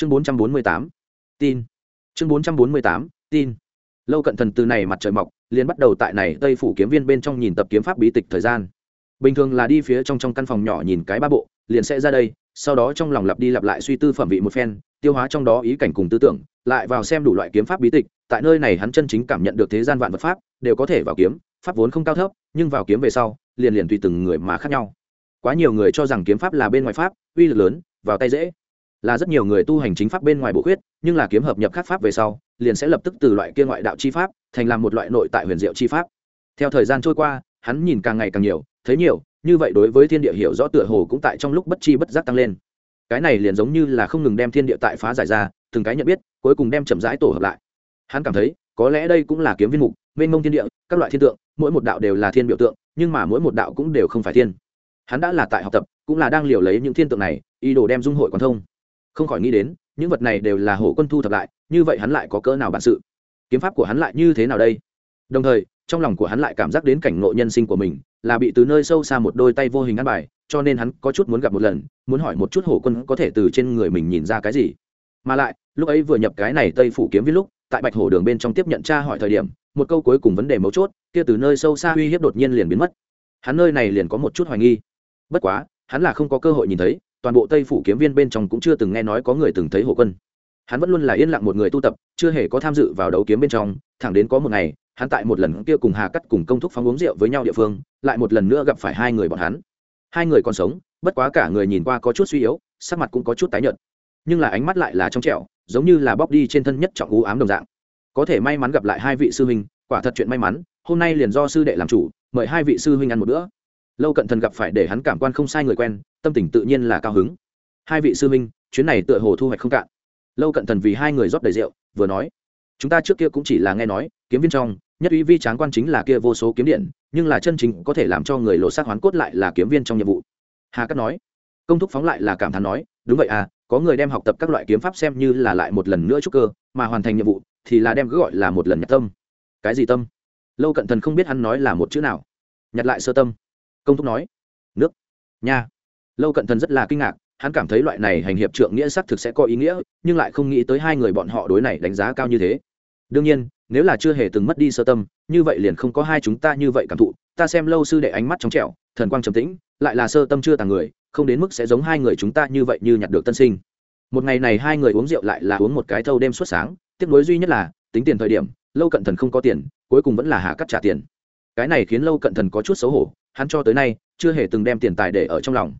chương bốn trăm bốn mươi tám, tin. Chương bốn trăm bốn mươi tám, tin. Lâu cận thần từ này mặt trời mọc, liền bắt đầu tại này tây phủ kiếm viên bên trong nhìn tập kiếm pháp bí tịch thời gian. Bình thường là đi phía trong trong căn phòng nhỏ nhìn cái ba bộ, liền sẽ ra đây, sau đó trong lòng lặp đi lặp lại suy tư phẩm vị một phen, tiêu hóa trong đó ý cảnh cùng tư tưởng, lại vào xem đủ loại kiếm pháp bí tịch, tại nơi này hắn chân chính cảm nhận được thế gian vạn vật pháp, đều có thể vào kiếm, pháp vốn không cao thấp, nhưng vào kiếm về sau, liền liền tùy từng người mà khác nhau. Quá nhiều người cho rằng kiếm pháp là bên ngoài pháp, uy lực lớn, vào tay dễ là rất nhiều người tu hành chính pháp bên ngoài bộ khuyết, nhưng là kiếm hợp nhập các pháp về sau, liền sẽ lập tức từ loại kia ngoại đạo chi pháp, thành làm một loại nội tại huyền diệu chi pháp. Theo thời gian trôi qua, hắn nhìn càng ngày càng nhiều, thấy nhiều, như vậy đối với thiên địa hiểu rõ tựa hồ cũng tại trong lúc bất chi bất giác tăng lên. Cái này liền giống như là không ngừng đem thiên địa tại phá giải ra, từng cái nhận biết, cuối cùng đem chậm rãi tổ hợp lại. Hắn cảm thấy, có lẽ đây cũng là kiếm viên mục, mênh mông thiên địa, các loại thiên tượng, mỗi một đạo đều là thiên biểu tượng, nhưng mà mỗi một đạo cũng đều không phải thiên. Hắn đã là tại học tập, cũng là đang liều lấy những thiên tượng này, ý đồ đem dung hội quan thông không khỏi nghĩ đến, những vật này đều là hổ quân thu thập lại, như vậy hắn lại có cỡ nào bản sự? Kiếm pháp của hắn lại như thế nào đây? Đồng thời, trong lòng của hắn lại cảm giác đến cảnh ngộ nhân sinh của mình, là bị từ nơi sâu xa một đôi tay vô hình ăn bài, cho nên hắn có chút muốn gặp một lần, muốn hỏi một chút hổ quân có thể từ trên người mình nhìn ra cái gì. Mà lại, lúc ấy vừa nhập cái này tây phủ kiếm viết lúc, tại bạch hổ đường bên trong tiếp nhận tra hỏi thời điểm, một câu cuối cùng vấn đề mấu chốt, kia từ nơi sâu xa uy hiếp đột nhiên liền biến mất. Hắn nơi này liền có một chút hoài nghi. Bất quá, hắn là không có cơ hội nhìn thấy toàn bộ tây phủ kiếm viên bên trong cũng chưa từng nghe nói có người từng thấy hổ quân. Hắn vẫn luôn là yên lặng một người tu tập, chưa hề có tham dự vào đấu kiếm bên trong, thẳng đến có một ngày, hắn tại một lần kia cùng hà cắt cùng công thúc phóng uống rượu với nhau địa phương, lại một lần nữa gặp phải hai người bọn hắn. Hai người còn sống, bất quá cả người nhìn qua có chút suy yếu, sắc mặt cũng có chút tái nhợt. Nhưng là ánh mắt lại là trong trẻo, giống như là bóc đi trên thân nhất trọng u ám đồng dạng. Có thể may mắn gặp lại hai vị sư huynh, quả thật chuyện may mắn, hôm nay liền do sư đệ làm chủ, mời hai vị sư huynh ăn một bữa. Lâu cận thần gặp phải để hắn cảm quan không sai người quen tâm tình tự nhiên là cao hứng. Hai vị sư minh, chuyến này tựa hồ thu hoạch không cạn. Lâu cận thần vì hai người rót đầy rượu vừa nói chúng ta trước kia cũng chỉ là nghe nói kiếm viên trong nhất uy vi tráng quan chính là kia vô số kiếm điện nhưng là chân chính có thể làm cho người lộ sát hoán cốt lại là kiếm viên trong nhiệm vụ. Hà cắt nói công thúc phóng lại là cảm thán nói đúng vậy à có người đem học tập các loại kiếm pháp xem như là lại một lần nữa chúc cơ mà hoàn thành nhiệm vụ thì là đem cứ gọi là một lần nhặt tâm. Cái gì tâm? Lâu cận thần không biết hắn nói là một chữ nào. Nhặt lại sơ tâm. Công thúc nói nước nha lâu cận thần rất là kinh ngạc, hắn cảm thấy loại này hành hiệp trượng nghĩa xác thực sẽ có ý nghĩa, nhưng lại không nghĩ tới hai người bọn họ đối này đánh giá cao như thế. Đương nhiên, nếu là chưa hề từng mất đi sơ tâm, như vậy liền không có hai chúng ta như vậy cảm thụ. Ta xem lâu sư đệ ánh mắt trong trẻo, thần quang trầm tĩnh, lại là sơ tâm chưa tàng người, không đến mức sẽ giống hai người chúng ta như vậy như nhặt được tân sinh. Một ngày này hai người uống rượu lại là uống một cái thâu đêm suốt sáng, tiếc nối duy nhất là, tính tiền thời điểm, lâu cận thần không có tiền, cuối cùng vẫn là hạ cắt trả tiền. Cái này khiến lâu cận thần có chút xấu hổ, hắn cho tới nay, chưa hề từng đem tiền tài để ở trong lòng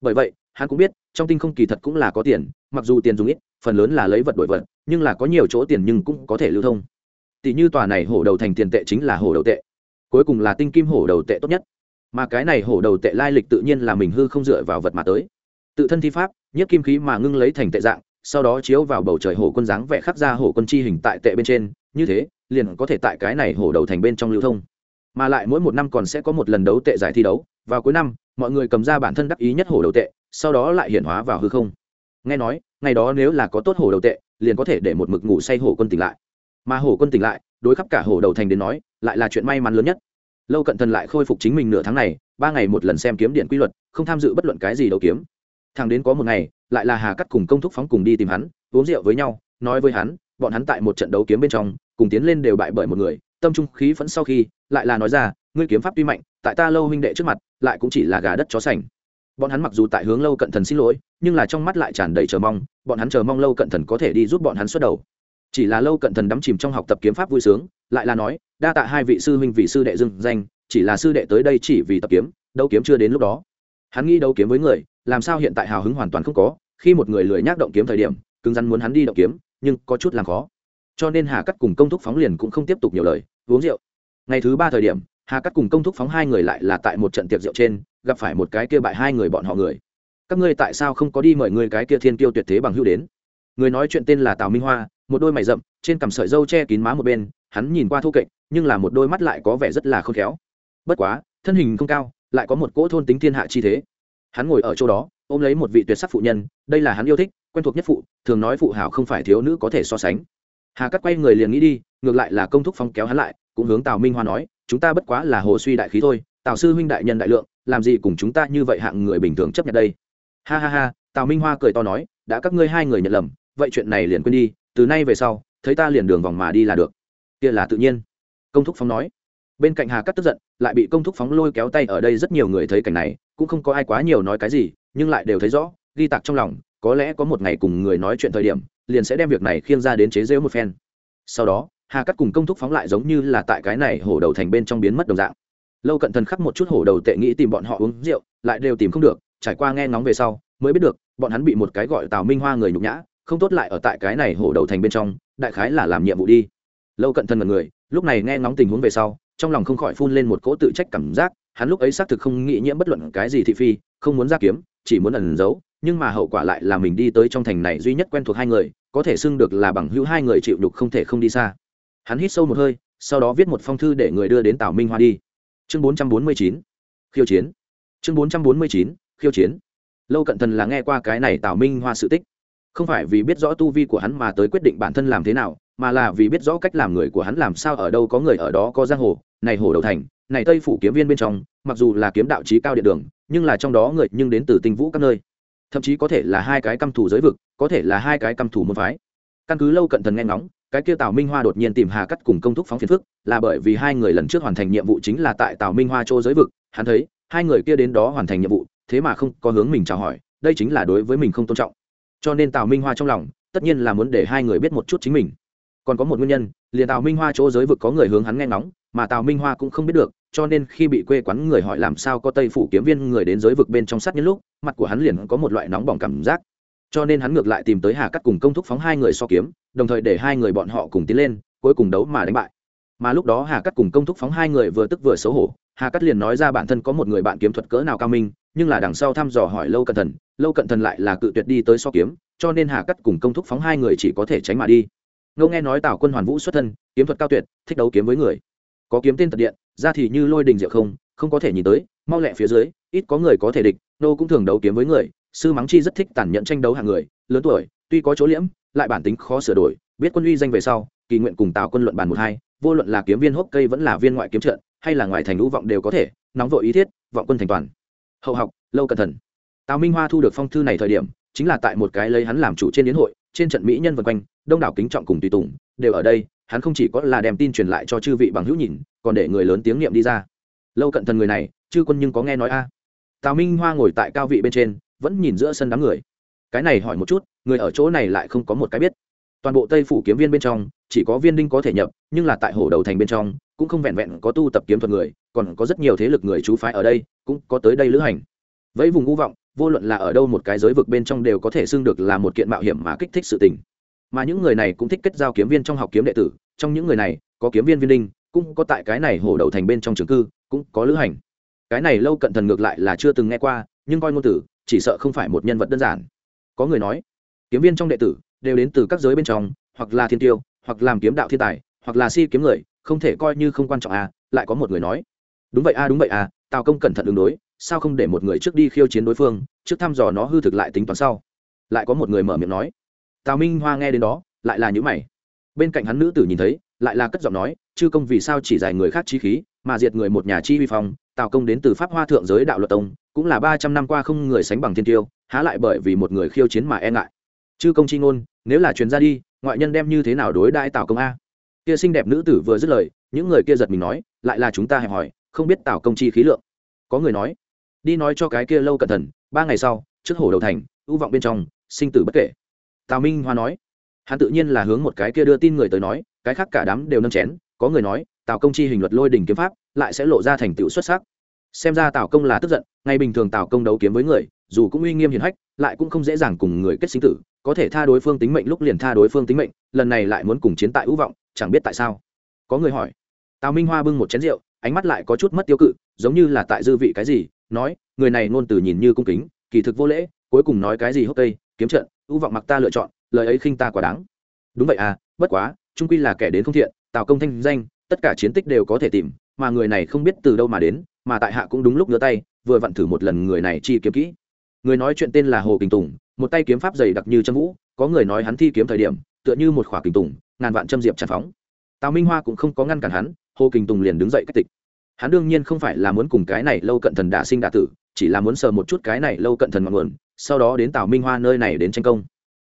bởi vậy, hắn cũng biết, trong tinh không kỳ thật cũng là có tiền, mặc dù tiền dùng ít, phần lớn là lấy vật đổi vật, nhưng là có nhiều chỗ tiền nhưng cũng có thể lưu thông. Tỷ như tòa này hổ đầu thành tiền tệ chính là hổ đầu tệ. Cuối cùng là tinh kim hổ đầu tệ tốt nhất. Mà cái này hổ đầu tệ lai lịch tự nhiên là mình hư không dựa vào vật mà tới. Tự thân thi pháp, nhất kim khí mà ngưng lấy thành tệ dạng, sau đó chiếu vào bầu trời hổ quân dáng vẽ khắc ra hổ quân chi hình tại tệ bên trên, như thế, liền có thể tại cái này hổ đầu thành bên trong lưu thông mà lại mỗi một năm còn sẽ có một lần đấu tệ giải thi đấu, vào cuối năm, mọi người cầm ra bản thân đắc ý nhất hổ đầu tệ, sau đó lại hiển hóa vào hư không. Nghe nói, ngày đó nếu là có tốt hổ đầu tệ, liền có thể để một mực ngủ say hổ quân tỉnh lại. Mà hổ quân tỉnh lại, đối khắp cả hổ đầu thành đến nói, lại là chuyện may mắn lớn nhất. Lâu cận thần lại khôi phục chính mình nửa tháng này, ba ngày một lần xem kiếm điện quy luật, không tham dự bất luận cái gì đấu kiếm. Thằng đến có một ngày, lại là hà cắt cùng công thúc phóng cùng đi tìm hắn, uống rượu với nhau, nói với hắn, bọn hắn tại một trận đấu kiếm bên trong, cùng tiến lên đều bại bởi một người tâm trung khí phẫn sau khi, lại là nói ra, ngươi kiếm pháp tuy mạnh, tại ta lâu huynh đệ trước mặt, lại cũng chỉ là gà đất chó sành. Bọn hắn mặc dù tại hướng lâu cận thần xin lỗi, nhưng là trong mắt lại tràn đầy chờ mong, bọn hắn chờ mong lâu cận thần có thể đi giúp bọn hắn xuất đầu. Chỉ là lâu cận thần đắm chìm trong học tập kiếm pháp vui sướng, lại là nói, đa tạ hai vị sư huynh vị sư đệ dưng danh, chỉ là sư đệ tới đây chỉ vì tập kiếm, đấu kiếm chưa đến lúc đó. Hắn nghĩ đấu kiếm với người, làm sao hiện tại hào hứng hoàn toàn không có, khi một người lười nhác động kiếm thời điểm, cứng rắn muốn hắn đi động kiếm, nhưng có chút làm khó. Cho nên hà cắt cùng công thúc phóng liền cũng không tiếp tục nhiều lời uống rượu. Ngày thứ ba thời điểm, hà cắt cùng công thúc phóng hai người lại là tại một trận tiệc rượu trên, gặp phải một cái kia bại hai người bọn họ người. Các ngươi tại sao không có đi mời người cái kia thiên tiêu tuyệt thế bằng hữu đến? Người nói chuyện tên là tào minh hoa, một đôi mày rậm, trên cằm sợi dâu che kín má một bên, hắn nhìn qua thô kệch, nhưng là một đôi mắt lại có vẻ rất là khôn khéo. Bất quá, thân hình không cao, lại có một cỗ thôn tính thiên hạ chi thế. Hắn ngồi ở chỗ đó, ôm lấy một vị tuyệt sắc phụ nhân, đây là hắn yêu thích, quen thuộc nhất phụ, thường nói phụ hảo không phải thiếu nữ có thể so sánh hà cắt quay người liền nghĩ đi ngược lại là công thúc phong kéo hắn lại cũng hướng tào minh hoa nói chúng ta bất quá là hồ suy đại khí thôi tào sư huynh đại nhân đại lượng làm gì cùng chúng ta như vậy hạng người bình thường chấp nhận đây ha ha ha tào minh hoa cười to nói đã các ngươi hai người nhận lầm vậy chuyện này liền quên đi từ nay về sau thấy ta liền đường vòng mà đi là được kia là tự nhiên công thúc phóng nói bên cạnh hà cắt tức giận lại bị công thúc phóng lôi kéo tay ở đây rất nhiều người thấy cảnh này cũng không có ai quá nhiều nói cái gì nhưng lại đều thấy rõ ghi tạc trong lòng có lẽ có một ngày cùng người nói chuyện thời điểm liền sẽ đem việc này khiêng ra đến chế rễu một phen. Sau đó, hà cắt cùng công thúc phóng lại giống như là tại cái này hổ đầu thành bên trong biến mất đồng dạng. Lâu cận thần khắc một chút hổ đầu tệ nghĩ tìm bọn họ uống rượu, lại đều tìm không được, trải qua nghe ngóng về sau, mới biết được, bọn hắn bị một cái gọi tào minh hoa người nhục nhã, không tốt lại ở tại cái này hổ đầu thành bên trong, đại khái là làm nhiệm vụ đi. Lâu cận thần mật người, lúc này nghe ngóng tình huống về sau, trong lòng không khỏi phun lên một cỗ tự trách cảm giác, hắn lúc ấy xác thực không nghĩ nhiễm bất luận cái gì thị phi, không muốn ra kiếm, chỉ muốn ẩn giấu nhưng mà hậu quả lại là mình đi tới trong thành này duy nhất quen thuộc hai người, có thể xưng được là bằng hữu hai người chịu đục không thể không đi xa. Hắn hít sâu một hơi, sau đó viết một phong thư để người đưa đến tào minh hoa đi. Chương bốn trăm bốn mươi chín, khiêu chiến. Chương bốn trăm bốn mươi chín, khiêu chiến. Lâu cận thần là nghe qua cái này tào minh hoa sự tích. Không phải vì biết rõ tu vi của hắn mà tới quyết định bản thân làm thế nào, mà là vì biết rõ cách làm người của hắn làm sao ở đâu có người ở đó có giang hồ, này hồ đầu thành, này tây phủ kiếm viên bên trong, mặc dù là kiếm đạo trí cao điện đường, nhưng là trong đó người nhưng đến từ tinh vũ các nơi thậm chí có thể là hai cái căm thủ giới vực, có thể là hai cái căm thủ môn phái. Căn cứ lâu cận thần nghe ngóng, cái kia tào minh hoa đột nhiên tìm hà cắt cùng công thúc phóng phiền phức, là bởi vì hai người lần trước hoàn thành nhiệm vụ chính là tại tào minh hoa châu giới vực, hắn thấy, hai người kia đến đó hoàn thành nhiệm vụ, thế mà không có hướng mình chào hỏi, đây chính là đối với mình không tôn trọng. Cho nên tào minh hoa trong lòng, tất nhiên là muốn để hai người biết một chút chính mình. Còn có một nguyên nhân, liền tào minh hoa chỗ giới vực có người hướng hắn nghe ngóng, mà tào minh hoa cũng không biết được cho nên khi bị quê quán người hỏi làm sao có tây phủ kiếm viên người đến giới vực bên trong sát nhân lúc, mặt của hắn liền có một loại nóng bỏng cảm giác. Cho nên hắn ngược lại tìm tới hà cắt cùng công thúc phóng hai người so kiếm, đồng thời để hai người bọn họ cùng tiến lên, cuối cùng đấu mà đánh bại. Mà lúc đó hà cắt cùng công thúc phóng hai người vừa tức vừa xấu hổ, hà cắt liền nói ra bản thân có một người bạn kiếm thuật cỡ nào cao minh, nhưng là đằng sau thăm dò hỏi lâu cận thần, lâu cận thần lại là cự tuyệt đi tới so kiếm, cho nên hà cắt cùng công thúc phóng hai người chỉ có thể tránh mà đi. Ngô nghe nói tào quân hoàn vũ xuất thân, kiếm thuật cao tuyệt, thích đấu kiếm với người. Có kiếm tên tật điện ra thì như lôi đình diệu không không có thể nhìn tới, mau lẹ phía dưới, ít có người có thể địch nô cũng thường đấu kiếm với người, sư mắng chi rất thích tàn nhẫn tranh đấu hàng người, lớn tuổi, tuy có chỗ liễm, lại bản tính khó sửa đổi, biết quân uy danh về sau, kỳ nguyện cùng tào quân luận bàn một hai, vô luận là kiếm viên hốc cây vẫn là viên ngoại kiếm trận, hay là ngoài thành lũ vọng đều có thể, nóng vội ý thiết, vọng quân thành toàn. Hậu học, lâu cẩn thận. Tào minh hoa thu được phong thư này thời điểm, chính là tại một cái lấy hắn làm chủ trên đến hội, trên trận mỹ nhân vân quanh, đông đảo kính trọng cùng tùy tùng, đều ở đây hắn không chỉ có là đem tin truyền lại cho chư vị bằng hữu nhìn, còn để người lớn tiếng niệm đi ra. Lâu cận thần người này, chư quân nhưng có nghe nói a? Tào minh hoa ngồi tại cao vị bên trên, vẫn nhìn giữa sân đám người. Cái này hỏi một chút, người ở chỗ này lại không có một cái biết. Toàn bộ tây phủ kiếm viên bên trong, chỉ có viên đinh có thể nhập, nhưng là tại hồ đầu thành bên trong, cũng không vẹn vẹn có tu tập kiếm thuật người, còn có rất nhiều thế lực người chú phái ở đây, cũng có tới đây lữ hành. Với vùng ngũ vọng, vô luận là ở đâu một cái giới vực bên trong đều có thể xưng được là một kiện mạo hiểm mà kích thích sự tình mà những người này cũng thích kết giao kiếm viên trong học kiếm đệ tử trong những người này có kiếm viên viên đinh cũng có tại cái này hổ đầu thành bên trong trường cư cũng có lữ hành. Cái này lâu cận thần ngược lại là chưa từng nghe qua nhưng coi ngôn tử chỉ sợ không phải một nhân vật đơn giản. Có người nói kiếm viên trong đệ tử đều đến từ các giới bên trong hoặc là thiên tiêu hoặc làm kiếm đạo thiên tài hoặc là si kiếm người không thể coi như không quan trọng à lại có một người nói. Đúng vậy a à, đúng vậy à tào công cẩn thận đường đối sao không để một người trước đi khiêu chiến đối phương trước thăm dò nó hư thực lại tính toán sau. Lại có một người mở miệng nói tào minh hoa nghe đến đó, lại là những mày. Bên cạnh hắn nữ tử nhìn thấy, lại là cất giọng nói, chư công vì sao chỉ giải người khác chi khí, mà diệt người một nhà chi vi phong, tào công đến từ pháp hoa thượng giới đạo luật tông, cũng là ba trăm năm qua không người sánh bằng thiên tiêu, há lại bởi vì một người khiêu chiến mà e ngại. Chư công chi ngôn, nếu là chuyến ra đi, ngoại nhân đem như thế nào đối đãi tào công a? Kia xinh đẹp nữ tử vừa dứt lời, những người kia giật mình nói, lại là chúng ta hẹp hỏi không biết tào công chi khí lượng. Có người nói, đi nói cho cái kia lâu cẩn thận, ba ngày sau, trước hồ đầu thành, ưu vọng bên trong, sinh tử bất kể tào minh hoa nói. Hắn tự nhiên là hướng một cái kia đưa tin người tới nói, cái khác cả đám đều nâng chén, có người nói, tào công chi hình luật lôi đỉnh kiếm pháp, lại sẽ lộ ra thành tựu xuất sắc. Xem ra tào công là tức giận ngay bình thường tào công đấu kiếm với người, dù cũng uy nghiêm hiền hách, lại cũng không dễ dàng cùng người kết sinh tử, có thể tha đối phương tính mệnh lúc liền tha đối phương tính mệnh, lần này lại muốn cùng chiến tại ưu vọng, chẳng biết tại sao. Có người hỏi. Tào minh hoa bưng một chén rượu, ánh mắt lại có chút mất tiêu cự, giống như là tại dư vị cái gì, nói, người này ngôn từ nhìn như cung kính, kỳ thực vô lễ, cuối cùng nói cái gì hốc tây kiếm trận ưu vọng mặc ta lựa chọn, lời ấy khinh ta quá đáng. Đúng vậy à bất quá, trung quy là kẻ đến không thiện tào công thanh danh, tất cả chiến tích đều có thể tìm, mà người này không biết từ đâu mà đến, mà tại hạ cũng đúng lúc ngửa tay, vừa vặn thử một lần người này chi kiếm kỹ. Người nói chuyện tên là hồ kình tùng, một tay kiếm pháp dày đặc như chân vũ, có người nói hắn thi kiếm thời điểm, tựa như một khỏa kình tùng, ngàn vạn châm diệp tràn phóng. Tào minh hoa cũng không có ngăn cản hắn, hồ kình tùng liền đứng dậy cách tịch hắn đương nhiên không phải là muốn cùng cái này lâu cận thần đả sinh đả tử, chỉ là muốn sờ một chút cái này lâu cận thần ngọn nguồn sau đó đến tào minh hoa nơi này đến tranh công.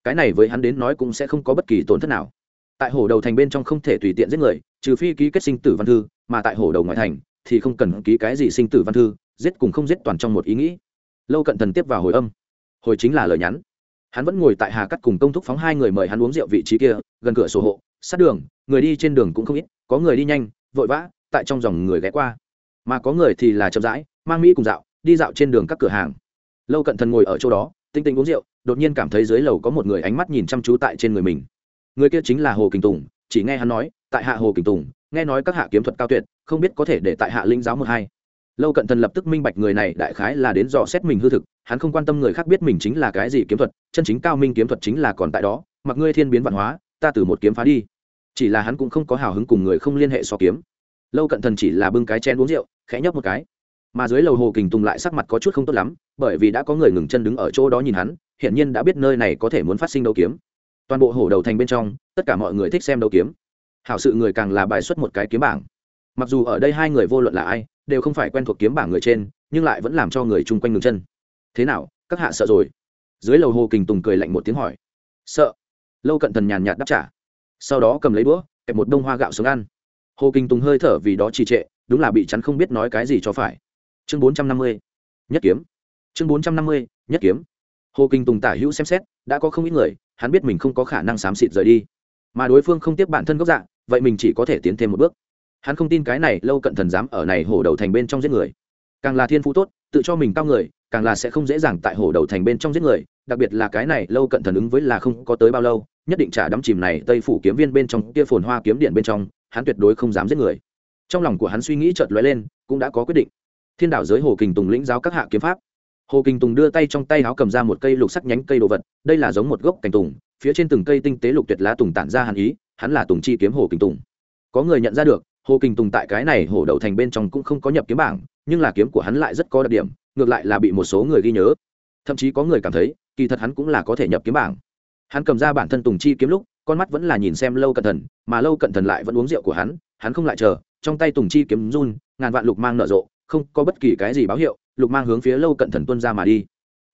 Cái này với hắn đến nói cũng sẽ không có bất kỳ tổn thất nào. Tại hồ đầu thành bên trong không thể tùy tiện giết người, trừ phi ký kết sinh tử văn thư, mà tại hồ đầu ngoại thành thì không cần ký cái gì sinh tử văn thư, giết cùng không giết toàn trong một ý nghĩ. Lâu cận thần tiếp vào hồi âm. Hồi chính là lời nhắn. Hắn vẫn ngồi tại hà cắt cùng công thúc phóng hai người mời hắn uống rượu vị trí kia, gần cửa sổ hộ, sát đường, người đi trên đường cũng không ít, có người đi nhanh, vội vã, tại trong dòng người ghé qua. Mà có người thì là chậm rãi, mang mỹ cùng dạo, đi dạo trên đường các cửa hàng lâu cận thần ngồi ở chỗ đó, tinh tinh uống rượu, đột nhiên cảm thấy dưới lầu có một người ánh mắt nhìn chăm chú tại trên người mình. Người kia chính là hồ kình tùng, chỉ nghe hắn nói, tại hạ hồ kình tùng, nghe nói các hạ kiếm thuật cao tuyệt, không biết có thể để tại hạ linh giáo một hai. Lâu cận thần lập tức minh bạch người này đại khái là đến dò xét mình hư thực, hắn không quan tâm người khác biết mình chính là cái gì kiếm thuật, chân chính cao minh kiếm thuật chính là còn tại đó, mặc ngươi thiên biến văn hóa, ta từ một kiếm phá đi. Chỉ là hắn cũng không có hào hứng cùng người không liên hệ so kiếm. Lâu cận thần chỉ là bưng cái chen uống rượu, khẽ nhấp một cái mà dưới lầu hồ kình tùng lại sắc mặt có chút không tốt lắm, bởi vì đã có người ngừng chân đứng ở chỗ đó nhìn hắn, hiển nhiên đã biết nơi này có thể muốn phát sinh đấu kiếm. Toàn bộ hổ đầu thành bên trong, tất cả mọi người thích xem đấu kiếm. Hảo sự người càng là bài xuất một cái kiếm bảng. Mặc dù ở đây hai người vô luận là ai, đều không phải quen thuộc kiếm bảng người trên, nhưng lại vẫn làm cho người chung quanh ngừng chân. Thế nào, các hạ sợ rồi? Dưới lầu hồ kình tùng cười lạnh một tiếng hỏi. Sợ. Lâu cận thần nhàn nhạt đáp trả. Sau đó cầm lấy đũa, kẹp một đông hoa gạo xuống ăn. Hồ kình tùng hơi thở vì đó trì trệ, đúng là bị chắn không biết nói cái gì cho phải chương bốn trăm năm mươi, nhất kiếm. Chương bốn trăm năm mươi, nhất kiếm. Hồ kinh tùng tả hữu xem xét, đã có không ít người, hắn biết mình không có khả năng xám xịt rời đi. Mà đối phương không tiếp bản thân gốc dạng vậy mình chỉ có thể tiến thêm một bước. Hắn không tin cái này lâu cận thần dám ở này hổ đầu thành bên trong giết người. Càng là thiên phú tốt, tự cho mình cao người, càng là sẽ không dễ dàng tại hổ đầu thành bên trong giết người, đặc biệt là cái này lâu cận thần ứng với là không có tới bao lâu, nhất định trả đắm chìm này tây phủ kiếm viên bên trong, kia phồn hoa kiếm điện bên trong, hắn tuyệt đối không dám giết người. Trong lòng của hắn suy nghĩ chợt lóe lên, cũng đã có quyết định thiên đảo giới hồ kình tùng lĩnh giáo các hạ kiếm pháp. Hồ kình tùng đưa tay trong tay áo cầm ra một cây lục sắc nhánh cây đồ vật, đây là giống một gốc cành tùng, phía trên từng cây tinh tế lục tuyệt lá tùng tản ra hàn ý, hắn là tùng chi kiếm hồ kình tùng. Có người nhận ra được, hồ kình tùng tại cái này hồ đậu thành bên trong cũng không có nhập kiếm bảng, nhưng là kiếm của hắn lại rất có đặc điểm, ngược lại là bị một số người ghi nhớ. Thậm chí có người cảm thấy, kỳ thật hắn cũng là có thể nhập kiếm bảng. Hắn cầm ra bản thân tùng chi kiếm lúc, con mắt vẫn là nhìn xem lâu cận thần, mà lâu cận thần lại vẫn uống rượu của hắn hắn không lại chờ, trong tay tùng chi kiếm run, ngàn vạn lục mang nở rộ không có bất kỳ cái gì báo hiệu, lục mang hướng phía lâu cận thần tuân ra mà đi.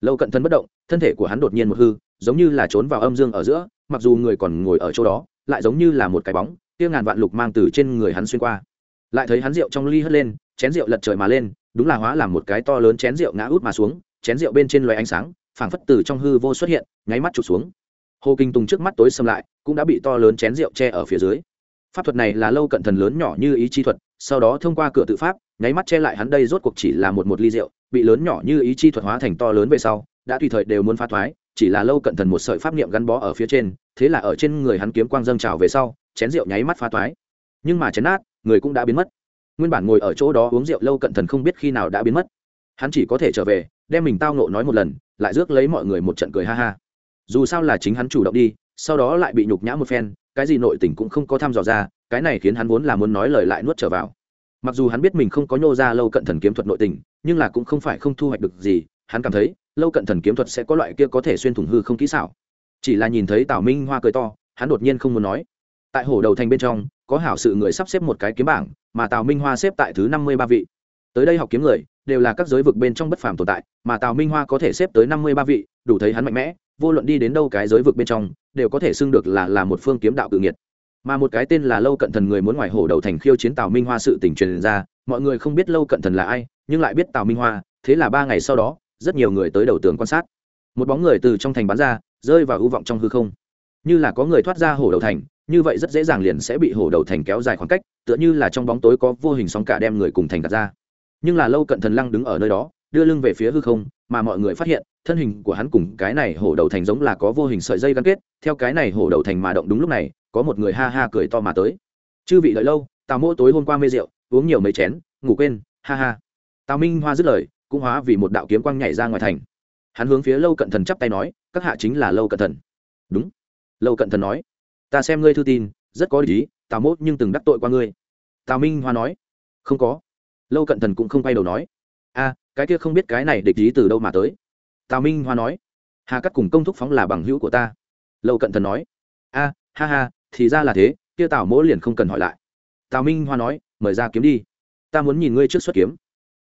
Lâu cận thần bất động, thân thể của hắn đột nhiên một hư, giống như là trốn vào âm dương ở giữa, mặc dù người còn ngồi ở chỗ đó, lại giống như là một cái bóng tiêu ngàn vạn lục mang từ trên người hắn xuyên qua. Lại thấy hắn rượu trong ly hất lên, chén rượu lật trời mà lên, đúng là hóa làm một cái to lớn chén rượu ngã út mà xuống, chén rượu bên trên loài ánh sáng, phảng phất từ trong hư vô xuất hiện, nháy mắt trụt xuống. Hồ kinh tùng trước mắt tối xâm lại, cũng đã bị to lớn chén rượu che ở phía dưới. Pháp thuật này là lâu cận thần lớn nhỏ như ý chi thuật sau đó thông qua cửa tự pháp, nháy mắt che lại hắn đây rốt cuộc chỉ là một một ly rượu, bị lớn nhỏ như ý chi thuật hóa thành to lớn về sau, đã tùy thời đều muốn phá thoái, chỉ là lâu cận thần một sợi pháp niệm gắn bó ở phía trên, thế là ở trên người hắn kiếm quang dâng trào về sau, chén rượu nháy mắt phá thoái. Nhưng mà chén nát, người cũng đã biến mất. Nguyên bản ngồi ở chỗ đó uống rượu lâu cận thần không biết khi nào đã biến mất. Hắn chỉ có thể trở về, đem mình tao nộ nói một lần, lại rước lấy mọi người một trận cười ha ha. Dù sao là chính hắn chủ động đi, sau đó lại bị nhục nhã một phen, cái gì nội tình cũng không có thăm dò ra cái này khiến hắn vốn là muốn nói lời lại nuốt trở vào. Mặc dù hắn biết mình không có nhô ra lâu cận thần kiếm thuật nội tình, nhưng là cũng không phải không thu hoạch được gì, hắn cảm thấy, lâu cận thần kiếm thuật sẽ có loại kia có thể xuyên thủng hư không kỹ xảo. Chỉ là nhìn thấy tào minh hoa cười to, hắn đột nhiên không muốn nói. Tại hồ đầu thành bên trong, có hảo sự người sắp xếp một cái kiếm bảng, mà tào minh hoa xếp tại thứ năm mươi ba vị. Tới đây học kiếm người, đều là các giới vực bên trong bất phàm tồn tại, mà tào minh hoa có thể xếp tới năm mươi ba vị, đủ thấy hắn mạnh mẽ, vô luận đi đến đâu cái giới vực bên trong, đều có thể xưng được là là một phương kiếm đạo tự nghiệt mà một cái tên là lâu cận thần người muốn ngoài hổ đầu thành khiêu chiến tào minh hoa sự tỉnh truyền ra, mọi người không biết lâu cận thần là ai, nhưng lại biết tào minh hoa, thế là ba ngày sau đó, rất nhiều người tới đầu tường quan sát. Một bóng người từ trong thành bắn ra, rơi vào ưu vọng trong hư không. Như là có người thoát ra hổ đầu thành, như vậy rất dễ dàng liền sẽ bị hổ đầu thành kéo dài khoảng cách, tựa như là trong bóng tối có vô hình sóng cả đem người cùng thành gạt ra. Nhưng là lâu cận thần lăng đứng ở nơi đó, đưa lưng về phía hư không, mà mọi người phát hiện, thân hình của hắn cùng cái này hổ đầu thành giống là có vô hình sợi dây gắn kết, theo cái này hổ đầu thành mà động đúng lúc này có một người ha ha cười to mà tới. Chư vị đợi lâu, tào mỗ tối hôm qua mê rượu, uống nhiều mấy chén, ngủ quên, ha ha. Tào minh hoa dứt lời, cũng hóa vì một đạo kiếm quang nhảy ra ngoài thành. Hắn hướng phía lâu cận thần chắp tay nói, các hạ chính là lâu cận thần. Đúng. Lâu cận thần nói, ta xem ngươi thư tin, rất có lý, tào mốt nhưng từng đắc tội qua ngươi. Tào minh hoa nói, không có. Lâu cận thần cũng không quay đầu nói, a, cái kia không biết cái này địch ý từ đâu mà tới. Tào minh hoa nói, hà cắt cùng công thúc phóng là bằng hữu của ta. Lâu cận thần nói, a, ha ha thì ra là thế, kia tào mỗ liền không cần hỏi lại. Tào minh hoa nói, mời ra kiếm đi. Ta muốn nhìn ngươi trước xuất kiếm.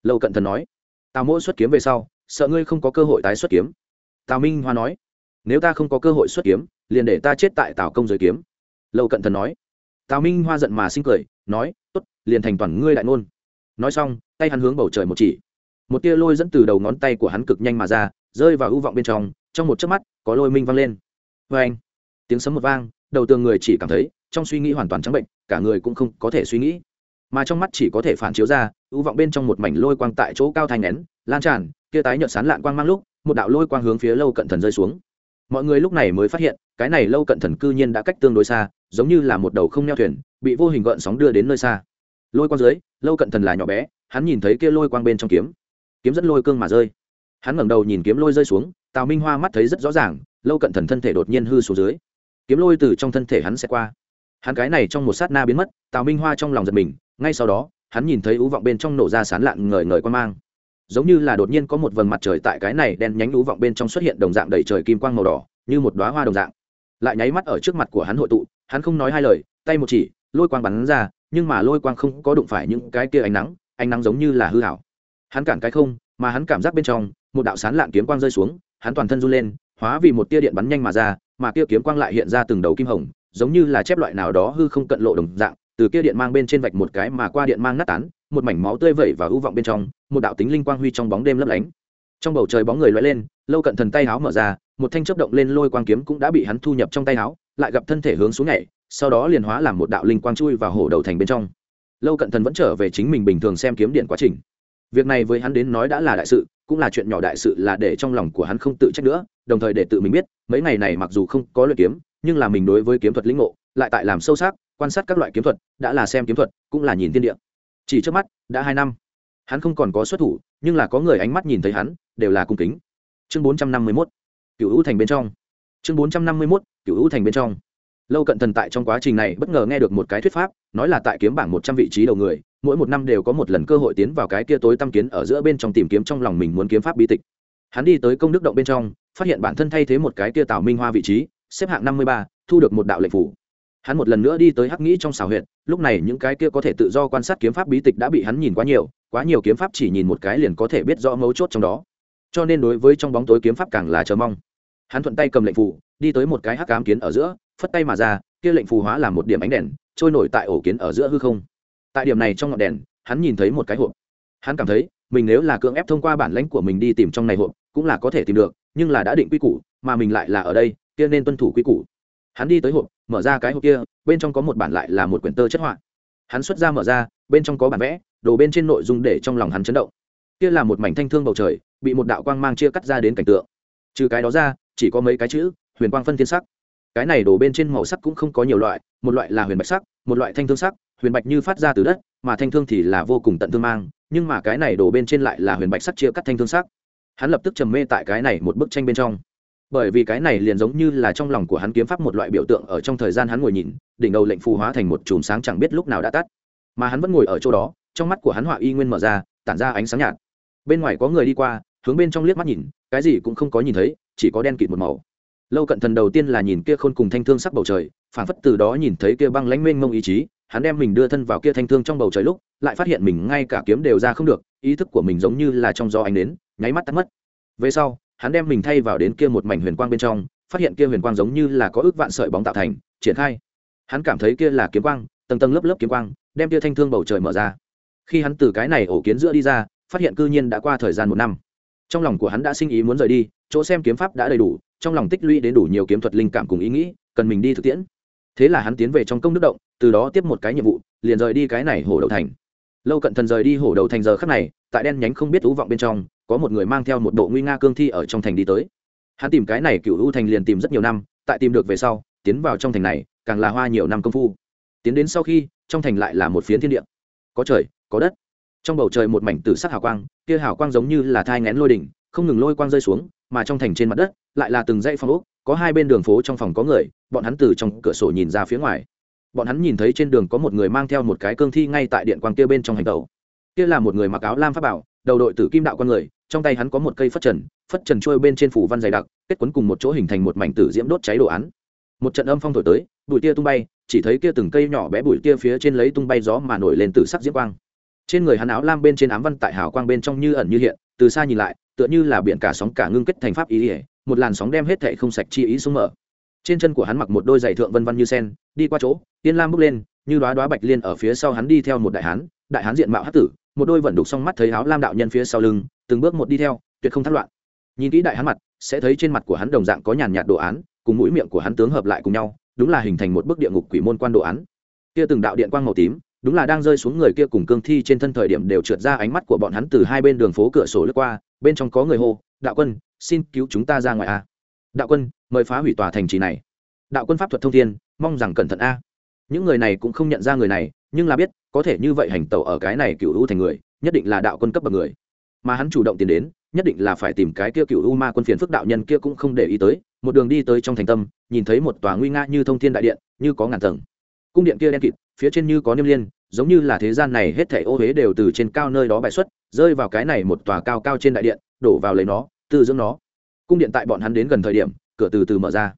Lâu cận thần nói, tào mỗ xuất kiếm về sau, sợ ngươi không có cơ hội tái xuất kiếm. Tào minh hoa nói, nếu ta không có cơ hội xuất kiếm, liền để ta chết tại tào công giới kiếm. Lâu cận thần nói, tào minh hoa giận mà sinh cười, nói, tốt, liền thành toàn ngươi đại ngôn. Nói xong, tay hắn hướng bầu trời một chỉ. Một tia lôi dẫn từ đầu ngón tay của hắn cực nhanh mà ra, rơi vào ưu vọng bên trong trong một chớp mắt, có lôi minh vang lên. Vê anh tiếng sấm một vang đầu tường người chỉ cảm thấy trong suy nghĩ hoàn toàn trắng bệnh, cả người cũng không có thể suy nghĩ. Mà trong mắt chỉ có thể phản chiếu ra, ưu vọng bên trong một mảnh lôi quang tại chỗ cao thành nén, lan tràn, kia tái nhợt sán lạn quang mang lúc, một đạo lôi quang hướng phía lâu cận thần rơi xuống. Mọi người lúc này mới phát hiện, cái này lâu cận thần cư nhiên đã cách tương đối xa, giống như là một đầu không neo thuyền, bị vô hình gợn sóng đưa đến nơi xa. Lôi quang dưới, lâu cận thần là nhỏ bé, hắn nhìn thấy kia lôi quang bên trong kiếm. Kiếm dẫn lôi cương mà rơi. Hắn ngẩng đầu nhìn kiếm lôi rơi xuống, tào minh hoa mắt thấy rất rõ ràng, lâu cận thần thân thể đột nhiên hư xuống dưới kiếm lôi từ trong thân thể hắn sẽ qua. Hắn cái này trong một sát na biến mất, tào minh hoa trong lòng giật mình, ngay sau đó, hắn nhìn thấy ú vọng bên trong nổ ra sán lạn ngời ngời quan mang. Giống như là đột nhiên có một vầng mặt trời tại cái này đen nhánh ú vọng bên trong xuất hiện đồng dạng đầy trời kim quang màu đỏ, như một đoá hoa đồng dạng. Lại nháy mắt ở trước mặt của hắn hội tụ, hắn không nói hai lời, tay một chỉ, lôi quang bắn ra, nhưng mà lôi quang không có đụng phải những cái kia ánh nắng ánh nắng giống như là hư hảo hắn cản cái không, mà hắn cảm giác bên trong, một đạo sán lạn kiếm quang rơi xuống, hắn toàn thân run lên, hóa vì một tia điện bắn nhanh mà ra mà kia kiếm quang lại hiện ra từng đầu kim hồng, giống như là chép loại nào đó hư không cận lộ đồng dạng, từ kia điện mang bên trên vạch một cái mà qua điện mang nát tán, một mảnh máu tươi vẩy và hư vọng bên trong, một đạo tính linh quang huy trong bóng đêm lấp lánh. Trong bầu trời bóng người lóe lên, lâu cận thần tay háo mở ra, một thanh chớp động lên lôi quang kiếm cũng đã bị hắn thu nhập trong tay háo, lại gặp thân thể hướng xuống nhảy, sau đó liền hóa làm một đạo linh quang chui vào hổ đầu thành bên trong. Lâu cận thần vẫn trở về chính mình bình thường xem kiếm điện quá trình. Việc này với hắn đến nói đã là đại sự, cũng là chuyện nhỏ đại sự là để trong lòng của hắn không tự trách nữa đồng thời để tự mình biết, mấy ngày này mặc dù không có luyện kiếm, nhưng là mình đối với kiếm thuật lĩnh ngộ, lại tại làm sâu sắc, quan sát các loại kiếm thuật, đã là xem kiếm thuật, cũng là nhìn tiên địa. Chỉ trước mắt, đã hai năm. Hắn không còn có xuất thủ, nhưng là có người ánh mắt nhìn thấy hắn, đều là cung kính. Chương bốn trăm năm mươi mốt. Cựu hữu thành bên trong. Chương bốn trăm năm mươi mốt cựu hữu thành bên trong. Lâu cận thần tại trong quá trình này bất ngờ nghe được một cái thuyết pháp, nói là tại kiếm bảng một trăm vị trí đầu người, mỗi một năm đều có một lần cơ hội tiến vào cái kia tối tăm kiến ở giữa bên trong tìm kiếm trong lòng mình muốn kiếm pháp bí tịch hắn đi tới công đức động bên trong, phát hiện bản thân thay thế một cái kia tảo minh hoa vị trí, xếp hạng năm mươi ba, thu được một đạo lệnh phủ. Hắn một lần nữa đi tới hắc nghĩ trong xào huyện lúc này những cái kia có thể tự do quan sát kiếm pháp bí tịch đã bị hắn nhìn quá nhiều quá nhiều kiếm pháp chỉ nhìn một cái liền có thể biết rõ mấu chốt trong đó. Cho nên đối với trong bóng tối kiếm pháp càng là chờ mong. Hắn thuận tay cầm lệnh phủ, đi tới một cái hắc cám kiến ở giữa, phất tay mà ra, kia lệnh phù hóa làm một điểm ánh đèn, trôi nổi tại ổ kiến ở giữa hư không. Tại điểm này trong ngọn đèn, hắn nhìn thấy một cái hộp. Hắn cảm thấy, mình nếu là cưỡng ép thông qua bản lãnh của mình đi tìm trong này hộp cũng là có thể tìm được, nhưng là đã định quy củ, mà mình lại là ở đây, kia nên tuân thủ quy củ. Hắn đi tới hộp, mở ra cái hộp kia, bên trong có một bản lại là một quyển tơ chất họa. Hắn xuất ra mở ra, bên trong có bản vẽ, đồ bên trên nội dung để trong lòng hắn chấn động. Kia là một mảnh thanh thương bầu trời, bị một đạo quang mang chia cắt ra đến cảnh tượng. Trừ cái đó ra, chỉ có mấy cái chữ, huyền quang phân thiên sắc. Cái này đổ bên trên màu sắc cũng không có nhiều loại, một loại là huyền bạch sắc, một loại thanh thương sắc, huyền bạch như phát ra từ đất, mà thanh thương thì là vô cùng tận thương mang, nhưng mà cái này đổ bên trên lại là huyền bạch sắc chia cắt thanh thương sắc hắn lập tức trầm mê tại cái này một bức tranh bên trong. Bởi vì cái này liền giống như là trong lòng của hắn kiếm pháp một loại biểu tượng ở trong thời gian hắn ngồi nhìn, đỉnh đầu lệnh phù hóa thành một chùm sáng chẳng biết lúc nào đã tắt. Mà hắn vẫn ngồi ở chỗ đó, trong mắt của hắn họa y nguyên mở ra, tản ra ánh sáng nhạt. Bên ngoài có người đi qua, hướng bên trong liếc mắt nhìn, cái gì cũng không có nhìn thấy, chỉ có đen kịt một màu. Lâu cận thần đầu tiên là nhìn kia khôn cùng thanh thương sắc bầu trời phản phất từ đó nhìn thấy kia băng lãnh mênh mông ý chí hắn đem mình đưa thân vào kia thanh thương trong bầu trời lúc, lại phát hiện mình ngay cả kiếm đều ra không được, ý thức của mình giống như là trong gió ánh đến nháy mắt tắt mất. Về sau, hắn đem mình thay vào đến kia một mảnh huyền quang bên trong, phát hiện kia huyền quang giống như là có ước vạn sợi bóng tạo thành, triển khai. Hắn cảm thấy kia là kiếm quang, tầng tầng lớp lớp kiếm quang, đem kia thanh thương bầu trời mở ra. Khi hắn từ cái này ổ kiến giữa đi ra, phát hiện cư nhiên đã qua thời gian một năm. Trong lòng của hắn đã sinh ý muốn rời đi, chỗ xem kiếm pháp đã đầy đủ, trong lòng tích lũy đến đủ nhiều kiếm thuật linh cảm cùng ý nghĩ, cần mình đi thực tiễn thế là hắn tiến về trong công đức động, từ đó tiếp một cái nhiệm vụ, liền rời đi cái này hổ đầu thành. Lâu cận thần rời đi hổ đầu thành giờ khắc này, tại đen nhánh không biết thú vọng bên trong, có một người mang theo một bộ nguy nga cương thi ở trong thành đi tới. Hắn tìm cái này cựu u thành liền tìm rất nhiều năm, tại tìm được về sau, tiến vào trong thành này, càng là hoa nhiều năm công phu. Tiến đến sau khi, trong thành lại là một phiến thiên địa. Có trời, có đất. Trong bầu trời một mảnh tử sắc hào quang, kia hào quang giống như là thai ngén lôi đỉnh, không ngừng lôi quang rơi xuống, mà trong thành trên mặt đất, lại là từng dãy phong ốc có hai bên đường phố trong phòng có người, bọn hắn từ trong cửa sổ nhìn ra phía ngoài. Bọn hắn nhìn thấy trên đường có một người mang theo một cái cương thi ngay tại điện quang kia bên trong hành tàu kia là một người mặc áo lam pháp bảo, đầu đội tử kim đạo con người, trong tay hắn có một cây phất trần phất trần trôi bên trên phủ văn dày đặc, kết quấn cùng một chỗ hình thành một mảnh tử diễm đốt cháy đồ án. Một trận âm phong thổi tới, bụi tia tung bay, chỉ thấy kia từng cây nhỏ bé bụi tia phía trên lấy tung bay gió mà nổi lên từ sắc diễm quang. Trên người hắn áo lam bên trên ám văn tại hào quang bên trong như ẩn như hiện, từ xa nhìn lại, tựa như là biển cả sóng cả ngưng kết thành pháp ý ỉa một làn sóng đem hết thệ không sạch chi ý xuống mở. Trên chân của hắn mặc một đôi giày thượng vân vân như sen, đi qua chỗ, yên lam bước lên, như đoá đoá bạch liên ở phía sau hắn đi theo một đại hán đại hán diện mạo hắc tử, một đôi vận đục song mắt thấy áo lam đạo nhân phía sau lưng, từng bước một đi theo, tuyệt không thất loạn. Nhìn kỹ đại hán mặt, sẽ thấy trên mặt của hắn đồng dạng có nhàn nhạt đồ án, cùng mũi miệng của hắn tướng hợp lại cùng nhau, đúng là hình thành một bức địa ngục quỷ môn quan đồ án. Kia từng đạo điện quang màu tím, đúng là đang rơi xuống người kia cùng cương thi trên thân thời điểm đều trượt ra ánh mắt của bọn hắn từ hai bên đường phố cửa sổ lướt qua, bên trong có người hô đạo quân, xin cứu chúng ta ra ngoài a. Đạo quân, mời phá hủy tòa thành trì này. Đạo quân pháp thuật thông thiên, mong rằng cẩn thận a. Những người này cũng không nhận ra người này, nhưng là biết, có thể như vậy hành tẩu ở cái này cựu u thành người, nhất định là đạo quân cấp bậc người. Mà hắn chủ động tiến đến, nhất định là phải tìm cái kia cựu u ma quân phiền phức đạo nhân kia cũng không để ý tới, một đường đi tới trong thành tâm, nhìn thấy một tòa nguy nga như thông thiên đại điện, như có ngàn tầng. Cung điện kia đen kịt, phía trên như có niêm liên, giống như là thế gian này hết thảy ô huế đều từ trên cao nơi đó bài xuất, rơi vào cái này một tòa cao cao trên đại điện đổ vào lấy nó, tư dưỡng nó. Cung điện tại bọn hắn đến gần thời điểm, cửa từ từ mở ra.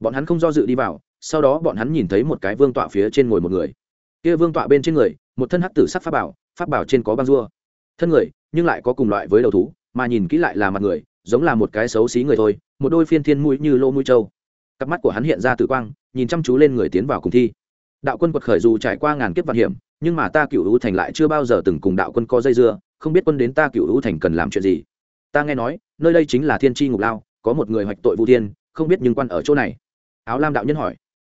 Bọn hắn không do dự đi vào, sau đó bọn hắn nhìn thấy một cái vương tọa phía trên ngồi một người. Kia vương tọa bên trên người, một thân hắc tử sắc pháp bảo pháp bảo trên có băng rua. Thân người, nhưng lại có cùng loại với đầu thú, mà nhìn kỹ lại là mặt người, giống là một cái xấu xí người thôi, một đôi phiên thiên mũi như lô mũi trâu. Cặp mắt của hắn hiện ra tử quang, nhìn chăm chú lên người tiến vào cùng thi. Đạo quân quật khởi dù trải qua ngàn kiếp vạn hiểm, nhưng mà ta cựu hữu thành lại chưa bao giờ từng cùng đạo quân có dây dưa, không biết quân đến ta cựu hữu thành cần làm chuyện gì ta nghe nói, nơi đây chính là thiên tri ngục lao, có một người hoạch tội vũ thiên, không biết nhưng quan ở chỗ này. Áo lam đạo nhân hỏi.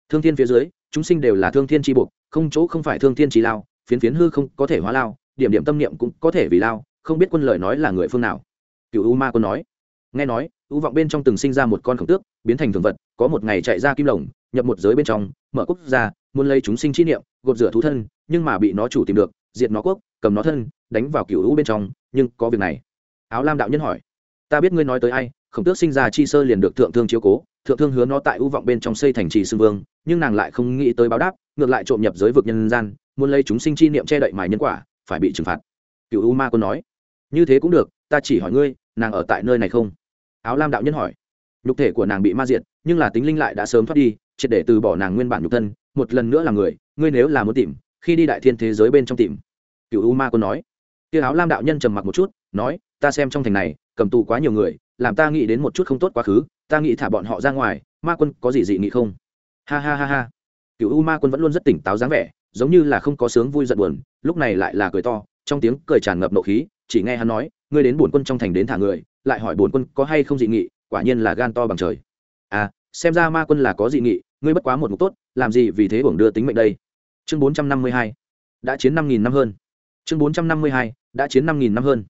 Thương thiên phía dưới, chúng sinh đều là thương thiên tri buộc, không chỗ không phải thương thiên trí lao, phiến phiến hư không có thể hóa lao, điểm điểm tâm niệm cũng có thể vì lao, không biết quân lời nói là người phương nào. Cựu u ma quân nói. Nghe nói, u vọng bên trong từng sinh ra một con khổng tước, biến thành thường vật, có một ngày chạy ra kim lồng, nhập một giới bên trong, mở quốc gia, muốn lấy chúng sinh chi niệm, gột rửa thú thân, nhưng mà bị nó chủ tìm được, diệt nó quốc, cầm nó thân, đánh vào cựu u bên trong, nhưng có việc này áo lam đạo nhân hỏi, ta biết ngươi nói tới ai, khổng tước sinh ra chi sơ liền được thượng thương chiếu cố, thượng thương hứa nó tại ưu vọng bên trong xây thành trì xưng vương, nhưng nàng lại không nghĩ tới báo đáp, ngược lại trộm nhập giới vực nhân gian, muốn lấy chúng sinh chi niệm che đậy mài nhân quả, phải bị trừng phạt. Cựu u ma quân nói, như thế cũng được, ta chỉ hỏi ngươi, nàng ở tại nơi này không? Áo lam đạo nhân hỏi, nhục thể của nàng bị ma diệt, nhưng là tính linh lại đã sớm thoát đi, triệt để từ bỏ nàng nguyên bản nhục thân, một lần nữa là người, ngươi nếu là muốn tìm, khi đi đại thiên thế giới bên trong tìm. Cựu u ma quân nói, kia áo lam đạo nhân trầm mặc một chút, nói ta xem trong thành này, cầm tù quá nhiều người, làm ta nghĩ đến một chút không tốt quá khứ, ta nghĩ thả bọn họ ra ngoài, ma quân có gì dị nghị không? Ha ha ha ha. Cựu u ma quân vẫn luôn rất tỉnh táo dáng vẻ, giống như là không có sướng vui giận buồn, lúc này lại là cười to, trong tiếng cười tràn ngập nộ khí, chỉ nghe hắn nói, ngươi đến bổn quân trong thành đến thả người, lại hỏi bổn quân có hay không dị nghị, quả nhiên là gan to bằng trời. À xem ra ma quân là có dị nghị, ngươi bất quá một mục tốt, làm gì vì thế bổng đưa tính mệnh đây? Chương bốn trăm năm mươi hai, đã chiến năm nghìn năm hơn. Chương bốn trăm năm mươi hai, đã chiến năm nghìn năm hơn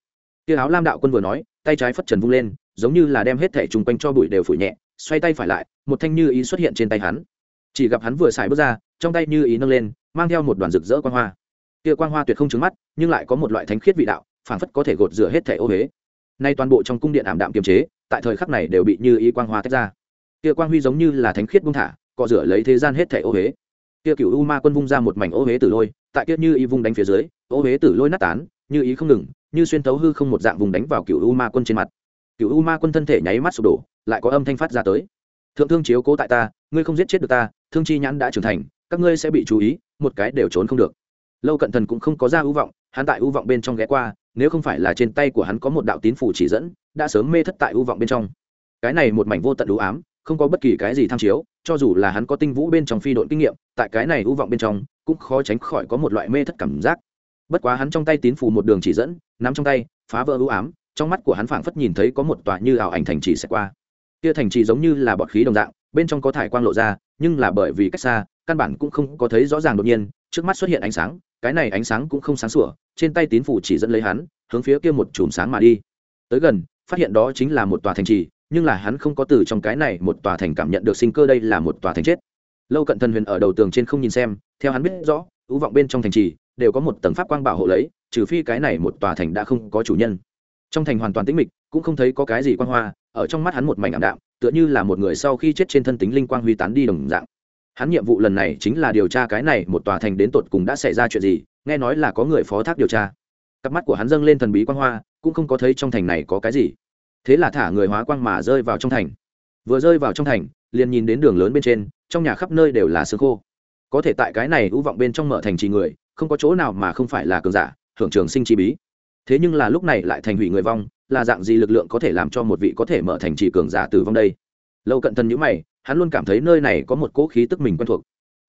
kia áo lam đạo quân vừa nói, tay trái phất trần vung lên, giống như là đem hết thẻ chung quanh cho bụi đều phủ nhẹ, xoay tay phải lại, một thanh như ý xuất hiện trên tay hắn. Chỉ gặp hắn vừa xài bước ra, trong tay như ý nâng lên, mang theo một đoàn rực rỡ quang hoa. Kia quang hoa tuyệt không trứng mắt, nhưng lại có một loại thánh khiết vị đạo, phảng phất có thể gột rửa hết thẻ ô huế nay toàn bộ trong cung điện ảm đạm kiềm chế, tại thời khắc này đều bị như ý quang hoa tách ra. Kia quang huy giống như là thánh khiết buông thả, cọ rửa lấy thế gian hết thẻ ô huế kia cựu u ma quân vung ra một mảnh ô huế tử lôi, tại kia như ý vung đánh phía dưới, ô huế tử lôi nát tán, như ý không ngừng như xuyên tấu hư không một dạng vùng đánh vào cựu u ma quân trên mặt. Cựu u ma quân thân thể nháy mắt sụp đổ, lại có âm thanh phát ra tới. Thượng thương chiếu cố tại ta, ngươi không giết chết được ta, thương chi nhãn đã trưởng thành, các ngươi sẽ bị chú ý, một cái đều trốn không được. Lâu cận thần cũng không có ra ưu vọng, hắn tại ưu vọng bên trong ghé qua, nếu không phải là trên tay của hắn có một đạo tín phủ chỉ dẫn, đã sớm mê thất tại ưu vọng bên trong. Cái này một mảnh vô tận ưu ám, không có bất kỳ cái gì tham chiếu, cho dù là hắn có tinh vũ bên trong phi độn kinh nghiệm, tại cái này ưu vọng bên trong, cũng khó tránh khỏi có một loại mê thất cảm giác. Bất quá hắn trong tay tín phủ một đường chỉ dẫn nắm trong tay, phá vỡ ưu ám, trong mắt của hắn phảng phất nhìn thấy có một tòa như ảo ảnh thành trì sẽ qua. Kia thành trì giống như là bọt khí đồng dạng, bên trong có thải quang lộ ra, nhưng là bởi vì cách xa, căn bản cũng không có thấy rõ ràng đột nhiên, trước mắt xuất hiện ánh sáng, cái này ánh sáng cũng không sáng sủa, trên tay tín phủ chỉ dẫn lấy hắn, hướng phía kia một chùm sáng mà đi. Tới gần, phát hiện đó chính là một tòa thành trì, nhưng là hắn không có từ trong cái này một tòa thành cảm nhận được sinh cơ đây là một tòa thành chết. Lâu cận thần huyền ở đầu tường trên không nhìn xem, theo hắn biết rõ, ưu vọng bên trong thành trì, đều có một tầng pháp quang bảo hộ lấy trừ phi cái này một tòa thành đã không có chủ nhân. Trong thành hoàn toàn tĩnh mịch, cũng không thấy có cái gì quang hoa, ở trong mắt hắn một mảnh ảm đạm, tựa như là một người sau khi chết trên thân tính linh quang huy tán đi đồng dạng. Hắn nhiệm vụ lần này chính là điều tra cái này một tòa thành đến tột cùng đã xảy ra chuyện gì, nghe nói là có người phó thác điều tra. Cặp mắt của hắn dâng lên thần bí quang hoa, cũng không có thấy trong thành này có cái gì. Thế là thả người hóa quang mà rơi vào trong thành. Vừa rơi vào trong thành, liền nhìn đến đường lớn bên trên, trong nhà khắp nơi đều là sương khô. Có thể tại cái này ưu vọng bên trong mở thành trì người, không có chỗ nào mà không phải là cường giả hưởng trường sinh chi bí. Thế nhưng là lúc này lại thành hủy người vong, là dạng gì lực lượng có thể làm cho một vị có thể mở thành trì cường giả tử vong đây? Lâu cận thần nhữ mày, hắn luôn cảm thấy nơi này có một cỗ khí tức mình quen thuộc.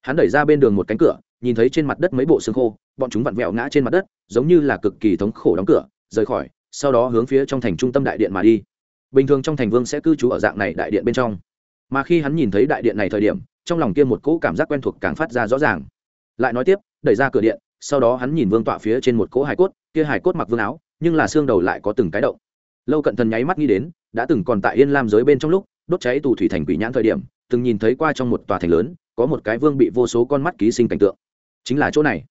Hắn đẩy ra bên đường một cánh cửa, nhìn thấy trên mặt đất mấy bộ xương khô, bọn chúng vặn vẹo ngã trên mặt đất, giống như là cực kỳ thống khổ đóng cửa, rời khỏi, sau đó hướng phía trong thành trung tâm đại điện mà đi. Bình thường trong thành vương sẽ cư trú ở dạng này đại điện bên trong. Mà khi hắn nhìn thấy đại điện này thời điểm, trong lòng kia một cỗ cảm giác quen thuộc càng phát ra rõ ràng. Lại nói tiếp, đẩy ra cửa điện sau đó hắn nhìn vương tọa phía trên một cỗ hải cốt, kia hải cốt mặc vương áo, nhưng là xương đầu lại có từng cái động. Lâu cận thần nháy mắt nghĩ đến, đã từng còn tại yên lam giới bên trong lúc, đốt cháy tù thủy thành quỷ nhãn thời điểm, từng nhìn thấy qua trong một tòa thành lớn, có một cái vương bị vô số con mắt ký sinh cảnh tượng. Chính là chỗ này.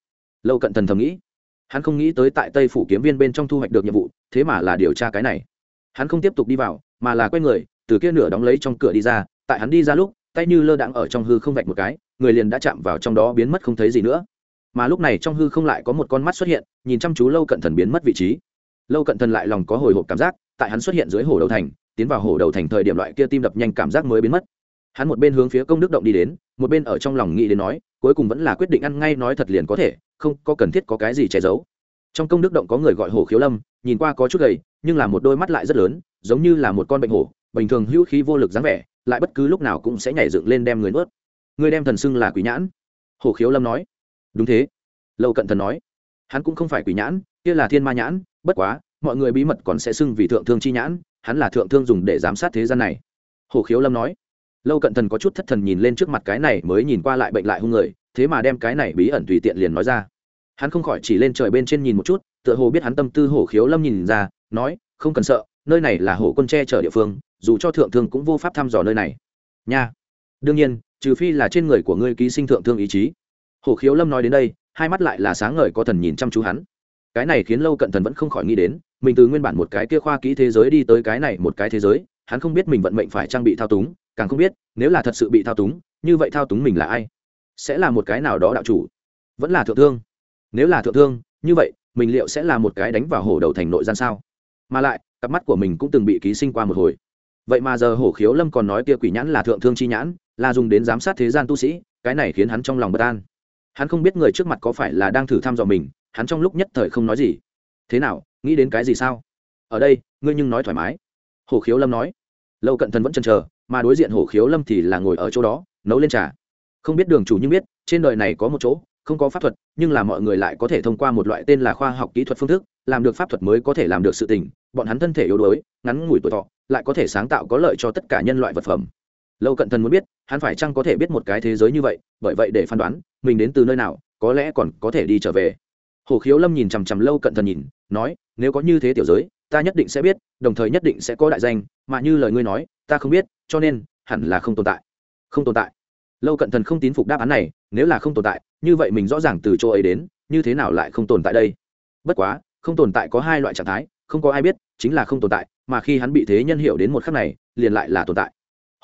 Lâu cận thần thầm nghĩ. Hắn không nghĩ tới tại tây phủ kiếm viên bên trong thu hoạch được nhiệm vụ, thế mà là điều tra cái này. Hắn không tiếp tục đi vào, mà là quay người, từ kia nửa đóng lấy trong cửa đi ra, tại hắn đi ra lúc, tay như lơ đãng ở trong hư không vạch một cái, người liền đã chạm vào trong đó biến mất không thấy gì nữa mà lúc này trong hư không lại có một con mắt xuất hiện, nhìn chăm chú lâu cận thần biến mất vị trí. Lâu cận thần lại lòng có hồi hộp cảm giác, tại hắn xuất hiện dưới hồ đầu thành, tiến vào hồ đầu thành thời điểm loại kia tim đập nhanh cảm giác mới biến mất. Hắn một bên hướng phía công đức động đi đến, một bên ở trong lòng nghĩ đến nói, cuối cùng vẫn là quyết định ăn ngay nói thật liền có thể, không có cần thiết có cái gì che giấu. Trong công đức động có người gọi hồ khiếu lâm, nhìn qua có chút gầy, nhưng là một đôi mắt lại rất lớn, giống như là một con bệnh hổ, bình thường hữu khí vô lực dáng vẻ, lại bất cứ lúc nào cũng sẽ nhảy dựng lên đem người nuốt. Người đem thần xưng là quỷ nhãn. Hồ khiếu lâm nói đúng thế. Lâu cận thần nói. Hắn cũng không phải quỷ nhãn, kia là thiên ma nhãn, bất quá, mọi người bí mật còn sẽ xưng vì thượng thương chi nhãn, hắn là thượng thương dùng để giám sát thế gian này. Hồ khiếu lâm nói. Lâu cận thần có chút thất thần nhìn lên trước mặt cái này mới nhìn qua lại bệnh lại hung người, thế mà đem cái này bí ẩn tùy tiện liền nói ra. Hắn không khỏi chỉ lên trời bên trên nhìn một chút, tựa hồ biết hắn tâm tư hổ khiếu lâm nhìn ra, nói, không cần sợ, nơi này là hổ quân tre chở địa phương, dù cho thượng thương cũng vô pháp thăm dò nơi này. Nha. Đương nhiên, trừ phi là trên người của ngươi ký sinh thượng thương ý chí hổ khiếu lâm nói đến đây, hai mắt lại là sáng ngời có thần nhìn chăm chú hắn. Cái này khiến lâu cận thần vẫn không khỏi nghĩ đến, mình từ nguyên bản một cái kia khoa kỹ thế giới đi tới cái này một cái thế giới, hắn không biết mình vận mệnh phải trang bị thao túng, càng không biết, nếu là thật sự bị thao túng, như vậy thao túng mình là ai? Sẽ là một cái nào đó đạo chủ? Vẫn là thượng thương? Nếu là thượng thương, như vậy, mình liệu sẽ là một cái đánh vào hổ đầu thành nội gian sao? Mà lại, cặp mắt của mình cũng từng bị ký sinh qua một hồi. Vậy mà giờ hổ khiếu lâm còn nói kia quỷ nhãn là thượng thương chi nhãn, là dùng đến giám sát thế gian tu sĩ, cái này khiến hắn trong lòng bất an hắn không biết người trước mặt có phải là đang thử thăm dò mình, hắn trong lúc nhất thời không nói gì. Thế nào, nghĩ đến cái gì sao? Ở đây, ngươi nhưng nói thoải mái. Hổ khiếu lâm nói. Lâu cận thần vẫn chần chờ, mà đối diện hổ khiếu lâm thì là ngồi ở chỗ đó, nấu lên trà. Không biết đường chủ nhưng biết, trên đời này có một chỗ, không có pháp thuật, nhưng là mọi người lại có thể thông qua một loại tên là khoa học kỹ thuật phương thức, làm được pháp thuật mới có thể làm được sự tình. Bọn hắn thân thể yếu đuối, ngắn ngủi tuổi thọ, lại có thể sáng tạo có lợi cho tất cả nhân loại vật phẩm lâu cận thần muốn biết, hắn phải chăng có thể biết một cái thế giới như vậy, bởi vậy để phán đoán, mình đến từ nơi nào, có lẽ còn có thể đi trở về. Hồ khiếu lâm nhìn chằm chằm lâu cận thần nhìn, nói, nếu có như thế tiểu giới, ta nhất định sẽ biết, đồng thời nhất định sẽ có đại danh, mà như lời ngươi nói, ta không biết, cho nên, hẳn là không tồn tại. Không tồn tại. Lâu cận thần không tín phục đáp án này, nếu là không tồn tại, như vậy mình rõ ràng từ chỗ ấy đến, như thế nào lại không tồn tại đây? Bất quá, không tồn tại có hai loại trạng thái, không có ai biết, chính là không tồn tại, mà khi hắn bị thế nhân hiểu đến một khắc này, liền lại là tồn tại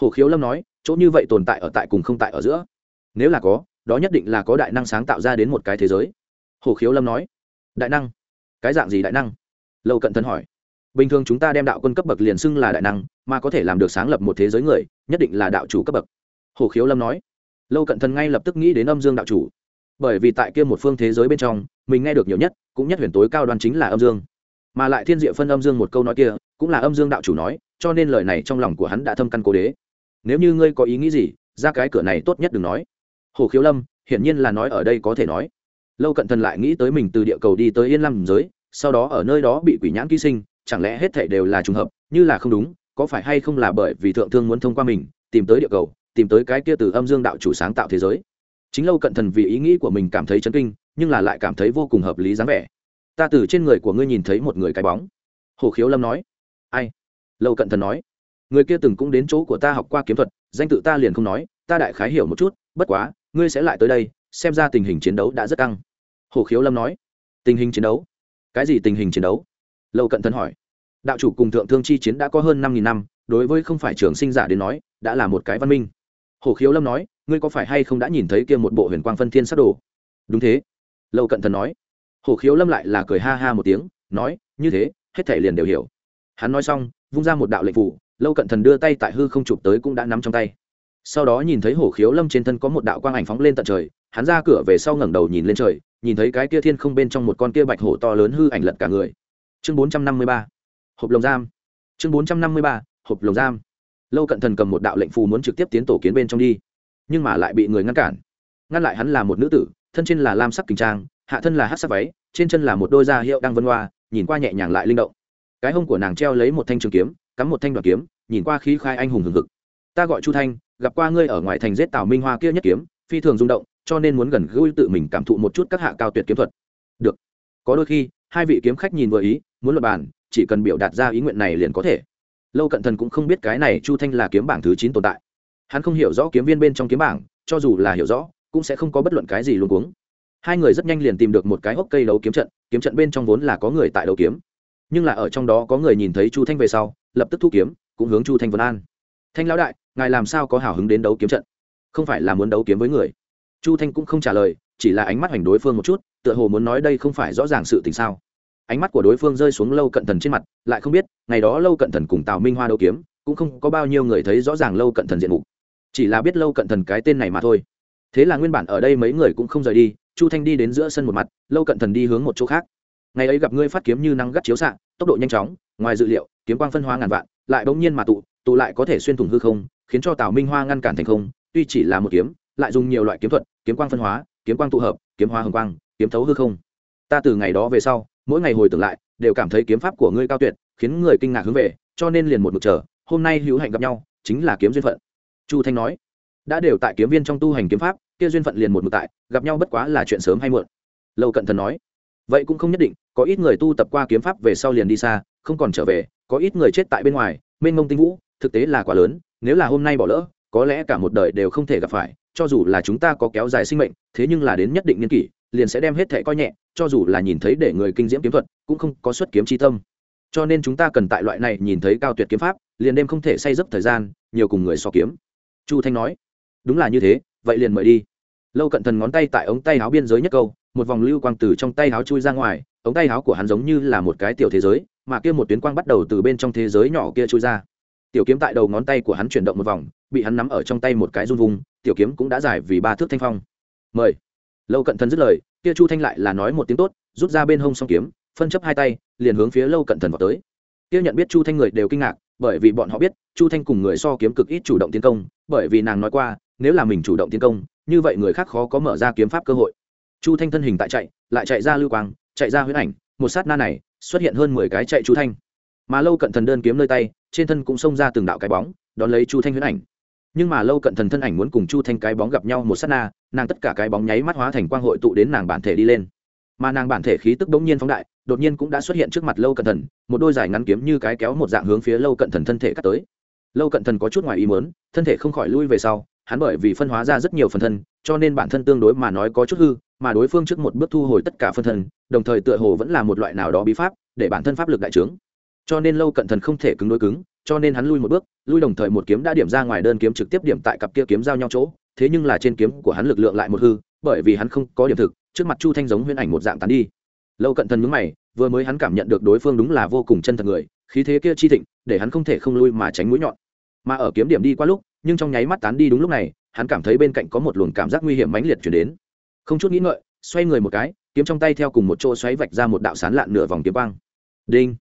hồ khiếu lâm nói, chỗ như vậy tồn tại ở tại cùng không tại ở giữa. Nếu là có, đó nhất định là có đại năng sáng tạo ra đến một cái thế giới. Hồ khiếu lâm nói, đại năng? Cái dạng gì đại năng? Lâu cận thân hỏi. Bình thường chúng ta đem đạo quân cấp bậc liền xưng là đại năng, mà có thể làm được sáng lập một thế giới người, nhất định là đạo chủ cấp bậc. Hồ khiếu lâm nói. Lâu cận thần ngay lập tức nghĩ đến âm dương đạo chủ. Bởi vì tại kia một phương thế giới bên trong, mình nghe được nhiều nhất, cũng nhất huyền tối cao đoan chính là âm dương. Mà lại thiên diệu phân âm dương một câu nói kia, cũng là âm dương đạo chủ nói, cho nên lời này trong lòng của hắn đã thâm căn cố đế nếu như ngươi có ý nghĩ gì, ra cái cửa này tốt nhất đừng nói. Hồ khiếu lâm, hiển nhiên là nói ở đây có thể nói. Lâu cận thần lại nghĩ tới mình từ địa cầu đi tới yên lam giới, sau đó ở nơi đó bị quỷ nhãn ký sinh, chẳng lẽ hết thảy đều là trùng hợp, như là không đúng, có phải hay không là bởi vì thượng thương muốn thông qua mình, tìm tới địa cầu, tìm tới cái kia từ âm dương đạo chủ sáng tạo thế giới. Chính lâu cận thần vì ý nghĩ của mình cảm thấy chấn kinh, nhưng là lại cảm thấy vô cùng hợp lý dáng vẻ. Ta từ trên người của ngươi nhìn thấy một người cái bóng. Hồ khiếu lâm nói. Ai? Lâu cận thần nói người kia từng cũng đến chỗ của ta học qua kiếm thuật, danh tự ta liền không nói, ta đại khái hiểu một chút, bất quá, ngươi sẽ lại tới đây, xem ra tình hình chiến đấu đã rất căng. Hồ khiếu lâm nói. Tình hình chiến đấu? Cái gì tình hình chiến đấu? Lâu cận thần hỏi. Đạo chủ cùng thượng thương chi chiến đã có hơn năm nghìn năm, đối với không phải trường sinh giả đến nói, đã là một cái văn minh. Hồ khiếu lâm nói. Ngươi có phải hay không đã nhìn thấy kia một bộ huyền quang phân thiên sắc đồ? Đúng thế. Lâu cận thần nói. Hồ khiếu lâm lại là cười ha ha một tiếng, nói. Như thế, hết thể liền đều hiểu. Hắn nói xong, vung ra một đạo lệnh phủ lâu cận thần đưa tay tại hư không chụp tới cũng đã nắm trong tay. Sau đó nhìn thấy hổ khiếu lâm trên thân có một đạo quang ảnh phóng lên tận trời, hắn ra cửa về sau ngẩng đầu nhìn lên trời, nhìn thấy cái kia thiên không bên trong một con kia bạch hổ to lớn hư ảnh lật cả người. Chương bốn trăm năm mươi ba, hộp lồng giam. Chương bốn trăm năm mươi ba, hộp lồng giam. Lâu cận thần cầm một đạo lệnh phù muốn trực tiếp tiến tổ kiến bên trong đi, nhưng mà lại bị người ngăn cản. Ngăn lại hắn là một nữ tử, thân trên là lam sắc kinh trang, hạ thân là hát sắc váy, trên chân là một đôi da hiệu đang vân hoa, nhìn qua nhẹ nhàng lại linh động. Cái hông của nàng treo lấy một thanh trường kiếm cắm một thanh đoạn kiếm, nhìn qua khí khai anh hùng hừng hực. Ta gọi chu thanh, gặp qua ngươi ở ngoài thành giết tào minh hoa kia nhất kiếm, phi thường rung động, cho nên muốn gần gũi tự mình cảm thụ một chút các hạ cao tuyệt kiếm thuật. Được. Có đôi khi, hai vị kiếm khách nhìn vừa ý, muốn luật bàn, chỉ cần biểu đạt ra ý nguyện này liền có thể. Lâu cận thần cũng không biết cái này chu thanh là kiếm bảng thứ chín tồn tại. Hắn không hiểu rõ kiếm viên bên trong kiếm bảng, cho dù là hiểu rõ, cũng sẽ không có bất luận cái gì luôn cuống. Hai người rất nhanh liền tìm được một cái hốc cây đấu kiếm trận kiếm trận bên trong vốn là có người tại đấu kiếm. Nhưng là ở trong đó có người nhìn thấy chu thanh về sau lập tức thu kiếm, cũng hướng chu thanh vân an. Thanh lão đại, ngài làm sao có hào hứng đến đấu kiếm trận? Không phải là muốn đấu kiếm với người. Chu thanh cũng không trả lời, chỉ là ánh mắt hoành đối phương một chút, tựa hồ muốn nói đây không phải rõ ràng sự tình sao. Ánh mắt của đối phương rơi xuống lâu cận thần trên mặt, lại không biết, ngày đó lâu cận thần cùng tào minh hoa đấu kiếm, cũng không có bao nhiêu người thấy rõ ràng lâu cận thần diện mục. Chỉ là biết lâu cận thần cái tên này mà thôi. Thế là nguyên bản ở đây mấy người cũng không rời đi, chu thanh đi đến giữa sân một mặt, lâu cận thần đi hướng một chỗ khác. Ngày ấy gặp ngươi phát kiếm như năng gắt chiếu xạ, tốc độ nhanh chóng ngoài dự liệu, kiếm quang phân hóa ngàn vạn, lại bỗng nhiên mà tụ tụ lại có thể xuyên thủng hư không, khiến cho tào minh hoa ngăn cản thành không, tuy chỉ là một kiếm, lại dùng nhiều loại kiếm thuật, kiếm quang phân hóa, kiếm quang tụ hợp, kiếm hoa hồng quang, kiếm thấu hư không. Ta từ ngày đó về sau, mỗi ngày hồi tưởng lại, đều cảm thấy kiếm pháp của ngươi cao tuyệt, khiến người kinh ngạc hướng về, cho nên liền một mực chờ, hôm nay hữu hạnh gặp nhau, chính là kiếm duyên phận. Chu thanh nói. Đã đều tại kiếm viên trong tu hành kiếm pháp, kia duyên phận liền một mực tại, gặp nhau bất quá là chuyện sớm hay muộn. Lâu cận thần nói. Vậy cũng không nhất định, có ít người tu tập qua kiếm pháp về sau liền đi xa không còn trở về, có ít người chết tại bên ngoài, mênh mông tinh vũ, thực tế là quá lớn, nếu là hôm nay bỏ lỡ, có lẽ cả một đời đều không thể gặp phải, cho dù là chúng ta có kéo dài sinh mệnh, thế nhưng là đến nhất định niên kỷ, liền sẽ đem hết thệ coi nhẹ, cho dù là nhìn thấy để người kinh diễm kiếm thuật, cũng không có xuất kiếm chi tâm. Cho nên chúng ta cần tại loại này nhìn thấy cao tuyệt kiếm pháp, liền đêm không thể say giấc thời gian, nhiều cùng người so kiếm. Chu thanh nói, đúng là như thế, vậy liền mời đi. Lâu cận thần ngón tay tại ống tay áo biên giới nhất câu, một vòng lưu quang từ trong tay áo chui ra ngoài, ống tay áo của hắn giống như là một cái tiểu thế giới mà kia một tuyến quang bắt đầu từ bên trong thế giới nhỏ kia trôi ra. Tiểu kiếm tại đầu ngón tay của hắn chuyển động một vòng, bị hắn nắm ở trong tay một cái run vùng tiểu kiếm cũng đã dài vì ba thước thanh phong. Mời. Lâu cận thần dứt lời, kia chu thanh lại là nói một tiếng tốt, rút ra bên hông song kiếm, phân chấp hai tay, liền hướng phía lâu cận thần vào tới. Kia nhận biết chu thanh người đều kinh ngạc, bởi vì bọn họ biết, chu thanh cùng người so kiếm cực ít chủ động tiến công, bởi vì nàng nói qua, nếu là mình chủ động tiến công, như vậy người khác khó có mở ra kiếm pháp cơ hội. Chu thanh thân hình tại chạy, lại chạy ra lưu quang, chạy ra huyết ảnh, một sát na này xuất hiện hơn mười cái chạy chu thanh. Mà lâu cận thần đơn kiếm nơi tay, trên thân cũng xông ra từng đạo cái bóng, đón lấy chu thanh huyễn ảnh. Nhưng mà lâu cận thần thân ảnh muốn cùng chu thanh cái bóng gặp nhau một sát na, nàng tất cả cái bóng nháy mắt hóa thành quang hội tụ đến nàng bản thể đi lên. Mà nàng bản thể khí tức bỗng nhiên phóng đại, đột nhiên cũng đã xuất hiện trước mặt lâu cận thần, một đôi dài ngắn kiếm như cái kéo một dạng hướng phía lâu cận thần thân thể cắt tới. Lâu cận thần có chút ngoài ý muốn, thân thể không khỏi lui về sau, hắn bởi vì phân hóa ra rất nhiều phần thân, cho nên bản thân tương đối mà nói có chút hư mà đối phương trước một bước thu hồi tất cả phân thân, đồng thời tựa hồ vẫn là một loại nào đó bí pháp để bản thân pháp lực đại trướng. Cho nên lâu cận thần không thể cứng đối cứng, cho nên hắn lui một bước, lui đồng thời một kiếm đã điểm ra ngoài đơn kiếm trực tiếp điểm tại cặp kia kiếm giao nhau chỗ, thế nhưng là trên kiếm của hắn lực lượng lại một hư, bởi vì hắn không có điểm thực, trước mặt chu thanh giống huyễn ảnh một dạng tán đi. Lâu cận thần mướn mày, vừa mới hắn cảm nhận được đối phương đúng là vô cùng chân thật người, khí thế kia chi thịnh, để hắn không thể không lui mà tránh mũi nhọn. Mà ở kiếm điểm đi qua lúc, nhưng trong nháy mắt tán đi đúng lúc này, hắn cảm thấy bên cạnh có một luồng cảm giác nguy hiểm mãnh liệt chuyển đến không chút nghĩ ngợi, xoay người một cái, kiếm trong tay theo cùng một chỗ xoáy vạch ra một đạo sán lạn nửa vòng kiếm quang. Đinh!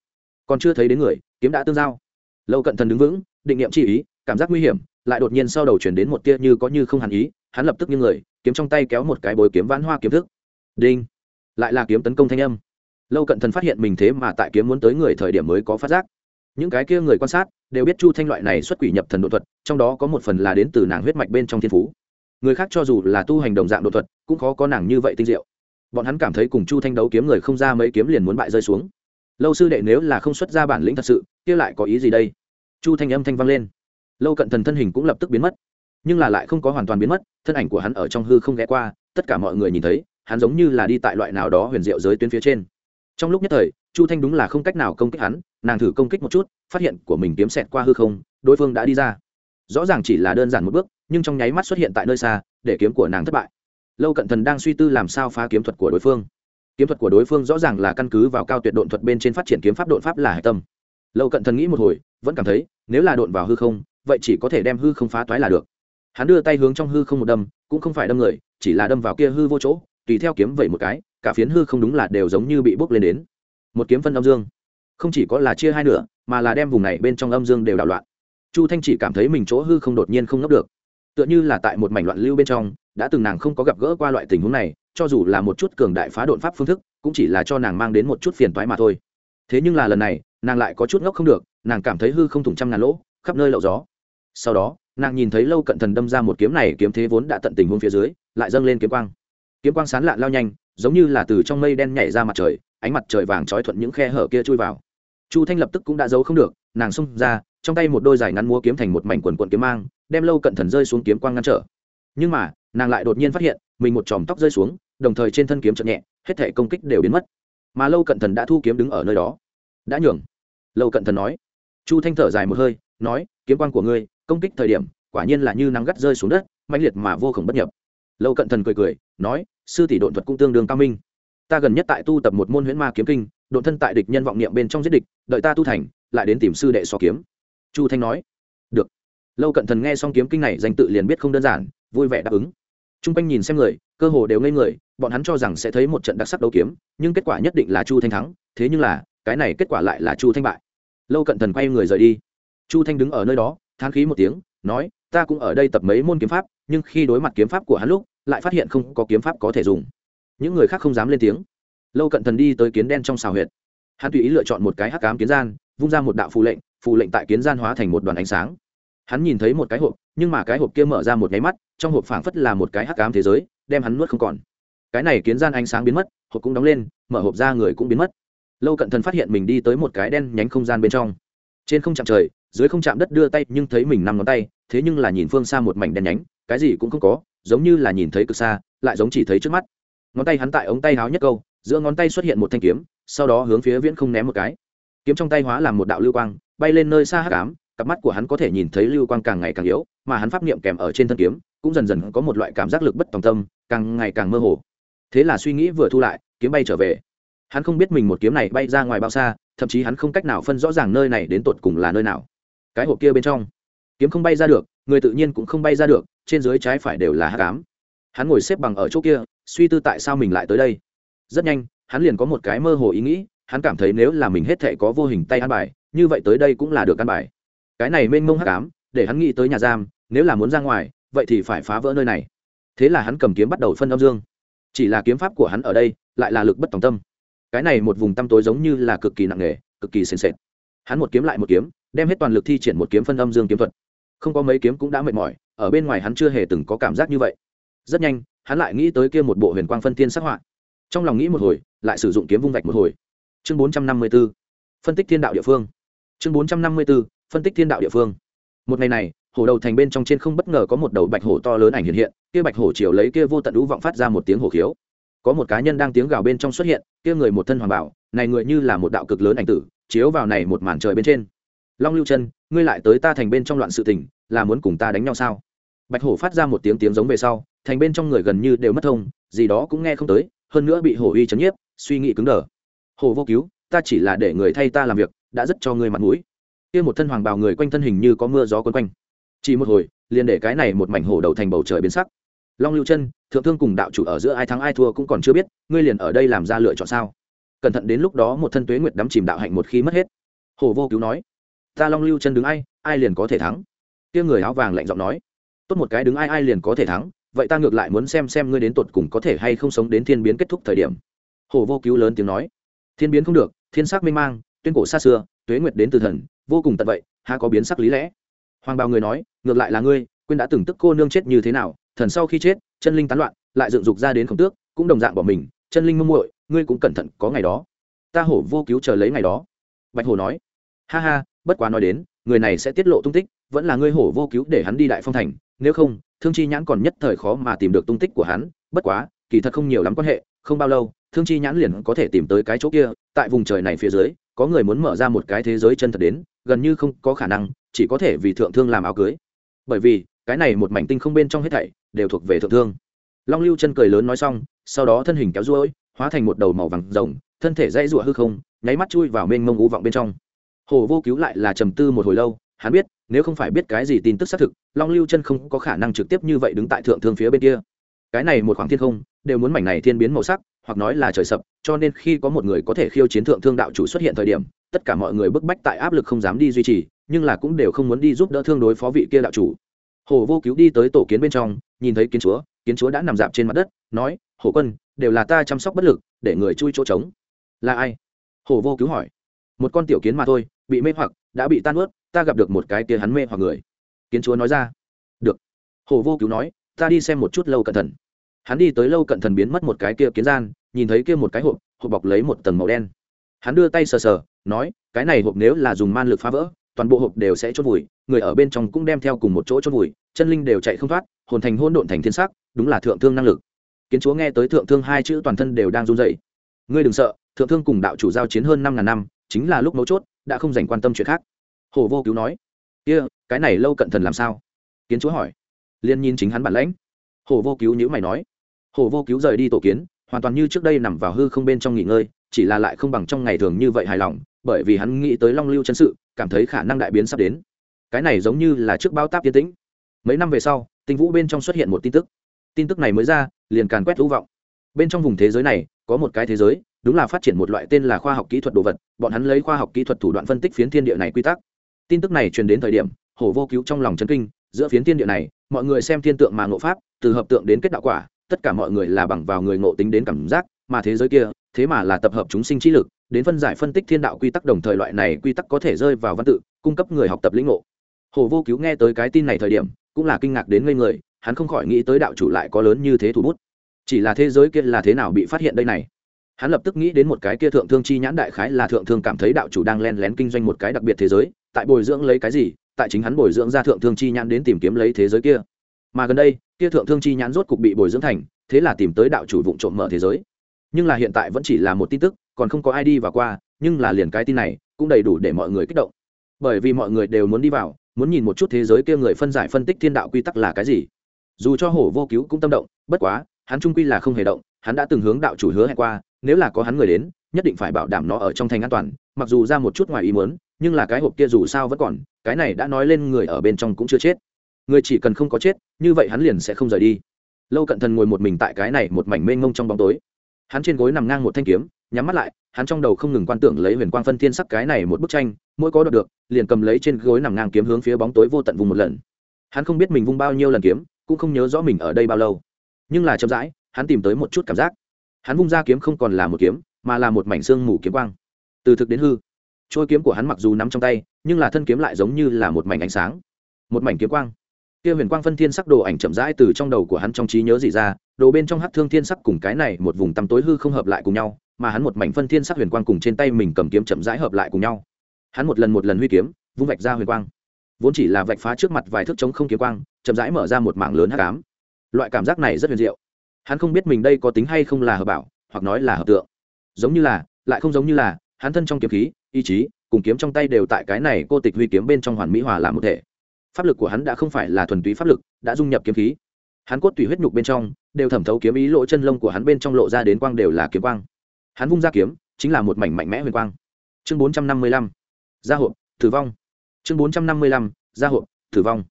Còn chưa thấy đến người, kiếm đã tương giao. Lâu cận thần đứng vững, định nghiệm chi ý, cảm giác nguy hiểm, lại đột nhiên sau đầu chuyển đến một tia như có như không hẳn ý, hắn lập tức như người, kiếm trong tay kéo một cái bồi kiếm vãn hoa kiếm thức. Đinh! Lại là kiếm tấn công thanh âm. Lâu cận thần phát hiện mình thế mà tại kiếm muốn tới người thời điểm mới có phát giác. Những cái kia người quan sát, đều biết chu thanh loại này xuất quỷ nhập thần độ thuật, trong đó có một phần là đến từ nàng huyết mạch bên trong thiên phú người khác cho dù là tu hành đồng dạng đột thuật, cũng khó có nàng như vậy tinh diệu. Bọn hắn cảm thấy cùng chu thanh đấu kiếm người không ra mấy kiếm liền muốn bại rơi xuống. Lâu sư đệ nếu là không xuất ra bản lĩnh thật sự, kia lại có ý gì đây? Chu thanh âm thanh vang lên. Lâu cận thần thân hình cũng lập tức biến mất. Nhưng là lại không có hoàn toàn biến mất, thân ảnh của hắn ở trong hư không ghé qua, tất cả mọi người nhìn thấy, hắn giống như là đi tại loại nào đó huyền diệu giới tuyến phía trên. Trong lúc nhất thời, chu thanh đúng là không cách nào công kích hắn, nàng thử công kích một chút, phát hiện của mình kiếm xẹt qua hư không, đối phương đã đi ra. Rõ ràng chỉ là đơn giản một bước nhưng trong nháy mắt xuất hiện tại nơi xa, để kiếm của nàng thất bại. Lâu cận thần đang suy tư làm sao phá kiếm thuật của đối phương. Kiếm thuật của đối phương rõ ràng là căn cứ vào cao tuyệt độn thuật bên trên phát triển kiếm pháp độn pháp là hải tâm. Lâu cận thần nghĩ một hồi, vẫn cảm thấy, nếu là độn vào hư không, vậy chỉ có thể đem hư không phá toái là được. Hắn đưa tay hướng trong hư không một đâm, cũng không phải đâm người, chỉ là đâm vào kia hư vô chỗ, tùy theo kiếm vậy một cái, cả phiến hư không đúng là đều giống như bị bốc lên đến. Một kiếm phân âm dương. Không chỉ có là chia hai nửa, mà là đem vùng này bên trong âm dương đều đảo loạn. Chu thanh chỉ cảm thấy mình chỗ hư không đột nhiên không nấp được tựa như là tại một mảnh loạn lưu bên trong, đã từng nàng không có gặp gỡ qua loại tình huống này, cho dù là một chút cường đại phá đột pháp phương thức, cũng chỉ là cho nàng mang đến một chút phiền toái mà thôi. Thế nhưng là lần này, nàng lại có chút ngốc không được, nàng cảm thấy hư không thủng trăm ngàn lỗ, khắp nơi lậu gió. Sau đó, nàng nhìn thấy lâu cận thần đâm ra một kiếm này, kiếm thế vốn đã tận tình huống phía dưới, lại dâng lên kiếm quang. Kiếm quang sán lạ lao nhanh, giống như là từ trong mây đen nhảy ra mặt trời, ánh mặt trời vàng trói thuận những khe hở kia chui vào. Chu thanh lập tức cũng đã giấu không được, nàng xông ra, trong tay một đôi giải ngắn múa kiếm thành một mảnh quần quần kiếm mang đem lâu cận thần rơi xuống kiếm quang ngăn trở. Nhưng mà, nàng lại đột nhiên phát hiện, mình một chòm tóc rơi xuống, đồng thời trên thân kiếm chậm nhẹ, hết thể công kích đều biến mất. Mà lâu cận thần đã thu kiếm đứng ở nơi đó. Đã nhường. Lâu cận thần nói. Chu thanh thở dài một hơi, nói, kiếm quang của ngươi, công kích thời điểm, quả nhiên là như nắng gắt rơi xuống đất, mãnh liệt mà vô khổng bất nhập. Lâu cận thần cười cười, nói, sư tỷ độn thuật cũng tương đương cao minh. Ta gần nhất tại tu tập một môn huyễn ma kiếm kinh, độn thân tại địch nhân vọng niệm bên trong giết địch, đợi ta tu thành, lại đến tìm sư đệ so kiếm. Chu thanh nói, được lâu cận thần nghe xong kiếm kinh này danh tự liền biết không đơn giản, vui vẻ đáp ứng. T r u n g quanh nhìn xem người, cơ hồ đều ngây người, bọn hắn cho rằng sẽ thấy một trận đặc sắc đấu kiếm, nhưng kết quả nhất định là chu thanh thắng, thế nhưng là, cái này kết quả lại là chu thanh bại. Lâu cận thần quay người rời đi. Chu thanh đứng ở nơi đó, thán khí một tiếng, nói, ta cũng ở đây tập mấy môn kiếm pháp, nhưng khi đối mặt kiếm pháp của hắn lúc, lại phát hiện không có kiếm pháp có thể dùng. Những người khác không dám lên tiếng. Lâu cận thần đi tới kiến đen trong xào huyệt. Hắn tùy ý lựa chọn một cái hắc cám kiến gian, vung ra một đạo phù lệnh phù lệnh tại kiến gian hóa thành một đoàn ánh sáng hắn nhìn thấy một cái hộp, nhưng mà cái hộp kia mở ra một nháy mắt, trong hộp phảng phất là một cái hắc ám thế giới, đem hắn nuốt không còn. Cái này kiến gian ánh sáng biến mất, hộp cũng đóng lên, mở hộp ra người cũng biến mất. Lâu cận thần phát hiện mình đi tới một cái đen nhánh không gian bên trong. Trên không chạm trời, dưới không chạm đất đưa tay, nhưng thấy mình năm ngón tay, thế nhưng là nhìn phương xa một mảnh đen nhánh, cái gì cũng không có, giống như là nhìn thấy cực xa, lại giống chỉ thấy trước mắt. Ngón tay hắn tại ống tay háo nhất câu, giữa ngón tay xuất hiện một thanh kiếm, sau đó hướng phía viễn không ném một cái. Kiếm trong tay hóa làm một đạo lưu quang, bay lên nơi xa hắc ám cặp mắt của hắn có thể nhìn thấy lưu quang càng ngày càng yếu, mà hắn pháp niệm kèm ở trên thân kiếm, cũng dần dần có một loại cảm giác lực bất tòng tâm, càng ngày càng mơ hồ. Thế là suy nghĩ vừa thu lại, kiếm bay trở về. Hắn không biết mình một kiếm này bay ra ngoài bao xa, thậm chí hắn không cách nào phân rõ ràng nơi này đến tột cùng là nơi nào. Cái hộp kia bên trong, kiếm không bay ra được, người tự nhiên cũng không bay ra được, trên dưới trái phải đều là hát cám hắn ngồi xếp bằng ở chỗ kia, suy tư tại sao mình lại tới đây. Rất nhanh, hắn liền có một cái mơ hồ ý nghĩ, hắn cảm thấy nếu là mình hết thệ có vô hình tay ăn bài, như vậy tới đây cũng là được ăn bài cái này mênh mông hắc ám, để hắn nghĩ tới nhà giam, nếu là muốn ra ngoài, vậy thì phải phá vỡ nơi này. Thế là hắn cầm kiếm bắt đầu phân âm dương. Chỉ là kiếm pháp của hắn ở đây, lại là lực bất tòng tâm. Cái này một vùng tăm tối giống như là cực kỳ nặng nề, cực kỳ sền sệt. Hắn một kiếm lại một kiếm, đem hết toàn lực thi triển một kiếm phân âm dương kiếm thuật. Không có mấy kiếm cũng đã mệt mỏi, ở bên ngoài hắn chưa hề từng có cảm giác như vậy. Rất nhanh, hắn lại nghĩ tới kia một bộ huyền quang phân thiên sắc họa. Trong lòng nghĩ một hồi, lại sử dụng kiếm vung vạch một hồi. Chương bốn trăm năm mươi b ố phân tích thiên đạo địa phương. Chương bốn trăm năm mươi b ố phân tích thiên đạo địa phương. Một ngày này hổ đầu thành bên trong trên không bất ngờ có một đầu bạch hổ to lớn ảnh hiện hiện, kia bạch hổ chiều lấy kia vô tận lũ vọng phát ra một tiếng hổ khiếu. Có một cá nhân đang tiếng gào bên trong xuất hiện, kia người một thân hoàng bảo, này người như là một đạo cực lớn ảnh tử, chiếu vào này một màn trời bên trên. Long lưu chân ngươi lại tới ta thành bên trong loạn sự tình, là muốn cùng ta đánh nhau sao? Bạch hổ phát ra một tiếng tiếng giống về sau, thành bên trong người gần như đều mất thông, gì đó cũng nghe không tới, hơn nữa bị hổ uy chấn nhiếp, suy nghĩ cứng đờ. Hổ vô cứu, ta chỉ là để người thay ta làm việc, đã rất cho ngươi mặt mũi kia một thân hoàng bào người quanh thân hình như có mưa gió quấn quanh. Chỉ một hồi, liền để cái này một mảnh hổ đầu thành bầu trời biến sắc. Long lưu chân, thượng thương cùng đạo chủ ở giữa ai thắng ai thua cũng còn chưa biết, ngươi liền ở đây làm ra lựa chọn sao? Cẩn thận đến lúc đó một thân tuế nguyệt đắm chìm đạo hạnh một khi mất hết. Hổ vô cứu nói, ta long lưu chân đứng ai ai liền có thể thắng? Kia người áo vàng lạnh giọng nói, tốt một cái đứng ai ai liền có thể thắng, vậy ta ngược lại muốn xem xem ngươi đến tột cùng có thể hay không sống đến thiên biến kết thúc thời điểm. Hổ vô cứu lớn tiếng nói, thiên biến không được, thiên sắc mê mang, tuyên cổ xa xưa tuế nguyệt đến từ thần, vô cùng tận vậy, há có biến sắc lý lẽ. Hoàng bào người nói, ngược lại là ngươi, quên đã từng tức cô nương chết như thế nào, thần sau khi chết, chân linh tán loạn, lại dựng dục ra đến khổng tước, cũng đồng dạng bỏ mình, chân linh mông muội, ngươi cũng cẩn thận, có ngày đó. Ta hổ vô cứu chờ lấy ngày đó. Bạch hổ nói, ha ha, bất quá nói đến, người này sẽ tiết lộ tung tích, vẫn là ngươi hổ vô cứu để hắn đi đại phong thành, nếu không, thương chi nhãn còn nhất thời khó mà tìm được tung tích của hắn, bất quá, kỳ thật không nhiều lắm quan hệ, không bao lâu, thương chi nhãn liền có thể tìm tới cái chỗ kia, tại vùng trời này phía dưới có người muốn mở ra một cái thế giới chân thật đến, gần như không có khả năng, chỉ có thể vì thượng thương làm áo cưới. Bởi vì, cái này một mảnh tinh không bên trong hết thảy đều thuộc về thượng thương. Long lưu chân cười lớn nói xong, sau đó thân hình kéo ruôi, hóa thành một đầu màu vàng rồng, thân thể dãy rụa hư không, nháy mắt chui vào mênh mông u vọng bên trong. Hồ vô cứu lại là trầm tư một hồi lâu, hắn biết, nếu không phải biết cái gì tin tức xác thực, long lưu chân không có khả năng trực tiếp như vậy đứng tại thượng thương phía bên kia cái này một khoảng thiên không, đều muốn mảnh này thiên biến màu sắc, hoặc nói là trời sập, cho nên khi có một người có thể khiêu chiến thượng thương đạo chủ xuất hiện thời điểm, tất cả mọi người bức bách tại áp lực không dám đi duy trì, nhưng là cũng đều không muốn đi giúp đỡ thương đối phó vị kia đạo chủ. Hồ vô cứu đi tới tổ kiến bên trong, nhìn thấy kiến chúa kiến chúa đã nằm dạp trên mặt đất, nói hồ quân, đều là ta chăm sóc bất lực, để người chui chỗ trống. Là ai? Hồ vô cứu hỏi. Một con tiểu kiến mà thôi, bị mê hoặc, đã bị tan ướt ta gặp được một cái kia hắn mê hoặc người. Kiến chúa nói ra. Được. Hồ vô cứu nói, ta đi xem một chút lâu cẩn thần hắn đi tới lâu cận thần biến mất một cái kia kiến gian nhìn thấy kia một cái hộp hộp bọc lấy một tầng màu đen. Hắn đưa tay sờ sờ nói cái này hộp nếu là dùng man lực phá vỡ toàn bộ hộp đều sẽ chốt vùi người ở bên trong cũng đem theo cùng một chỗ chốt vùi chân linh đều chạy không thoát hồn thành hôn độn thành thiên sắc đúng là thượng thương năng lực. Kiến chúa nghe tới thượng thương hai chữ toàn thân đều đang run dậy ngươi đừng sợ thượng thương cùng đạo chủ giao chiến hơn năm ngàn năm chính là lúc mấu chốt đã không dành quan tâm chuyện khác. Hồ vô cứu nói. Kia、yeah, cái này lâu cận thần làm sao? Kiến chúa hỏi. Liên nhìn chính hắn bản lãnh. Hồ vô cứu nhữ mày nói hồ vô cứu rời đi tổ kiến, hoàn toàn như trước đây nằm vào hư không bên trong nghỉ ngơi, chỉ là lại không bằng trong ngày thường như vậy hài lòng, bởi vì hắn nghĩ tới long lưu chân sự, cảm thấy khả năng đại biến sắp đến. Cái này giống như là trước bao táp tiến tĩnh. Mấy năm về sau, tinh vũ bên trong xuất hiện một tin tức. Tin tức này mới ra, liền càn quét hữu vọng. Bên trong vùng thế giới này, có một cái thế giới, đúng là phát triển một loại tên là khoa học kỹ thuật đồ vật, bọn hắn lấy khoa học kỹ thuật thủ đoạn phân tích phiến thiên địa này quy tắc. Tin tức này truyền đến thời điểm hổ vô cứu trong lòng chân kinh, giữa phiến thiên địa này, mọi người xem thiên tượng mà ngộ pháp, từ hợp tượng đến kết đạo quả tất cả mọi người là bằng vào người ngộ tính đến cảm giác, mà thế giới kia, thế mà là tập hợp chúng sinh trí lực, đến phân giải phân tích thiên đạo quy tắc đồng thời loại này quy tắc có thể rơi vào văn tự, cung cấp người học tập lĩnh ngộ. Hồ vô cứu nghe tới cái tin này thời điểm, cũng là kinh ngạc đến ngây người, hắn không khỏi nghĩ tới đạo chủ lại có lớn như thế thủ bút. Chỉ là thế giới kia là thế nào bị phát hiện đây này? Hắn lập tức nghĩ đến một cái kia thượng thương chi nhãn đại khái là thượng thương cảm thấy đạo chủ đang len lén kinh doanh một cái đặc biệt thế giới, tại bồi dưỡng lấy cái gì, tại chính hắn bồi dưỡng ra thượng thương chi nhãn đến tìm kiếm lấy thế giới kia mà gần đây, kia thượng thương chi nhãn rốt cục bị bồi dưỡng thành, thế là tìm tới đạo chủ vụ trộm mở thế giới. Nhưng là hiện tại vẫn chỉ là một tin tức, còn không có ai đi vào qua, nhưng là liền cái tin này cũng đầy đủ để mọi người kích động. Bởi vì mọi người đều muốn đi vào, muốn nhìn một chút thế giới kia người phân giải phân tích thiên đạo quy tắc là cái gì. Dù cho hổ vô cứu cũng tâm động, bất quá, hắn trung quy là không hề động, hắn đã từng hướng đạo chủ hứa hẹn qua, nếu là có hắn người đến, nhất định phải bảo đảm nó ở trong thành an toàn, mặc dù ra một chút ngoài ý muốn, nhưng là cái hộp kia dù sao vẫn còn, cái này đã nói lên người ở bên trong cũng chưa chết người chỉ cần không có chết, như vậy hắn liền sẽ không rời đi. Lâu cận thần ngồi một mình tại cái này một mảnh mênh mông trong bóng tối. Hắn trên gối nằm ngang một thanh kiếm, nhắm mắt lại, hắn trong đầu không ngừng quan tưởng lấy huyền quang phân thiên sắc cái này một bức tranh, mỗi có đọc được, liền cầm lấy trên gối nằm ngang kiếm hướng phía bóng tối vô tận vùng một lần. Hắn không biết mình vung bao nhiêu lần kiếm, cũng không nhớ rõ mình ở đây bao lâu. Nhưng là chậm rãi, hắn tìm tới một chút cảm giác. Hắn vung ra kiếm không còn là một kiếm, mà là một mảnh xương mù kiếm quang. Từ thực đến hư, trôi kiếm của hắn mặc dù nắm trong tay, nhưng là thân kiếm lại giống như là một mảnh ánh sáng, một mảnh kiếm quang kia huyền quang phân thiên sắc đồ ảnh chậm rãi từ trong đầu của hắn trong trí nhớ gì ra, đồ bên trong hắc thương thiên sắc cùng cái này một vùng tăm tối hư không hợp lại cùng nhau, mà hắn một mảnh phân thiên sắc huyền quang cùng trên tay mình cầm kiếm chậm rãi hợp lại cùng nhau. Hắn một lần một lần huy kiếm, vung vạch ra huyền quang. Vốn chỉ là vạch phá trước mặt vài thước chống không kiếm quang, chậm rãi mở ra một mảng lớn hắc ám. Loại cảm giác này rất huyền diệu. Hắn không biết mình đây có tính hay không là hợp bảo, hoặc nói là hợp tượng. Giống như là, lại không giống như là, hắn thân trong kiếm khí, ý chí, cùng kiếm trong tay đều tại cái này cô tịch huy kiếm bên trong hoàn mỹ hòa làm một thể pháp lực của hắn đã không phải là thuần túy pháp lực, đã dung nhập kiếm khí. Hắn cốt tùy huyết nhục bên trong, đều thẩm thấu kiếm ý lỗ chân lông của hắn bên trong lộ ra đến quang đều là kiếm quang. Hắn vung ra kiếm, chính là một mảnh mạnh mẽ huyền quang. Chương bốn trăm năm mươi lăm, gia hộ tử vong. Chương bốn trăm năm mươi lăm, gia hộ tử vong.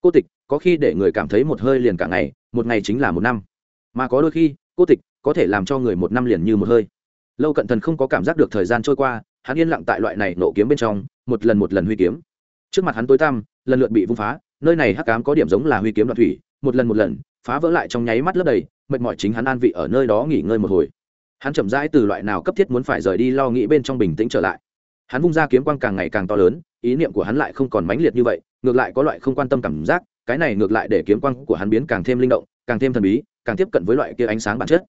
Cô tịch, có khi để người cảm thấy một hơi liền cả ngày, một ngày chính là một năm. Mà có đôi khi, cô tịch, có thể làm cho người một năm liền như một hơi. Lâu cận thần không có cảm giác được thời gian trôi qua, hắn yên lặng tại loại này nộ kiếm bên trong, một lần một lần huy kiếm trước mặt hắn tối tăm, lần lượt bị vung phá, nơi này hắc cám có điểm giống là huy kiếm đoạn thủy, một lần một lần, phá vỡ lại trong nháy mắt lấp đầy, mệt mỏi chính hắn an vị ở nơi đó nghỉ ngơi một hồi. Hắn chậm rãi từ loại nào cấp thiết muốn phải rời đi lo nghĩ bên trong bình tĩnh trở lại. Hắn vung ra kiếm quang càng ngày càng to lớn, ý niệm của hắn lại không còn mãnh liệt như vậy, ngược lại có loại không quan tâm cảm giác, cái này ngược lại để kiếm quang của hắn biến càng thêm linh động, càng thêm thần bí, càng tiếp cận với loại kia ánh sáng bản chất.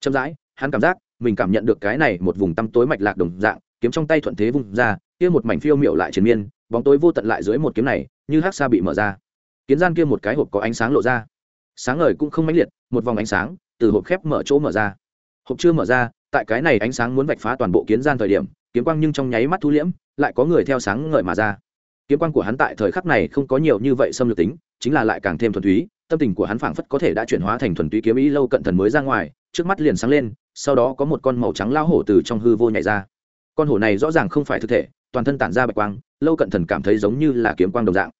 Chậm rãi, hắn cảm giác, mình cảm nhận được cái này một vùng tăm tối mạch lạc đồng dạng kiếm trong tay thuận thế vung ra, kia một mảnh phiêu miệu lại triền miên, bóng tối vô tận lại dưới một kiếm này, như hắc xa bị mở ra. Kiến gian kia một cái hộp có ánh sáng lộ ra. Sáng ngời cũng không mãnh liệt, một vòng ánh sáng từ hộp khép mở chỗ mở ra. Hộp chưa mở ra, tại cái này ánh sáng muốn vạch phá toàn bộ kiến gian thời điểm, kiếm quang nhưng trong nháy mắt thu liễm, lại có người theo sáng ngời mà ra. Kiếm quang của hắn tại thời khắc này không có nhiều như vậy xâm lược tính, chính là lại càng thêm thuần túy, tâm tình của hắn phảng phất có thể đã chuyển hóa thành thuần túy kiếm ý lâu cận thần mới ra ngoài, trước mắt liền sáng lên, sau đó có một con màu trắng lao hổ từ trong hư vô nhảy ra con hổ này rõ ràng không phải thực thể, toàn thân tản ra bạch quang, lâu cận thần cảm thấy giống như là kiếm quang đồng dạng.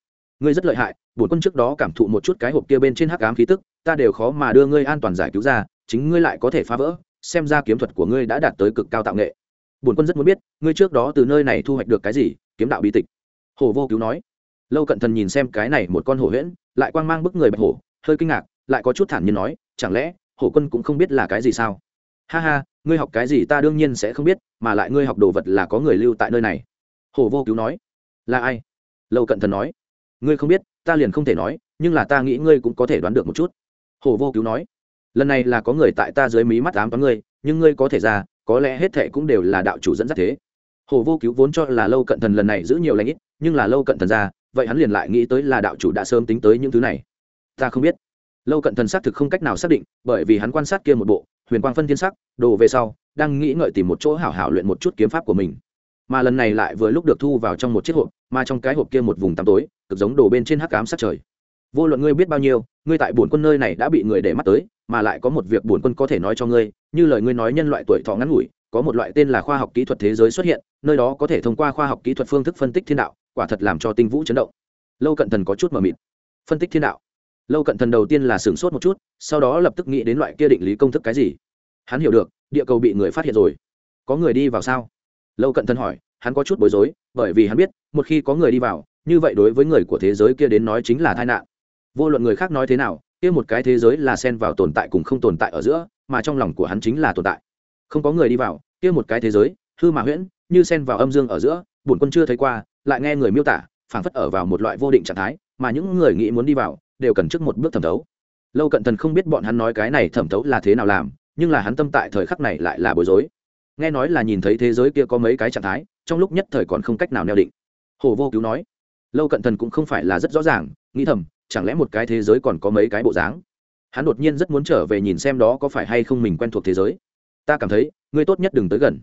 Ngươi rất lợi hại, bổn quân trước đó cảm thụ một chút cái hộp kia bên trên hắc ám khí tức, ta đều khó mà đưa ngươi an toàn giải cứu ra, chính ngươi lại có thể phá vỡ, xem ra kiếm thuật của ngươi đã đạt tới cực cao tạo nghệ. Bổn quân rất muốn biết, ngươi trước đó từ nơi này thu hoạch được cái gì, kiếm đạo bí tịch. Hồ vô cứu nói. Lâu cận thần nhìn xem cái này một con hổ huyễn, lại quang mang bức người bạch hổ, hơi kinh ngạc, lại có chút thản nhiên nói, chẳng lẽ hổ quân cũng không biết là cái gì sao? Ha ha ngươi học cái gì ta đương nhiên sẽ không biết, mà lại ngươi học đồ vật là có người lưu tại nơi này. Hồ vô cứu nói. Là ai? Lâu cận thần nói. Ngươi không biết, ta liền không thể nói, nhưng là ta nghĩ ngươi cũng có thể đoán được một chút. Hồ vô cứu nói. Lần này là có người tại ta dưới mí mắt ám toán ngươi, nhưng ngươi có thể ra, có lẽ hết thệ cũng đều là đạo chủ dẫn dắt thế. Hồ vô cứu vốn cho là lâu cận thần lần này giữ nhiều lãnh ít, nhưng là lâu cận thần ra, vậy hắn liền lại nghĩ tới là đạo chủ đã sớm tính tới những thứ này. Ta không biết. Lâu cận thần xác thực không cách nào xác định, bởi vì hắn quan sát kia một bộ huyền quang phân thiên sắc, đồ về sau, đang nghĩ ngợi tìm một chỗ hảo hảo luyện một chút kiếm pháp của mình. Mà lần này lại vừa lúc được thu vào trong một chiếc hộp, mà trong cái hộp kia một vùng tăm tối, cực giống đồ bên trên hắc cám sát trời. Vô luận ngươi biết bao nhiêu, ngươi tại bổn quân nơi này đã bị người để mắt tới, mà lại có một việc bổn quân có thể nói cho ngươi, như lời ngươi nói nhân loại tuổi thọ ngắn ngủi, có một loại tên là khoa học kỹ thuật thế giới xuất hiện, nơi đó có thể thông qua khoa học kỹ thuật phương thức phân tích thiên đạo, quả thật làm cho tinh vũ chấn động. Lâu cận thần có chút mờ mịt. Phân tích thiên đạo lâu cận thần đầu tiên là sửng sốt một chút, sau đó lập tức nghĩ đến loại kia định lý công thức cái gì. Hắn hiểu được, địa cầu bị người phát hiện rồi. Có người đi vào sao? Lâu cận thần hỏi, hắn có chút bối rối, bởi vì hắn biết, một khi có người đi vào, như vậy đối với người của thế giới kia đến nói chính là tai nạn. Vô luận người khác nói thế nào, kia một cái thế giới là xen vào tồn tại cùng không tồn tại ở giữa, mà trong lòng của hắn chính là tồn tại. Không có người đi vào, kia một cái thế giới, hư mà huyễn, như xen vào âm dương ở giữa, bổn quân chưa thấy qua, lại nghe người miêu tả, phảng phất ở vào một loại vô định trạng thái, mà những người nghĩ muốn đi vào đều cần trước một bước thẩm thấu. Lâu cận thần không biết bọn hắn nói cái này thẩm thấu là thế nào làm, nhưng là hắn tâm tại thời khắc này lại là bối rối. Nghe nói là nhìn thấy thế giới kia có mấy cái trạng thái, trong lúc nhất thời còn không cách nào neo định. Hồ vô cứu nói, lâu cận thần cũng không phải là rất rõ ràng, nghĩ thầm, chẳng lẽ một cái thế giới còn có mấy cái bộ dáng? Hắn đột nhiên rất muốn trở về nhìn xem đó có phải hay không mình quen thuộc thế giới. Ta cảm thấy, ngươi tốt nhất đừng tới gần.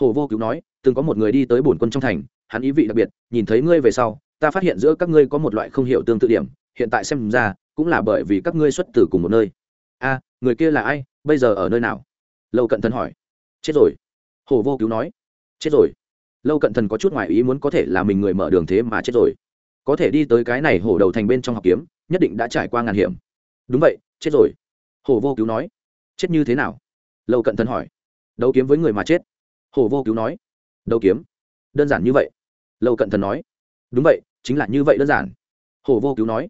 Hồ vô cứu nói, từng có một người đi tới bổn quân trong thành, hắn ý vị đặc biệt, nhìn thấy ngươi về sau, ta phát hiện giữa các ngươi có một loại không hiểu tương tự điểm hiện tại xem ra, cũng là bởi vì các ngươi xuất từ cùng một nơi. A, người kia là ai? Bây giờ ở nơi nào? Lâu cận thần hỏi. Chết rồi. Hồ vô cứu nói. Chết rồi. Lâu cận thần có chút ngoại ý muốn có thể là mình người mở đường thế mà chết rồi. Có thể đi tới cái này hổ đầu thành bên trong học kiếm, nhất định đã trải qua ngàn hiểm. Đúng vậy, chết rồi. Hồ vô cứu nói. Chết như thế nào? Lâu cận thần hỏi. Đấu kiếm với người mà chết. Hồ vô cứu nói. Đấu kiếm. Đơn giản như vậy. Lâu cận thần nói. Đúng vậy, chính là như vậy đơn giản. Hồ vô cứu nói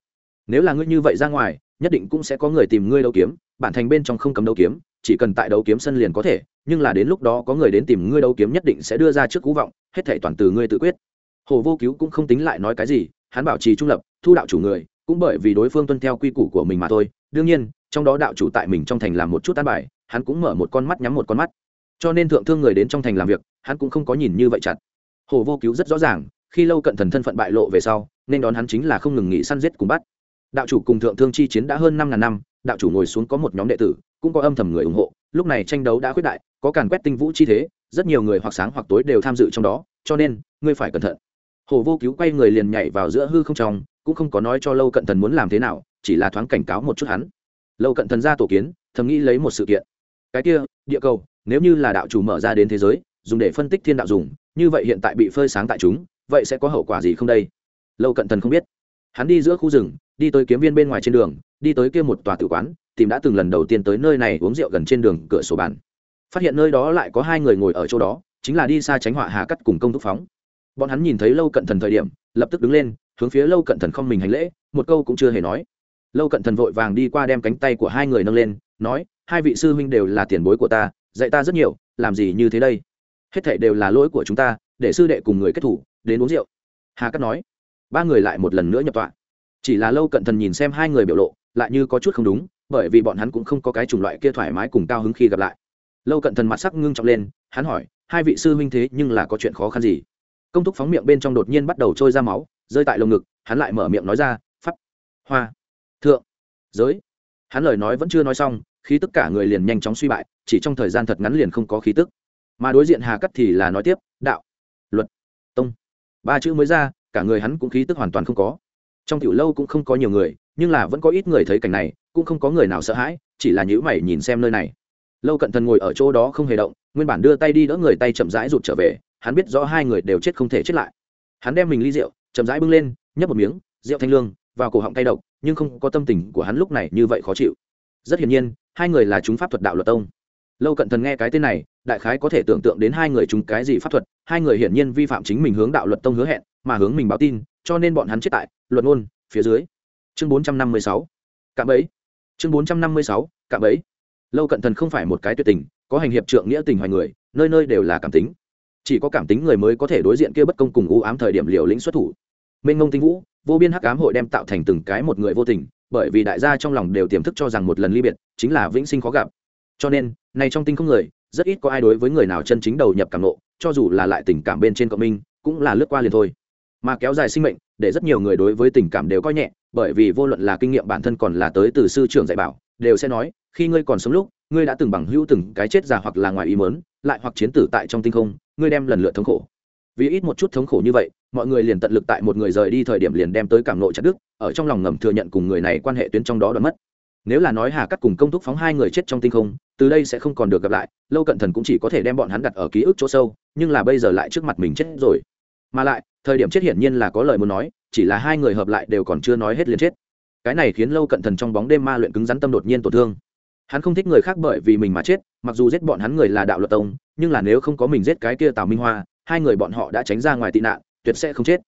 nếu là ngươi như vậy ra ngoài, nhất định cũng sẽ có người tìm ngươi đấu kiếm, bản thành bên trong không cấm đấu kiếm, chỉ cần tại đấu kiếm sân liền có thể, nhưng là đến lúc đó có người đến tìm ngươi đấu kiếm nhất định sẽ đưa ra trước cú vọng, hết thể toàn từ ngươi tự quyết. Hồ vô cứu cũng không tính lại nói cái gì, hắn bảo trì trung lập, thu đạo chủ người, cũng bởi vì đối phương tuân theo quy củ của mình mà thôi. Đương nhiên, trong đó đạo chủ tại mình trong thành làm một chút tán bài, hắn cũng mở một con mắt nhắm một con mắt. Cho nên thượng thương người đến trong thành làm việc, hắn cũng không có nhìn như vậy chặt. Hồ vô cứu rất rõ ràng, khi lâu cận thần thân phận bại lộ về sau, nên đón hắn chính là không ngừng nghỉ săn giết cùng bắt đạo chủ cùng thượng thương chi chiến đã hơn năm ngàn năm, đạo chủ ngồi xuống có một nhóm đệ tử, cũng có âm thầm người ủng hộ. Lúc này tranh đấu đã khuyết đại, có càn quét tinh vũ chi thế, rất nhiều người hoặc sáng hoặc tối đều tham dự trong đó, cho nên, ngươi phải cẩn thận. Hồ vô cứu quay người liền nhảy vào giữa hư không trong, cũng không có nói cho lâu cận thần muốn làm thế nào, chỉ là thoáng cảnh cáo một chút hắn. Lâu cận thần ra tổ kiến, thầm nghĩ lấy một sự kiện. Cái kia, địa cầu, nếu như là đạo chủ mở ra đến thế giới, dùng để phân tích thiên đạo dùng, như vậy hiện tại bị phơi sáng tại chúng, vậy sẽ có hậu quả gì không đây? Lâu cận thần không biết. Hắn đi giữa khu rừng đi tới kiếm viên bên ngoài trên đường, đi tới kia một tòa tử quán, tìm đã từng lần đầu tiên tới nơi này uống rượu gần trên đường cửa sổ bàn. Phát hiện nơi đó lại có hai người ngồi ở chỗ đó, chính là đi xa tránh họa hà cắt cùng công thúc phóng. Bọn hắn nhìn thấy lâu cận thần thời điểm, lập tức đứng lên, hướng phía lâu cận thần không mình hành lễ, một câu cũng chưa hề nói. Lâu cận thần vội vàng đi qua đem cánh tay của hai người nâng lên, nói, hai vị sư huynh đều là tiền bối của ta, dạy ta rất nhiều, làm gì như thế đây? Hết thảy đều là lỗi của chúng ta, để sư đệ cùng người kết thủ, đến uống rượu. Hà cắt nói. Ba người lại một lần nữa nhập tọa chỉ là lâu cận thần nhìn xem hai người biểu lộ, lại như có chút không đúng, bởi vì bọn hắn cũng không có cái chủng loại kia thoải mái cùng cao hứng khi gặp lại. Lâu cận thần mặt sắc ngưng trọng lên, hắn hỏi, hai vị sư huynh thế nhưng là có chuyện khó khăn gì? Công thúc phóng miệng bên trong đột nhiên bắt đầu trôi ra máu, rơi tại lồng ngực, hắn lại mở miệng nói ra, pháp, hoa, thượng, giới. Hắn lời nói vẫn chưa nói xong khi tất cả người liền nhanh chóng suy bại, chỉ trong thời gian thật ngắn liền không có khí tức. Mà đối diện hà cắt thì là nói tiếp, đạo, luật, tông. Ba chữ mới ra, cả người hắn cũng khí tức hoàn toàn không có trong tiểu lâu cũng không có nhiều người, nhưng là vẫn có ít người thấy cảnh này, cũng không có người nào sợ hãi, chỉ là nhữ mày nhìn xem nơi này. Lâu cận thần ngồi ở chỗ đó không hề động, nguyên bản đưa tay đi đỡ người tay chậm rãi rụt trở về, hắn biết rõ hai người đều chết không thể chết lại. Hắn đem mình ly rượu, chậm rãi bưng lên, nhấp một miếng, rượu thanh lương, vào cổ họng tay độc, nhưng không có tâm tình của hắn lúc này như vậy khó chịu. Rất hiển nhiên, hai người là chúng pháp thuật đạo luật tông. Lâu cận thần nghe cái tên này, đại khái có thể tưởng tượng đến hai người chúng cái gì pháp thuật, hai người hiển nhiên vi phạm chính mình hướng đạo luật tông hứa hẹn, mà hướng mình báo tin cho nên bọn hắn chết tại luật ngôn phía dưới. Chương bốn trăm năm mươi sáu, cạm ấy chương bốn trăm năm mươi sáu, cạm ấy lâu cận thần không phải một cái tuyệt tình, có hành hiệp trượng nghĩa tình hoài người, nơi nơi đều là cảm tính. Chỉ có cảm tính người mới có thể đối diện kia bất công cùng u ám thời điểm liều lĩnh xuất thủ. Minh ngông tinh vũ, vô biên hắc ám hội đem tạo thành từng cái một người vô tình, bởi vì đại gia trong lòng đều tiềm thức cho rằng một lần ly biệt chính là vĩnh sinh khó gặp. Cho nên này trong tinh không người, rất ít có ai đối với người nào chân chính đầu nhập cảm nộ, cho dù là lại tình cảm bên trên cộng minh, cũng là lướt qua liền thôi mà kéo dài sinh mệnh, để rất nhiều người đối với tình cảm đều coi nhẹ, bởi vì vô luận là kinh nghiệm bản thân còn là tới từ sư trưởng dạy bảo, đều sẽ nói, khi ngươi còn sống lúc, ngươi đã từng bằng hữu từng cái chết già hoặc là ngoài ý mớn lại hoặc chiến tử tại trong tinh không, ngươi đem lần lượt thống khổ. Vì ít một chút thống khổ như vậy, mọi người liền tận lực tại một người rời đi thời điểm liền đem tới cảm nộ chặt đức, ở trong lòng ngầm thừa nhận cùng người này quan hệ tuyến trong đó đoán mất. Nếu là nói hà cắt cùng công thúc phóng hai người chết trong tinh không, từ đây sẽ không còn được gặp lại, lâu cận thần cũng chỉ có thể đem bọn hắn đặt ở ký ức chỗ sâu, nhưng là bây giờ lại trước mặt mình chết rồi mà lại, thời điểm chết hiển nhiên là có lời muốn nói, chỉ là hai người hợp lại đều còn chưa nói hết liền chết. Cái này khiến lâu cận thần trong bóng đêm ma luyện cứng rắn tâm đột nhiên tổn thương. Hắn không thích người khác bởi vì mình mà chết, mặc dù giết bọn hắn người là đạo luật tông, nhưng là nếu không có mình giết cái kia tào minh hoa, hai người bọn họ đã tránh ra ngoài tị nạn, tuyệt sẽ không chết.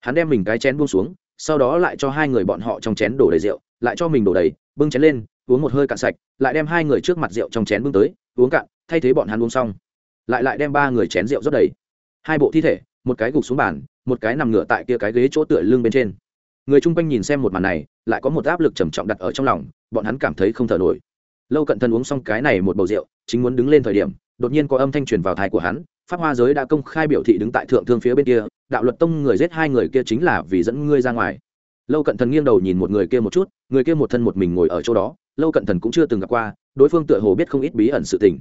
Hắn đem mình cái chén buông xuống, sau đó lại cho hai người bọn họ trong chén đổ đầy rượu, lại cho mình đổ đầy, bưng chén lên, uống một hơi cạn sạch, lại đem hai người trước mặt rượu trong chén bưng tới, uống cạn, thay thế bọn hắn uống xong. Lại lại đem ba người chén rượu rót đầy. Hai bộ thi thể một cái gục xuống bàn, một cái nằm ngửa tại kia cái ghế chỗ tựa lưng bên trên. Người chung quanh nhìn xem một màn này, lại có một áp lực trầm trọng đặt ở trong lòng, bọn hắn cảm thấy không thở nổi. Lâu cận thân uống xong cái này một bầu rượu, chính muốn đứng lên thời điểm, đột nhiên có âm thanh truyền vào thai của hắn, pháp hoa giới đã công khai biểu thị đứng tại thượng thương phía bên kia, đạo luật tông người giết hai người kia chính là vì dẫn ngươi ra ngoài. Lâu cận thần nghiêng đầu nhìn một người kia một chút, người kia một thân một mình ngồi ở chỗ đó, lâu cận thần cũng chưa từng gặp qua, đối phương tựa hồ biết không ít bí ẩn sự tình.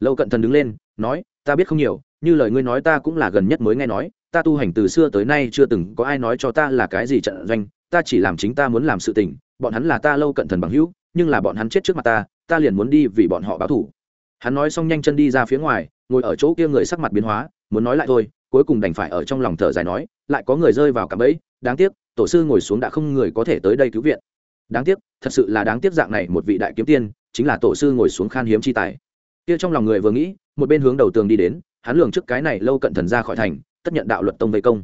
Lâu cận thần đứng lên, nói, ta biết không nhiều như lời ngươi nói ta cũng là gần nhất mới nghe nói, ta tu hành từ xưa tới nay chưa từng có ai nói cho ta là cái gì trận doanh, ta chỉ làm chính ta muốn làm sự tình, bọn hắn là ta lâu cận thần bằng hữu, nhưng là bọn hắn chết trước mặt ta ta liền muốn đi vì bọn họ báo thủ. Hắn nói xong nhanh chân đi ra phía ngoài, ngồi ở chỗ kia người sắc mặt biến hóa, muốn nói lại thôi, cuối cùng đành phải ở trong lòng thở dài nói, lại có người rơi vào cạm bẫy, đáng tiếc, tổ sư ngồi xuống đã không người có thể tới đây cứu viện. Đáng tiếc, thật sự là đáng tiếc dạng này một vị đại kiếm tiên, chính là tổ sư ngồi xuống khan hiếm chi tài. Kia trong lòng người vừa nghĩ, một bên hướng đầu tường đi đến hắn lường trước cái này lâu cận thần ra khỏi thành, tất nhận đạo luật tông vây công.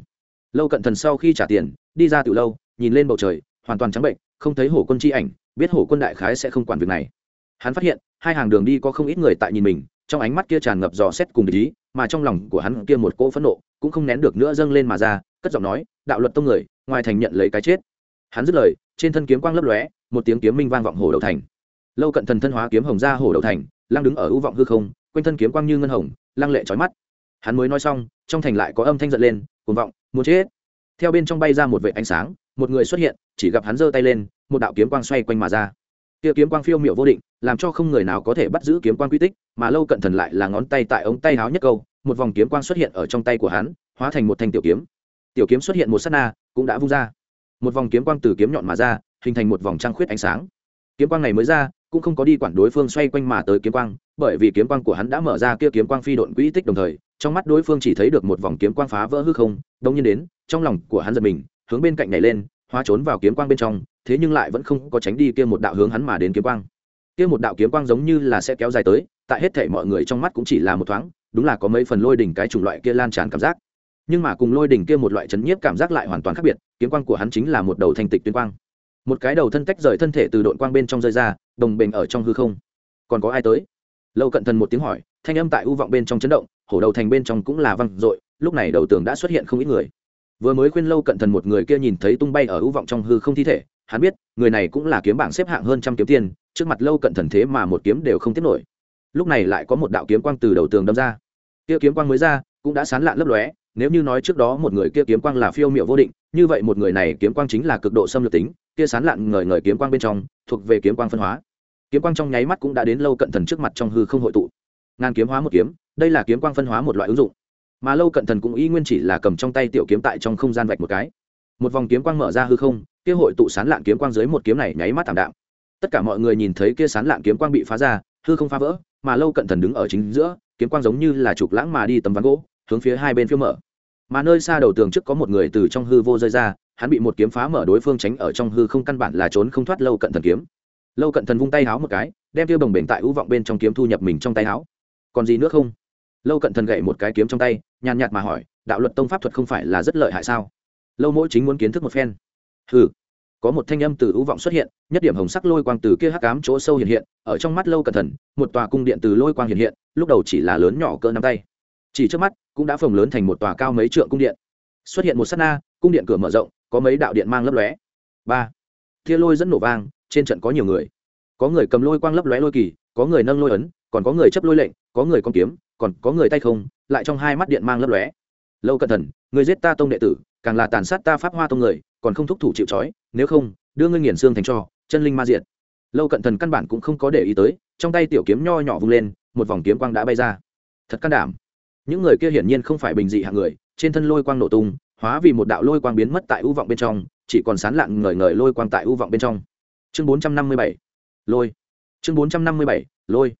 Lâu cận thần sau khi trả tiền, đi ra từ lâu, nhìn lên bầu trời, hoàn toàn trắng bệnh, không thấy hổ quân chi ảnh, biết hổ quân đại khái sẽ không quản việc này. Hắn phát hiện, hai hàng đường đi có không ít người tại nhìn mình, trong ánh mắt kia tràn ngập dò xét cùng ý, mà trong lòng của hắn kia một cỗ phẫn nộ cũng không nén được nữa dâng lên mà ra, cất giọng nói, đạo luật tông người, ngoài thành nhận lấy cái chết. Hắn dứt lời, trên thân kiếm quang lấp lóe, một tiếng kiếm minh vang vọng hồ đầu thành. Lâu cận thần thân hóa kiếm hồng ra hồ đầu thành, lăng đứng ở ưu vọng hư không, quanh thân kiếm quang như ngân hồng lăng lệ trói mắt. Hắn mới nói xong, trong thành lại có âm thanh giận lên, cuồng vọng, muốn chết. Theo bên trong bay ra một vệ ánh sáng, một người xuất hiện, chỉ gặp hắn giơ tay lên, một đạo kiếm quang xoay quanh mà ra. Kia kiếm quang phiêu miệu vô định, làm cho không người nào có thể bắt giữ kiếm quang quy tích, mà lâu cận thần lại là ngón tay tại ống tay háo nhất câu, một vòng kiếm quang xuất hiện ở trong tay của hắn, hóa thành một thanh tiểu kiếm. Tiểu kiếm xuất hiện một s á t na, cũng đã vung ra. Một vòng kiếm quang từ kiếm nhọn mà ra, hình thành một vòng trăng khuyết ánh sáng. Kiếm quang này mới ra cũng không có đi quản đối phương xoay quanh mà tới kiếm quang, bởi vì kiếm quang của hắn đã mở ra kia kiếm quang phi độn quỹ tích đồng thời, trong mắt đối phương chỉ thấy được một vòng kiếm quang phá vỡ hư không đông nhiên đến, trong lòng của hắn giật mình, hướng bên cạnh này lên, hóa trốn vào kiếm quang bên trong, thế nhưng lại vẫn không có tránh đi kia một đạo hướng hắn mà đến kiếm quang. Kia một đạo kiếm quang giống như là sẽ kéo dài tới, tại hết thể mọi người trong mắt cũng chỉ là một thoáng, đúng là có mấy phần lôi đỉnh cái chủng loại kia lan tràn cảm giác. Nhưng mà cùng lôi đỉnh kia một loại chấn nhiếp cảm giác lại hoàn toàn khác biệt, kiếm quang của hắn chính là một đầu thanh tịch tuyên quang một cái đầu thân tách rời thân thể từ đội quang bên trong rơi ra, đồng bình ở trong hư không. Còn có ai tới? Lâu cận thần một tiếng hỏi, thanh âm tại u vọng bên trong chấn động, hổ đầu thành bên trong cũng là văng dội, lúc này đầu tường đã xuất hiện không ít người. Vừa mới khuyên lâu cận thần một người kia nhìn thấy tung bay ở u vọng trong hư không thi thể, hắn biết, người này cũng là kiếm bảng xếp hạng hơn trăm kiếm tiền, trước mặt lâu cận thần thế mà một kiếm đều không tiếp nổi. Lúc này lại có một đạo kiếm quang từ đầu tường đâm ra. Kia kiếm quang mới ra, cũng đã sán lạn lấp lóe, nếu như nói trước đó một người kia kiếm quang là phiêu miệu vô định, như vậy một người này kiếm quang chính là cực độ xâm lược tính kia sán lạn ngời ngời kiếm quang bên trong, thuộc về kiếm quang phân hóa. Kiếm quang trong nháy mắt cũng đã đến lâu cận thần trước mặt trong hư không hội tụ. Ngàn kiếm hóa một kiếm, đây là kiếm quang phân hóa một loại ứng dụng. Mà lâu cận thần cũng y nguyên chỉ là cầm trong tay tiểu kiếm tại trong không gian vạch một cái. Một vòng kiếm quang mở ra hư không, kia hội tụ sán lạn kiếm quang dưới một kiếm này nháy mắt thảm đạm. Tất cả mọi người nhìn thấy kia sán lạn kiếm quang bị phá ra, hư không phá vỡ, mà lâu cận thần đứng ở chính giữa, kiếm quang giống như là trục lãng mà đi tấm ván gỗ, hướng phía hai bên phía mở. Mà nơi xa đầu tường trước có một người từ trong hư vô rơi ra hắn bị một kiếm phá mở đối phương tránh ở trong hư không căn bản là trốn không thoát lâu cận thần kiếm. Lâu cận thần vung tay háo một cái, đem tiêu bồng bềnh tại ưu vọng bên trong kiếm thu nhập mình trong tay háo. Còn gì nữa không? Lâu cận thần gậy một cái kiếm trong tay, nhàn nhạt mà hỏi, đạo luật tông pháp thuật không phải là rất lợi hại sao? Lâu mỗi chính muốn kiến thức một phen. Ừ có một thanh âm từ ưu vọng xuất hiện, nhất điểm hồng sắc lôi quang từ kia hắc cám chỗ sâu hiện hiện, ở trong mắt lâu cẩn thận một tòa cung điện từ lôi quang hiện hiện, lúc đầu chỉ là lớn nhỏ cỡ nắm tay. Chỉ trước mắt, cũng đã phồng lớn thành một tòa cao mấy trượng cung điện. Xuất hiện một s á t na, cung điện cửa mở rộng có mấy đạo điện mang lấp lóe. Ba. Thia lôi dẫn nổ vang, trên trận có nhiều người. Có người cầm lôi quang lấp lóe lôi kỳ, có người nâng lôi ấn, còn có người chấp lôi lệnh, có người con kiếm, còn có người tay không, lại trong hai mắt điện mang lấp lóe. Lâu cẩn thận, người giết ta tông đệ tử, càng là tàn sát ta pháp hoa tông người, còn không thúc thủ chịu trói, nếu không, đưa ngươi nghiền xương thành cho, chân linh ma diệt. Lâu cận thần căn bản cũng không có để ý tới, trong tay tiểu kiếm nho nhỏ vung lên, một vòng kiếm quang đã bay ra. Thật can đảm. Những người kia hiển nhiên không phải bình dị hạng người, trên thân lôi quang nổ tung hóa vì một đạo lôi quang biến mất tại ưu vọng bên trong, chỉ còn sán lạng ngời ngời lôi quang tại ưu vọng bên trong. Chương bốn trăm năm mươi bảy, lôi. Chương bốn trăm năm mươi bảy, lôi.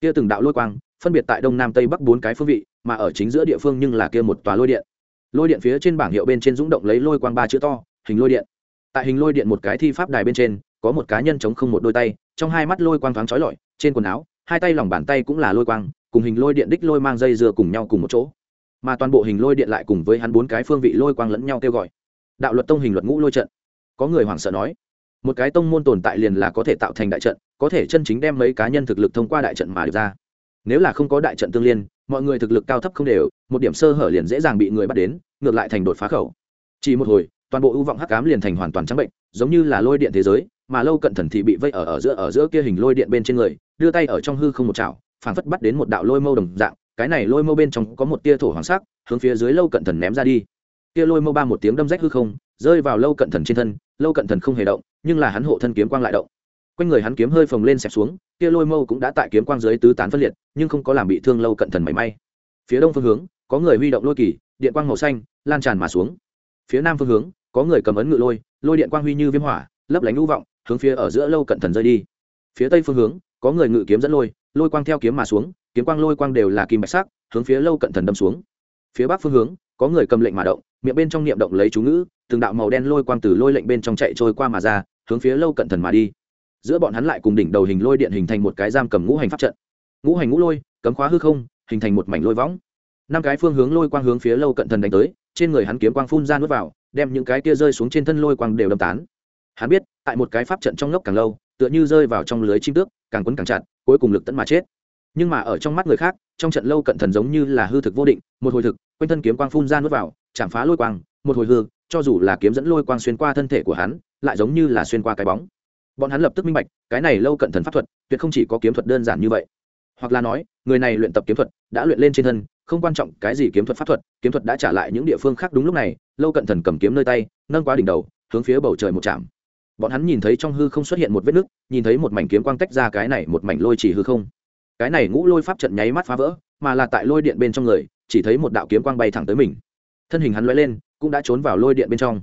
Kia từng đạo lôi quang, phân biệt tại đông nam tây bắc bốn cái phương vị, mà ở chính giữa địa phương nhưng là kia một tòa lôi điện. Lôi điện phía trên bảng hiệu bên trên rúng động lấy lôi quang ba chữ to, hình lôi điện. Tại hình lôi điện một cái thi pháp đài bên trên, có một cá nhân chống không một đôi tay, trong hai mắt lôi quang thoáng trói lọi, trên quần áo, hai tay lòng bàn tay cũng là lôi quang, cùng hình lôi điện đích lôi mang dây dừa cùng nhau cùng một chỗ mà toàn bộ hình lôi điện lại cùng với hắn bốn cái phương vị lôi quang lẫn nhau kêu gọi. Đạo luật tông hình luật ngũ lôi trận. Có người hoảng sợ nói, một cái tông môn tồn tại liền là có thể tạo thành đại trận, có thể chân chính đem mấy cá nhân thực lực thông qua đại trận mà được ra. Nếu là không có đại trận tương liên, mọi người thực lực cao thấp không đều, một điểm sơ hở liền dễ dàng bị người bắt đến, ngược lại thành đột phá khẩu. Chỉ một hồi, toàn bộ ưu vọng hắc cám liền thành hoàn toàn trắng bệnh, giống như là lôi điện thế giới, mà lâu cận thần thì bị vây ở ở giữa ở giữa kia hình lôi điện bên trên người, đưa tay ở trong hư không một chảo, phảng phất bắt đến một đạo lôi mâu đồng dạng cái này lôi mâu bên trong có một tia thổ hoàng sắc, hướng phía dưới lâu cận thần ném ra đi. Tia lôi mâu ba một tiếng đâm rách hư không, rơi vào lâu cận thần trên thân, lâu cận thần không hề động, nhưng là hắn hộ thân kiếm quang lại động. Quanh người hắn kiếm hơi phồng lên xẹp xuống tia lôi mâu cũng đã tại kiếm quang dưới tứ tán phân liệt, nhưng không có làm bị thương lâu cận thần mảy may. Phía đông phương hướng, có người huy động lôi kỳ, điện quang màu xanh, lan tràn mà xuống. Phía nam phương hướng, có người cầm ấn ngự lôi lôi điện quang huy như viêm hỏa, lấp lánh lũ vọng, hướng phía ở giữa lâu cận thần rơi đi. Phía tây phương hướng, có người ngự kiếm dẫn lôi lôi quang theo kiếm mà xuống kiếm quang lôi quang đều là kim bạch sắc, hướng phía lâu cận thần đâm xuống. Phía bắc phương hướng, có người cầm lệnh mà động, miệng bên trong niệm động lấy chú ngữ, từng đạo màu đen lôi quang từ lôi lệnh bên trong chạy trôi qua mà ra, hướng phía lâu cận thần mà đi. Giữa bọn hắn lại cùng đỉnh đầu hình lôi điện hình thành một cái giam cầm ngũ hành pháp trận. Ngũ hành ngũ lôi, cấm khóa hư không, hình thành một mảnh lôi võng. Năm cái phương hướng lôi quang hướng phía lâu cận thần đánh tới, trên người hắn kiếm quang phun ra nuốt vào, đem những cái kia rơi xuống trên thân lôi quang đều đâm tán. Hắn biết, tại một cái pháp trận trong lốc càng lâu, tựa như rơi vào trong lưới chim tước, càng quấn càng chặt, cuối cùng lực tận mà chết nhưng mà ở trong mắt người khác, trong trận lâu cận thần giống như là hư thực vô định, một hồi thực, quanh thân kiếm quang phun ra nuốt vào, chạm phá lôi quang, một hồi hư, cho dù là kiếm dẫn lôi quang xuyên qua thân thể của hắn, lại giống như là xuyên qua cái bóng. Bọn hắn lập tức minh bạch, cái này lâu cận thần pháp thuật, tuyệt không chỉ có kiếm thuật đơn giản như vậy. Hoặc là nói, người này luyện tập kiếm thuật, đã luyện lên trên thân, không quan trọng cái gì kiếm thuật pháp thuật, kiếm thuật đã trả lại những địa phương khác đúng lúc này, lâu cận thần cầm kiếm nơi tay, nâng qua đỉnh đầu, hướng phía bầu trời một chạm. Bọn hắn nhìn thấy trong hư không xuất hiện một vết nứt, nhìn thấy một mảnh kiếm quang tách ra cái này một mảnh lôi chỉ hư không cái này ngũ lôi pháp trận nháy mắt phá vỡ, mà là tại lôi điện bên trong người, chỉ thấy một đạo kiếm quang bay thẳng tới mình. Thân hình hắn lóe lên, cũng đã trốn vào lôi điện bên trong.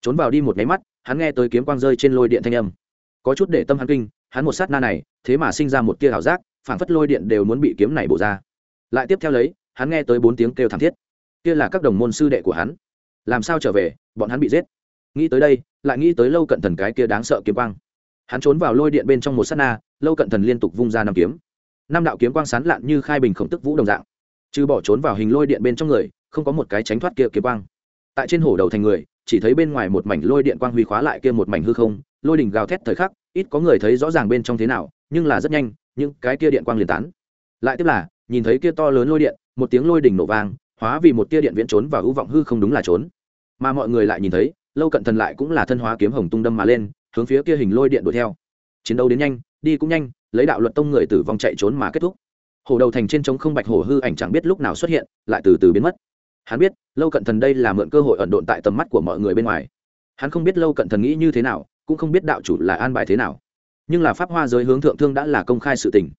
Trốn vào đi một nháy mắt, hắn nghe tới kiếm quang rơi trên lôi điện thanh âm. Có chút để tâm hắn kinh, hắn một sát na này, thế mà sinh ra một tia ảo giác, phảng phất lôi điện đều muốn bị kiếm này bổ ra. Lại tiếp theo lấy, hắn nghe tới bốn tiếng kêu thảm thiết. Kia là các đồng môn sư đệ của hắn. Làm sao trở về, bọn hắn bị giết. Nghĩ tới đây, lại nghĩ tới lâu cận thần cái kia đáng sợ kiếm quang. Hắn trốn vào lôi điện bên trong một sát na, lâu cận thần liên tục vung ra năm kiếm năm đạo kiếm quang sán lạn như khai bình khổng tức vũ đồng dạng. Chứ bỏ trốn vào hình lôi điện bên trong người, không có một cái tránh thoát kia kiếm quang. Tại trên hổ đầu thành người, chỉ thấy bên ngoài một mảnh lôi điện quang huy khóa lại kia một mảnh hư không, lôi đỉnh gào thét thời khắc, ít có người thấy rõ ràng bên trong thế nào, nhưng là rất nhanh, những cái kia điện quang liền tán. Lại tiếp là, nhìn thấy kia to lớn lôi điện, một tiếng lôi đỉnh nổ vang, hóa vì một tia điện viễn trốn và hữu vọng hư không đúng là trốn. Mà mọi người lại nhìn thấy, lâu cận thần lại cũng là thân hóa kiếm hồng tung đâm mà lên, hướng phía kia hình lôi điện đuổi theo chiến đấu đến nhanh, đi cũng nhanh, lấy đạo luật tông người tử vong chạy trốn mà kết thúc. Hổ đầu thành trên trống không bạch hổ hư ảnh chẳng biết lúc nào xuất hiện, lại từ từ biến mất. Hắn biết, lâu cận thần đây là mượn cơ hội ẩn độn tại tầm mắt của mọi người bên ngoài. Hắn không biết lâu cận thần nghĩ như thế nào, cũng không biết đạo chủ là an bài thế nào. Nhưng là pháp hoa giới hướng thượng thương đã là công khai sự tình.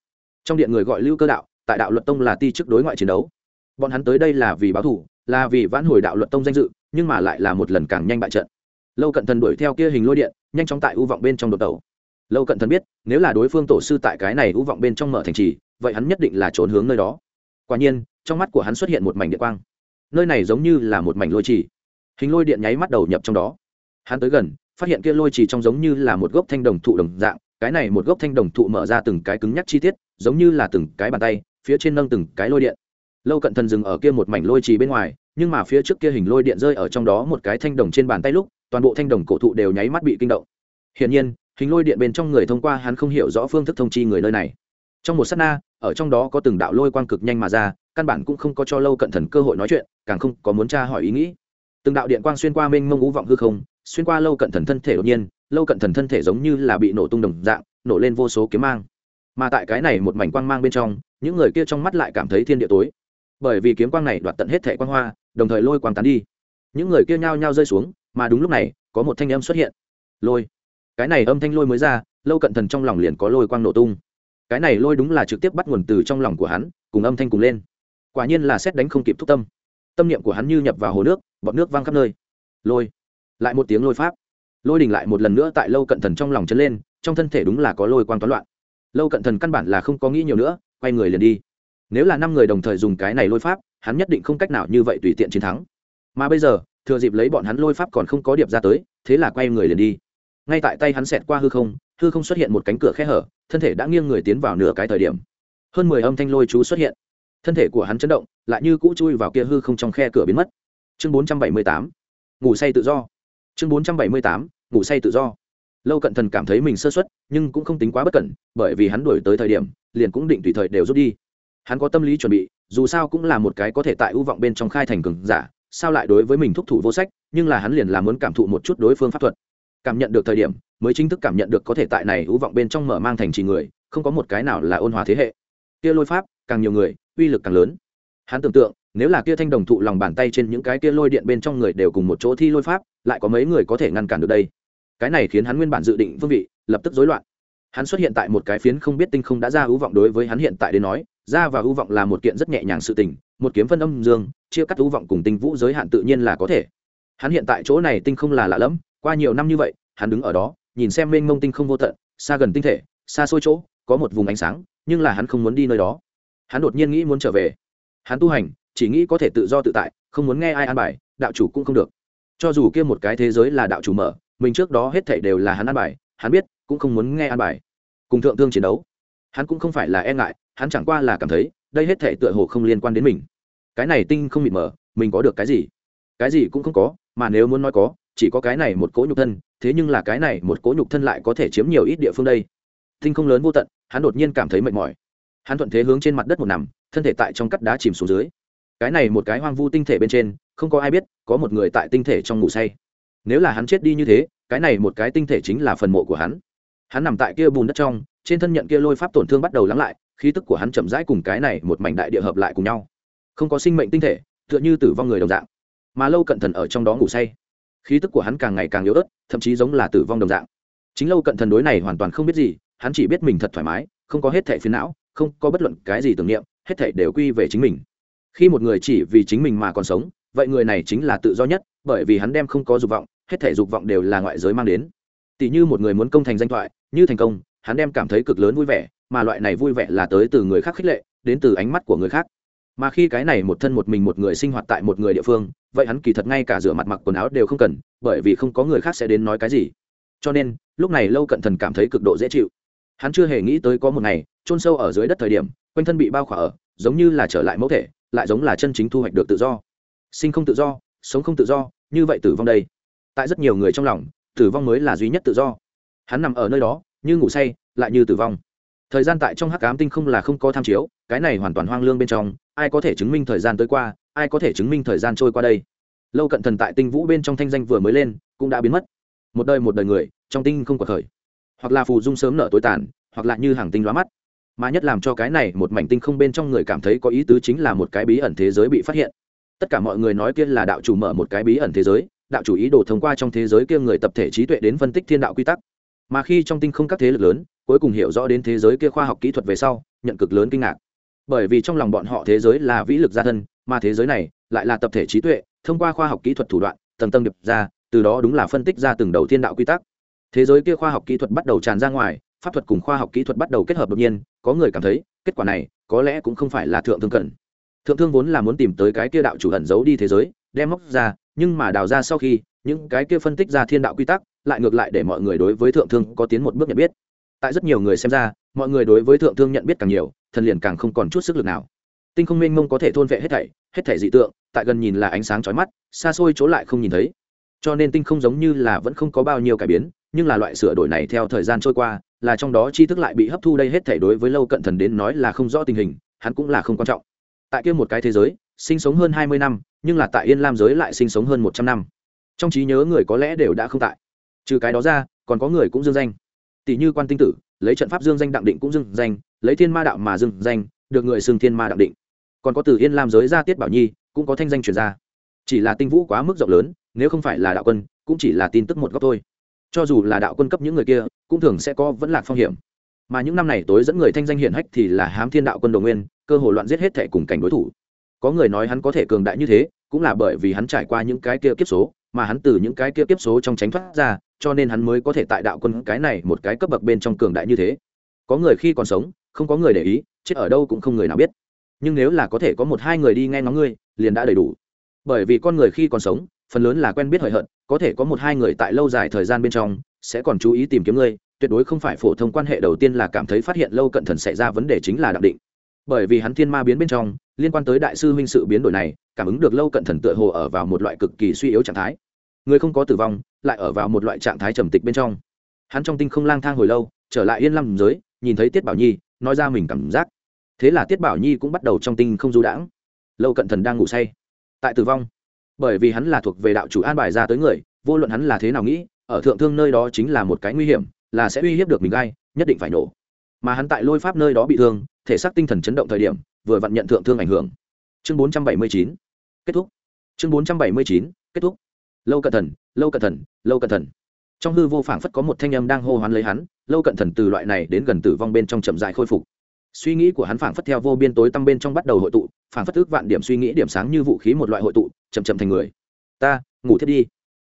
Trong điện người gọi lưu cơ đạo, tại đạo luật tông là ti chức đối ngoại chiến đấu. Bọn hắn tới đây là vì báo thủ là vì vãn hồi đạo luật tông danh dự, nhưng mà lại là một lần càng nhanh bại trận. Lâu cận thần đuổi theo kia hình lôi điện, nhanh chóng tại ưu vọng bên trong đột đầu lâu cận thần biết, nếu là đối phương tổ sư tại cái này ưu vọng bên trong mở thành trì, vậy hắn nhất định là trốn hướng nơi đó. Quả nhiên, trong mắt của hắn xuất hiện một mảnh điện quang. Nơi này giống như là một mảnh lôi trì. Hình lôi điện nháy mắt đầu nhập trong đó. Hắn tới gần, phát hiện kia lôi trì trong giống như là một gốc thanh đồng thụ đồng dạng, cái này một gốc thanh đồng thụ mở ra từng cái cứng nhắc chi tiết, giống như là từng cái bàn tay, phía trên nâng từng cái lôi điện. Lâu cận thần dừng ở kia một mảnh lôi trì bên ngoài, nhưng mà phía trước kia hình lôi điện rơi ở trong đó một cái thanh đồng trên bàn tay lúc, toàn bộ thanh đồng cổ thụ đều nháy mắt bị kinh động. Hiển nhiên hình lôi điện bên trong người thông qua hắn không hiểu rõ phương thức thông chi người nơi này. Trong một s á t na, ở trong đó có từng đạo lôi quang cực nhanh mà ra, căn bản cũng không có cho lâu cận thần cơ hội nói chuyện, càng không có muốn tra hỏi ý nghĩ. Từng đạo điện quang xuyên qua mênh mông ú vọng hư không, xuyên qua lâu cận thần thân thể đột nhiên, lâu cận thần thân thể giống như là bị nổ tung đồng dạng, nổ lên vô số kiếm mang. Mà tại cái này một mảnh quang mang bên trong, những người kia trong mắt lại cảm thấy thiên địa tối. Bởi vì kiếm quang này đoạt tận hết thẻ quang hoa, đồng thời lôi quang tán đi. Những người kia nhao nhao rơi xuống, mà đúng lúc này, có một thanh âm xuất hiện. Lôi cái này âm thanh lôi mới ra, lâu cận thần trong lòng liền có lôi quang nổ tung. Cái này lôi đúng là trực tiếp bắt nguồn từ trong lòng của hắn, cùng âm thanh cùng lên. Quả nhiên là xét đánh không kịp thúc tâm. Tâm niệm của hắn như nhập vào hồ nước, bọt nước văng khắp nơi. Lôi. Lại một tiếng lôi pháp. Lôi đình lại một lần nữa tại lâu cận thần trong lòng chấn lên, trong thân thể đúng là có lôi quang toán loạn. Lâu cận thần căn bản là không có nghĩ nhiều nữa, quay người liền đi. Nếu là năm người đồng thời dùng cái này lôi pháp, hắn nhất định không cách nào như vậy tùy tiện chiến thắng. Mà bây giờ, thừa dịp lấy bọn hắn lôi pháp còn không có điệp ra tới, thế là quay người liền đi ngay tại tay hắn xẹt qua hư không hư không xuất hiện một cánh cửa khe hở, thân thể đã nghiêng người tiến vào nửa cái thời điểm. Hơn mười âm thanh lôi chú xuất hiện. Thân thể của hắn chấn động, lại như cũ chui vào kia hư không trong khe cửa biến mất. Chương bốn trăm bảy mươi tám, ngủ say tự do. Chương bốn trăm bảy mươi tám, ngủ say tự do. Lâu cận thần cảm thấy mình sơ xuất nhưng cũng không tính quá bất cẩn, bởi vì hắn đổi tới thời điểm, liền cũng định tùy thời đều rút đi. Hắn có tâm lý chuẩn bị, dù sao cũng là một cái có thể tại ưu vọng bên trong khai thành cường giả, sao lại đối với mình thúc thủ vô sách, nhưng là hắn liền là muốn cảm thụ một chút đối phương pháp thuật cảm nhận được thời điểm, mới chính thức cảm nhận được có thể tại này ưu vọng bên trong mở mang thành trì người, không có một cái nào là ôn hòa thế hệ. Kia lôi pháp, càng nhiều người, uy lực càng lớn. Hắn tưởng tượng, nếu là kia thanh đồng thụ lòng bàn tay trên những cái kia lôi điện bên trong người đều cùng một chỗ thi lôi pháp, lại có mấy người có thể ngăn cản được đây? Cái này khiến hắn nguyên bản dự định vương vị, lập tức rối loạn. Hắn xuất hiện tại một cái phiến không biết tinh không đã ra ưu vọng đối với hắn hiện tại đến nói, ra và ưu vọng là một kiện rất nhẹ nhàng sự tình, một kiếm phân âm dương, chia cắt ưu vọng cùng tinh vũ giới hạn tự nhiên là có thể. Hắn hiện tại chỗ này tinh không là lạ lẫm qua nhiều năm như vậy, hắn đứng ở đó, nhìn xem mênh mông tinh không vô tận, xa gần tinh thể, xa xôi chỗ, có một vùng ánh sáng, nhưng là hắn không muốn đi nơi đó. Hắn đột nhiên nghĩ muốn trở về. Hắn tu hành, chỉ nghĩ có thể tự do tự tại, không muốn nghe ai an bài, đạo chủ cũng không được. Cho dù kia một cái thế giới là đạo chủ mở, mình trước đó hết thảy đều là hắn an bài, hắn biết, cũng không muốn nghe an bài. Cùng thượng thương chiến đấu, hắn cũng không phải là e ngại, hắn chẳng qua là cảm thấy, đây hết thảy tựa hồ không liên quan đến mình. Cái này tinh không mịt mờ, mình có được cái gì? Cái gì cũng không có, mà nếu muốn nói có chỉ có cái này một cỗ nhục thân, thế nhưng là cái này một cỗ nhục thân lại có thể chiếm nhiều ít địa phương đây. Tinh không lớn vô tận, hắn đột nhiên cảm thấy mệt mỏi. Hắn thuận thế hướng trên mặt đất một nằm, thân thể tại trong cắt đá chìm xuống dưới. Cái này một cái hoang vu tinh thể bên trên, không có ai biết, có một người tại tinh thể trong ngủ say. Nếu là hắn chết đi như thế, cái này một cái tinh thể chính là phần mộ của hắn. Hắn nằm tại kia bùn đất trong, trên thân nhận kia lôi pháp tổn thương bắt đầu lắng lại, khí tức của hắn chậm rãi cùng cái này một mảnh đại địa hợp lại cùng nhau. Không có sinh mệnh tinh thể, tựa như tử vong người đồng dạng, mà lâu cận thần ở trong đó ngủ say khí tức của hắn càng ngày càng yếu ớt, thậm chí giống là tử vong đồng dạng. Chính lâu cận thần đối này hoàn toàn không biết gì, hắn chỉ biết mình thật thoải mái, không có hết thẻ phiến não, không có bất luận cái gì tưởng niệm, hết thảy đều quy về chính mình. Khi một người chỉ vì chính mình mà còn sống, vậy người này chính là tự do nhất, bởi vì hắn đem không có dục vọng, hết thảy dục vọng đều là ngoại giới mang đến. Tỷ như một người muốn công thành danh thoại, như thành công, hắn đem cảm thấy cực lớn vui vẻ, mà loại này vui vẻ là tới từ người khác khích lệ, đến từ ánh mắt của người khác mà khi cái này một thân một mình một người sinh hoạt tại một người địa phương, vậy hắn kỳ thật ngay cả rửa mặt mặc quần áo đều không cần, bởi vì không có người khác sẽ đến nói cái gì. Cho nên, lúc này lâu cận thần cảm thấy cực độ dễ chịu. Hắn chưa hề nghĩ tới có một ngày, chôn sâu ở dưới đất thời điểm, quanh thân bị bao khỏa ở, giống như là trở lại mẫu thể, lại giống là chân chính thu hoạch được tự do. Sinh không tự do, sống không tự do, như vậy tử vong đây. Tại rất nhiều người trong lòng, tử vong mới là duy nhất tự do. Hắn nằm ở nơi đó, như ngủ say, lại như tử vong. Thời gian tại trong hắc ám tinh không là không có tham chiếu cái này hoàn toàn hoang lương bên trong, ai có thể chứng minh thời gian tới qua, ai có thể chứng minh thời gian trôi qua đây? Lâu cận thần tại tinh vũ bên trong thanh danh vừa mới lên, cũng đã biến mất. Một đời một đời người, trong tinh không có thời hoặc là phù dung sớm nợ tối tàn, hoặc là như hàng tinh lóa mắt. Mà nhất làm cho cái này một mảnh tinh không bên trong người cảm thấy có ý tứ chính là một cái bí ẩn thế giới bị phát hiện. Tất cả mọi người nói kia là đạo chủ mở một cái bí ẩn thế giới, đạo chủ ý đồ thông qua trong thế giới kia người tập thể trí tuệ đến phân tích thiên đạo quy tắc. Mà khi trong tinh không các thế lực lớn, cuối cùng hiểu rõ đến thế giới kia khoa học kỹ thuật về sau, nhận cực lớn kinh ngạc bởi vì trong lòng bọn họ thế giới là vĩ lực gia thân, mà thế giới này lại là tập thể trí tuệ, thông qua khoa học kỹ thuật thủ đoạn, tầng tầng điệp ra, từ đó đúng là phân tích ra từng đầu thiên đạo quy tắc. Thế giới kia khoa học kỹ thuật bắt đầu tràn ra ngoài, pháp thuật cùng khoa học kỹ thuật bắt đầu kết hợp đột nhiên, có người cảm thấy, kết quả này có lẽ cũng không phải là thượng thương cần thượng thương vốn là muốn tìm tới cái kia đạo chủ ẩn giấu đi thế giới, đem móc ra, nhưng mà đào ra sau khi, những cái kia phân tích ra thiên đạo quy tắc, lại ngược lại để mọi người đối với thượng thương có tiến một bước nhận biết. Tại rất nhiều người xem ra, mọi người đối với thượng thương nhận biết càng nhiều thần liền càng không còn chút sức lực nào. Tinh không mênh mông có thể thôn vệ hết thảy hết thảy dị tượng, tại gần nhìn là ánh sáng chói mắt, xa xôi chỗ lại không nhìn thấy. Cho nên tinh không giống như là vẫn không có bao nhiêu cải biến, nhưng là loại sửa đổi này theo thời gian trôi qua, là trong đó tri thức lại bị hấp thu đây hết thảy đối với lâu cận thần đến nói là không rõ tình hình, hắn cũng là không quan trọng. Tại kia một cái thế giới, sinh sống hơn hai mươi năm, nhưng là tại yên lam giới lại sinh sống hơn một trăm năm. Trong trí nhớ người có lẽ đều đã không tại. Trừ cái đó ra, còn có người cũng dương danh. Tỷ như quan tinh tử, lấy trận pháp dương danh đặng định cũng dương danh lấy thiên ma đạo mà dừng danh, được người xưng thiên ma đạo định. Còn có từ yên lam giới ra tiết bảo nhi, cũng có thanh danh truyền ra. Chỉ là tinh vũ quá mức rộng lớn, nếu không phải là đạo quân, cũng chỉ là tin tức một góc thôi. Cho dù là đạo quân cấp những người kia, cũng thường sẽ có vẫn lạc phong hiểm. Mà những năm này tối dẫn người thanh danh hiển hách thì là hám thiên đạo quân đồng nguyên, cơ hội loạn giết hết thẻ cùng cảnh đối thủ. Có người nói hắn có thể cường đại như thế, cũng là bởi vì hắn trải qua những cái kia kiếp số, mà hắn từ những cái kia kiếp số trong tránh thoát ra, cho nên hắn mới có thể tại đạo quân cái này một cái cấp bậc bên trong cường đại như thế. Có người khi còn sống không có người để ý, chết ở đâu cũng không người nào biết. Nhưng nếu là có thể có một hai người đi nghe ngóng ngươi, liền đã đầy đủ. Bởi vì con người khi còn sống, phần lớn là quen biết hời hợt, có thể có một hai người tại lâu dài thời gian bên trong, sẽ còn chú ý tìm kiếm ngươi, tuyệt đối không phải phổ thông quan hệ đầu tiên là cảm thấy phát hiện lâu cận thần xảy ra vấn đề chính là đặc định. Bởi vì hắn thiên ma biến bên trong, liên quan tới đại sư huynh sự biến đổi này, cảm ứng được lâu cận thần tựa hồ ở vào một loại cực kỳ suy yếu trạng thái. Người không có tử vong, lại ở vào một loại trạng thái trầm tịch bên trong. Hắn trong tinh không lang thang hồi lâu, trở lại yên lăm giới, nhìn thấy tiết bảo nhi nói ra mình cảm giác. Thế là tiết bảo nhi cũng bắt đầu trong tinh không du đãng. Lâu cận thần đang ngủ say. Tại tử vong. Bởi vì hắn là thuộc về đạo chủ an bài ra tới người, vô luận hắn là thế nào nghĩ, ở thượng thương nơi đó chính là một cái nguy hiểm, là sẽ uy hiếp được mình gai, nhất định phải nổ. Mà hắn tại lôi pháp nơi đó bị thương, thể xác tinh thần chấn động thời điểm, vừa vặn nhận thượng thương ảnh hưởng. Chương bốn trăm bảy mươi chín. Kết thúc. Chương bốn trăm bảy mươi chín. Kết thúc. Lâu cận thần, lâu cận thần, lâu cận thần. Trong hư vô phảng phất có một thanh âm đang hô hoán lấy hắn lâu cận thần từ loại này đến gần tử vong bên trong chậm dại khôi phục. Suy nghĩ của hắn phảng phất theo vô biên tối tăm bên trong bắt đầu hội tụ, phảng phất ước vạn điểm suy nghĩ điểm sáng như vũ khí một loại hội tụ, chậm chậm thành người. Ta, ngủ thiết đi.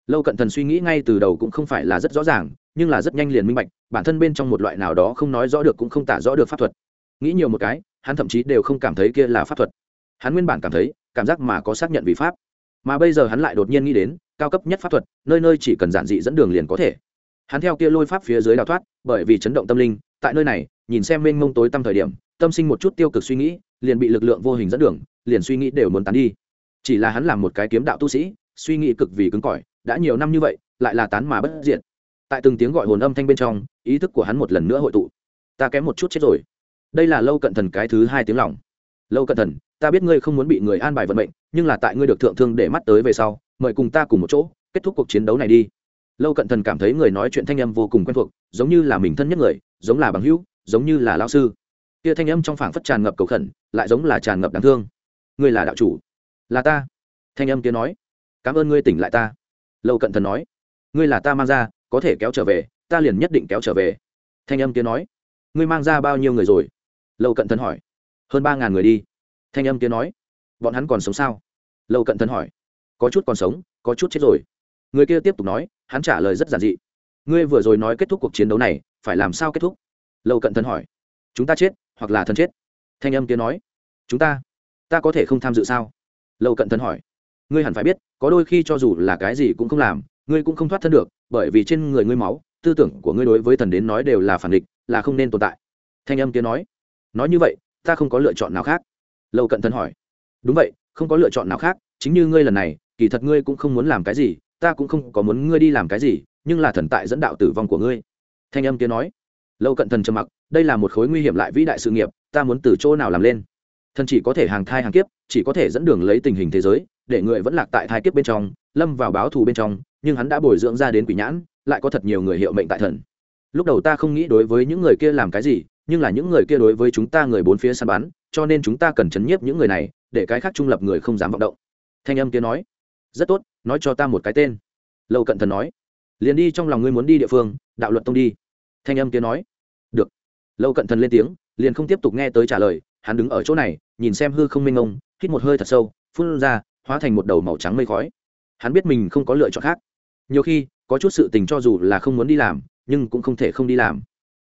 Lâu cận thần suy nghĩ ngay từ đầu cũng không phải là rất rõ ràng, nhưng là rất nhanh liền minh bạch, bản thân bên trong một loại nào đó không nói rõ được cũng không tả rõ được pháp thuật. Nghĩ nhiều một cái, hắn thậm chí đều không cảm thấy kia là pháp thuật. Hắn nguyên bản cảm thấy, cảm giác mà có xác nhận vì pháp. Mà bây giờ hắn lại đột nhiên nghĩ đến, cao cấp nhất pháp thuật, nơi nơi chỉ cần giản dị dẫn đường liền có thể hắn theo kia lôi pháp phía dưới đào thoát, bởi vì chấn động tâm linh, tại nơi này, nhìn xem mênh mông tối tăm thời điểm, tâm sinh một chút tiêu cực suy nghĩ, liền bị lực lượng vô hình dẫn đường, liền suy nghĩ đều muốn tán đi. Chỉ là hắn làm một cái kiếm đạo tu sĩ, suy nghĩ cực vì cứng cỏi, đã nhiều năm như vậy, lại là tán mà bất diện tại từng tiếng gọi hồn âm thanh bên trong, ý thức của hắn một lần nữa hội tụ. Ta kém một chút chết rồi. Đây là lâu cận thần cái thứ hai tiếng lòng. Lâu cận thần, ta biết ngươi không muốn bị người an bài vận mệnh, nhưng là tại ngươi được thượng thương để mắt tới về sau, mời cùng ta cùng một chỗ, kết thúc cuộc chiến đấu này đi lâu cận thần cảm thấy người nói chuyện thanh âm vô cùng quen thuộc, giống như là mình thân nhất người, giống là bằng hữu, giống như là lao sư. Kia thanh âm trong phảng phất tràn ngập cầu khẩn, lại giống là tràn ngập đáng thương. Ngươi là đạo chủ. Là ta. Thanh âm kia nói. Cảm ơn ngươi tỉnh lại ta. Lâu cận thần nói. Ngươi là ta mang ra, có thể kéo trở về, ta liền nhất định kéo trở về. Thanh âm kia nói. Ngươi mang ra bao nhiêu người rồi? Lâu cận thần hỏi. Hơn ba ngàn người đi. Thanh âm kia nói. Bọn hắn còn sống sao? Lâu cận thần hỏi. Có chút còn sống, có chút chết rồi. Người kia tiếp tục nói hắn trả lời rất giản dị. Ngươi vừa rồi nói kết thúc cuộc chiến đấu này, phải làm sao kết thúc? Lâu cận thần hỏi. Chúng ta chết, hoặc là thân chết? Thanh âm kia nói. Chúng ta ta có thể không tham dự sao? Lâu cận thần hỏi. Ngươi hẳn phải biết, có đôi khi cho dù là cái gì cũng không làm, ngươi cũng không thoát thân được, bởi vì trên người ngươi máu, tư tưởng của ngươi đối với thần đến nói đều là phản địch, là không nên tồn tại. Thanh âm kia nói. Nói như vậy, ta không có lựa chọn nào khác. Lâu cận thần hỏi. Đúng vậy, không có lựa chọn nào khác, chính như ngươi lần này, kỳ thật ngươi cũng không muốn làm cái gì ta cũng không có muốn ngươi đi làm cái gì, nhưng là thần tại dẫn đạo tử vong của ngươi. Thanh âm kia nói. Lâu cận thần trầm mặc, đây là một khối nguy hiểm lại vĩ đại sự nghiệp, ta muốn từ chỗ nào làm lên? Thần chỉ có thể hàng thai hàng kiếp, chỉ có thể dẫn đường lấy tình hình thế giới, để người vẫn lạc tại thai kiếp bên trong, lâm vào báo thù bên trong, nhưng hắn đã bồi dưỡng ra đến quỷ nhãn, lại có thật nhiều người hiệu mệnh tại thần. Lúc đầu ta không nghĩ đối với những người kia làm cái gì, nhưng là những người kia đối với chúng ta người bốn phía săn bắn, cho nên chúng ta cần chấn nhiếp những người này, để cái khác trung lập người không dám vọng động. Thanh âm kia nói rất tốt, nói cho ta một cái tên. Lâu cận thần nói. Liền đi trong lòng ngươi muốn đi địa phương, đạo luật tông đi. Thanh âm kia nói. Được. Lâu cận thần lên tiếng, liền không tiếp tục nghe tới trả lời, hắn đứng ở chỗ này, nhìn xem hư không minh ông hít một hơi thật sâu, phun ra, hóa thành một đầu màu trắng mây khói. Hắn biết mình không có lựa chọn khác. Nhiều khi, có chút sự tình cho dù là không muốn đi làm, nhưng cũng không thể không đi làm.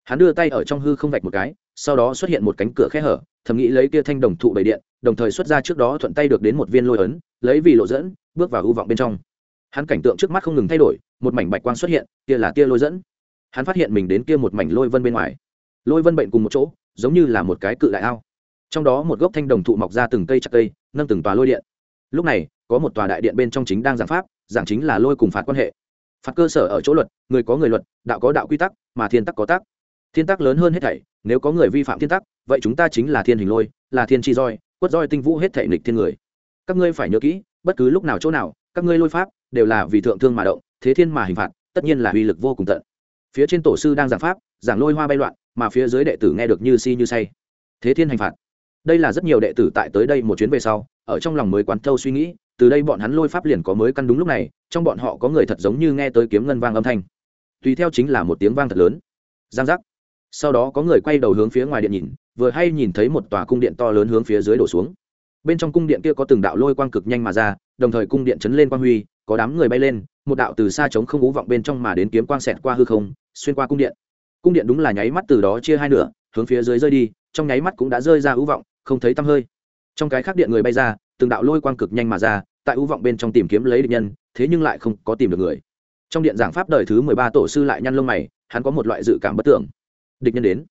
Hắn đưa tay ở trong hư không vạch một cái, sau đó xuất hiện một cánh cửa khe hở, thầm nghĩ lấy kia thanh đồng thụ bầy điện, đồng thời xuất ra trước đó thuận tay được đến một viên lôi ấn, lấy vì lộ dẫn bước vào hư vọng bên trong. Hắn cảnh tượng trước mắt không ngừng thay đổi, một mảnh bạch quang xuất hiện kia là tia lôi dẫn. Hắn phát hiện mình đến kia một mảnh lôi vân bên ngoài. Lôi vân bệnh cùng một chỗ, giống như là một cái cự đại ao. Trong đó một gốc thanh đồng thụ mọc ra từng cây chặt cây, nâng từng tòa lôi điện. Lúc này, có một tòa đại điện bên trong chính đang giảng pháp, giảng chính là lôi cùng phạt quan hệ. Phạt cơ sở ở chỗ luật, người có người luật, đạo có đạo quy tắc, mà thiên tắc có tắc. Thiên tắc lớn hơn hết thảy, nếu có người vi phạm thiên tắc, vậy chúng ta chính là thiên hình lôi, là thiên chi roi, quất roi tinh vũ hết thảy nghịch thiên người. Các ngươi phải nhớ kỹ bất cứ lúc nào chỗ nào, các ngươi lôi pháp, đều là vì thượng thương mà động, thế thiên mà hình phạt, tất nhiên là uy lực vô cùng tận. Phía trên tổ sư đang giảng pháp, giảng lôi hoa bay loạn, mà phía dưới đệ tử nghe được như si như say. Thế thiên hành phạt. Đây là rất nhiều đệ tử tại tới đây một chuyến về sau, ở trong lòng mới quán thâu suy nghĩ, từ đây bọn hắn lôi pháp liền có mới căn đúng lúc này, trong bọn họ có người thật giống như nghe tới kiếm ngân vang âm thanh. Tùy theo chính là một tiếng vang thật lớn. Giang giác. Sau đó có người quay đầu hướng phía ngoài điện nhìn, vừa hay nhìn thấy một tòa cung điện to lớn hướng phía dưới đổ xuống bên trong cung điện kia có từng đạo lôi quang cực nhanh mà ra, đồng thời cung điện chấn lên quang huy, có đám người bay lên, một đạo từ xa trống không ú vọng bên trong mà đến kiếm quang xẹt qua hư không, xuyên qua cung điện. Cung điện đúng là nháy mắt từ đó chia hai nửa, hướng phía dưới rơi đi, trong nháy mắt cũng đã rơi ra ú vọng, không thấy tăm hơi. Trong cái khác điện người bay ra, từng đạo lôi quang cực nhanh mà ra, tại ú vọng bên trong tìm kiếm lấy địch nhân, thế nhưng lại không có tìm được người. Trong điện giảng pháp đời thứ mười ba tổ sư lại nhăn lông mày, hắn có một loại dự cảm bất tưởng. Địch nhân đến.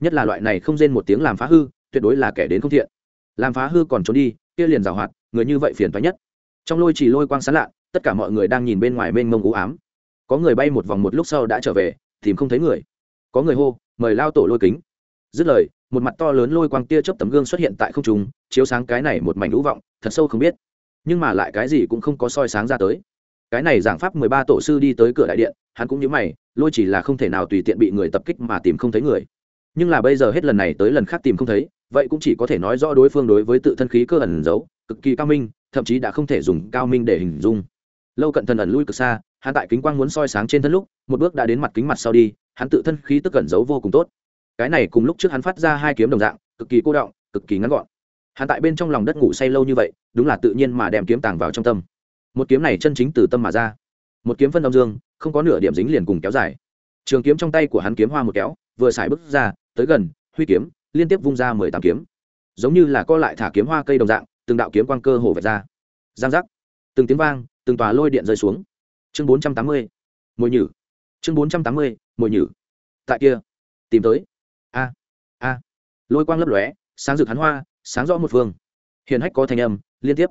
Nhất là loại này không rên một tiếng làm phá hư, tuyệt đối là kẻ đến không thiện làm phá hư còn trốn đi, kia liền rào hoạt, người như vậy phiền toái nhất. Trong lôi chỉ lôi quang sán lạ, tất cả mọi người đang nhìn bên ngoài mênh mông u ám. Có người bay một vòng một lúc sau đã trở về, tìm không thấy người. Có người hô, mời lao tổ lôi kính. Dứt lời, một mặt to lớn lôi quang tia chớp tấm gương xuất hiện tại không trung, chiếu sáng cái này một mảnh lũ vọng, thật sâu không biết. Nhưng mà lại cái gì cũng không có soi sáng ra tới. Cái này giảng pháp mười ba tổ sư đi tới cửa đại điện, hắn cũng nhớ mày, lôi chỉ là không thể nào tùy tiện bị người tập kích mà tìm không thấy người. Nhưng là bây giờ hết lần này tới lần khác tìm không thấy vậy cũng chỉ có thể nói rõ đối phương đối với tự thân khí cơ ẩn giấu, cực kỳ cao minh, thậm chí đã không thể dùng cao minh để hình dung. Lâu cận thần ẩn lui cực xa, hắn tại kính quang muốn soi sáng trên thân lúc, một bước đã đến mặt kính mặt sau đi, hắn tự thân khí tức cẩn giấu vô cùng tốt. Cái này cùng lúc trước hắn phát ra hai kiếm đồng dạng, cực kỳ cô động cực kỳ ngắn gọn. Hắn tại bên trong lòng đất ngủ say lâu như vậy, đúng là tự nhiên mà đem kiếm tàng vào trong tâm. Một kiếm này chân chính từ tâm mà ra. Một kiếm phân âm dương, không có nửa điểm dính liền cùng kéo dài. Trường kiếm trong tay của hắn kiếm hoa một kéo, vừa xài bước ra, tới gần, huy kiếm liên tiếp vung ra mười tám kiếm. Giống như là co lại thả kiếm hoa cây đồng dạng, từng đạo kiếm quang cơ hồ vạch ra. Giang giác. Từng tiếng vang, từng tòa lôi điện rơi xuống. Chương bốn trăm tám mươi. Mồi nhử. Chương bốn trăm tám mươi, mồi nhử. Tại kia. Tìm tới. A. A. Lôi quang lấp lóe, sáng rực hắn hoa, sáng rõ một phương. Hiện hách có thành âm, liên tiếp.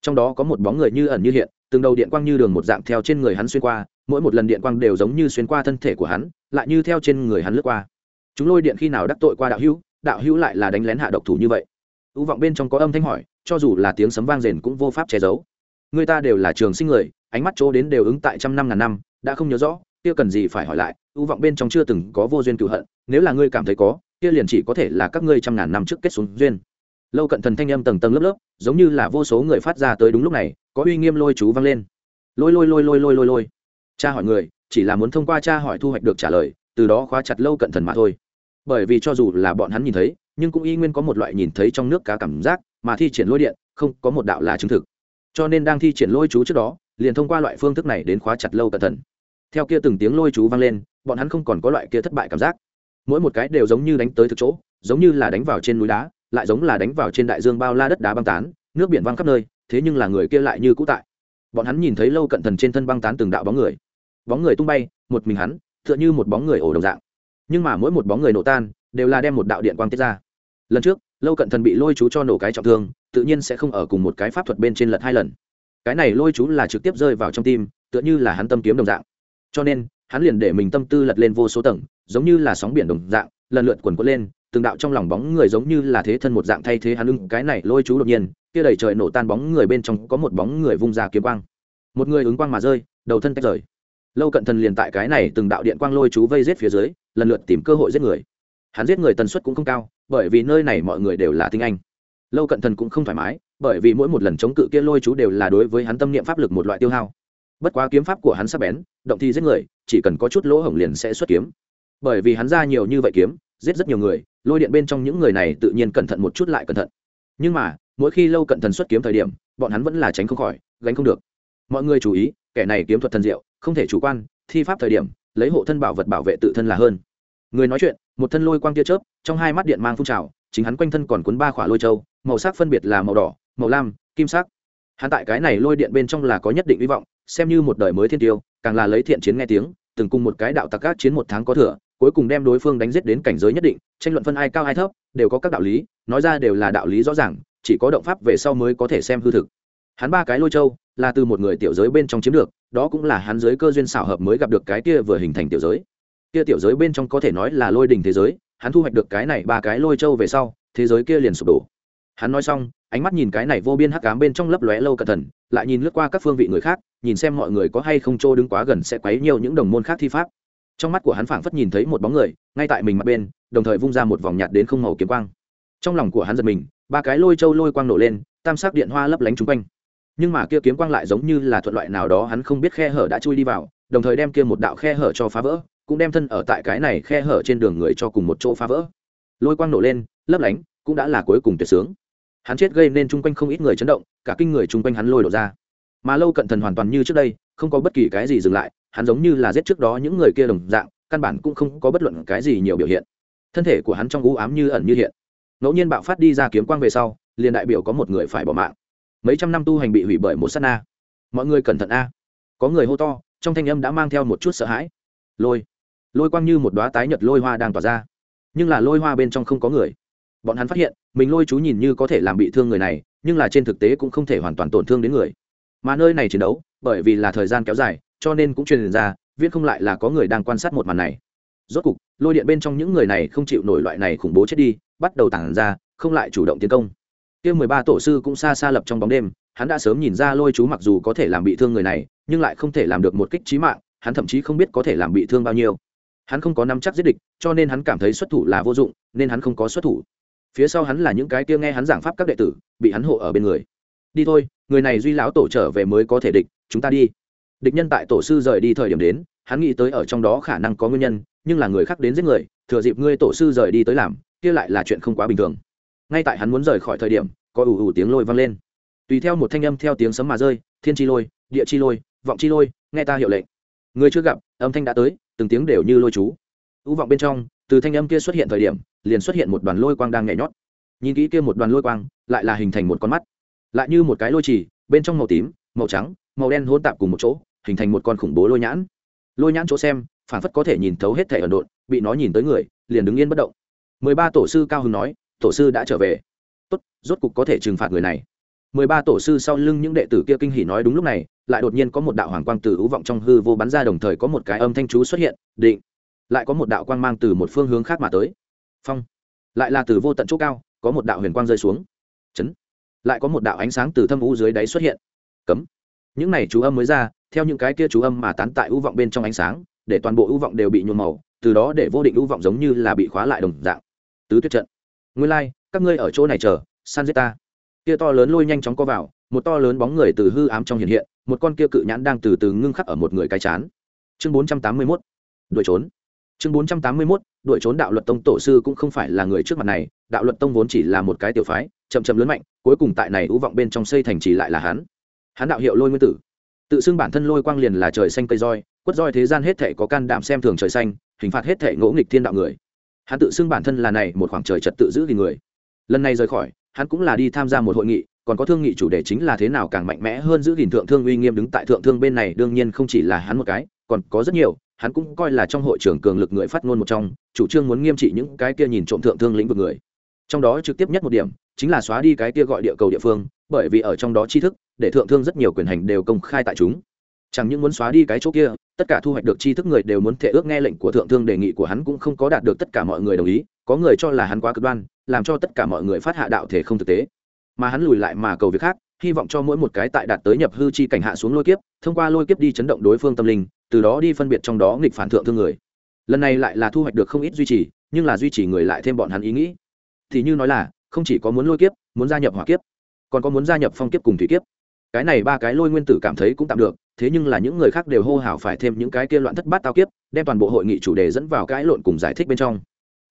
Trong đó có một bóng người như ẩn như hiện, từng đầu điện quang như đường một dạng theo trên người hắn xuyên qua, mỗi một lần điện quang đều giống như xuyên qua thân thể của hắn, lại như theo trên người hắn lướt qua. Chúng lôi điện khi nào đắc tội qua đạo hữu? Đạo hữu lại là đánh lén hạ độc thủ như vậy. Ưu vọng bên trong có âm thanh hỏi, cho dù là tiếng sấm vang rền cũng vô pháp che giấu. Người ta đều là trường sinh người, ánh mắt chỗ đến đều ứng tại trăm năm ngàn năm, đã không nhớ rõ, kia cần gì phải hỏi lại ưu vọng bên trong chưa từng có vô duyên cựu hận, nếu là ngươi cảm thấy có, kia liền chỉ có thể là các ngươi trăm ngàn năm trước kết xuống duyên. Lâu cận thần thanh âm tầng tầng lớp lớp, giống như là vô số người phát ra tới đúng lúc này, có uy nghiêm lôi chú vang lên. Lôi lôi lôi lôi lôi lôi lôi. Cha hỏi người, chỉ là muốn thông qua cha hỏi thu hoạch được trả lời, từ đó khóa chặt lâu cận thần mà thôi bởi vì cho dù là bọn hắn nhìn thấy, nhưng cũng y nguyên có một loại nhìn thấy trong nước cá cảm giác, mà thi triển lôi điện không có một đạo là chứng thực. Cho nên đang thi triển lôi chú trước đó, liền thông qua loại phương thức này đến khóa chặt lâu cẩn thận. Theo kia từng tiếng lôi chú vang lên, bọn hắn không còn có loại kia thất bại cảm giác. Mỗi một cái đều giống như đánh tới thực chỗ, giống như là đánh vào trên núi đá, lại giống là đánh vào trên đại dương bao la đất đá băng tán, nước biển văng khắp nơi, thế nhưng là người kia lại như cũ tại. Bọn hắn nhìn thấy lâu cận thần trên thân băng tán từng đạo bóng người. Bóng người tung bay, một mình hắn, tựa như một bóng người ổ đồng dạng nhưng mà mỗi một bóng người nổ tan, đều là đem một đạo điện quang tiết ra. Lần trước, lâu cận thần bị lôi chú cho nổ cái trọng thương, tự nhiên sẽ không ở cùng một cái pháp thuật bên trên lật hai lần. Cái này lôi chú là trực tiếp rơi vào trong tim, tựa như là hắn tâm kiếm đồng dạng. Cho nên, hắn liền để mình tâm tư lật lên vô số tầng, giống như là sóng biển đồng dạng, lần lượt quần quất lên, từng đạo trong lòng bóng người giống như là thế thân một dạng thay thế hắn ưng cái này lôi chú đột nhiên, kia đầy trời nổ tan bóng người bên trong có một bóng người vung ra kiếm quang. Một người ứng quang mà rơi, đầu thân tách rời lâu cận thần liền tại cái này từng đạo điện quang lôi chú vây giết phía dưới, lần lượt tìm cơ hội giết người. Hắn giết người tần suất cũng không cao, bởi vì nơi này mọi người đều là tinh anh. Lâu cận thần cũng không thoải mái, bởi vì mỗi một lần chống cự kia lôi chú đều là đối với hắn tâm niệm pháp lực một loại tiêu hao. Bất quá kiếm pháp của hắn sắp bén, động thi giết người, chỉ cần có chút lỗ hổng liền sẽ xuất kiếm. Bởi vì hắn ra nhiều như vậy kiếm, giết rất nhiều người, lôi điện bên trong những người này tự nhiên cẩn thận một chút lại cẩn thận. Nhưng mà, mỗi khi lâu cận thần xuất kiếm thời điểm, bọn hắn vẫn là tránh không khỏi, gánh không được. Mọi người chú ý, kẻ này kiếm thuật thần diệu không thể chủ quan, thi pháp thời điểm, lấy hộ thân bảo vật bảo vệ tự thân là hơn. Người nói chuyện, một thân lôi quang tia chớp, trong hai mắt điện mang phun trào, chính hắn quanh thân còn cuốn ba khỏa lôi châu, màu sắc phân biệt là màu đỏ, màu lam, kim sắc. Hắn tại cái này lôi điện bên trong là có nhất định hy vọng, xem như một đời mới thiên tiêu, càng là lấy thiện chiến nghe tiếng, từng cùng một cái đạo tặc các chiến một tháng có thừa, cuối cùng đem đối phương đánh giết đến cảnh giới nhất định, tranh luận phân ai cao ai thấp, đều có các đạo lý, nói ra đều là đạo lý rõ ràng, chỉ có động pháp về sau mới có thể xem hư thực. Hắn ba cái lôi châu, là từ một người tiểu giới bên trong chiếm được đó cũng là hắn giới cơ duyên xảo hợp mới gặp được cái kia vừa hình thành tiểu giới. Kia tiểu giới bên trong có thể nói là lôi đình thế giới, hắn thu hoạch được cái này ba cái lôi châu về sau, thế giới kia liền sụp đổ. Hắn nói xong, ánh mắt nhìn cái này vô biên hắc cám bên trong lấp lóe lâu cẩn thận, lại nhìn lướt qua các phương vị người khác, nhìn xem mọi người có hay không trô đứng quá gần sẽ quấy nhiều những đồng môn khác thi pháp. Trong mắt của hắn phảng phất nhìn thấy một bóng người, ngay tại mình mặt bên, đồng thời vung ra một vòng nhạt đến không màu kiếm quang. Trong lòng của hắn giật mình, ba cái lôi châu lôi quang nổ lên, tam sắc điện hoa lấp lánh chung quanh nhưng mà kia kiếm quang lại giống như là thuận loại nào đó hắn không biết khe hở đã chui đi vào, đồng thời đem kia một đạo khe hở cho phá vỡ, cũng đem thân ở tại cái này khe hở trên đường người cho cùng một chỗ phá vỡ. Lôi quang nổ lên, lấp lánh, cũng đã là cuối cùng tuyệt sướng. Hắn chết gây nên chung quanh không ít người chấn động, cả kinh người chung quanh hắn lôi đổ ra. Mà lâu cận thần hoàn toàn như trước đây, không có bất kỳ cái gì dừng lại, hắn giống như là giết trước đó những người kia đồng dạng, căn bản cũng không có bất luận cái gì nhiều biểu hiện. Thân thể của hắn trong u ám như ẩn như hiện. Ngẫu nhiên bạo phát đi ra kiếm quang về sau, liền đại biểu có một người phải bỏ mạng mấy trăm năm tu hành bị hủy bởi một s á t na. Mọi người cẩn thận a. Có người hô to, trong thanh âm đã mang theo một chút sợ hãi. Lôi. Lôi quang như một đoá tái nhật lôi hoa đang tỏa ra. Nhưng là lôi hoa bên trong không có người. Bọn hắn phát hiện, mình lôi chú nhìn như có thể làm bị thương người này, nhưng là trên thực tế cũng không thể hoàn toàn tổn thương đến người. Mà nơi này chiến đấu, bởi vì là thời gian kéo dài, cho nên cũng truyền ra viết không lại là có người đang quan sát một màn này. Rốt cục, lôi điện bên trong những người này không chịu nổi loại này khủng bố chết đi, bắt đầu tản ra, không lại chủ động tiến công kia mười ba tổ sư cũng xa xa lập trong bóng đêm, hắn đã sớm nhìn ra lôi chú mặc dù có thể làm bị thương người này, nhưng lại không thể làm được một kích trí mạng, hắn thậm chí không biết có thể làm bị thương bao nhiêu. Hắn không có nắm chắc giết địch, cho nên hắn cảm thấy xuất thủ là vô dụng, nên hắn không có xuất thủ. Phía sau hắn là những cái kia nghe hắn giảng pháp các đệ tử, bị hắn hộ ở bên người. Đi thôi, người này duy lão tổ trở về mới có thể địch, chúng ta đi. Địch nhân tại tổ sư rời đi thời điểm đến, hắn nghĩ tới ở trong đó khả năng có nguyên nhân, nhưng là người khác đến giết người, thừa dịp ngươi tổ sư rời đi tới làm, kia lại là chuyện không quá bình thường ngay tại hắn muốn rời khỏi thời điểm, có ủ ủ tiếng lôi vang lên. Tùy theo một thanh âm theo tiếng sấm mà rơi, thiên chi lôi, địa chi lôi, vọng chi lôi, nghe ta hiệu lệnh. Người chưa gặp, âm thanh đã tới, từng tiếng đều như lôi chú. Ưu vọng bên trong, từ thanh âm kia xuất hiện thời điểm, liền xuất hiện một đoàn lôi quang đang nhảy nhót. Nhìn kỹ kia một đoàn lôi quang, lại là hình thành một con mắt. Lại như một cái lôi trì, bên trong màu tím, màu trắng, màu đen hỗn tạp cùng một chỗ, hình thành một con khủng bố lôi nhãn. Lôi nhãn chỗ xem, phản phất có thể nhìn thấu hết thể ẩn độn, bị nó nhìn tới người, liền đứng yên bất động. Mười ba tổ sư cao hưng nói tổ sư đã trở về. Tốt, rốt cục có thể trừng phạt người này. Mười ba tổ sư sau lưng những đệ tử kia kinh hỉ nói đúng lúc này, lại đột nhiên có một đạo hoàng quang từ hữu vọng trong hư vô bắn ra đồng thời có một cái âm thanh chú xuất hiện, định. Lại có một đạo quang mang từ một phương hướng khác mà tới. Phong. Lại là từ vô tận chỗ cao, có một đạo huyền quang rơi xuống. Chấn. Lại có một đạo ánh sáng từ thâm u dưới đáy xuất hiện. Cấm. Những này chú âm mới ra, theo những cái kia chú âm mà tán tại u vọng bên trong ánh sáng, để toàn bộ u vọng đều bị nhuộm màu, từ đó để vô định u vọng giống như là bị khóa lại đồng dạng. Tứ tuyết trận nguyên lai、like, các ngươi ở chỗ này chờ san giết ta. Kia to lớn lôi nhanh chóng co vào một to lớn bóng người từ hư ám trong hiện hiện một con kia cự nhãn đang từ từ ngưng khắc ở một người cái chán. Chương bốn trăm tám mươi mốt đuổi trốn. Chương bốn trăm tám mươi mốt đuổi trốn đạo luật tông tổ sư cũng không phải là người trước mặt này đạo luật tông vốn chỉ là một cái tiểu phái chậm chậm lớn mạnh cuối cùng tại này ưu vọng bên trong xây thành trì lại là hắn. Hắn đạo hiệu lôi nguyên tử. Tự xưng bản thân lôi quang liền là trời xanh cây roi quất roi thế gian hết thể có can đảm xem thường trời xanh hình phạt hết thể ngỗ nghịch thiên đạo người hắn tự xưng bản thân là này một khoảng trời trật tự giữ gìn người. Lần này rời khỏi, hắn cũng là đi tham gia một hội nghị, còn có thương nghị chủ đề chính là thế nào càng mạnh mẽ hơn giữ gìn thượng thương uy nghiêm đứng tại thượng thương bên này, đương nhiên không chỉ là hắn một cái, còn có rất nhiều, hắn cũng coi là trong hội trưởng cường lực người phát ngôn một trong, chủ trương muốn nghiêm trị những cái kia nhìn trộm thượng thương lĩnh vực người. Trong đó trực tiếp nhất một điểm, chính là xóa đi cái kia gọi địa cầu địa phương, bởi vì ở trong đó tri thức, để thượng thương rất nhiều quyền hành đều công khai tại chúng chẳng những muốn xóa đi cái chỗ kia, tất cả thu hoạch được tri thức người đều muốn thể ước nghe lệnh của thượng thương đề nghị của hắn cũng không có đạt được tất cả mọi người đồng ý, có người cho là hắn quá cực đoan, làm cho tất cả mọi người phát hạ đạo thể không thực tế. Mà hắn lùi lại mà cầu việc khác, hy vọng cho mỗi một cái tại đạt tới nhập hư chi cảnh hạ xuống lôi kiếp, thông qua lôi kiếp đi chấn động đối phương tâm linh, từ đó đi phân biệt trong đó nghịch phản thượng thương người. Lần này lại là thu hoạch được không ít duy trì, nhưng là duy trì người lại thêm bọn hắn ý nghĩ. Thì như nói là, không chỉ có muốn lôi kiếp, muốn gia nhập hỏa kiếp, còn có muốn gia nhập phong kiếp cùng thủy kiếp. Cái này ba cái lôi nguyên tử cảm thấy cũng tạm được thế nhưng là những người khác đều hô hào phải thêm những cái kia loạn thất bát tao kiếp, đem toàn bộ hội nghị chủ đề dẫn vào cái lộn cùng giải thích bên trong.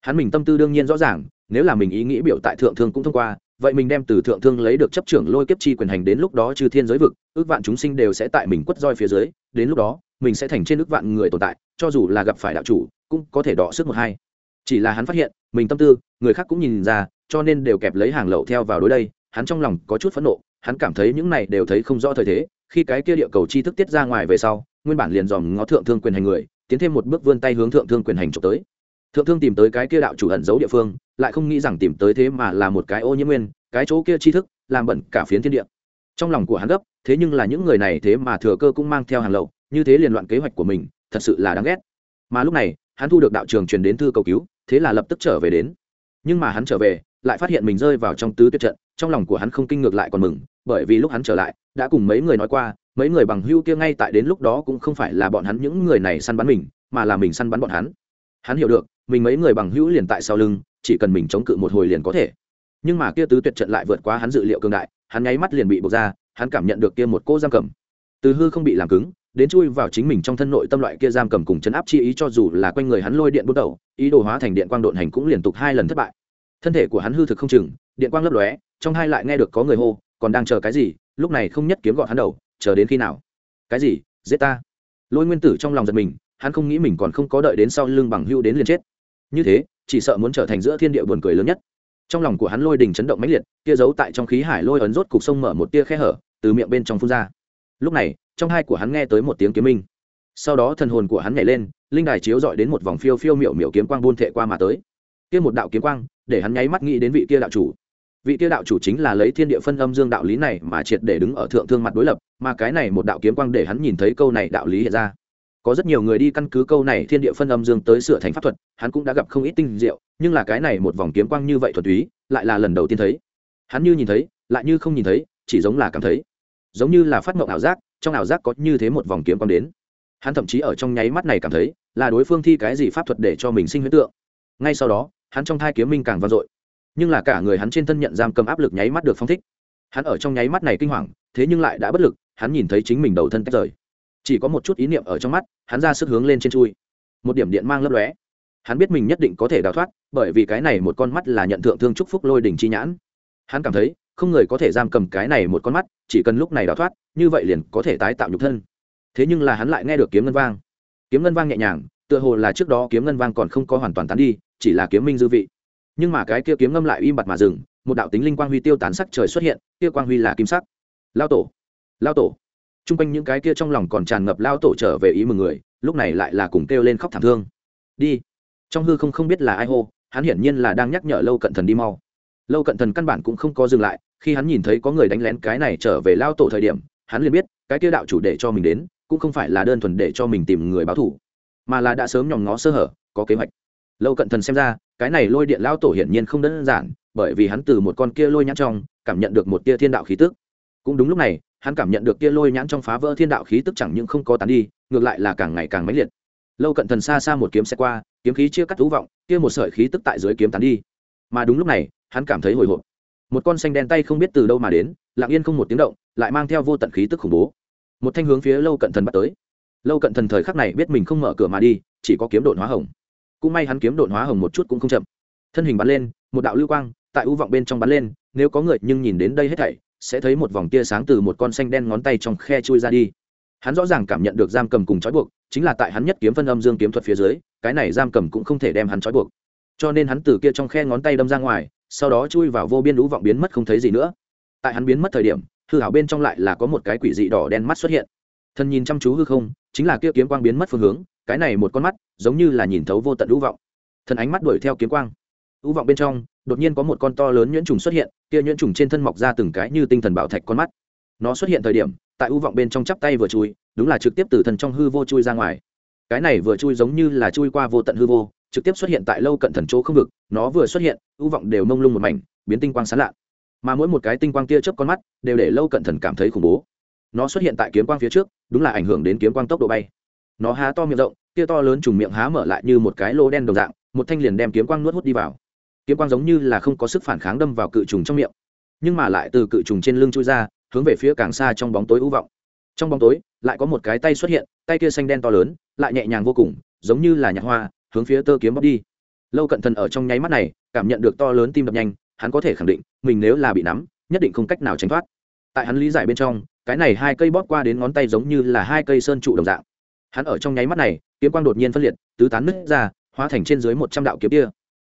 Hắn mình tâm tư đương nhiên rõ ràng, nếu là mình ý nghĩ biểu tại thượng thương cũng thông qua, vậy mình đem từ thượng thương lấy được chấp trưởng lôi kiếp chi quyền hành đến lúc đó trừ thiên giới vực, ước vạn chúng sinh đều sẽ tại mình quất roi phía dưới, đến lúc đó, mình sẽ thành trên ước vạn người tồn tại, cho dù là gặp phải đạo chủ, cũng có thể đọ sức một hai. Chỉ là hắn phát hiện, mình tâm tư, người khác cũng nhìn ra, cho nên đều kẹp lấy hàng lậu theo vào đối đây, hắn trong lòng có chút phẫn nộ, hắn cảm thấy những này đều thấy không rõ thời thế khi cái kia địa cầu chi thức tiết ra ngoài về sau, nguyên bản liền dòm ngó thượng thương quyền hành người, tiến thêm một bước vươn tay hướng thượng thương quyền hành trộm tới. Thượng thương tìm tới cái kia đạo chủ ẩn giấu địa phương, lại không nghĩ rằng tìm tới thế mà là một cái ô nhiễm nguyên, cái chỗ kia tri thức, làm bẩn cả phiến thiên địa. Trong lòng của hắn gấp, thế nhưng là những người này thế mà thừa cơ cũng mang theo hàng lậu, như thế liền loạn kế hoạch của mình, thật sự là đáng ghét. Mà lúc này, hắn thu được đạo trường truyền đến thư cầu cứu, thế là lập tức trở về đến. Nhưng mà hắn trở về lại phát hiện mình rơi vào trong tứ tuyệt trận, trong lòng của hắn không kinh ngược lại còn mừng, bởi vì lúc hắn trở lại, đã cùng mấy người nói qua, mấy người bằng hưu kia ngay tại đến lúc đó cũng không phải là bọn hắn những người này săn bắn mình, mà là mình săn bắn bọn hắn. Hắn hiểu được, mình mấy người bằng hữu liền tại sau lưng, chỉ cần mình chống cự một hồi liền có thể. Nhưng mà kia tứ tuyệt trận lại vượt quá hắn dự liệu cường đại, hắn nháy mắt liền bị buộc ra, hắn cảm nhận được kia một cô giam cầm. Từ hư không bị làm cứng, đến chui vào chính mình trong thân nội tâm loại kia giam cầm cùng chấn áp chi ý cho dù là quanh người hắn lôi điện bút đầu, ý đồ hóa thành điện quang độn hành cũng liên tục hai lần thất bại thân thể của hắn hư thực không chừng, điện quang lấp lóe, trong hai lại nghe được có người hô, còn đang chờ cái gì, lúc này không nhất kiếm gọn hắn đầu, chờ đến khi nào? Cái gì? Giết ta. Lôi nguyên tử trong lòng giật mình, hắn không nghĩ mình còn không có đợi đến sau lưng bằng hưu đến liền chết. Như thế, chỉ sợ muốn trở thành giữa thiên địa buồn cười lớn nhất. Trong lòng của hắn lôi đình chấn động mãnh liệt, kia giấu tại trong khí hải lôi ấn rốt cục sông mở một tia khe hở, từ miệng bên trong phun ra. Lúc này, trong hai của hắn nghe tới một tiếng kiếm minh. Sau đó thần hồn của hắn nhảy lên, linh đài chiếu dọi đến một vòng phiêu phiêu miệu miệu kiếm quang buôn thệ qua mà tới kia một đạo kiếm quang, để hắn nháy mắt nghĩ đến vị kia đạo chủ. Vị kia đạo chủ chính là lấy thiên địa phân âm dương đạo lý này mà triệt để đứng ở thượng thương mặt đối lập, mà cái này một đạo kiếm quang để hắn nhìn thấy câu này đạo lý hiện ra. Có rất nhiều người đi căn cứ câu này thiên địa phân âm dương tới sửa thành pháp thuật, hắn cũng đã gặp không ít tinh diệu, nhưng là cái này một vòng kiếm quang như vậy thuật túy, lại là lần đầu tiên thấy. Hắn như nhìn thấy, lại như không nhìn thấy, chỉ giống là cảm thấy. Giống như là phát mộng ảo giác, trong ảo giác có như thế một vòng kiếm quang đến. Hắn thậm chí ở trong nháy mắt này cảm thấy, là đối phương thi cái gì pháp thuật để cho mình sinh huyễn tượng. Ngay sau đó hắn trong thai kiếm minh càng vang dội. Nhưng là cả người hắn trên thân nhận giam cầm áp lực nháy mắt được phong thích. Hắn ở trong nháy mắt này kinh hoàng, thế nhưng lại đã bất lực, hắn nhìn thấy chính mình đầu thân tách rời. Chỉ có một chút ý niệm ở trong mắt, hắn ra sức hướng lên trên chui. Một điểm điện mang lấp lóe. Hắn biết mình nhất định có thể đào thoát, bởi vì cái này một con mắt là nhận thượng thương chúc phúc lôi đình chi nhãn. Hắn cảm thấy, không người có thể giam cầm cái này một con mắt, chỉ cần lúc này đào thoát, như vậy liền có thể tái tạo nhục thân. Thế nhưng là hắn lại nghe được kiếm ngân vang. Kiếm ngân vang nhẹ nhàng, tựa hồ là trước đó kiếm ngân vang còn không có hoàn toàn tán đi chỉ là kiếm minh dư vị. Nhưng mà cái kia kiếm ngâm lại im bặt mà dừng, một đạo tính linh quang huy tiêu tán sắc trời xuất hiện, kia quang huy là kim sắc. Lao tổ lao tổ. T r u n g quanh những cái kia trong lòng còn tràn ngập lao tổ trở về ý mừng người, lúc này lại là cùng kêu lên khóc thảm thương. Đi. Trong hư không không biết là ai hô, hắn hiển nhiên là đang nhắc nhở lâu cận thần đi mau. Lâu cận thần căn bản cũng không có dừng lại, khi hắn nhìn thấy có người đánh lén cái này trở về lao tổ thời điểm, hắn liền biết, cái kia đạo chủ để cho mình đến, cũng không phải là đơn thuần để cho mình tìm người báo thủ, mà là đã sớm nhòm ngó sơ hở, có kế hoạch lâu cận thần xem ra, cái này lôi điện lao tổ hiển nhiên không đơn giản, bởi vì hắn từ một con kia lôi nhãn trong, cảm nhận được một tia thiên đạo khí tức. Cũng đúng lúc này, hắn cảm nhận được kia lôi nhãn trong phá vỡ thiên đạo khí tức chẳng những không có tán đi, ngược lại là càng ngày càng mãnh liệt. Lâu cận thần xa xa một kiếm xe qua, kiếm khí chia cắt thú vọng, kia một sợi khí tức tại dưới kiếm tán đi. Mà đúng lúc này, hắn cảm thấy hồi hộp. Một con xanh đen tay không biết từ đâu mà đến, lặng yên không một tiếng động, lại mang theo vô tận khí tức khủng bố. Một thanh hướng phía lâu cận thần bắt tới. Lâu cận thần thời khắc này biết mình không mở cửa mà đi, chỉ có kiếm đột hóa hồng cũng may hắn kiếm độn hóa hồng một chút cũng không chậm. Thân hình bắn lên, một đạo lưu quang tại ưu vọng bên trong bắn lên, nếu có người nhưng nhìn đến đây hết thảy, sẽ thấy một vòng tia sáng từ một con xanh đen ngón tay trong khe chui ra đi. Hắn rõ ràng cảm nhận được giam cầm cùng trói buộc, chính là tại hắn nhất kiếm phân âm dương kiếm thuật phía dưới, cái này giam cầm cũng không thể đem hắn trói buộc. Cho nên hắn từ kia trong khe ngón tay đâm ra ngoài, sau đó chui vào vô biên lũ vọng biến mất không thấy gì nữa. Tại hắn biến mất thời điểm, hư hảo bên trong lại là có một cái quỷ dị đỏ đen mắt xuất hiện. Thân nhìn chăm chú hư không, chính là kia kiếm quang biến mất phương hướng cái này một con mắt giống như là nhìn thấu vô tận lũ vọng. Thần ánh mắt đuổi theo kiếm quang. Ưu vọng bên trong, đột nhiên có một con to lớn nhuyễn trùng xuất hiện, kia nhuyễn trùng trên thân mọc ra từng cái như tinh thần bảo thạch con mắt. Nó xuất hiện thời điểm, tại ưu vọng bên trong chắp tay vừa chui, đúng là trực tiếp từ thần trong hư vô chui ra ngoài. Cái này vừa chui giống như là chui qua vô tận hư vô, trực tiếp xuất hiện tại lâu cận thần chỗ không vực, nó vừa xuất hiện ưu vọng đều mông lung một mảnh, biến tinh quang sán lạ. Mà mỗi một cái tinh quang kia chớp con mắt, đều để lâu cận thần cảm thấy khủng bố. Nó xuất hiện tại kiếm quang phía trước, đúng là ảnh hưởng đến kiếm quang tốc độ bay nó há to miệng rộng kia to lớn trùng miệng há mở lại như một cái lô đen đồng dạng, một thanh liền đem kiếm quang nuốt hút đi vào. Kiếm quang giống như là không có sức phản kháng đâm vào cự trùng trong miệng, nhưng mà lại từ cự trùng trên lưng chui ra, hướng về phía càng xa trong bóng tối u vọng. Trong bóng tối, lại có một cái tay xuất hiện, tay kia xanh đen to lớn, lại nhẹ nhàng vô cùng, giống như là nhạc hoa, hướng phía tơ kiếm bóc đi. Lâu cận thần ở trong nháy mắt này, cảm nhận được to lớn tim đập nhanh, hắn có thể khẳng định, mình nếu là bị nắm, nhất định không cách nào tránh thoát. Tại hắn lý giải bên trong, cái này hai cây bóp qua đến ngón tay giống như là hai cây sơn trụ đồng dạng hắn ở trong nháy mắt này, kiếm quang đột nhiên phân liệt, tứ tán nứt ra, hóa thành trên dưới một trăm đạo kiếm kia.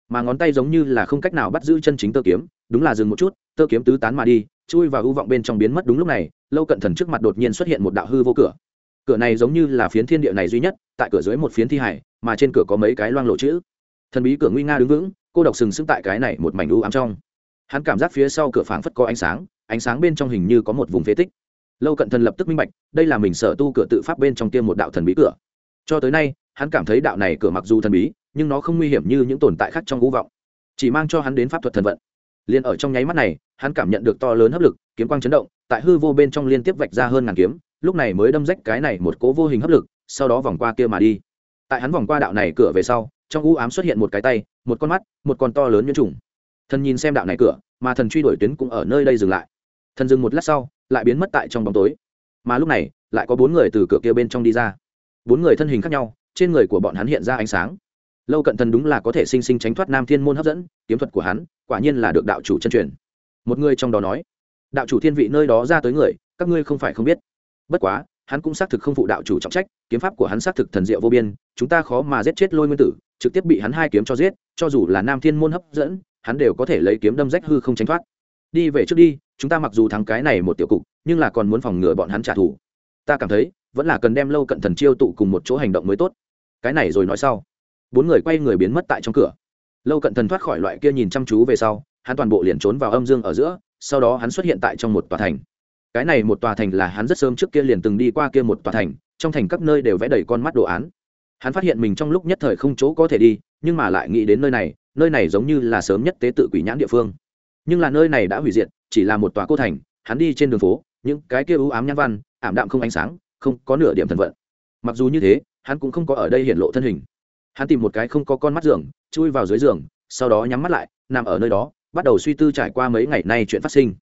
Mà ngón tay giống như là không cách nào bắt giữ chân chính tơ kiếm, đúng là dừng một chút, tơ kiếm tứ tán mà đi, chui vào ưu vọng bên trong biến mất đúng lúc này, lâu cận thần trước mặt đột nhiên xuất hiện một đạo hư vô cửa. Cửa này giống như là phiến thiên địa này duy nhất, tại cửa dưới một phiến thi hải, mà trên cửa có mấy cái loang lộ chữ. Thần bí cửa nguy nga đứng vững, cô độc sừng sững tại cái này một mảnh u ám trong. Hắn cảm giác phía sau cửa phảng phất có ánh sáng ánh sáng bên trong hình như có một vùng phế tích lâu cận thần lập tức minh bạch, đây là mình sở tu cửa tự pháp bên trong tiêm một đạo thần bí cửa. Cho tới nay, hắn cảm thấy đạo này cửa mặc dù thần bí, nhưng nó không nguy hiểm như những tồn tại khác trong vũ vọng. Chỉ mang cho hắn đến pháp thuật thần vận. Liền ở trong nháy mắt này, hắn cảm nhận được to lớn hấp lực, kiếm quang chấn động, tại hư vô bên trong liên tiếp vạch ra hơn ngàn kiếm, lúc này mới đâm rách cái này một cố vô hình hấp lực, sau đó vòng qua kia mà đi. Tại hắn vòng qua đạo này cửa về sau, trong u ám xuất hiện một cái tay, một con mắt, một con to lớn như trùng. Thần nhìn xem đạo này cửa, mà thần truy đuổi tuyến cũng ở nơi đây dừng lại. Thần dừng một lát sau lại biến mất tại trong bóng tối. Mà lúc này, lại có bốn người từ cửa kia bên trong đi ra. Bốn người thân hình khác nhau, trên người của bọn hắn hiện ra ánh sáng. Lâu cận thần đúng là có thể sinh sinh tránh thoát nam thiên môn hấp dẫn, kiếm thuật của hắn quả nhiên là được đạo chủ chân truyền. Một người trong đó nói, đạo chủ thiên vị nơi đó ra tới người, các ngươi không phải không biết. Bất quá, hắn cũng xác thực không phụ đạo chủ trọng trách, kiếm pháp của hắn xác thực thần diệu vô biên, chúng ta khó mà giết chết lôi nguyên tử, trực tiếp bị hắn hai kiếm cho giết, cho dù là nam thiên môn hấp dẫn, hắn đều có thể lấy kiếm đâm rách hư không tránh thoát đi về trước đi, chúng ta mặc dù thắng cái này một tiểu cục, nhưng là còn muốn phòng ngừa bọn hắn trả thù. Ta cảm thấy, vẫn là cần đem lâu cận thần chiêu tụ cùng một chỗ hành động mới tốt. Cái này rồi nói sau. Bốn người quay người biến mất tại trong cửa. Lâu cận thần thoát khỏi loại kia nhìn chăm chú về sau, hắn toàn bộ liền trốn vào âm dương ở giữa, sau đó hắn xuất hiện tại trong một tòa thành. Cái này một tòa thành là hắn rất sớm trước kia liền từng đi qua kia một tòa thành, trong thành các nơi đều vẽ đầy con mắt đồ án. Hắn phát hiện mình trong lúc nhất thời không chỗ có thể đi, nhưng mà lại nghĩ đến nơi này nơi này giống như là sớm nhất tế tự quỷ nhãn địa phương nhưng là nơi này đã hủy diệt, chỉ là một tòa cô thành, hắn đi trên đường phố, những cái kia ưu ám nhãn văn, ảm đạm không ánh sáng, không có nửa điểm thần vận. Mặc dù như thế, hắn cũng không có ở đây hiện lộ thân hình. Hắn tìm một cái không có con mắt giường, chui vào dưới giường, sau đó nhắm mắt lại, nằm ở nơi đó, bắt đầu suy tư trải qua mấy ngày nay chuyện phát sinh.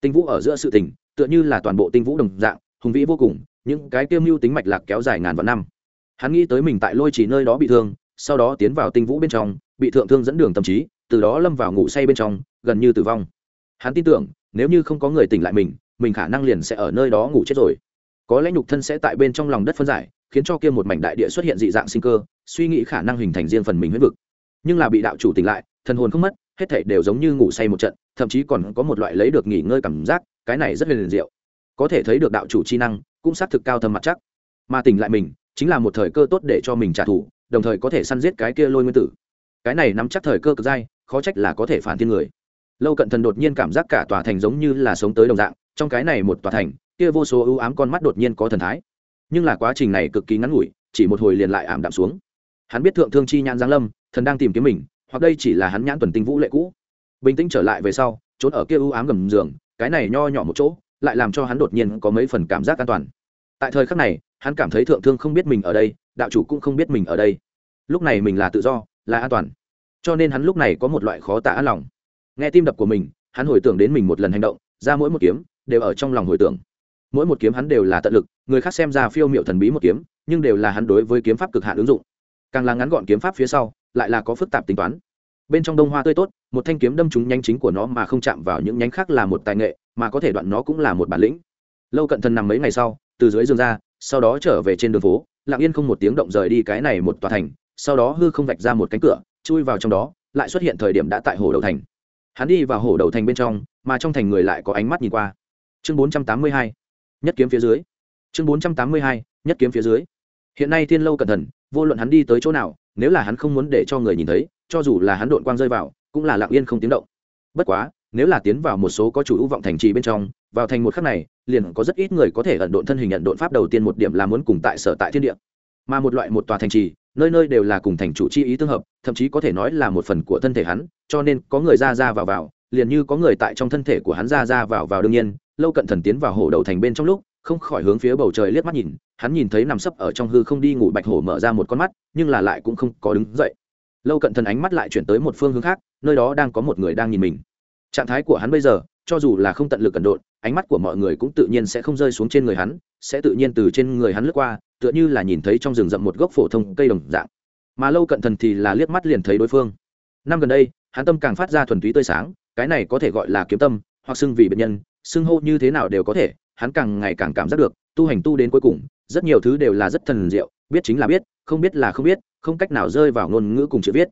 Tinh vũ ở giữa sự tình, tựa như là toàn bộ tinh vũ đồng dạng, hùng vĩ vô cùng, những cái kia mưu tính mạch lạc kéo dài ngàn vạn năm. Hắn nghĩ tới mình tại lôi chỉ nơi đó bị thương, sau đó tiến vào tinh vũ bên trong, bị thượng thương dẫn đường tâm trí từ đó lâm vào ngủ say bên trong, gần như tử vong. Hắn tin tưởng, nếu như không có người tỉnh lại mình mình khả năng liền sẽ ở nơi đó ngủ chết rồi. Có lẽ nhục thân sẽ tại bên trong lòng đất phân giải, khiến cho kia một mảnh đại địa xuất hiện dị dạng sinh cơ, suy nghĩ khả năng hình thành riêng phần mình huyết vực. Nhưng là bị đạo chủ tỉnh lại, thần hồn không mất, hết thảy đều giống như ngủ say một trận, thậm chí còn có một loại lấy được nghỉ ngơi cảm giác, cái này rất huyền diệu. Có thể thấy được đạo chủ chi năng, cũng xác thực cao thâm mặt chắc. Mà tỉnh lại mình, chính là một thời cơ tốt để cho mình trả thù, đồng thời có thể săn giết cái kia lôi nguyên tử. Cái này nắm chắc thời cơ cực dai khó trách là có thể phản thiên người. Lâu cận thần đột nhiên cảm giác cả tòa thành giống như là sống tới đồng dạng, trong cái này một tòa thành, kia vô số ưu ám con mắt đột nhiên có thần thái. Nhưng là quá trình này cực kỳ ngắn ngủi, chỉ một hồi liền lại ảm đạm xuống. Hắn biết thượng thương chi nhãn giáng lâm, thần đang tìm kiếm mình, hoặc đây chỉ là hắn nhãn tuần tinh vũ lệ cũ. Bình tĩnh trở lại về sau, trốn ở kia ưu ám gầm giường, cái này nho nhỏ một chỗ, lại làm cho hắn đột nhiên có mấy phần cảm giác an toàn. Tại thời khắc này, hắn cảm thấy thượng thương không biết mình ở đây, đạo chủ cũng không biết mình ở đây. Lúc này mình là tự do, là an toàn cho nên hắn lúc này có một loại khó tả an lòng. Nghe tim đập của mình, hắn hồi tưởng đến mình một lần hành động, ra mỗi một kiếm, đều ở trong lòng hồi tưởng. Mỗi một kiếm hắn đều là tận lực, người khác xem ra phiêu m i ệ u thần bí một kiếm, nhưng đều là hắn đối với kiếm pháp cực hạn ứng dụng. Càng là ngắn gọn kiếm pháp phía sau, lại là có phức tạp tính toán. Bên trong đông hoa tươi tốt, một thanh kiếm đâm trúng nhanh chính của nó mà không chạm vào những nhánh khác là một tài nghệ, mà có thể đoạn nó cũng là một bản lĩnh. Lâu cận thần nằm mấy ngày sau, từ dưới giường ra, sau đó trở về trên đường phố, lặng yên không một tiếng động rời đi cái này một tòa thành, sau đó hư không vạch ra một cánh cửa chui vào trong đó, lại xuất hiện thời điểm đã tại hồ đầu thành. Hắn đi vào hồ đầu thành bên trong, mà trong thành người lại có ánh mắt nhìn qua. Chương bốn trăm tám mươi hai, nhất kiếm phía dưới. Chương bốn trăm tám mươi hai, nhất kiếm phía dưới. Hiện nay thiên lâu cẩn thận, vô luận hắn đi tới chỗ nào, nếu là hắn không muốn để cho người nhìn thấy, cho dù là hắn đội quang rơi vào, cũng là lặng yên không tiếng động. Bất quá, nếu là tiến vào một số có chủ ưu vọng thành trì bên trong, vào thành một khắc này, liền có rất ít người có thể ẩn độn thân hình nhận độn pháp đầu tiên một điểm là muốn cùng tại sở tại thiên địa. Mà một loại một tòa thành trì nơi nơi đều là cùng thành chủ chi ý tương hợp, thậm chí có thể nói là một phần của thân thể hắn, cho nên có người ra ra vào vào, liền như có người tại trong thân thể của hắn ra ra vào vào đương nhiên, lâu cận thần tiến vào hổ đầu thành bên trong lúc, không khỏi hướng phía bầu trời liếc mắt nhìn, hắn nhìn thấy nằm sấp ở trong hư không đi ngủ bạch hổ mở ra một con mắt, nhưng là lại cũng không có đứng dậy. Lâu cận thần ánh mắt lại chuyển tới một phương hướng khác, nơi đó đang có một người đang nhìn mình. Trạng thái của hắn bây giờ, cho dù là không tận lực cẩn độn, ánh mắt của mọi người cũng tự nhiên sẽ không rơi xuống trên người hắn, sẽ tự nhiên từ trên người hắn lướt qua tựa như là nhìn thấy trong rừng rậm một gốc phổ thông cây đồng dạng. Mà lâu cận thần thì là liếc mắt liền thấy đối phương. Năm gần đây, hắn tâm càng phát ra thuần túy tươi sáng, cái này có thể gọi là kiếm tâm, hoặc xưng vì bệnh nhân, xưng hô như thế nào đều có thể, hắn càng ngày càng cảm giác được, tu hành tu đến cuối cùng, rất nhiều thứ đều là rất thần diệu, biết chính là biết, không biết là không biết, không cách nào rơi vào ngôn ngữ cùng chữ viết.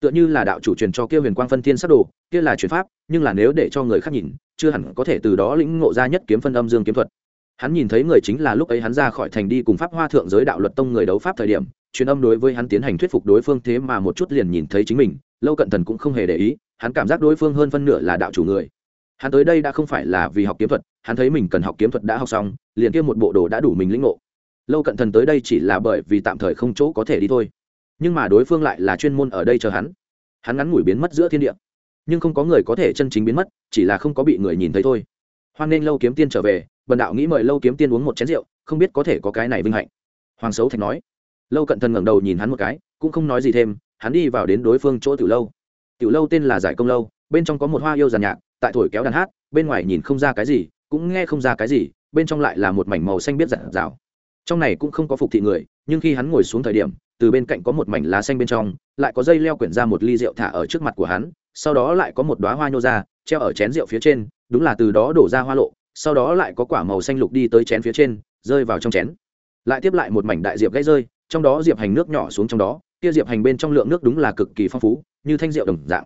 Tựa như là đạo chủ truyền cho kia huyền quang phân thiên sắc đồ, kia là truyền pháp, nhưng là nếu để cho người khác nhìn, chưa hẳn có thể từ đó lĩnh ngộ ra nhất kiếm phân âm dương kiếm thuật hắn nhìn thấy người chính là lúc ấy hắn ra khỏi thành đi cùng pháp hoa thượng giới đạo luật tông người đấu pháp thời điểm, truyền âm đối với hắn tiến hành thuyết phục đối phương thế mà một chút liền nhìn thấy chính mình, lâu cận thần cũng không hề để ý, hắn cảm giác đối phương hơn phân nửa là đạo chủ người. Hắn tới đây đã không phải là vì học kiếm thuật, hắn thấy mình cần học kiếm thuật đã học xong, liền kia một bộ đồ đã đủ mình lĩnh ngộ. Lâu cận thần tới đây chỉ là bởi vì tạm thời không chỗ có thể đi thôi. Nhưng mà đối phương lại là chuyên môn ở đây chờ hắn. Hắn ngắn ngủi biến mất giữa thiên địa. Nhưng không có người có thể chân chính biến mất, chỉ là không có bị người nhìn thấy thôi. Hoan nghênh lâu kiếm tiên trở về bần đạo nghĩ mời lâu kiếm tiên uống một chén rượu, không biết có thể có cái này vinh hạnh. Hoàng xấu thạch nói. Lâu cận thần ngẩng đầu nhìn hắn một cái, cũng không nói gì thêm, hắn đi vào đến đối phương chỗ tiểu lâu. Tiểu lâu tên là giải công lâu, bên trong có một hoa yêu giàn nhạc, tại thổi kéo đàn hát, bên ngoài nhìn không ra cái gì, cũng nghe không ra cái gì, bên trong lại là một mảnh màu xanh biết giản rào trong này cũng không có phục thị người, nhưng khi hắn ngồi xuống thời điểm, từ bên cạnh có một mảnh lá xanh bên trong, lại có dây leo quyển ra một ly rượu thả ở trước mặt của hắn, sau đó lại có một đoá hoa nhô ra, treo ở chén rượu phía trên, đúng là từ đó đổ ra hoa lộ sau đó lại có quả màu xanh lục đi tới chén phía trên, rơi vào trong chén. Lại tiếp lại một mảnh đại diệp gãy rơi, trong đó diệp hành nước nhỏ xuống trong đó, kia diệp hành bên trong lượng nước đúng là cực kỳ phong phú, như thanh rượu đồng dạng.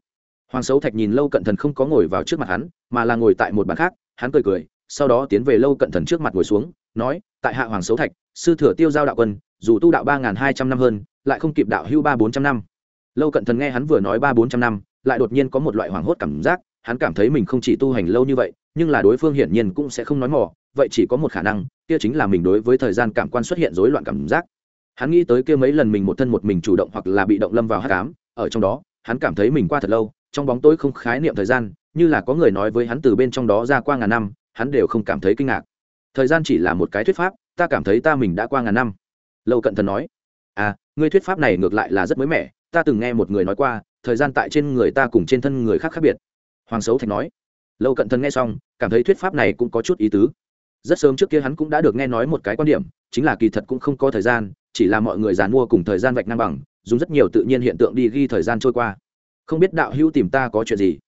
Hoàng xấu thạch nhìn lâu cận thần không có ngồi vào trước mặt hắn, mà là ngồi tại một bàn khác, hắn cười cười, sau đó tiến về lâu cận thần trước mặt ngồi xuống, nói, tại hạ hoàng xấu thạch, sư thừa tiêu giao đạo quân, dù tu đạo ba n g h n hai trăm năm hơn, lại không kịp đạo hưu ba bốn trăm năm. Lâu cận thần nghe hắn vừa nói ba bốn trăm năm, lại đột nhiên có một loại hoảng hốt cảm giác, hắn cảm thấy mình không chỉ tu hành lâu như vậy nhưng là đối phương hiển nhiên cũng sẽ không nói mỏ, vậy chỉ có một khả năng, kia chính là mình đối với thời gian cảm quan xuất hiện rối loạn cảm giác. Hắn nghĩ tới kia mấy lần mình một thân một mình chủ động hoặc là bị động lâm vào hát cám ở trong đó, hắn cảm thấy mình qua thật lâu, trong bóng tối không khái niệm thời gian, như là có người nói với hắn từ bên trong đó ra qua ngàn năm, hắn đều không cảm thấy kinh ngạc. Thời gian chỉ là một cái thuyết pháp, ta cảm thấy ta mình đã qua ngàn năm. Lâu cận thần nói à ngươi thuyết pháp này ngược lại là rất mới mẻ, ta từng nghe một người nói qua, thời gian tại trên người ta cùng trên thân người khác khác biệt. Hoàng xấu thạch nói lâu cận thần nghe xong, cảm thấy thuyết pháp này cũng có chút ý tứ. Rất sớm trước kia hắn cũng đã được nghe nói một cái quan điểm, chính là kỳ thật cũng không có thời gian, chỉ là mọi người dàn mua cùng thời gian vạch ngang bằng, dùng rất nhiều tự nhiên hiện tượng đi ghi thời gian trôi qua. Không biết đạo hữu tìm ta có chuyện gì?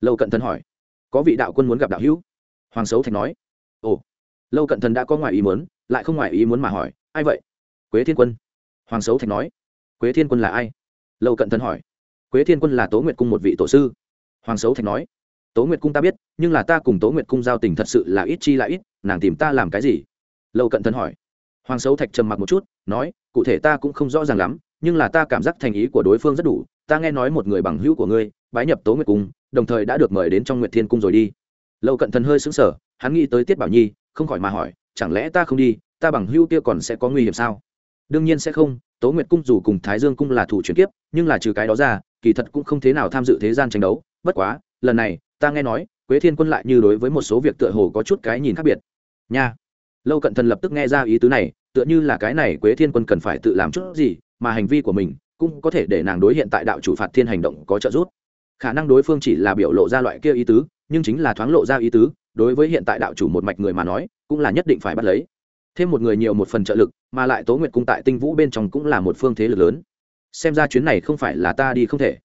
Lâu cận thần hỏi. Có vị đạo quân muốn gặp đạo hữu? Hoàng xấu thạch nói. Ồ. Lâu cận thần đã có ngoài ý muốn, lại không ngoài ý muốn mà hỏi, ai vậy? Quế thiên quân. Hoàng xấu thạch nói. Quế thiên quân là ai? Lâu cận thần hỏi. Quế thiên quân là tố nguyệt cung một vị tổ sư. Hoàng xấu thạch nói tố nguyệt cung ta biết, nhưng là ta cùng tố nguyệt cung giao tình thật sự là ít chi là ít, nàng tìm ta làm cái gì? Lâu cận thần hỏi. Hoàng xấu thạch trầm mặc một chút, nói, cụ thể ta cũng không rõ ràng lắm, nhưng là ta cảm giác thành ý của đối phương rất đủ, ta nghe nói một người bằng hữu của ngươi, bái nhập tố nguyệt cung, đồng thời đã được mời đến trong nguyệt thiên cung rồi đi. Lâu cận thần hơi sững sờ, hắn nghĩ tới tiết bảo nhi, không khỏi mà hỏi, chẳng lẽ ta không đi, ta bằng hữu kia còn sẽ có nguy hiểm sao? Đương nhiên sẽ không, tố nguyệt cung dù cùng thái dương cung là thủ chuyển kiếp, nhưng là trừ cái đó ra, kỳ thật cũng không thế nào tham dự thế gian tranh đấu, bất quá, lần này ta nghe nói, quế thiên quân lại như đối với một số việc tựa hồ có chút cái nhìn khác biệt. Nha. Lâu cận thần lập tức nghe ra ý tứ này, tựa như là cái này quế thiên quân cần phải tự làm chút gì, mà hành vi của mình cũng có thể để nàng đối hiện tại đạo chủ phạt thiên hành động có trợ giúp. Khả năng đối phương chỉ là biểu lộ ra loại kia ý tứ, nhưng chính là thoáng lộ ra ý tứ, đối với hiện tại đạo chủ một mạch người mà nói, cũng là nhất định phải bắt lấy. Thêm một người nhiều một phần trợ lực, mà lại tố nguyệt cung tại tinh vũ bên trong cũng là một phương thế lực lớn. Xem ra chuyến này không phải là ta đi không thể.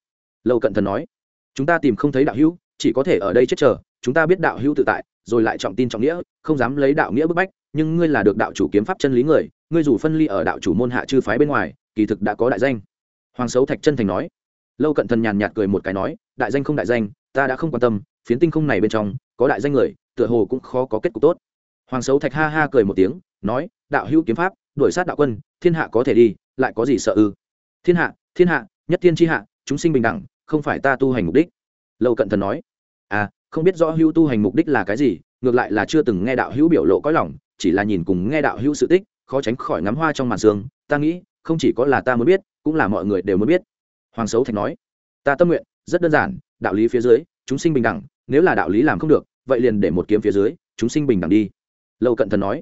Lâu cận thần nói. Chúng ta tìm không thấy đạo hữu chỉ có thể ở đây chết chờ, chúng ta biết đạo hữu tự tại, rồi lại trọng tin trọng nghĩa, không dám lấy đạo nghĩa bức bách, nhưng ngươi là được đạo chủ kiếm pháp chân lý người, ngươi dù phân ly ở đạo chủ môn hạ chư phái bên ngoài, kỳ thực đã có đại danh. Hoàng xấu thạch chân thành nói. Lâu cận thần nhàn nhạt cười một cái nói, đại danh không đại danh, ta đã không quan tâm, phiến tinh không này bên trong, có đại danh người, tựa hồ cũng khó có kết cục tốt. Hoàng xấu thạch ha ha cười một tiếng, nói, đạo hữu kiếm pháp, đuổi sát đạo quân, thiên hạ có thể đi, lại có gì sợ ư? Thiên hạ thiên hạ, nhất thiên tri hạ, chúng sinh bình đẳng, không phải ta tu hành mục đích lâu cận thần nói à không biết rõ hữu tu hành mục đích là cái gì, ngược lại là chưa từng nghe đạo hữu biểu lộ có lòng, chỉ là nhìn cùng nghe đạo hữu sự tích, khó tránh khỏi ngắm hoa trong màn sương. Ta nghĩ, không chỉ có là ta muốn biết, cũng là mọi người đều muốn biết. Hoàng xấu thạch nói, ta tâm nguyện, rất đơn giản, đạo lý phía dưới, chúng sinh bình đẳng, nếu là đạo lý làm không được, vậy liền để một kiếm phía dưới, chúng sinh bình đẳng đi. Lâu cận thần nói.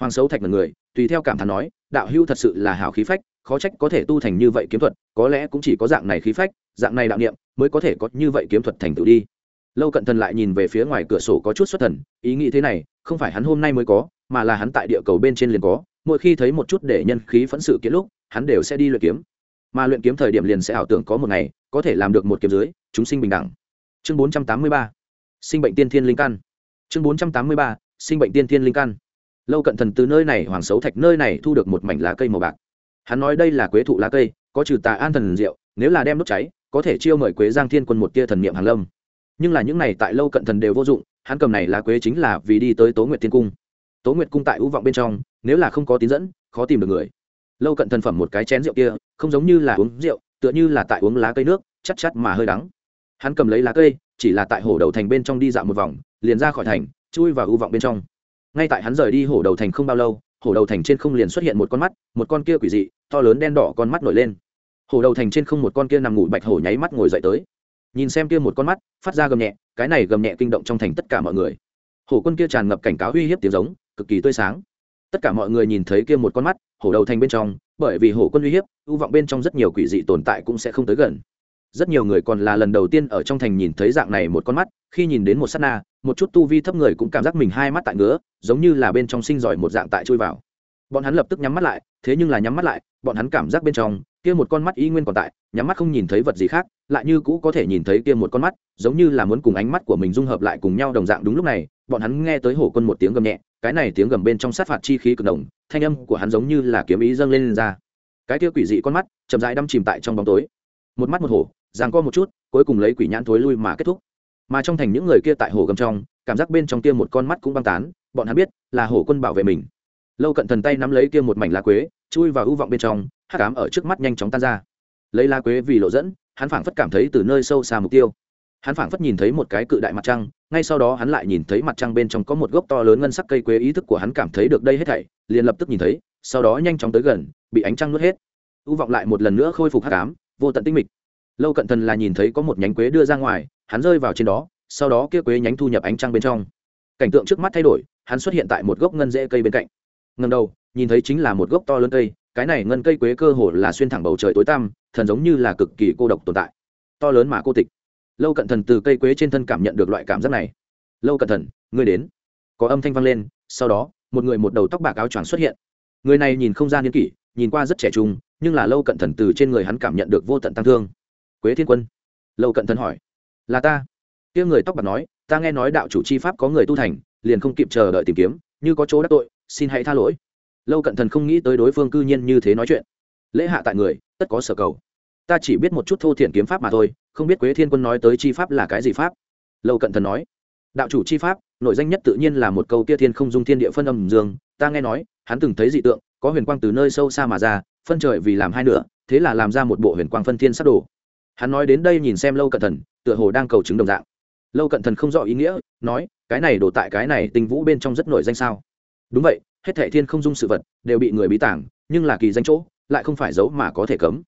Hoàng xấu thạch là người, tùy theo cảm thán nói, đạo hữu thật sự là hảo khí phách khó trách có thể tu thành như vậy kiếm thuật, có lẽ cũng chỉ có dạng này khí phách, dạng này đạo niệm mới có thể có như vậy kiếm thuật thành tựu đi. Lâu cận thần lại nhìn về phía ngoài cửa sổ có chút xuất thần, ý nghĩ thế này, không phải hắn hôm nay mới có, mà là hắn tại địa cầu bên trên liền có, mỗi khi thấy một chút để nhân khí phẫn sự kiến lúc, hắn đều sẽ đi luyện kiếm. Mà luyện kiếm thời điểm liền sẽ ảo tưởng có một ngày, có thể làm được một kiếm dưới, chúng sinh bình đẳng. Chương bốn trăm tám mươi ba, sinh bệnh tiên thiên linh căn. Chương bốn trăm tám mươi ba, sinh bệnh tiên thiên linh căn. Lâu cận thần từ nơi này, hoàng xấu thạch nơi này thu được một mảnh lá cây màu bạc hắn nói đây là quế thụ lá cây, có trừ tà an thần diệu, nếu là đem đốt cháy, có thể chiêu mời quế giang thiên quân một tia thần niệm hàng lâm. Nhưng là những này tại lâu cận thần đều vô dụng, hắn cầm này lá quế chính là vì đi tới tố nguyệt thiên cung. Tố nguyệt cung tại ưu vọng bên trong, nếu là không có tín dẫn, khó tìm được người. Lâu cận thần phẩm một cái chén rượu kia, không giống như là uống rượu, tựa như là tại uống lá cây nước, chắc chắc mà hơi đắng. Hắn cầm lấy lá cây, chỉ là tại hồ đầu thành bên trong đi dạo một vòng, liền ra khỏi thành, chui vào ưu vọng bên trong. Ngay tại hắn rời đi hồ đầu thành không bao lâu hồ đầu thành trên không liền xuất hiện một con mắt, một con kia quỷ dị to lớn đen đỏ con mắt nổi lên. Hồ đầu thành trên không một con kia nằm ngủ bạch hổ nháy mắt ngồi dậy tới. Nhìn xem kia một con mắt, phát ra gầm nhẹ, cái này gầm nhẹ kinh động trong thành tất cả mọi người. Hổ quân kia tràn ngập cảnh cáo uy hiếp tiếng giống, cực kỳ tươi sáng. Tất cả mọi người nhìn thấy kia một con mắt, hổ đầu thành bên trong, bởi vì hổ quân uy hiếp, ưu vọng bên trong rất nhiều quỷ dị tồn tại cũng sẽ không tới gần. Rất nhiều người còn là lần đầu tiên ở trong thành nhìn thấy dạng này một con mắt, khi nhìn đến một s á t na, một chút tu vi thấp người cũng cảm giác mình hai mắt tại ngứa, giống như là bên trong sinh giỏi một dạng tại chui vào. Bọn hắn lập tức nhắm mắt lại thế nhưng là nhắm mắt lại bọn hắn cảm giác bên trong kia một con mắt y nguyên còn tại nhắm mắt không nhìn thấy vật gì khác lại như cũ có thể nhìn thấy kia một con mắt giống như là muốn cùng ánh mắt của mình dung hợp lại cùng nhau đồng dạng đúng lúc này bọn hắn nghe tới hổ quân một tiếng gầm nhẹ cái này tiếng gầm bên trong sát phạt chi khí cực đồng thanh âm của hắn giống như là kiếm ý dâng lên, lên ra. Cái kia quỷ dị con mắt chậm rãi đâm chìm tại trong bóng tối. Một mắt một hổ giằng co một chút cuối cùng lấy quỷ nhãn thối lui mà kết thúc. Mà trong thành những người kia tại hồ gầm trong cảm giác bên trong kia một con mắt cũng băng tán bọn hắn biết là hổ quân bảo vệ mình lâu cận thần tay nắm lấy kia một mảnh lá quế, chui vào ưu vọng bên trong, hắc ám ở trước mắt nhanh chóng tan ra. Lấy lá quế vì lộ dẫn, hắn phảng phất cảm thấy từ nơi sâu xa mục tiêu. Hắn phảng phất nhìn thấy một cái cự đại mặt trăng, ngay sau đó hắn lại nhìn thấy mặt trăng bên trong có một gốc to lớn ngân sắc cây quế ý thức của hắn cảm thấy được đây hết thảy, liền lập tức nhìn thấy, sau đó nhanh chóng tới gần, bị ánh trăng nuốt hết. Ưu vọng lại một lần nữa khôi phục hắc ám, vô tận tinh mịch. Lâu cận thần là nhìn thấy có một nhánh quế đưa ra ngoài, hắn rơi vào trên đó, sau đó kia quế nhánh thu nhập ánh trăng bên trong. Cảnh tượng trước mắt thay đổi, hắn xuất hiện tại một gốc ngân rễ cây bên cạnh ngầm đầu, nhìn thấy chính là một gốc to lớn cây, cái này ngân cây quế cơ hồ là xuyên thẳng bầu trời tối tăm, thần giống như là cực kỳ cô độc tồn tại. To lớn mà cô tịch. Lâu cận thần từ cây quế trên thân cảm nhận được loại cảm giác này. Lâu cận thần, ngươi đến. Có âm thanh vang lên, sau đó, một người một đầu tóc bạc áo choàng xuất hiện. Người này nhìn không gian niên kỷ, nhìn qua rất trẻ trung, nhưng là lâu cận thần từ trên người hắn cảm nhận được vô tận tăng thương. Quế thiên quân. Lâu cận thần hỏi. Là ta. Kia người tóc bạc nói, ta nghe nói đạo chủ chi pháp có người tu thành, liền không kịp chờ đợi tìm kiếm, như có chỗ đắc tội xin hãy tha lỗi. Lâu cận thần không nghĩ tới đối phương cư nhiên như thế nói chuyện. Lễ hạ tại người, tất có sở cầu. Ta chỉ biết một chút thô thiện kiếm pháp mà thôi, không biết quế thiên quân nói tới chi pháp là cái gì pháp. Lâu cận thần nói, đạo chủ chi pháp, nội danh nhất tự nhiên là một câu kia thiên không dung thiên địa phân âm dương, ta nghe nói, hắn từng thấy dị tượng, có huyền quang từ nơi sâu xa mà ra, phân trời vì làm hai nửa, thế là làm ra một bộ huyền quang phân thiên sắc đồ. Hắn nói đến đây nhìn xem lâu cận thần, tựa hồ đang cầu chứng đồng dạng. Lâu cận thần không rõ ý nghĩa, nói, cái này đổ tại cái này tinh vũ bên trong rất nổi danh sao? Đúng vậy, hết thệ thiên không dung sự vật đều bị người bí tảng nhưng là kỳ danh chỗ, lại không phải giấu mà có thể cấm.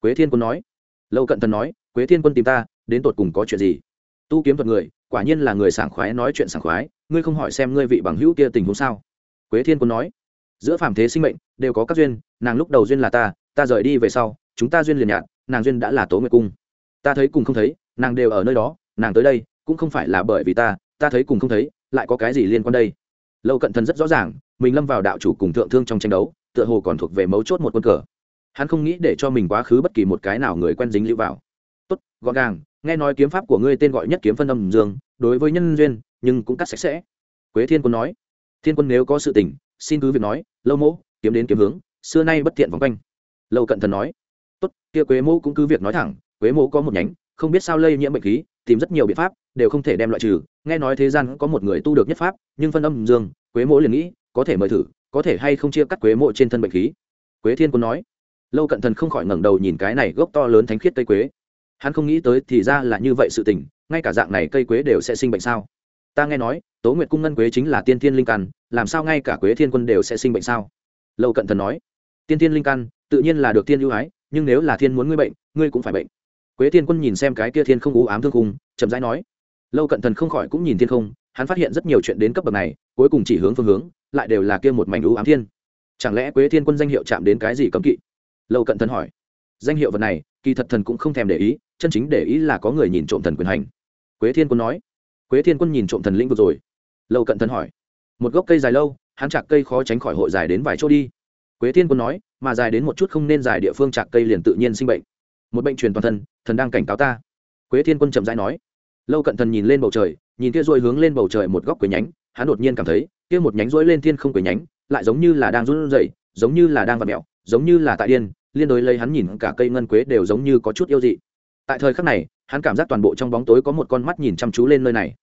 Quế thiên quân nói. Lâu cận thần nói, quế thiên quân tìm ta, đến tột cùng có chuyện gì? Tu kiếm thuật người, quả nhiên là người sảng khoái nói chuyện sảng khoái, ngươi không hỏi xem ngươi vị bằng hữu kia tình huống sao? Quế thiên quân nói. Giữa phàm thế sinh mệnh, đều có các duyên, nàng lúc đầu duyên là ta ta rời đi về sau, chúng ta duyên liền nhạt, nàng duyên đã là tố nguyệt cung. Ta thấy cùng không thấy, nàng đều ở nơi đó, nàng tới đây, cũng không phải là bởi vì ta ta thấy cùng không thấy, lại có cái gì liên quan đây? Lâu cận thần rất rõ ràng, mình lâm vào đạo chủ cùng thượng thương trong tranh đấu, tựa hồ còn thuộc về mấu chốt một quân cờ. Hắn không nghĩ để cho mình quá khứ bất kỳ một cái nào người quen dính lưu vào. Tốt, gọn gàng, nghe nói kiếm pháp của ngươi tên gọi nhất kiếm phân âm dương, đối với nhân duyên, nhưng cũng cắt sạch sẽ. Quế thiên quân nói. Thiên quân nếu có sự tình, xin cứ việc nói, lâu mẫu kiếm đến kiếm hướng, xưa nay bất thiện vòng quanh. Lâu cận thần nói. Tốt, kia quế mẫu cũng cứ việc nói thẳng, quế mẫu có một nhánh không biết sao lây nhiễm bệnh khí, tìm rất nhiều biện pháp, đều không thể đem loại trừ. Nghe nói thế gian có một người tu được nhất pháp, nhưng phân âm dương, quế mỗ liền nghĩ, có thể mời thử, có thể hay không chia cắt quế mộ trên thân bệnh khí. Quế thiên quân nói. Lâu cận thần không khỏi ngẩng đầu nhìn cái này gốc to lớn thánh khiết cây quế. Hắn không nghĩ tới thì ra là như vậy sự tình, ngay cả dạng này cây quế đều sẽ sinh bệnh sao? Ta nghe nói, tố nguyệt cung ngân quế chính là tiên thiên linh căn, làm sao ngay cả quế thiên quân đều sẽ sinh bệnh sao? Lâu cận thần nói. Tiên thiên linh căn, tự nhiên là được tiên ưu ái, nhưng nếu là thiên muốn ngươi bệnh, ngươi cũng phải bệnh quế thiên quân nhìn xem cái kia thiên không ú ám thương khung, chậm rãi nói, lâu cận thần không khỏi cũng nhìn thiên không, hắn phát hiện rất nhiều chuyện đến cấp bậc này, cuối cùng chỉ hướng phương hướng, lại đều là kia một mảnh ú ám thiên. Chẳng lẽ quế thiên quân danh hiệu chạm đến cái gì cấm kỵ? Lâu cận thần hỏi. Danh hiệu vật này, kỳ thật thần cũng không thèm để ý, chân chính để ý là có người nhìn trộm thần quyền hành. Quế thiên quân nói. Quế thiên quân nhìn trộm thần lĩnh vực rồi. Lâu cận thần hỏi. Một gốc cây dài lâu, hắn chạc cây khó tránh khỏi hội dài đến vài chỗ đi. Quế thiên quân nói, mà dài đến một chút không nên dài địa phương chạc cây liền tự nhiên sinh bệnh một bệnh truyền toàn thân, thần đang cảnh cáo ta. Quế thiên quân chậm rãi nói. Lâu cận thần nhìn lên bầu trời, nhìn kia ruồi hướng lên bầu trời một góc quế nhánh, hắn đột nhiên cảm thấy, kia một nhánh ruồi lên thiên không quế nhánh, lại giống như là đang run rẩy, giống như là đang vặt mẹo giống như là tại điên, liên đối lấy hắn nhìn cả cây ngân quế đều giống như có chút yêu dị. Tại thời khắc này, hắn cảm giác toàn bộ trong bóng tối có một con mắt nhìn chăm chú lên nơi này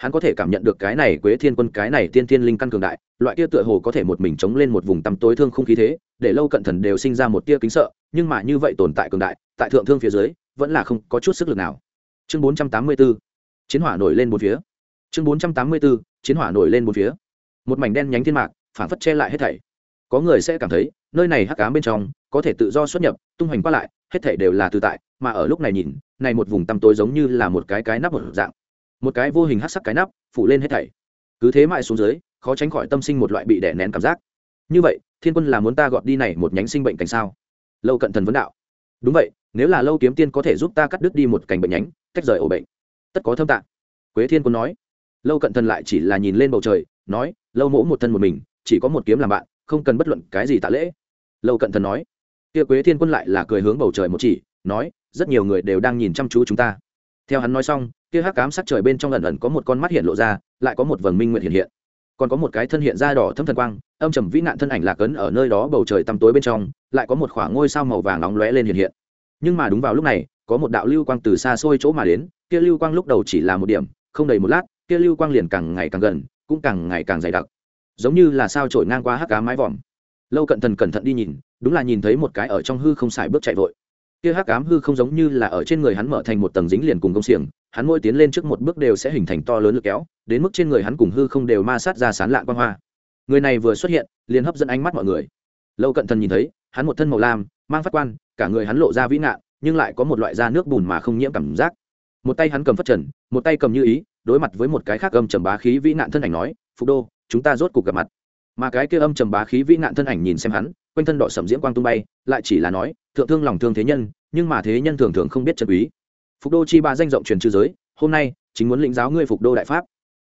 hắn có thể cảm nhận được cái này quế thiên quân, cái này tiên Thiên linh căn cường đại, loại kia tựa hồ có thể một mình chống lên một vùng tăm tối thương không khí thế, để lâu cận thần đều sinh ra một tia kính sợ, nhưng mà như vậy tồn tại cường đại, tại thượng thương phía dưới, vẫn là không có chút sức lực nào. Chương 484 chiến hỏa nổi lên bốn phía. Chương 484 chiến hỏa nổi lên bốn phía. Một mảnh đen nhánh thiên mạc phản phất che lại hết thảy. Có người sẽ cảm thấy, nơi này hắc ám bên trong, có thể tự do xuất nhập, tung hoành qua lại, hết thảy đều là tự tại, mà ở lúc này nhìn, này một vùng tăm tối giống như là một cái cái nắp một dạng một cái vô hình hát sắc cái nắp, phủ lên hết thảy. Cứ thế mãi xuống dưới, khó tránh khỏi tâm sinh một loại bị đè nén cảm giác. Như vậy, thiên quân là muốn ta gọt đi này một nhánh sinh bệnh cảnh sao? Lâu cận thần vấn đạo. Đúng vậy, nếu là lâu kiếm tiên có thể giúp ta cắt đứt đi một cành bệnh nhánh, tách rời ổ bệnh. Tất có thâm tạng. Quế thiên quân nói. Lâu cận thần lại chỉ là nhìn lên bầu trời, nói, lâu mỗ một thân một mình, chỉ có một kiếm làm bạn, không cần bất luận cái gì tạ lễ. Lâu cận thần nói. Kia quế thiên quân lại là cười hướng bầu trời một chỉ, nói, rất nhiều người đều đang nhìn chăm chú chúng ta. Theo hắn nói xong kia hắc cám sắc trời bên trong ẩn ẩn có một con mắt hiện lộ ra, lại có một vầng minh nguyện hiện hiện. Còn có một cái thân hiện ra đỏ thâm thần quang, âm trầm vĩ nạn thân ảnh lạc ấn ở nơi đó bầu trời tăm tối bên trong, lại có một khoảng ngôi sao màu vàng nóng lóe lên hiện hiện. Nhưng mà đúng vào lúc này, có một đạo lưu quang từ xa xôi chỗ mà đến, kia lưu quang lúc đầu chỉ là một điểm, không đầy một lát, kia lưu quang liền càng ngày càng gần, cũng càng ngày càng dày đặc. Giống như là sao trổi ngang qua hắc cá mái vòm. Lâu cận thần cẩn thận đi nhìn, đúng là nhìn thấy một cái ở trong hư không xài bước chạy vội kia hắc ám hư không giống như là ở trên người hắn mở thành một tầng dính liền cùng công xiềng, hắn mỗi tiến lên trước một bước đều sẽ hình thành to lớn lực kéo, đến mức trên người hắn cùng hư không đều ma sát ra sán lạ quan hoa. Người này vừa xuất hiện, liền hấp dẫn ánh mắt mọi người. Lâu cận thần nhìn thấy, hắn một thân màu lam, mang phát quan, cả người hắn lộ ra vĩ ngạn, nhưng lại có một loại da nước bùn mà không nhiễm cảm giác. Một tay hắn cầm phất trần, một tay cầm như ý, đối mặt với một cái khác âm trầm bá khí vĩ nạn thân ảnh nói, phục đô, chúng ta rốt cuộc gặp mặt. Mà cái kia âm trầm bá khí vĩ nạn thân ảnh nhìn xem hắn, quanh thân đỏ sầm diễm quang tung bay, lại chỉ là nói thượng thương lòng thương thế nhân, nhưng mà thế nhân thường thường không biết chân quý. Phục đô chi ba danh rộng truyền trư giới, hôm nay, chính muốn lĩnh giáo ngươi phục đô đại pháp.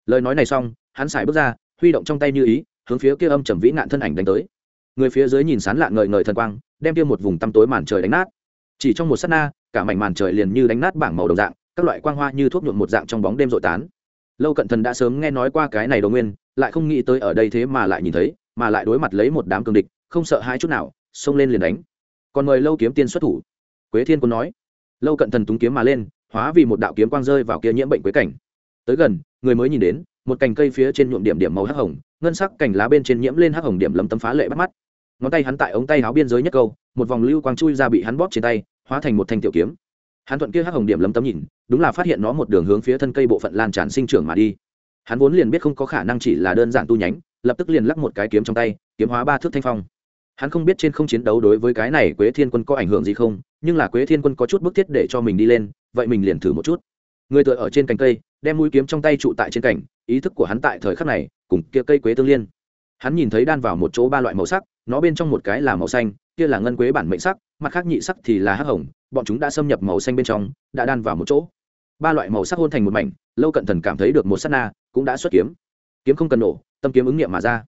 Lời nói này xong, hắn xài bước ra, huy động trong tay như ý, hướng phía kia âm trầm vĩ nạn thân ảnh đánh tới. Người phía dưới nhìn sán lạ ngời ngời thần quang, đem kia một vùng tăm tối màn trời đánh nát. Chỉ trong một sát na, cả mảnh màn trời liền như đánh nát bảng màu đồng dạng, các loại quang hoa như thuốc nhuộm một dạng trong bóng đêm rội tán. Lâu cận thần đã sớm nghe nói qua cái này đồ nguyên, lại không nghĩ tới ở đây thế mà lại nhìn thấy, mà lại đối mặt lấy một đám cường địch, không sợ hai chút nào, xông lên liền đánh còn mời lâu kiếm tiên xuất thủ. Quế thiên quân nói. Lâu cận thần túng kiếm mà lên, hóa vì một đạo kiếm quang rơi vào kia nhiễm bệnh quế cảnh. Tới gần, người mới nhìn đến, một cành cây phía trên nhuộm điểm điểm màu hắc hồng, ngân sắc cành lá bên trên nhiễm lên hắc hồng điểm lấm tấm phá lệ bắt mắt. Ngón tay hắn tại ống tay áo biên giới nhất câu, một vòng lưu quang chui ra bị hắn bóp trên tay, hóa thành một thanh tiểu kiếm. Hắn thuận kia hắc hồng điểm lấm tấm nhìn, đúng là phát hiện nó một đường hướng phía thân cây bộ phận lan tràn sinh trưởng mà đi. Hắn vốn liền biết không có khả năng chỉ là đơn giản tu nhánh, lập tức liền lắc một cái kiếm trong tay, kiếm hóa ba thước thanh phong hắn không biết trên không chiến đấu đối với cái này quế thiên quân có ảnh hưởng gì không, nhưng là quế thiên quân có chút bức thiết để cho mình đi lên, vậy mình liền thử một chút. Người tựa ở trên cành cây, đem mũi kiếm trong tay trụ tại trên cành, ý thức của hắn tại thời khắc này, cùng kia cây quế tương liên. Hắn nhìn thấy đan vào một chỗ ba loại màu sắc, nó bên trong một cái là màu xanh, kia là ngân quế bản mệnh sắc, mặt khác nhị sắc thì là hắc hồng, bọn chúng đã xâm nhập màu xanh bên trong, đã đan vào một chỗ. Ba loại màu sắc hôn thành một mảnh, lâu cận thần cảm thấy được một s á t na, cũng đã xuất kiếm. Kiếm không cần nổ, tâm kiếm ứng nghiệm mà ra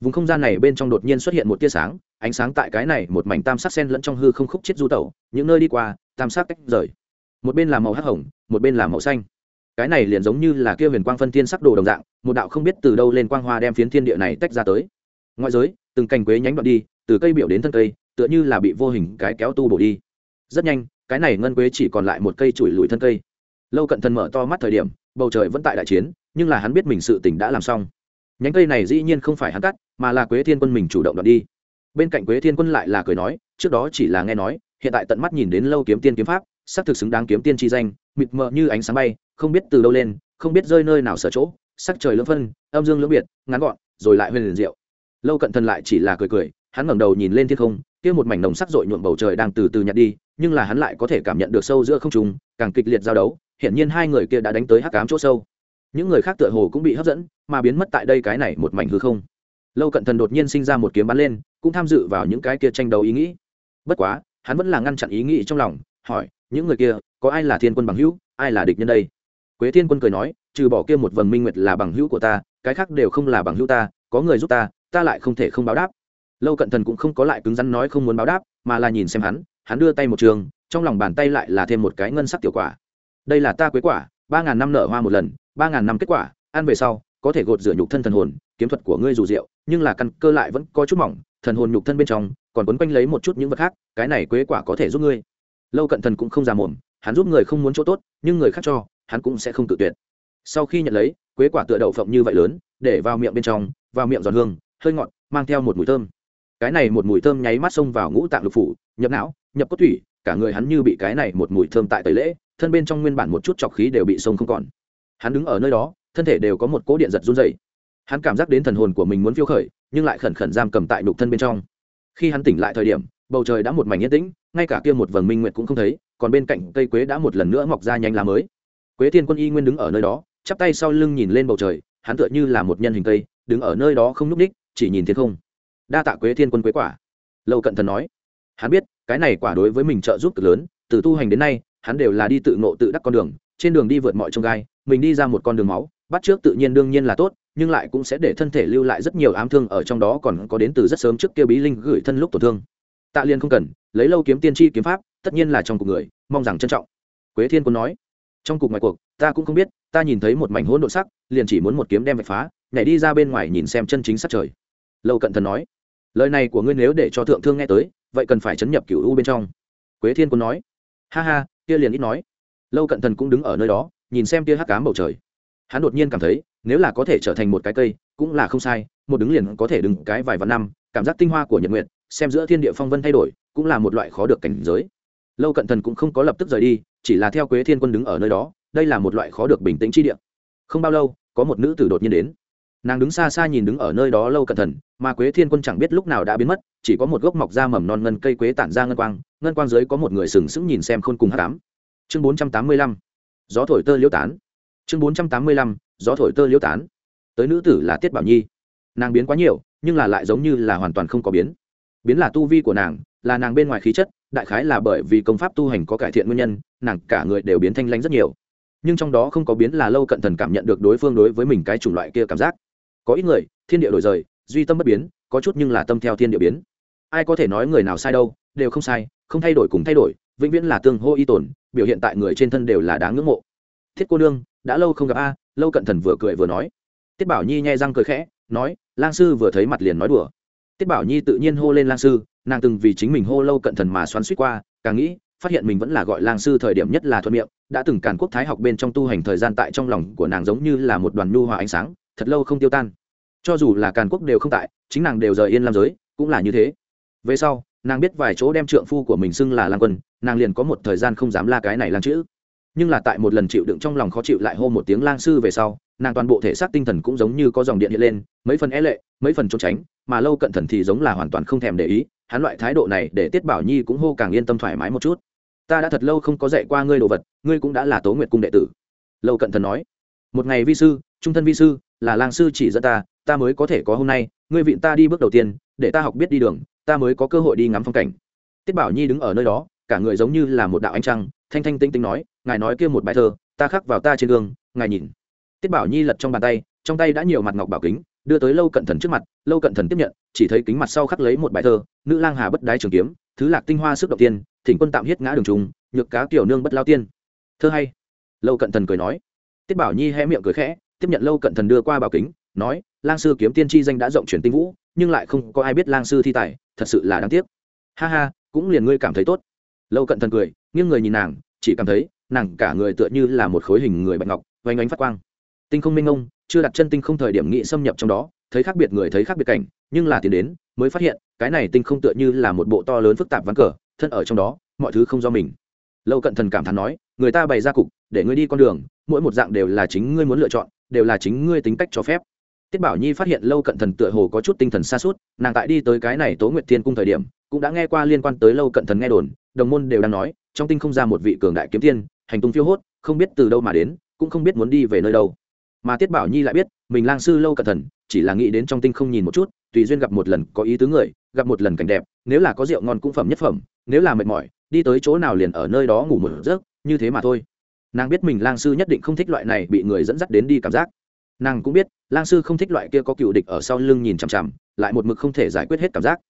vùng không gian này bên trong đột nhiên xuất hiện một tia sáng, ánh sáng tại cái này một mảnh tam sắc sen lẫn trong hư không khúc chết du tẩu, những nơi đi qua, tam sắc tách rời. Một bên là màu hắc hồng, một bên là màu xanh. Cái này liền giống như là kia huyền quang phân thiên sắc đồ đồng dạng, một đạo không biết từ đâu lên quang hoa đem phiến thiên địa này tách ra tới. Ngoại giới, từng cành quế nhánh đoạn đi, từ cây biểu đến thân cây, tựa như là bị vô hình cái kéo tu bổ đi. Rất nhanh, cái này ngân quế chỉ còn lại một cây chùi lùi thân cây. Lâu cận thần mở to mắt thời điểm, bầu trời vẫn tại đại chiến, nhưng là hắn biết mình sự tỉnh đã làm xong nhánh cây này dĩ nhiên không phải hắn cắt, mà là quế thiên quân mình chủ động đoạt đi. Bên cạnh quế thiên quân lại là cười nói, trước đó chỉ là nghe nói, hiện tại tận mắt nhìn đến lâu kiếm tiên kiếm pháp xác thực xứng đáng kiếm tiên chi danh, mịt mờ như ánh sáng bay, không biết từ đâu lên, không biết rơi nơi nào sở chỗ, sắc trời lưỡng phân, âm dương lưỡng biệt, ngắn gọn, rồi lại huyền liền diệu. Lâu cận thần lại chỉ là cười cười, hắn ngẩng đầu nhìn lên thiên không, kia một mảnh nồng sắc rội nhuộm bầu trời đang từ từ nhạt đi, nhưng là hắn lại có thể cảm nhận được sâu giữa không trung, càng kịch liệt giao đấu, hiển nhiên hai người kia đã đánh tới hắc cám chỗ sâu. Những người khác tựa hồ cũng bị hấp dẫn mà biến mất tại đây cái này một mảnh hư không. Lâu cận thần đột nhiên sinh ra một kiếm bắn lên, cũng tham dự vào những cái kia tranh đấu ý nghĩ. Bất quá, hắn vẫn là ngăn chặn ý nghĩ trong lòng, hỏi, những người kia, có ai là thiên quân bằng hữu, ai là địch nhân đây? Quế thiên quân cười nói, trừ bỏ kia một vầng minh nguyệt là bằng hữu của ta, cái khác đều không là bằng hữu ta, có người giúp ta ta lại không thể không báo đáp. Lâu cận thần cũng không có lại cứng rắn nói không muốn báo đáp, mà là nhìn xem hắn hắn đưa tay một trường, trong lòng bàn tay lại là thêm một cái ngân sắc tiểu quả. Đây là ta quế quả, ba ngàn năm nở hoa một lần, ba ngàn năm kết quả, ăn về sau có thể gột rửa nhục thân thần hồn, kiếm thuật của ngươi dù diệu nhưng là căn cơ lại vẫn có chút mỏng, thần hồn nhục thân bên trong, còn quấn quanh lấy một chút những vật khác, cái này quế quả có thể giúp ngươi. Lâu cận thần cũng không già mồm hắn giúp người không muốn chỗ tốt, nhưng người khác cho, hắn cũng sẽ không tự tuyệt. Sau khi nhận lấy, quế quả tựa đậu phộng như vậy lớn, để vào miệng bên trong, vào miệng giòn hương, hơi ngọt, mang theo một mùi thơm. Cái này một mùi thơm nháy mắt xông vào ngũ tạng lục phủ, nhập não, nhập cốt thủy, cả người hắn như bị cái này một mùi thơm tại tẩy lễ, thân bên trong nguyên bản một chút trọc khí đều bị sông không còn. Hắn đứng ở nơi đó thân thể đều có một cỗ điện giật run dày hắn cảm giác đến thần hồn của mình muốn phiêu khởi, nhưng lại khẩn khẩn giam cầm tại nục thân bên trong. Khi hắn tỉnh lại thời điểm, bầu trời đã một mảnh yên tĩnh, ngay cả kia một vầng minh nguyệt cũng không thấy, còn bên cạnh cây quế đã một lần nữa mọc ra nhanh lá mới. Quế thiên quân y nguyên đứng ở nơi đó, chắp tay sau lưng nhìn lên bầu trời, hắn tựa như là một nhân hình cây, đứng ở nơi đó không n ú c ních, chỉ nhìn thiên không. Đa tạ quế thiên quân quế quả. Lâu cận thần nói. Hắn biết, cái này quả đối với mình trợ giúp cực lớn, từ tu hành đến nay, hắn đều là đi tự ngộ tự đắc con đường, trên đường đi vượt mọi trông gai, mình đi ra một con đường máu bắt trước tự nhiên đương nhiên là tốt, nhưng lại cũng sẽ để thân thể lưu lại rất nhiều ám thương ở trong đó còn có đến từ rất sớm trước kia bí linh gửi thân lúc tổn thương. Tạ liên không cần, lấy lâu kiếm tiên tri kiếm pháp, tất nhiên là trong cuộc người, mong rằng trân trọng. Quế thiên quân nói, trong cuộc ngoài cuộc, ta cũng không biết, ta nhìn thấy một mảnh hỗn độn sắc, liền chỉ muốn một kiếm đem vạch phá, nhảy đi ra bên ngoài nhìn xem chân chính sắc trời. Lâu cận thần nói, lời này của ngươi nếu để cho thượng thương nghe tới, vậy cần phải chấn nhập cựu u bên trong. Quế thiên quân nói, ha ha, kia liền ít nói. Lâu cận thần cũng đứng ở nơi đó, nhìn xem kia hắc cám bầu trời hắn đột nhiên cảm thấy, nếu là có thể trở thành một cái cây, cũng là không sai, một đứng liền có thể đứng cái vài vạn năm, cảm giác tinh hoa của nhật nguyện xem giữa thiên địa phong vân thay đổi, cũng là một loại khó được cảnh giới. Lâu cận thần cũng không có lập tức rời đi, chỉ là theo quế thiên quân đứng ở nơi đó, đây là một loại khó được bình tĩnh chi địa. Không bao lâu, có một nữ tử đột nhiên đến. Nàng đứng xa xa nhìn đứng ở nơi đó lâu cẩn thận mà quế thiên quân chẳng biết lúc nào đã biến mất, chỉ có một gốc mọc ra mầm non ngân cây quế tản ra ngân quang ngân quang dưới có một người sừng sững nhìn xem khôn cùng hát cám chương bốn trăm tám mươi lăm, gió thổi tơ liễu tán chương bốn trăm tám mươi lăm, gió thổi tơ liễu tán. Tới nữ tử là tiết bảo nhi. Nàng biến quá nhiều, nhưng là lại giống như là hoàn toàn không có biến. Biến là tu vi của nàng, là nàng bên ngoài khí chất, đại khái là bởi vì công pháp tu hành có cải thiện nguyên nhân, nàng cả người đều biến thanh lãnh rất nhiều. Nhưng trong đó không có biến là lâu cận thần cảm nhận được đối phương đối với mình cái chủng loại kia cảm giác. Có ít người, thiên địa đổi rời, duy tâm bất biến, có chút nhưng là tâm theo thiên địa biến. Ai có thể nói người nào sai đâu, đều không sai, không thay đổi cùng thay đổi, vĩnh viễn là tương hô y tổn biểu hiện tại người trên thân đều là đáng ngưỡng mộ. Thiết cô nương đã lâu không gặp a, lâu cận thần vừa cười vừa nói. Tiết bảo nhi nhai răng cười khẽ, nói, lang sư vừa thấy mặt liền nói đùa. Tiết bảo nhi tự nhiên hô lên lang sư, nàng từng vì chính mình hô lâu cận thần mà xoắn suýt qua, càng nghĩ, phát hiện mình vẫn là gọi lang sư thời điểm nhất là thuận miệng, đã từng càn quốc thái học bên trong tu hành thời gian tại trong lòng của nàng giống như là một đoàn nhu hòa ánh sáng, thật lâu không tiêu tan. Cho dù là càn quốc đều không tại, chính nàng đều rời yên lam giới, cũng là như thế. Về sau, nàng biết vài chỗ đem trượng phu của mình xưng là lang quân, nàng liền có một thời gian không dám la cái này lang chữ nhưng là tại một lần chịu đựng trong lòng khó chịu lại hô một tiếng lang sư về sau, nàng toàn bộ thể xác tinh thần cũng giống như có dòng điện hiện lên, mấy phần e lệ, mấy phần trốn tránh, mà lâu cận thần thì giống là hoàn toàn không thèm để ý, hắn loại thái độ này để tiết bảo nhi cũng hô càng yên tâm thoải mái một chút. Ta đã thật lâu không có dạy qua ngươi đồ vật, ngươi cũng đã là tố nguyệt cung đệ tử. Lâu cận thần nói. Một ngày vi sư, trung thân vi sư, là lang sư chỉ dẫn ta ta mới có thể có hôm nay, ngươi vịn ta đi bước đầu tiên, để ta học biết đi đường, ta mới có cơ hội đi ngắm phong cảnh. Tiết bảo nhi đứng ở nơi đó, cả người giống như là một đạo ánh trăng, thanh thanh tinh tinh nói ngài nói kia một bài thơ, ta khắc vào ta trên gương, ngài nhìn. Tiết bảo nhi lật trong bàn tay, trong tay đã nhiều mặt ngọc bảo kính, đưa tới lâu cận thần trước mặt, lâu cận thần tiếp nhận, chỉ thấy kính mặt sau khắc lấy một bài thơ, nữ lang hà bất đái trường kiếm, thứ lạc tinh hoa sức động tiên, thỉnh quân tạm hiết ngã đường trùng nhược cá kiểu nương bất lao tiên. Thơ hay. Lâu cận thần cười nói. Tiết bảo nhi hé miệng cười khẽ, tiếp nhận lâu cận thần đưa qua bảo kính, nói, lang sư kiếm tiên tri danh đã rộng truyền tinh vũ, nhưng lại không có ai biết lang sư thi tài, thật sự là đáng tiếc. Ha ha, cũng liền ngươi cảm thấy tốt. Lâu cận thần cười, nghiêng người nhìn nàng, chỉ cảm thấy nàng cả người tựa như là một khối hình người bạch ngọc vánh ánh phát quang. Tinh không minh ông chưa đặt chân tinh không thời điểm nghị xâm nhập trong đó, thấy khác biệt người thấy khác biệt cảnh, nhưng là tiến đến, mới phát hiện, cái này tinh không tựa như là một bộ to lớn phức tạp ván cờ, thân ở trong đó, mọi thứ không do mình. Lâu cận thần cảm thán nói, người ta bày ra cục, để ngươi đi con đường, mỗi một dạng đều là chính ngươi muốn lựa chọn, đều là chính ngươi tính cách cho phép. Tiết bảo nhi phát hiện lâu cận thần tựa hồ có chút tinh thần xa suốt nàng tại đi tới cái này tố nguyệt thiên cung thời điểm, cũng đã nghe qua liên quan tới lâu cận thần nghe đồn, đồng môn đều đang nói, trong tinh không ra một vị cường đại kiếm tiên hành tung phiêu hốt, không biết từ đâu mà đến, cũng không biết muốn đi về nơi đâu. Mà tiết bảo nhi lại biết, mình lang sư lâu cẩn thần chỉ là nghĩ đến trong tinh không nhìn một chút, tùy duyên gặp một lần có ý tứ người, gặp một lần cảnh đẹp, nếu là có rượu ngon cũng phẩm nhất phẩm, nếu là mệt mỏi, đi tới chỗ nào liền ở nơi đó ngủ một giấc, như thế mà thôi. Nàng biết mình lang sư nhất định không thích loại này bị người dẫn dắt đến đi cảm giác. Nàng cũng biết, lang sư không thích loại kia có cựu địch ở sau lưng nhìn chằm chằm, lại một mực không thể giải quyết hết cảm giác.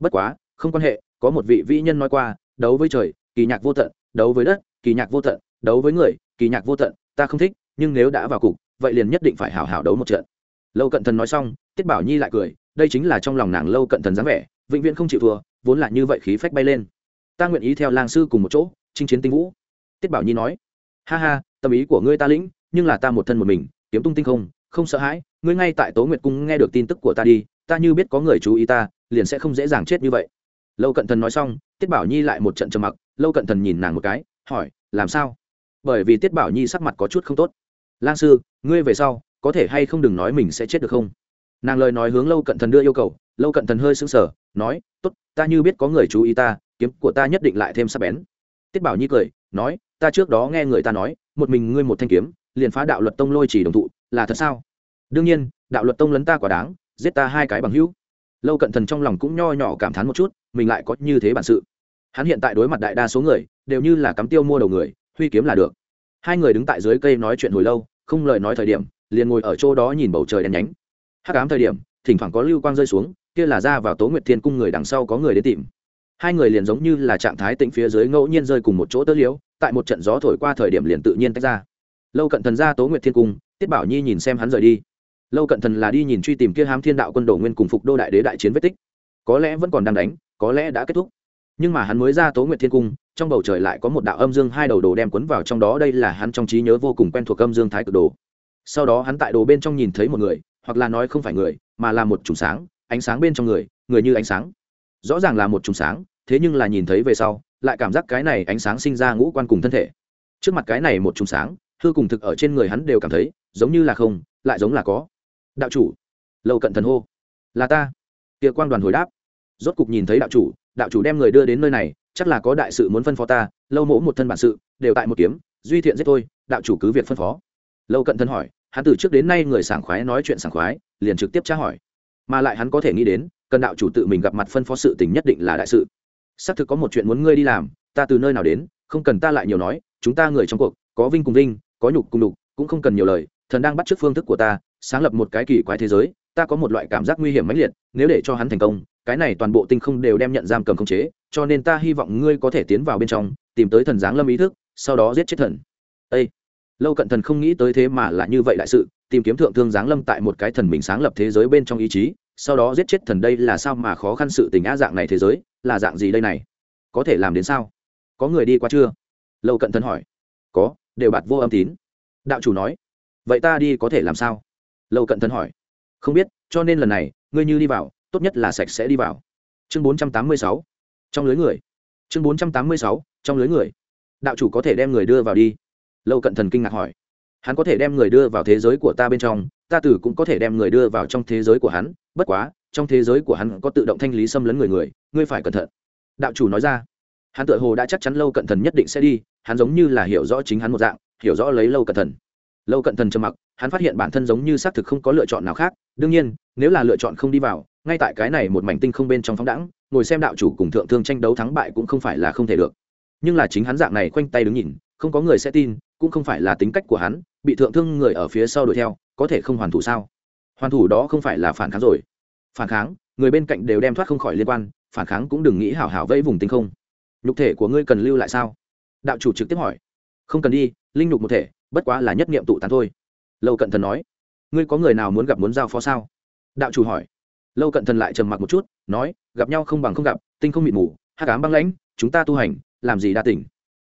Bất quá, không quan hệ, có một vị vĩ nhân nói qua, đấu với trời, kỳ nhạc vô tận, đấu với đất, kỳ nhạc vô tận đấu với người, kỳ nhạc vô tận, ta không thích, nhưng nếu đã vào cục, vậy liền nhất định phải hào hào đấu một trận. Lâu cận thần nói xong, tiết bảo nhi lại cười, đây chính là trong lòng nàng lâu cận thần dáng vẻ, vĩnh viễn không chịu thua, vốn là như vậy khí phách bay lên. Ta nguyện ý theo lang sư cùng một chỗ, chinh chiến tinh vũ. Tiết bảo nhi nói. Ha ha, tâm ý của ngươi ta lĩnh, nhưng là ta một thân một mình, kiếm tung tinh không không sợ hãi, ngươi ngay tại tố nguyệt cung nghe được tin tức của ta đi, ta như biết có người chú ý ta, liền sẽ không dễ dàng chết như vậy. Lâu cận thần nói xong, tiết bảo nhi lại một trận trầm mặc, lâu cận thần nhìn nàng một cái, hỏi, làm sao? Bởi vì tiết bảo nhi sắc mặt có chút không tốt. Lang sư, ngươi về sau, có thể hay không đừng nói mình sẽ chết được không? Nàng lời nói hướng lâu cận thần đưa yêu cầu, lâu cận thần hơi sững sờ, nói, tốt, ta như biết có người chú ý ta, kiếm của ta nhất định lại thêm sắc bén. Tiết bảo nhi cười, nói, ta trước đó nghe người ta nói, một mình ngươi một thanh kiếm, liền phá đạo luật tông lôi chỉ đồng thụ, là thật sao? Đương nhiên, đạo luật tông lấn ta quả đáng, giết ta hai cái bằng hữu. Lâu cận thần trong lòng cũng nho nhỏ cảm thán một chút, mình lại có như thế bản sự. Hắn hiện tại đối mặt đại đa số người, đều như là cắm tiêu mua đầu người huy kiếm là được. Hai người đứng tại dưới cây nói chuyện hồi lâu, không lời nói thời điểm, liền ngồi ở chỗ đó nhìn bầu trời đen nhánh. Hắc ám thời điểm, thỉnh thoảng có lưu quang rơi xuống, kia là ra vào tố nguyệt thiên cung người đằng sau có người đến tìm. Hai người liền giống như là trạng thái tĩnh phía dưới ngẫu nhiên rơi cùng một chỗ tớ liếu tại một trận gió thổi qua thời điểm liền tự nhiên tách ra. Lâu cận thần ra tố nguyệt thiên cung, tiết bảo nhi nhìn xem hắn rời đi. Lâu cận thần là đi nhìn truy tìm kia hám thiên đạo quân đồ nguyên cùng phục đô đại đế đại chiến vết tích. Có lẽ vẫn còn đang đánh, có lẽ đã kết thúc. Nhưng mà hắn mới ra tố nguyệt thiên cung trong bầu trời lại có một đạo âm dương hai đầu đồ đem quấn vào trong đó, đây là hắn trong trí nhớ vô cùng quen thuộc âm dương thái cực đồ. Sau đó hắn tại đồ bên trong nhìn thấy một người, hoặc là nói không phải người, mà là một chùm sáng, ánh sáng bên trong người người như ánh sáng. Rõ ràng là một chùm sáng, thế nhưng là nhìn thấy về sau, lại cảm giác cái này ánh sáng sinh ra ngũ quan cùng thân thể. Trước mặt cái này một chùm sáng, hư cùng thực ở trên người hắn đều cảm thấy, giống như là không, lại giống là có. Đạo chủ lâu cận thần hô. Là ta. Tiệc quan đoàn hồi đáp. Rốt cục nhìn thấy đạo chủ đạo chủ đem người đưa đến nơi này chắc là có đại sự muốn phân phó ta, lâu mỗ một thân bản sự, đều tại một kiếm, duy thiện giết tôi, đạo chủ cứ việc phân phó. Lâu cận thân hỏi, hắn từ trước đến nay người sảng khoái nói chuyện sảng khoái, liền trực tiếp tra hỏi. Mà lại hắn có thể nghĩ đến, cần đạo chủ tự mình gặp mặt phân phó sự tình nhất định là đại sự. Xác thực có một chuyện muốn ngươi đi làm, ta từ nơi nào đến, không cần ta lại nhiều nói, chúng ta người trong cuộc, có vinh cùng vinh, có nhục cùng đục cũng không cần nhiều lời, thần đang bắt t r ư ớ c phương thức của ta, sáng lập một cái kỳ quái thế giới ta có một loại cảm giác nguy hiểm mãnh liệt, nếu để cho hắn thành công, cái này toàn bộ tinh không đều đem nhận giam cầm khống chế, cho nên ta hy vọng ngươi có thể tiến vào bên trong, tìm tới thần giáng lâm ý thức, sau đó giết chết thần. Ê! lâu cận thần không nghĩ tới thế mà là như vậy đại sự, tìm kiếm thượng thương giáng lâm tại một cái thần mình sáng lập thế giới bên trong ý chí, sau đó giết chết thần đây là sao mà khó khăn sự tình á dạng này thế giới, là dạng gì đây này? Có thể làm đến sao? Có người đi qua chưa? Lâu cận thần hỏi. Có, đều bạt vô âm tín. Đạo chủ nói. Vậy ta đi có thể làm sao? Lâu cận thần hỏi không biết, cho nên lần này, ngươi như đi vào, tốt nhất là sạch sẽ đi vào. Chương bốn trăm tám mươi sáu. Trong lưới người. Chương bốn trăm tám mươi sáu, trong lưới người. Đạo chủ có thể đem người đưa vào đi? Lâu cận thần kinh ngạc hỏi. Hắn có thể đem người đưa vào thế giới của ta bên trong, ta tử cũng có thể đem người đưa vào trong thế giới của hắn, bất quá, trong thế giới của hắn có tự động thanh lý xâm lấn người người, ngươi phải cẩn thận. Đạo chủ nói ra. Hắn tự hồ đã chắc chắn lâu cận thần nhất định sẽ đi, hắn giống như là hiểu rõ chính hắn một dạng, hiểu rõ lấy lâu cận thần lâu cận thần trầm mặc, hắn phát hiện bản thân giống như xác thực không có lựa chọn nào khác. Đương nhiên, nếu là lựa chọn không đi vào, ngay tại cái này một mảnh tinh không bên trong phóng đẳng ngồi xem đạo chủ cùng thượng thương tranh đấu thắng bại cũng không phải là không thể được. Nhưng là chính hắn dạng này khoanh tay đứng nhìn, không có người sẽ tin, cũng không phải là tính cách của hắn, bị thượng thương người ở phía sau đuổi theo, có thể không hoàn thủ sao? Hoàn thủ đó không phải là phản kháng rồi. Phản kháng, người bên cạnh đều đem thoát không khỏi liên quan, phản kháng cũng đừng nghĩ hảo hảo vẫy vùng tinh không. Nhục thể của ngươi cần lưu lại sao? Đạo chủ trực tiếp hỏi. Không cần đi, linh nhục một thể bất quá là nhất niệm tụ tán thôi. Lâu cận thần nói, ngươi có người nào muốn gặp muốn giao phó sao? Đạo chủ hỏi. Lâu cận thần lại trầm mặc một chút, nói, gặp nhau không bằng không gặp, tinh không mịt mù hát cám băng lãnh, chúng ta tu hành, làm gì đa tỉnh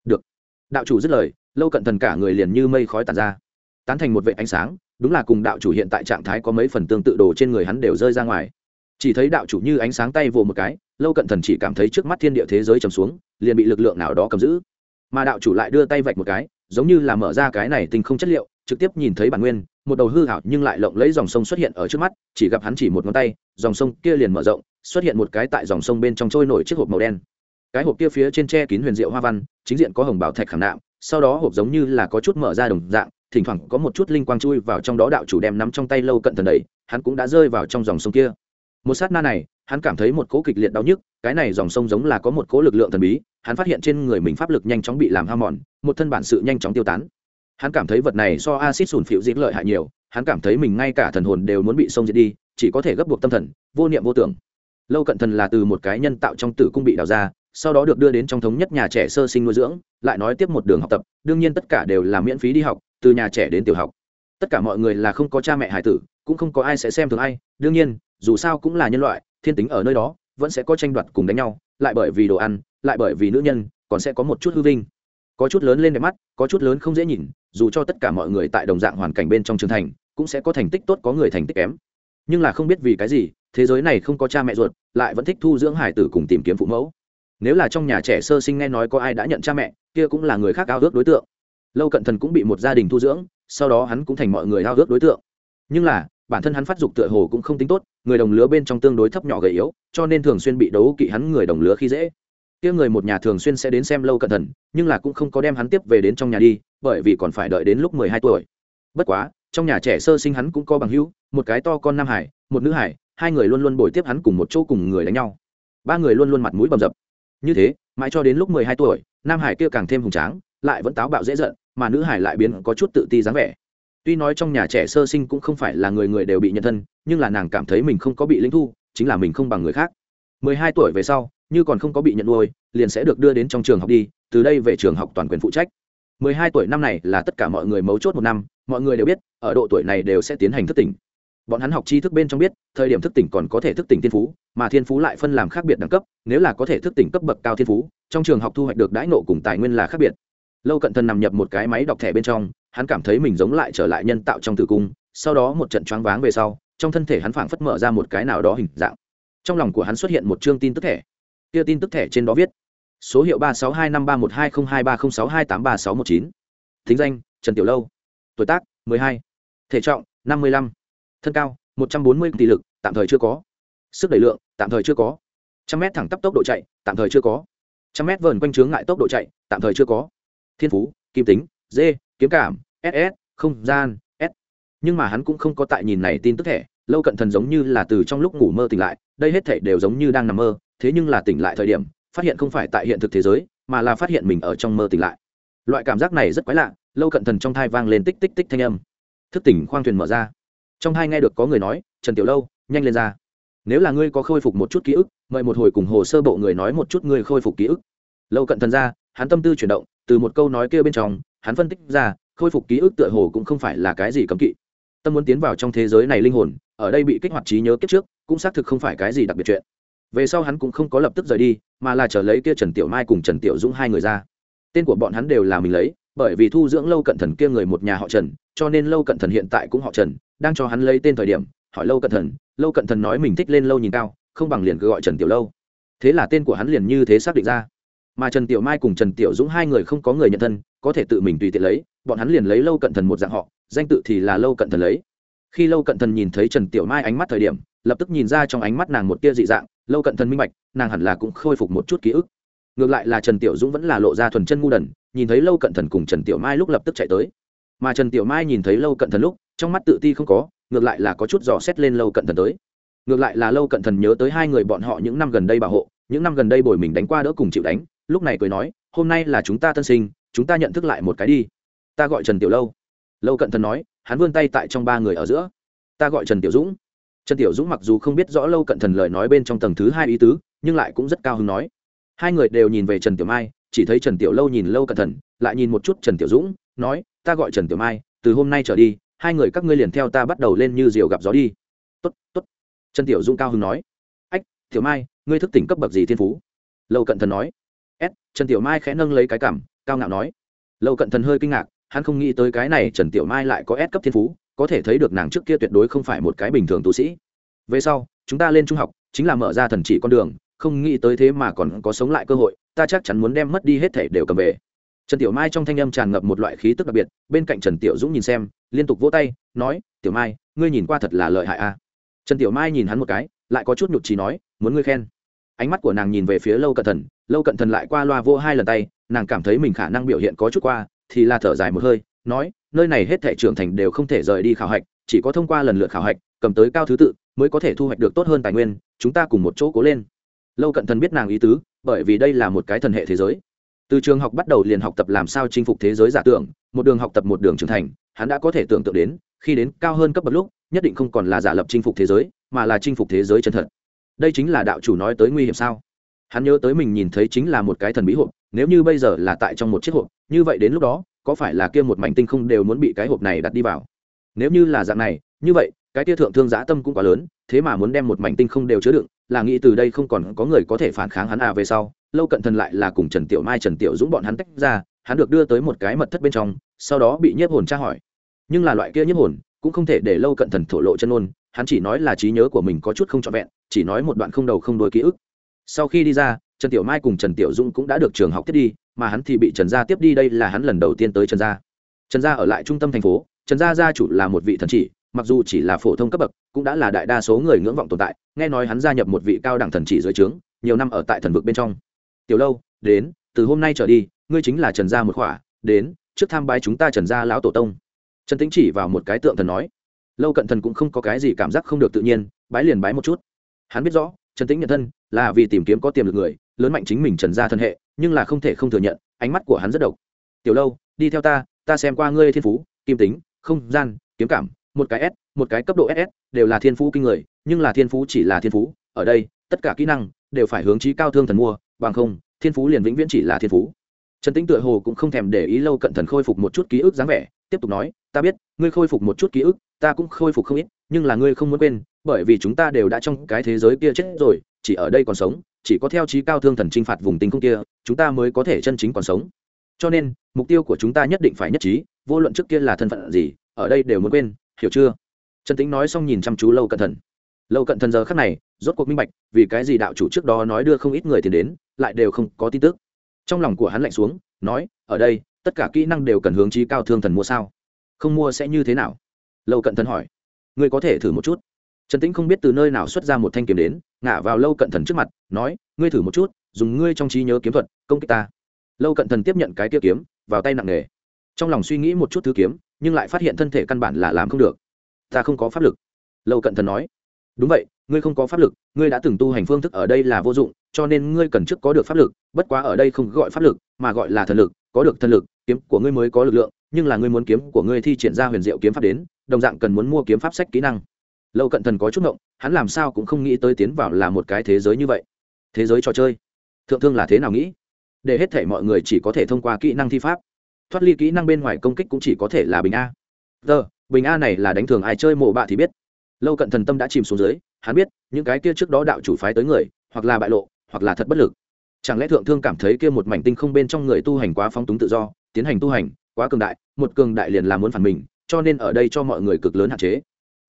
được. Đạo chủ dứt lời, lâu cận thần cả người liền như mây khói tàn ra, tán thành một vệ ánh sáng, đúng là cùng đạo chủ hiện tại trạng thái có mấy phần tương tự đồ trên người hắn đều rơi ra ngoài. Chỉ thấy đạo chủ như ánh sáng tay vồ một cái, lâu cận thần chỉ cảm thấy trước mắt thiên địa thế giới trầm xuống, liền bị lực lượng nào đó cầm giữ. Mà đạo chủ lại đưa tay vạch một cái giống như là mở ra cái này tinh không chất liệu, trực tiếp nhìn thấy bản nguyên, một đầu hư hảo nhưng lại lộng lấy dòng sông xuất hiện ở trước mắt, chỉ gặp hắn chỉ một ngón tay, dòng sông kia liền mở rộng, xuất hiện một cái tại dòng sông bên trong trôi nổi chiếc hộp màu đen. Cái hộp kia phía trên tre kín huyền diệu hoa văn, chính diện có hồng bảo thạch khảm nạm, sau đó hộp giống như là có chút mở ra đồng dạng, thỉnh thoảng có một chút linh quang chui vào trong đó đạo chủ đem nắm trong tay lâu cận thần đầy, hắn cũng đã rơi vào trong dòng sông kia. Một sát na này hắn cảm thấy một cỗ kịch liệt đau nhức, cái này dòng sông giống là có một cỗ lực lượng thần bí, hắn phát hiện trên người mình pháp lực nhanh chóng bị làm hao mòn, một thân bản sự nhanh chóng tiêu tán. Hắn cảm thấy vật này so acid sùn phịu diễn lợi hại nhiều, hắn cảm thấy mình ngay cả thần hồn đều muốn bị sông diệt đi, chỉ có thể gấp buộc tâm thần, vô niệm vô tưởng. Lâu cận thần là từ một cái nhân tạo trong tử cung bị đào ra, sau đó được đưa đến trong thống nhất nhà trẻ sơ sinh nuôi dưỡng, lại nói tiếp một đường học tập, đương nhiên tất cả đều là miễn phí đi học, từ nhà trẻ đến tiểu học. Tất cả mọi người là không có cha mẹ hải tử, cũng không có ai sẽ xem thường ai, đương nhiên, dù sao cũng là nhân loại thiên tính ở nơi đó, vẫn sẽ có tranh đoạt cùng đánh nhau, lại bởi vì đồ ăn, lại bởi vì nữ nhân, còn sẽ có một chút hư vinh. Có chút lớn lên đẹp mắt, có chút lớn không dễ nhìn, dù cho tất cả mọi người tại đồng dạng hoàn cảnh bên trong trường thành, cũng sẽ có thành tích tốt, có người thành tích kém. Nhưng là không biết vì cái gì, thế giới này không có cha mẹ ruột, lại vẫn thích thu dưỡng hải tử cùng tìm kiếm phụ mẫu. Nếu là trong nhà trẻ sơ sinh nghe nói có ai đã nhận cha mẹ, kia cũng là người khác ao ước đối tượng. Lâu cận thần cũng bị một gia đình thu dưỡng, sau đó hắn cũng thành mọi người ao ước đối tượng. Nhưng là bản thân hắn phát dục tựa hồ cũng không tính tốt người đồng lứa bên trong tương đối thấp nhỏ gầy yếu cho nên thường xuyên bị đấu kỵ hắn người đồng lứa khi dễ. Kia người một nhà thường xuyên sẽ đến xem lâu cẩn thận, nhưng là cũng không có đem hắn tiếp về đến trong nhà đi bởi vì còn phải đợi đến lúc mười hai tuổi. Bất quá trong nhà trẻ sơ sinh hắn cũng có bằng hữu một cái to con nam hải một nữ hải hai người luôn luôn bồi tiếp hắn cùng một chỗ cùng người đánh nhau. Ba người luôn luôn mặt mũi bầm dập. Như thế mãi cho đến lúc mười hai tuổi nam hải kia càng thêm hùng tráng lại vẫn táo bạo dễ giận mà nữ hải lại biến có chút tự ti dáng vẻ tuy nói trong nhà trẻ sơ sinh cũng không phải là người người đều bị nhận thân, nhưng là nàng cảm thấy mình không có bị linh thu, chính là mình không bằng người khác. Mười hai tuổi về sau, như còn không có bị nhận nuôi, liền sẽ được đưa đến trong trường học đi, từ đây về trường học toàn quyền phụ trách. Mười hai tuổi năm này là tất cả mọi người mấu chốt một năm, mọi người đều biết, ở độ tuổi này đều sẽ tiến hành thức tỉnh. Bọn hắn học tri thức bên trong biết, thời điểm thức tỉnh còn có thể thức tỉnh thiên phú, mà thiên phú lại phân làm khác biệt đẳng cấp, nếu là có thể thức tỉnh cấp bậc cao thiên phú, trong trường học thu hoạch được đãi nộ cùng tài nguyên là khác biệt. Lâu cận thân nằm nhập một cái máy đọc thẻ bên trong hắn cảm thấy mình giống lại trở lại nhân tạo trong tử cung, sau đó một trận choáng váng về sau, trong thân thể hắn phảng phất mở ra một cái nào đó hình dạng. Trong lòng của hắn xuất hiện một chương tin tức thẻ. Kia tin tức thẻ trên đó viết, số hiệu ba sáu hai năm ba một hai không hai ba không sáu hai tám ba sáu một chín. Thính danh, trần tiểu lâu. Tuổi tác, mười hai. Thể trọng, năm mươi lăm. Thân cao, một trăm bốn mươi tỷ lực, tạm thời chưa có. Sức đẩy lượng, tạm thời chưa có. Trăm mét thẳng tắp tốc độ chạy, tạm thời chưa có. Trăm mét vờn quanh chướng ngại tốc độ chạy, tạm thời chưa có. Thiên phú, kim tính, dê, kiếm cảm ss không gian, s. Nhưng mà hắn cũng không có tại nhìn này tin tức thẻ. Lâu cận thần giống như là từ trong lúc ngủ mơ tỉnh lại, đây hết thể đều giống như đang nằm mơ. Thế nhưng là tỉnh lại thời điểm, phát hiện không phải tại hiện thực thế giới, mà là phát hiện mình ở trong mơ tỉnh lại. Loại cảm giác này rất quái lạ, lâu cận thần trong thai vang lên tích tích tích thanh âm. Thức tỉnh khoang thuyền mở ra. Trong hai nghe được có người nói, trần tiểu lâu, nhanh lên ra. Nếu là ngươi có khôi phục một chút ký ức, mời một hồi cùng hồ sơ bộ người nói một chút ngươi khôi phục ký ức. Lâu cận thần ra, hắn tâm tư chuyển động, từ một câu nói kia bên trong, hắn phân tích ra khôi phục ký ức tựa hồ cũng không phải là cái gì cấm kỵ. Tâm muốn tiến vào trong thế giới này linh hồn, ở đây bị kích hoạt trí nhớ kiếp trước, cũng xác thực không phải cái gì đặc biệt chuyện. Về sau hắn cũng không có lập tức rời đi, mà là chờ lấy kia trần tiểu mai cùng trần tiểu dũng hai người ra. Tên của bọn hắn đều là mình lấy, bởi vì thu dưỡng lâu cận thần kia người một nhà họ trần, cho nên lâu cận thần hiện tại cũng họ trần, đang cho hắn lấy tên thời điểm, hỏi lâu cận thần, lâu cận thần nói mình thích lên lâu nhìn cao, không bằng liền cứ gọi trần tiểu lâu. Thế là tên của hắn liền như thế xác định ra. Mà trần tiểu mai cùng trần tiểu dũng hai người không có người nhận thân có thể tự mình tùy tiện lấy, bọn hắn liền lấy lâu cận thần một dạng họ, danh tự thì là lâu cận thần lấy. Khi lâu cận thần nhìn thấy trần tiểu mai ánh mắt thời điểm, lập tức nhìn ra trong ánh mắt nàng một tia dị dạng, lâu cận thần minh bạch, nàng hẳn là cũng khôi phục một chút ký ức. Ngược lại là trần tiểu dũng vẫn là lộ ra thuần chân ngu đần, nhìn thấy lâu cận thần cùng trần tiểu mai lúc lập tức chạy tới. Mà trần tiểu mai nhìn thấy lâu cận thần lúc, trong mắt tự ti không có, ngược lại là có chút dò xét lên lâu cận thần tới. Ngược lại là lâu cận thần nhớ tới hai người bọn họ những năm gần đây bảo hộ, những năm gần đây bồi mình đánh qua đỡ cùng chịu đánh, lúc này cười nói, hôm nay là chúng ta tân sinh chúng ta nhận thức lại một cái đi. Ta gọi trần tiểu lâu. Lâu cận thần nói, hắn vươn tay tại trong ba người ở giữa. Ta gọi trần tiểu dũng. Trần tiểu dũng mặc dù không biết rõ lâu cận thần lời nói bên trong tầng thứ hai ý tứ, nhưng lại cũng rất cao hứng nói. Hai người đều nhìn về trần tiểu mai, chỉ thấy trần tiểu lâu nhìn lâu cận thần, lại nhìn một chút trần tiểu dũng, nói, ta gọi trần tiểu mai, từ hôm nay trở đi, hai người các ngươi liền theo ta bắt đầu lên như diều gặp gió đi. Tốt tốt. Trần tiểu dũng cao hứng nói. Ách, tiểu mai, ngươi thức tỉnh cấp bậc gì thiên phú? Lâu cận thần nói. S trần tiểu mai khẽ nâng lấy cái cảm cao ngạo nói. Lâu cận thần hơi kinh ngạc, hắn không nghĩ tới cái này trần tiểu mai lại có ép cấp thiên phú, có thể thấy được nàng trước kia tuyệt đối không phải một cái bình thường tu sĩ. Về sau, chúng ta lên trung học, chính là mở ra thần chỉ con đường, không nghĩ tới thế mà còn có sống lại cơ hội, ta chắc chắn muốn đem mất đi hết thể đều cầm về. Trần tiểu mai trong thanh âm tràn ngập một loại khí tức đặc biệt, bên cạnh trần tiểu dũng nhìn xem, liên tục vỗ tay, nói, tiểu mai, ngươi nhìn qua thật là lợi hại a. Trần tiểu mai nhìn hắn một cái, lại có chút nhụt trí nói, muốn ngươi khen. Ánh mắt của nàng nhìn về phía lâu cận thần lâu cận thần lại qua loa vô hai lần tay, nàng cảm thấy mình khả năng biểu hiện có chút qua, thì là thở dài một hơi, nói, nơi này hết thể trưởng thành đều không thể rời đi khảo hạch, chỉ có thông qua lần lượt khảo hạch, cầm tới cao thứ tự, mới có thể thu hoạch được tốt hơn tài nguyên, chúng ta cùng một chỗ cố lên. Lâu cận thần biết nàng ý tứ, bởi vì đây là một cái thần hệ thế giới. Từ trường học bắt đầu liền học tập làm sao chinh phục thế giới giả tưởng, một đường học tập một đường trưởng thành, hắn đã có thể tưởng tượng đến, khi đến cao hơn cấp bậc lúc, nhất định không còn là giả lập chinh phục thế giới, mà là chinh phục thế giới chân thật. Đây chính là đạo chủ nói tới nguy hiểm sao? Hắn nhớ tới mình nhìn thấy chính là một cái thần bí hộp, nếu như bây giờ là tại trong một chiếc hộp, như vậy đến lúc đó, có phải là kia một mảnh tinh không đều muốn bị cái hộp này đặt đi vào? Nếu như là dạng này, như vậy, cái tia thượng thương giã tâm cũng quá lớn, thế mà muốn đem một mảnh tinh không đều chứa đựng, là nghĩ từ đây không còn có người có thể phản kháng hắn à về sau, lâu cận thần lại là cùng trần tiểu mai, trần tiểu dũng bọn hắn tách ra, hắn được đưa tới một cái mật thất bên trong, sau đó bị nhiếp hồn tra hỏi. Nhưng là loại kia nhiếp hồn, cũng không thể để lâu cận thần thổ lộ chân ôn hắn chỉ nói là trí nhớ của mình có chút không trọn vẹn, chỉ nói một đoạn không đầu không đôi ký ức sau khi đi ra, trần tiểu mai cùng trần tiểu dung cũng đã được trường học tiếp đi, mà hắn thì bị trần gia tiếp đi, đây là hắn lần đầu tiên tới trần gia. Trần gia ở lại trung tâm thành phố, trần gia gia chủ là một vị thần chỉ, mặc dù chỉ là phổ thông cấp bậc, cũng đã là đại đa số người ngưỡng vọng tồn tại, nghe nói hắn gia nhập một vị cao đẳng thần chỉ dưới trướng, nhiều năm ở tại thần vực bên trong. Tiểu lâu, đến, từ hôm nay trở đi, ngươi chính là trần gia một khỏa, đến, trước tham bái chúng ta trần gia lão tổ tông. Trần tính chỉ vào một cái tượng thần nói. Lâu cận thần cũng không có cái gì cảm giác không được tự nhiên, bái liền bái một chút. Hắn biết rõ trần tĩnh nhận thân là vì tìm kiếm có tiềm lực người, lớn mạnh chính mình trần gia thân hệ, nhưng là không thể không thừa nhận, ánh mắt của hắn rất độc. Tiểu lâu, đi theo ta ta xem qua ngươi thiên phú, kim tính, không gian, kiếm cảm, một cái s, một cái cấp độ ss đều là thiên phú kinh người, nhưng là thiên phú chỉ là thiên phú, ở đây, tất cả kỹ năng đều phải hướng trí cao thương thần mua, bằng không, thiên phú liền vĩnh viễn chỉ là thiên phú. Trần tĩnh tựa hồ cũng không thèm để ý lâu cận thần khôi phục một chút ký ức dáng vẻ, tiếp tục nói, ta biết, ngươi khôi phục một chút ký ức, ta cũng khôi phục không ít, nhưng là ngươi không muốn quên bởi vì chúng ta đều đã trong cái thế giới kia chết rồi, chỉ ở đây còn sống, chỉ có theo trí cao thương thần t r i n h phạt vùng tinh không kia, chúng ta mới có thể chân chính còn sống. Cho nên, mục tiêu của chúng ta nhất định phải nhất trí, vô luận trước kia là thân phận gì, ở đây đều muốn quên, hiểu chưa? Trần tính nói xong nhìn chăm chú lâu cận thần. Lâu cận thần giờ khắc này, rốt cuộc minh bạch, vì cái gì đạo chủ trước đó nói đưa không ít người thì đến, lại đều không có tin tức. Trong lòng của hắn lạnh xuống, nói, ở đây, tất cả kỹ năng đều cần hướng trí cao thương thần mua sao? Không mua sẽ như thế nào? Lâu cận thần hỏi. Ngươi có thể thử một chút trần tĩnh không biết từ nơi nào xuất ra một thanh kiếm đến, ngả vào lâu cận thần trước mặt, nói, ngươi thử một chút, dùng ngươi trong trí nhớ kiếm thuật, công kích ta. Lâu cận thần tiếp nhận cái kia kiếm, vào tay nặng nề. Trong lòng suy nghĩ một chút thứ kiếm, nhưng lại phát hiện thân thể căn bản là làm không được. Ta không có pháp lực. Lâu cận thần nói. Đúng vậy, ngươi không có pháp lực, ngươi đã từng tu hành phương thức ở đây là vô dụng, cho nên ngươi cần trước có được pháp lực, bất quá ở đây không gọi pháp lực, mà gọi là thần lực, có được thần lực, kiếm của ngươi mới có lực lượng, nhưng là ngươi muốn kiếm của ngươi thi triển ra huyền diệu kiếm pháp đến, đồng dạng cần muốn mua kiếm pháp sách kỹ năng lâu cận thần có chút ngộng, hắn làm sao cũng không nghĩ tới tiến vào là một cái thế giới như vậy. Thế giới trò chơi. Thượng thương là thế nào nghĩ? Để hết thể mọi người chỉ có thể thông qua kỹ năng thi pháp. Thoát ly kỹ năng bên ngoài công kích cũng chỉ có thể là bình a. Giờ, bình a này là đánh thường ai chơi mộ bạ thì biết. Lâu cận thần tâm đã chìm xuống dưới, hắn biết, những cái kia trước đó đạo chủ phái tới người, hoặc là bại lộ, hoặc là thật bất lực. Chẳng lẽ thượng thương cảm thấy kia một mảnh tinh không bên trong người tu hành quá phóng túng tự do, tiến hành tu hành, quá cường đại, một cường đại liền làm muốn phản mình, cho nên ở đây cho mọi người cực lớn hạn chế.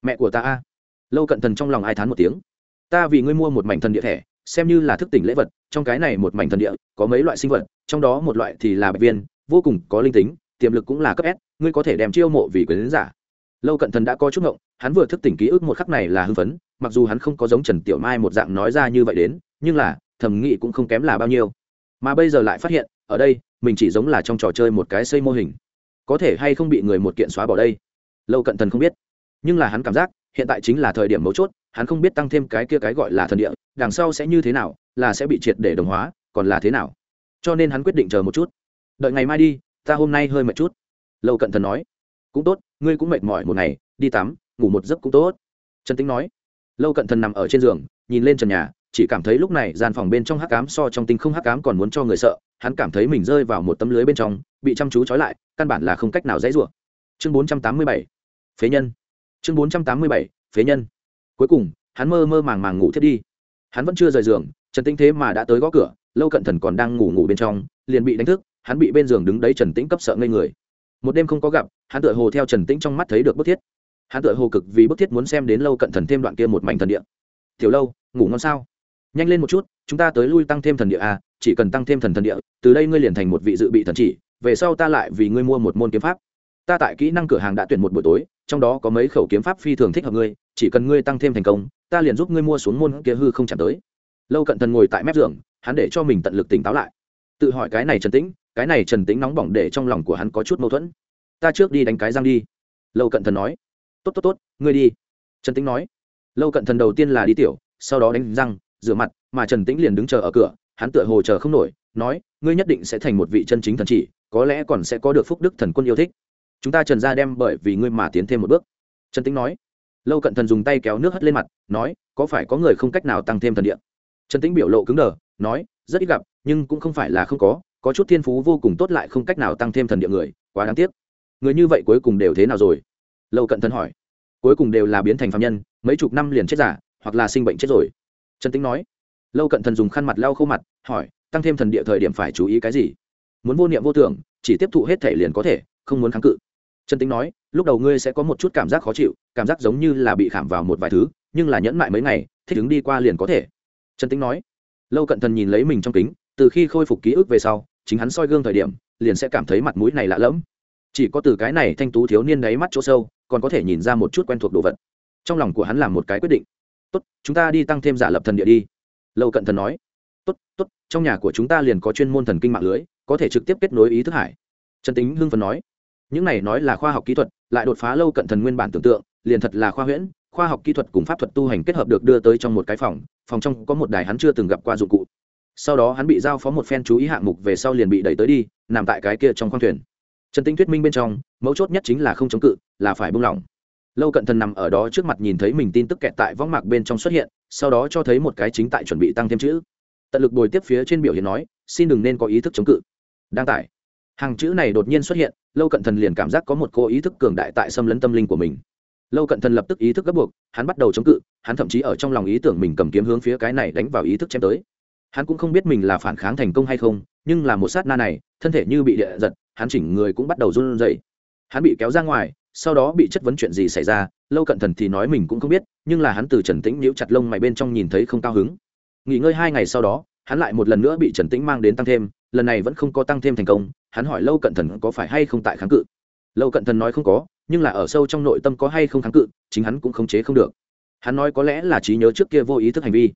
Mẹ của ta a lâu cận thần trong lòng ai thán một tiếng. Ta vì ngươi mua một mảnh thần địa thẻ, xem như là thức tỉnh lễ vật, trong cái này một mảnh thần địa, có mấy loại sinh vật, trong đó một loại thì là bạch viên, vô cùng có linh tính, tiềm lực cũng là cấp s, ngươi có thể đem chiêu mộ vì quyền giả. Lâu cận thần đã có chút ngộng, hắn vừa thức tỉnh ký ức một khắc này là hưng phấn, mặc dù hắn không có giống trần tiểu mai một dạng nói ra như vậy đến, nhưng là thẩm nghị cũng không kém là bao nhiêu. Mà bây giờ lại phát hiện, ở đây, mình chỉ giống là trong trò chơi một cái xây mô hình. Có thể hay không bị người một kiện xóa bỏ đây? Lâu cận thần không biết. Nhưng là hắn cảm giác hiện tại chính là thời điểm mấu chốt, hắn không biết tăng thêm cái kia cái gọi là thần địa, đằng sau sẽ như thế nào, là sẽ bị triệt để đồng hóa, còn là thế nào. Cho nên hắn quyết định chờ một chút. Đợi ngày mai đi, ta hôm nay hơi mệt chút. Lâu cận thần nói. Cũng tốt, ngươi cũng mệt mỏi một ngày, đi tắm, ngủ một giấc cũng tốt. Trần tính nói. Lâu cận thần nằm ở trên giường, nhìn lên trần nhà, chỉ cảm thấy lúc này gian phòng bên trong hắc cám so trong tinh không hắc cám còn muốn cho người sợ, hắn cảm thấy mình rơi vào một tấm lưới bên trong, bị chăm chú trói lại, căn bản là không cách nào dãy rủa. Chương bốn trăm tám mươi bảy. Phế nhân chương bốn trăm tám mươi bảy, phế nhân. Cuối cùng, hắn mơ mơ màng màng ngủ thiết đi. Hắn vẫn chưa rời giường, trần tĩnh thế mà đã tới gõ cửa, lâu cận thần còn đang ngủ ngủ bên trong, liền bị đánh thức, hắn bị bên giường đứng đấy trần tĩnh cấp sợ ngây người. Một đêm không có gặp, hắn tựa hồ theo trần tĩnh trong mắt thấy được bức thiết. Hắn tựa hồ cực vì bức thiết muốn xem đến lâu cận thần thêm đoạn kia một mảnh thần địa. Tiểu lâu, ngủ ngon sao? Nhanh lên một chút, chúng ta tới lui tăng thêm thần địa à chỉ cần tăng thêm thần thần địa, từ đây ngươi liền thành một vị dự bị thần chỉ, về sau ta lại vì ngươi mua một môn kiếm pháp. Ta tại kỹ năng cửa hàng đã tuyển một buổi tối trong đó có mấy khẩu kiếm pháp phi thường thích hợp ngươi, chỉ cần ngươi tăng thêm thành công, ta liền giúp ngươi mua xuống môn kia hư không chạm tới. Lâu cận thần ngồi tại mép giường, hắn để cho mình tận lực tỉnh táo lại. Tự hỏi cái này trần tĩnh, cái này trần tĩnh nóng bỏng để trong lòng của hắn có chút mâu thuẫn. Ta trước đi đánh cái răng đi. Lâu cận thần nói. Tốt tốt tốt, ngươi đi. Trần tĩnh nói. Lâu cận thần đầu tiên là đi tiểu, sau đó đánh răng, rửa mặt, mà trần tĩnh liền đứng chờ ở cửa, hắn tựa hồ chờ không nổi, nói, ngươi nhất định sẽ thành một vị chân chính thần chỉ, có lẽ còn sẽ có được phúc đức thần quân yêu thích chúng ta trần gia đem bởi vì ngươi mà tiến thêm một bước trần tĩnh nói lâu cận thần dùng tay kéo nước hất lên mặt nói có phải có người không cách nào tăng thêm thần điện trần tĩnh biểu lộ cứng đờ nói rất ít gặp nhưng cũng không phải là không có có chút thiên phú vô cùng tốt lại không cách nào tăng thêm thần địa người quá đáng tiếc người như vậy cuối cùng đều thế nào rồi lâu cận thần hỏi cuối cùng đều là biến thành phạm nhân mấy chục năm liền chết giả hoặc là sinh bệnh chết rồi trần tĩnh nói lâu cận thần dùng khăn mặt lau khô mặt hỏi tăng thêm thần địa thời điểm phải chú ý cái gì muốn vô niệm vô tưởng chỉ tiếp thụ hết thể liền có thể không muốn kháng cự. Trần tính nói, lúc đầu ngươi sẽ có một chút cảm giác khó chịu, cảm giác giống như là bị khảm vào một vài thứ, nhưng là nhẫn mại mấy ngày, thích ứng đi qua liền có thể. Trần tính nói, lâu cận thần nhìn lấy mình trong kính, từ khi khôi phục ký ức về sau, chính hắn soi gương thời điểm, liền sẽ cảm thấy mặt mũi này lạ lẫm. Chỉ có từ cái này thanh tú thiếu niên đáy mắt chỗ sâu, còn có thể nhìn ra một chút quen thuộc đồ vật. Trong lòng của hắn làm một cái quyết định. Tốt, chúng ta đi tăng thêm giả lập thần địa đi. Lâu cận thần nói, tốt tốt, trong nhà của chúng ta liền có chuyên môn thần kinh mạng lưới, có thể trực tiếp kết nối ý thức hải. Trần tính hưng phần nói những này nói là khoa học kỹ thuật, lại đột phá lâu cận thần nguyên bản tưởng tượng, liền thật là khoa huyễn, khoa học kỹ thuật cùng pháp thuật tu hành kết hợp được đưa tới trong một cái phòng phòng trong có một đài hắn chưa từng gặp qua dụng cụ. Sau đó hắn bị giao phó một phen chú ý hạng mục về sau liền bị đẩy tới đi, nằm tại cái kia trong khoang thuyền. Trần tinh thuyết minh bên trong, mấu chốt nhất chính là không chống cự, là phải buông lỏng. Lâu cận thần nằm ở đó trước mặt nhìn thấy mình tin tức kẹt tại võng mạc bên trong xuất hiện, sau đó cho thấy một cái chính tại chuẩn bị tăng thêm chữ. Tận lực bồi tiếp phía trên biểu hiện nói, xin đừng nên có ý thức chống cự. Đăng tải hàng chữ này đột nhiên xuất hiện, lâu cận thần liền cảm giác có một cô ý thức cường đại tại xâm lấn tâm linh của mình. Lâu cận thần lập tức ý thức gấp buộc, hắn bắt đầu chống cự, hắn thậm chí ở trong lòng ý tưởng mình cầm kiếm hướng phía cái này đánh vào ý thức chém tới. Hắn cũng không biết mình là phản kháng thành công hay không, nhưng là một sát na này, thân thể như bị địa giật, hắn chỉnh người cũng bắt đầu run rẩy. Hắn bị kéo ra ngoài, sau đó bị chất vấn chuyện gì xảy ra, lâu cận thần thì nói mình cũng không biết, nhưng là hắn từ trần tĩnh nhíu chặt lông mày bên trong nhìn thấy không cao hứng. Nghỉ ngơi hai ngày sau đó, hắn lại một lần nữa bị trần tĩnh mang đến tăng thêm lần này vẫn không có tăng thêm thành công, hắn hỏi lâu cận thần có phải hay không tại kháng cự. Lâu cận thần nói không có, nhưng là ở sâu trong nội tâm có hay không kháng cự, chính hắn cũng khống chế không được. Hắn nói có lẽ là trí nhớ trước kia vô ý thức hành vi.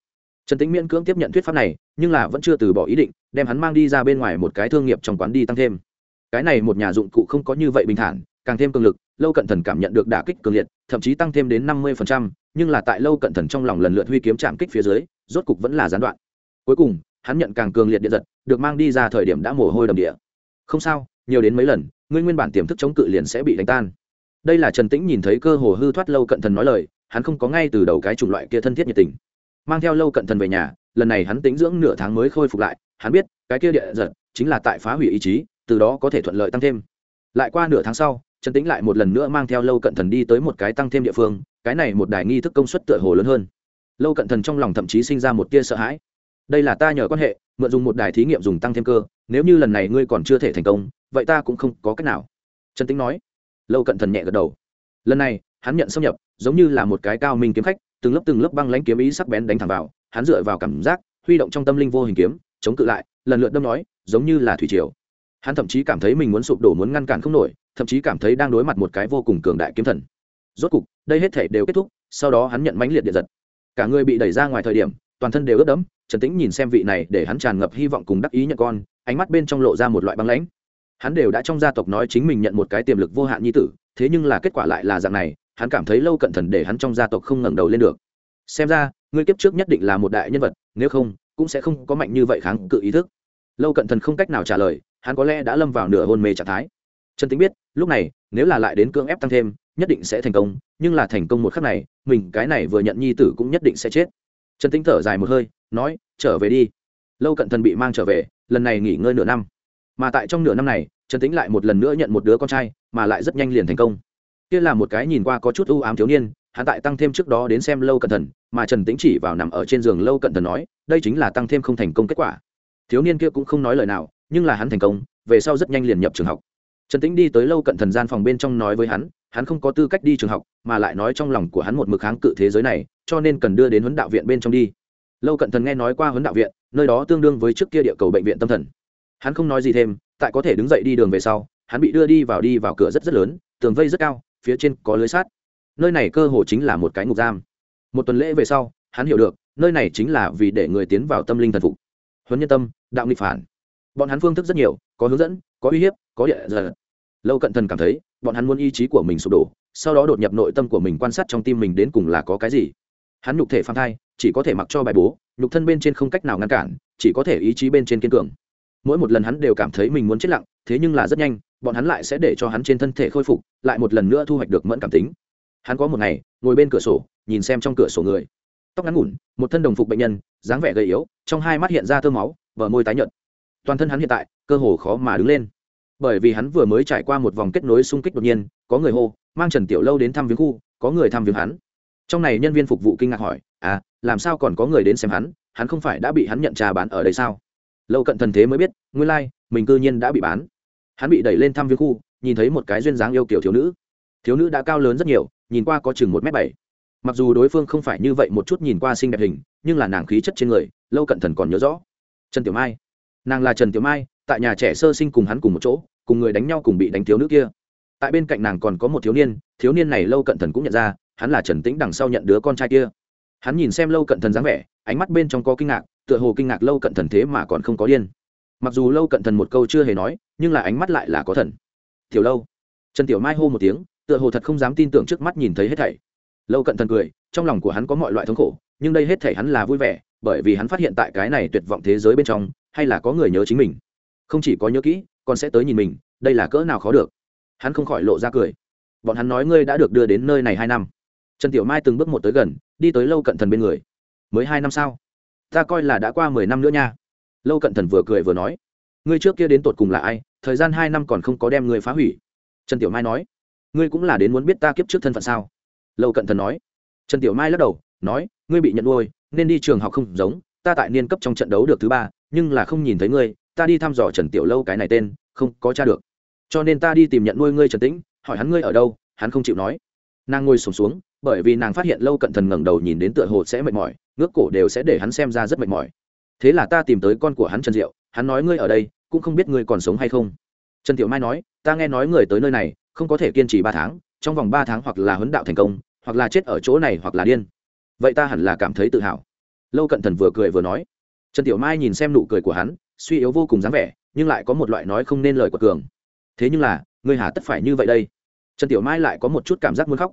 Trần tĩnh miễn cưỡng tiếp nhận thuyết pháp này, nhưng là vẫn chưa từ bỏ ý định, đem hắn mang đi ra bên ngoài một cái thương nghiệp trong quán đi tăng thêm. Cái này một nhà dụng cụ không có như vậy bình thản, càng thêm cường lực, lâu cận thần cảm nhận được đả kích cường liệt, thậm chí tăng thêm đến năm mươi nhưng là tại lâu cận thần trong lòng lần lượt huy kiếm chạm kích phía dưới, rốt cục vẫn là gián đoạn. Cuối cùng hắn nhận càng cường liệt điện giật, được mang đi ra thời điểm đã mồ hôi đầm địa. Không sao, nhiều đến mấy lần, ngươi nguyên bản tiềm thức chống cự liền sẽ bị đánh tan. Đây là trần tĩnh nhìn thấy cơ hồ hư thoát lâu cận thần nói lời, hắn không có ngay từ đầu cái chủng loại kia thân thiết nhiệt tình. Mang theo lâu cận thần về nhà, lần này hắn tính dưỡng nửa tháng mới khôi phục lại, hắn biết, cái kia địa giật chính là tại phá hủy ý chí, từ đó có thể thuận lợi tăng thêm. Lại qua nửa tháng sau, trần tĩnh lại một lần nữa mang theo lâu cận thần đi tới một cái tăng thêm địa phương, cái này một đài nghi thức công suất tựa hồ lớn hơn. Lâu cận thần trong lòng thậm chí sinh ra một tia sợ hãi đây là ta nhờ quan hệ, mượn dùng một đài thí nghiệm dùng tăng thêm cơ, nếu như lần này ngươi còn chưa thể thành công, vậy ta cũng không có cách nào. Trần tĩnh nói. Lâu cận thần nhẹ gật đầu. Lần này, hắn nhận xâm nhập, giống như là một cái cao minh kiếm khách, từng lớp từng lớp băng lãnh kiếm ý sắc bén đánh thẳng vào, hắn dựa vào cảm giác, huy động trong tâm linh vô hình kiếm, chống cự lại, lần lượt đâm nói, giống như là thủy triều. Hắn thậm chí cảm thấy mình muốn sụp đổ muốn ngăn cản không nổi, thậm chí cảm thấy đang đối mặt một cái vô cùng cường đại kiếm thần. Rốt cục, đây hết thể đều kết thúc, sau đó hắn nhận mãnh liệt điện giật. Cả người bị đẩy ra ngoài thời điểm toàn thân đều ướt đẫm, trần tĩnh nhìn xem vị này để hắn tràn ngập hy vọng cùng đắc ý nhận con, ánh mắt bên trong lộ ra một loại băng lãnh. Hắn đều đã trong gia tộc nói chính mình nhận một cái tiềm lực vô hạn nhi tử, thế nhưng là kết quả lại là dạng này, hắn cảm thấy lâu cận thần để hắn trong gia tộc không ngẩng đầu lên được. Xem ra, ngươi kiếp trước nhất định là một đại nhân vật, nếu không, cũng sẽ không có mạnh như vậy kháng cự ý thức. Lâu cận thần không cách nào trả lời, hắn có lẽ đã lâm vào nửa hôn mê trạng thái. Trần tính biết, lúc này, nếu là lại đến cưỡng ép tăng thêm, nhất định sẽ thành công, nhưng là thành công một khắc này, mình cái này vừa nhận nhi tử cũng nhất định sẽ chết trần tính thở dài một hơi, nói, trở về đi. Lâu cận thần bị mang trở về, lần này nghỉ ngơi nửa năm. Mà tại trong nửa năm này, trần tính lại một lần nữa nhận một đứa con trai, mà lại rất nhanh liền thành công. Kia là một cái nhìn qua có chút ưu ám thiếu niên, hắn tại tăng thêm trước đó đến xem lâu cận thần, mà trần tính chỉ vào nằm ở trên giường lâu cận thần nói, đây chính là tăng thêm không thành công kết quả. Thiếu niên kia cũng không nói lời nào, nhưng là hắn thành công, về sau rất nhanh liền nhập trường học. Trần tĩnh đi tới lâu cận thần gian phòng bên trong nói với hắn hắn không có tư cách đi trường học, mà lại nói trong lòng của hắn một mực kháng cự thế giới này, cho nên cần đưa đến huấn đạo viện bên trong đi. Lâu cận thần nghe nói qua huấn đạo viện, nơi đó tương đương với trước kia địa cầu bệnh viện tâm thần. Hắn không nói gì thêm, tại có thể đứng dậy đi đường về sau, hắn bị đưa đi vào đi vào cửa rất rất lớn, tường vây rất cao, phía trên có lưới sát nơi này cơ hồ chính là một cái ngục giam. Một tuần lễ về sau, hắn hiểu được, nơi này chính là vì để người tiến vào tâm linh thần phục. Huấn nhân tâm, đạo nghịch phản. Bọn hắn phương thức rất nhiều, có hướng dẫn, có uy hiếp, có địa giờ lâu cận thần cảm thấy, bọn hắn muốn ý chí của mình sụp đổ, sau đó đột nhập nội tâm của mình quan sát trong tim mình đến cùng là có cái gì. Hắn nhục thể phang thai, chỉ có thể mặc cho bài bố, nhục thân bên trên không cách nào ngăn cản, chỉ có thể ý chí bên trên kiên cường. Mỗi một lần hắn đều cảm thấy mình muốn chết lặng, thế nhưng là rất nhanh, bọn hắn lại sẽ để cho hắn trên thân thể khôi phục, lại một lần nữa thu hoạch được mẫn cảm tính. Hắn có một ngày, ngồi bên cửa sổ, nhìn xem trong cửa sổ người. Tóc ngắn ngủn, một thân đồng phục bệnh nhân, dáng vẻ gầy yếu, trong hai mắt hiện ra thơ máu và môi tái nhợt. Toàn thân hắn hiện tại, cơ hồ khó mà đứng lên bởi vì hắn vừa mới trải qua một vòng kết nối xung kích đột nhiên có người hô mang trần tiểu lâu đến thăm viếng khu có người thăm viếng hắn. Trong này nhân viên phục vụ kinh ngạc hỏi à làm sao còn có người đến xem hắn? Hắn không phải đã bị hắn nhận trà bán ở đây sao? Lâu cận thần thế mới biết nguyên lai、like, mình cư nhiên đã bị bán. Hắn bị đẩy lên thăm viếng khu nhìn thấy một cái duyên dáng yêu kiểu thiếu nữ. Thiếu nữ đã cao lớn rất nhiều nhìn qua có chừng một m bảy. Mặc dù đối phương không phải như vậy một chút nhìn qua xinh đẹp hình nhưng là nàng khí chất trên người lâu cận thần còn nhớ rõ. Trần tiểu mai. Nàng là trần tiểu mai tại nhà trẻ sơ sinh cùng hắn cùng một chỗ, cùng người đánh nhau cùng bị đánh thiếu nữ kia. Tại bên cạnh nàng còn có một thiếu niên thiếu niên này lâu cận thần cũng nhận ra, hắn là trần tĩnh đằng sau nhận đứa con trai kia. Hắn nhìn xem lâu cận thần dáng vẻ, ánh mắt bên trong có kinh ngạc, tựa hồ kinh ngạc lâu cận thần thế mà còn không có điên. Mặc dù lâu cận thần một câu chưa hề nói, nhưng là ánh mắt lại là có thần. Tiểu lâu. Trần tiểu mai hô một tiếng, tựa hồ thật không dám tin tưởng trước mắt nhìn thấy hết thảy. Lâu cận thần cười, trong lòng của hắn có mọi loại thống khổ, nhưng đây hết thảy hắn là vui vẻ, bởi vì hắn phát hiện tại cái này tuyệt vọng thế giới bên trong, hay là có người nhớ chính mình không chỉ có nhớ kỹ, còn sẽ tới nhìn mình, đây là cỡ nào khó được. Hắn không khỏi lộ ra cười. Bọn hắn nói ngươi đã được đưa đến nơi này hai năm. Trần tiểu mai từng bước một tới gần, đi tới lâu cận thần bên người. Mới hai năm sao? Ta coi là đã qua mười năm nữa nha. Lâu cận thần vừa cười vừa nói. Ngươi trước kia đến tột cùng là ai? Thời gian hai năm còn không có đem ngươi phá hủy. Trần tiểu mai nói. Ngươi cũng là đến muốn biết ta kiếp trước thân phận sao? Lâu cận thần nói. Trần tiểu mai lắc đầu, nói, ngươi bị nhận nuôi, nên đi trường học không giống, ta tại niên cấp trong trận đấu được thứ ba, nhưng là không nhìn thấy ngươi ta đi thăm dò trần tiểu lâu cái này tên không có cha được. Cho nên ta đi tìm nhận nuôi ngươi trần tĩnh hỏi hắn ngươi ở đâu hắn không chịu nói. Nàng ngồi sùng xuống, xuống bởi vì nàng phát hiện lâu cận thần ngẩng đầu nhìn đến tựa hồ sẽ mệt mỏi ngước cổ đều sẽ để hắn xem ra rất mệt mỏi. Thế là ta tìm tới con của hắn trần diệu hắn nói ngươi ở đây cũng không biết ngươi còn sống hay không. Trần tiểu mai nói ta nghe nói người tới nơi này không có thể kiên trì ba tháng trong vòng ba tháng hoặc là huấn đạo thành công hoặc là chết ở chỗ này hoặc là điên. Vậy ta hẳn là cảm thấy tự hào. Lâu cận thần vừa cười vừa nói. Trần tiểu mai nhìn xem nụ cười của hắn suy yếu vô cùng dáng vẻ, nhưng lại có một loại nói không nên lời của cường. Thế nhưng là ngươi hà tất phải như vậy đây. Trần tiểu mai lại có một chút cảm giác muốn khóc.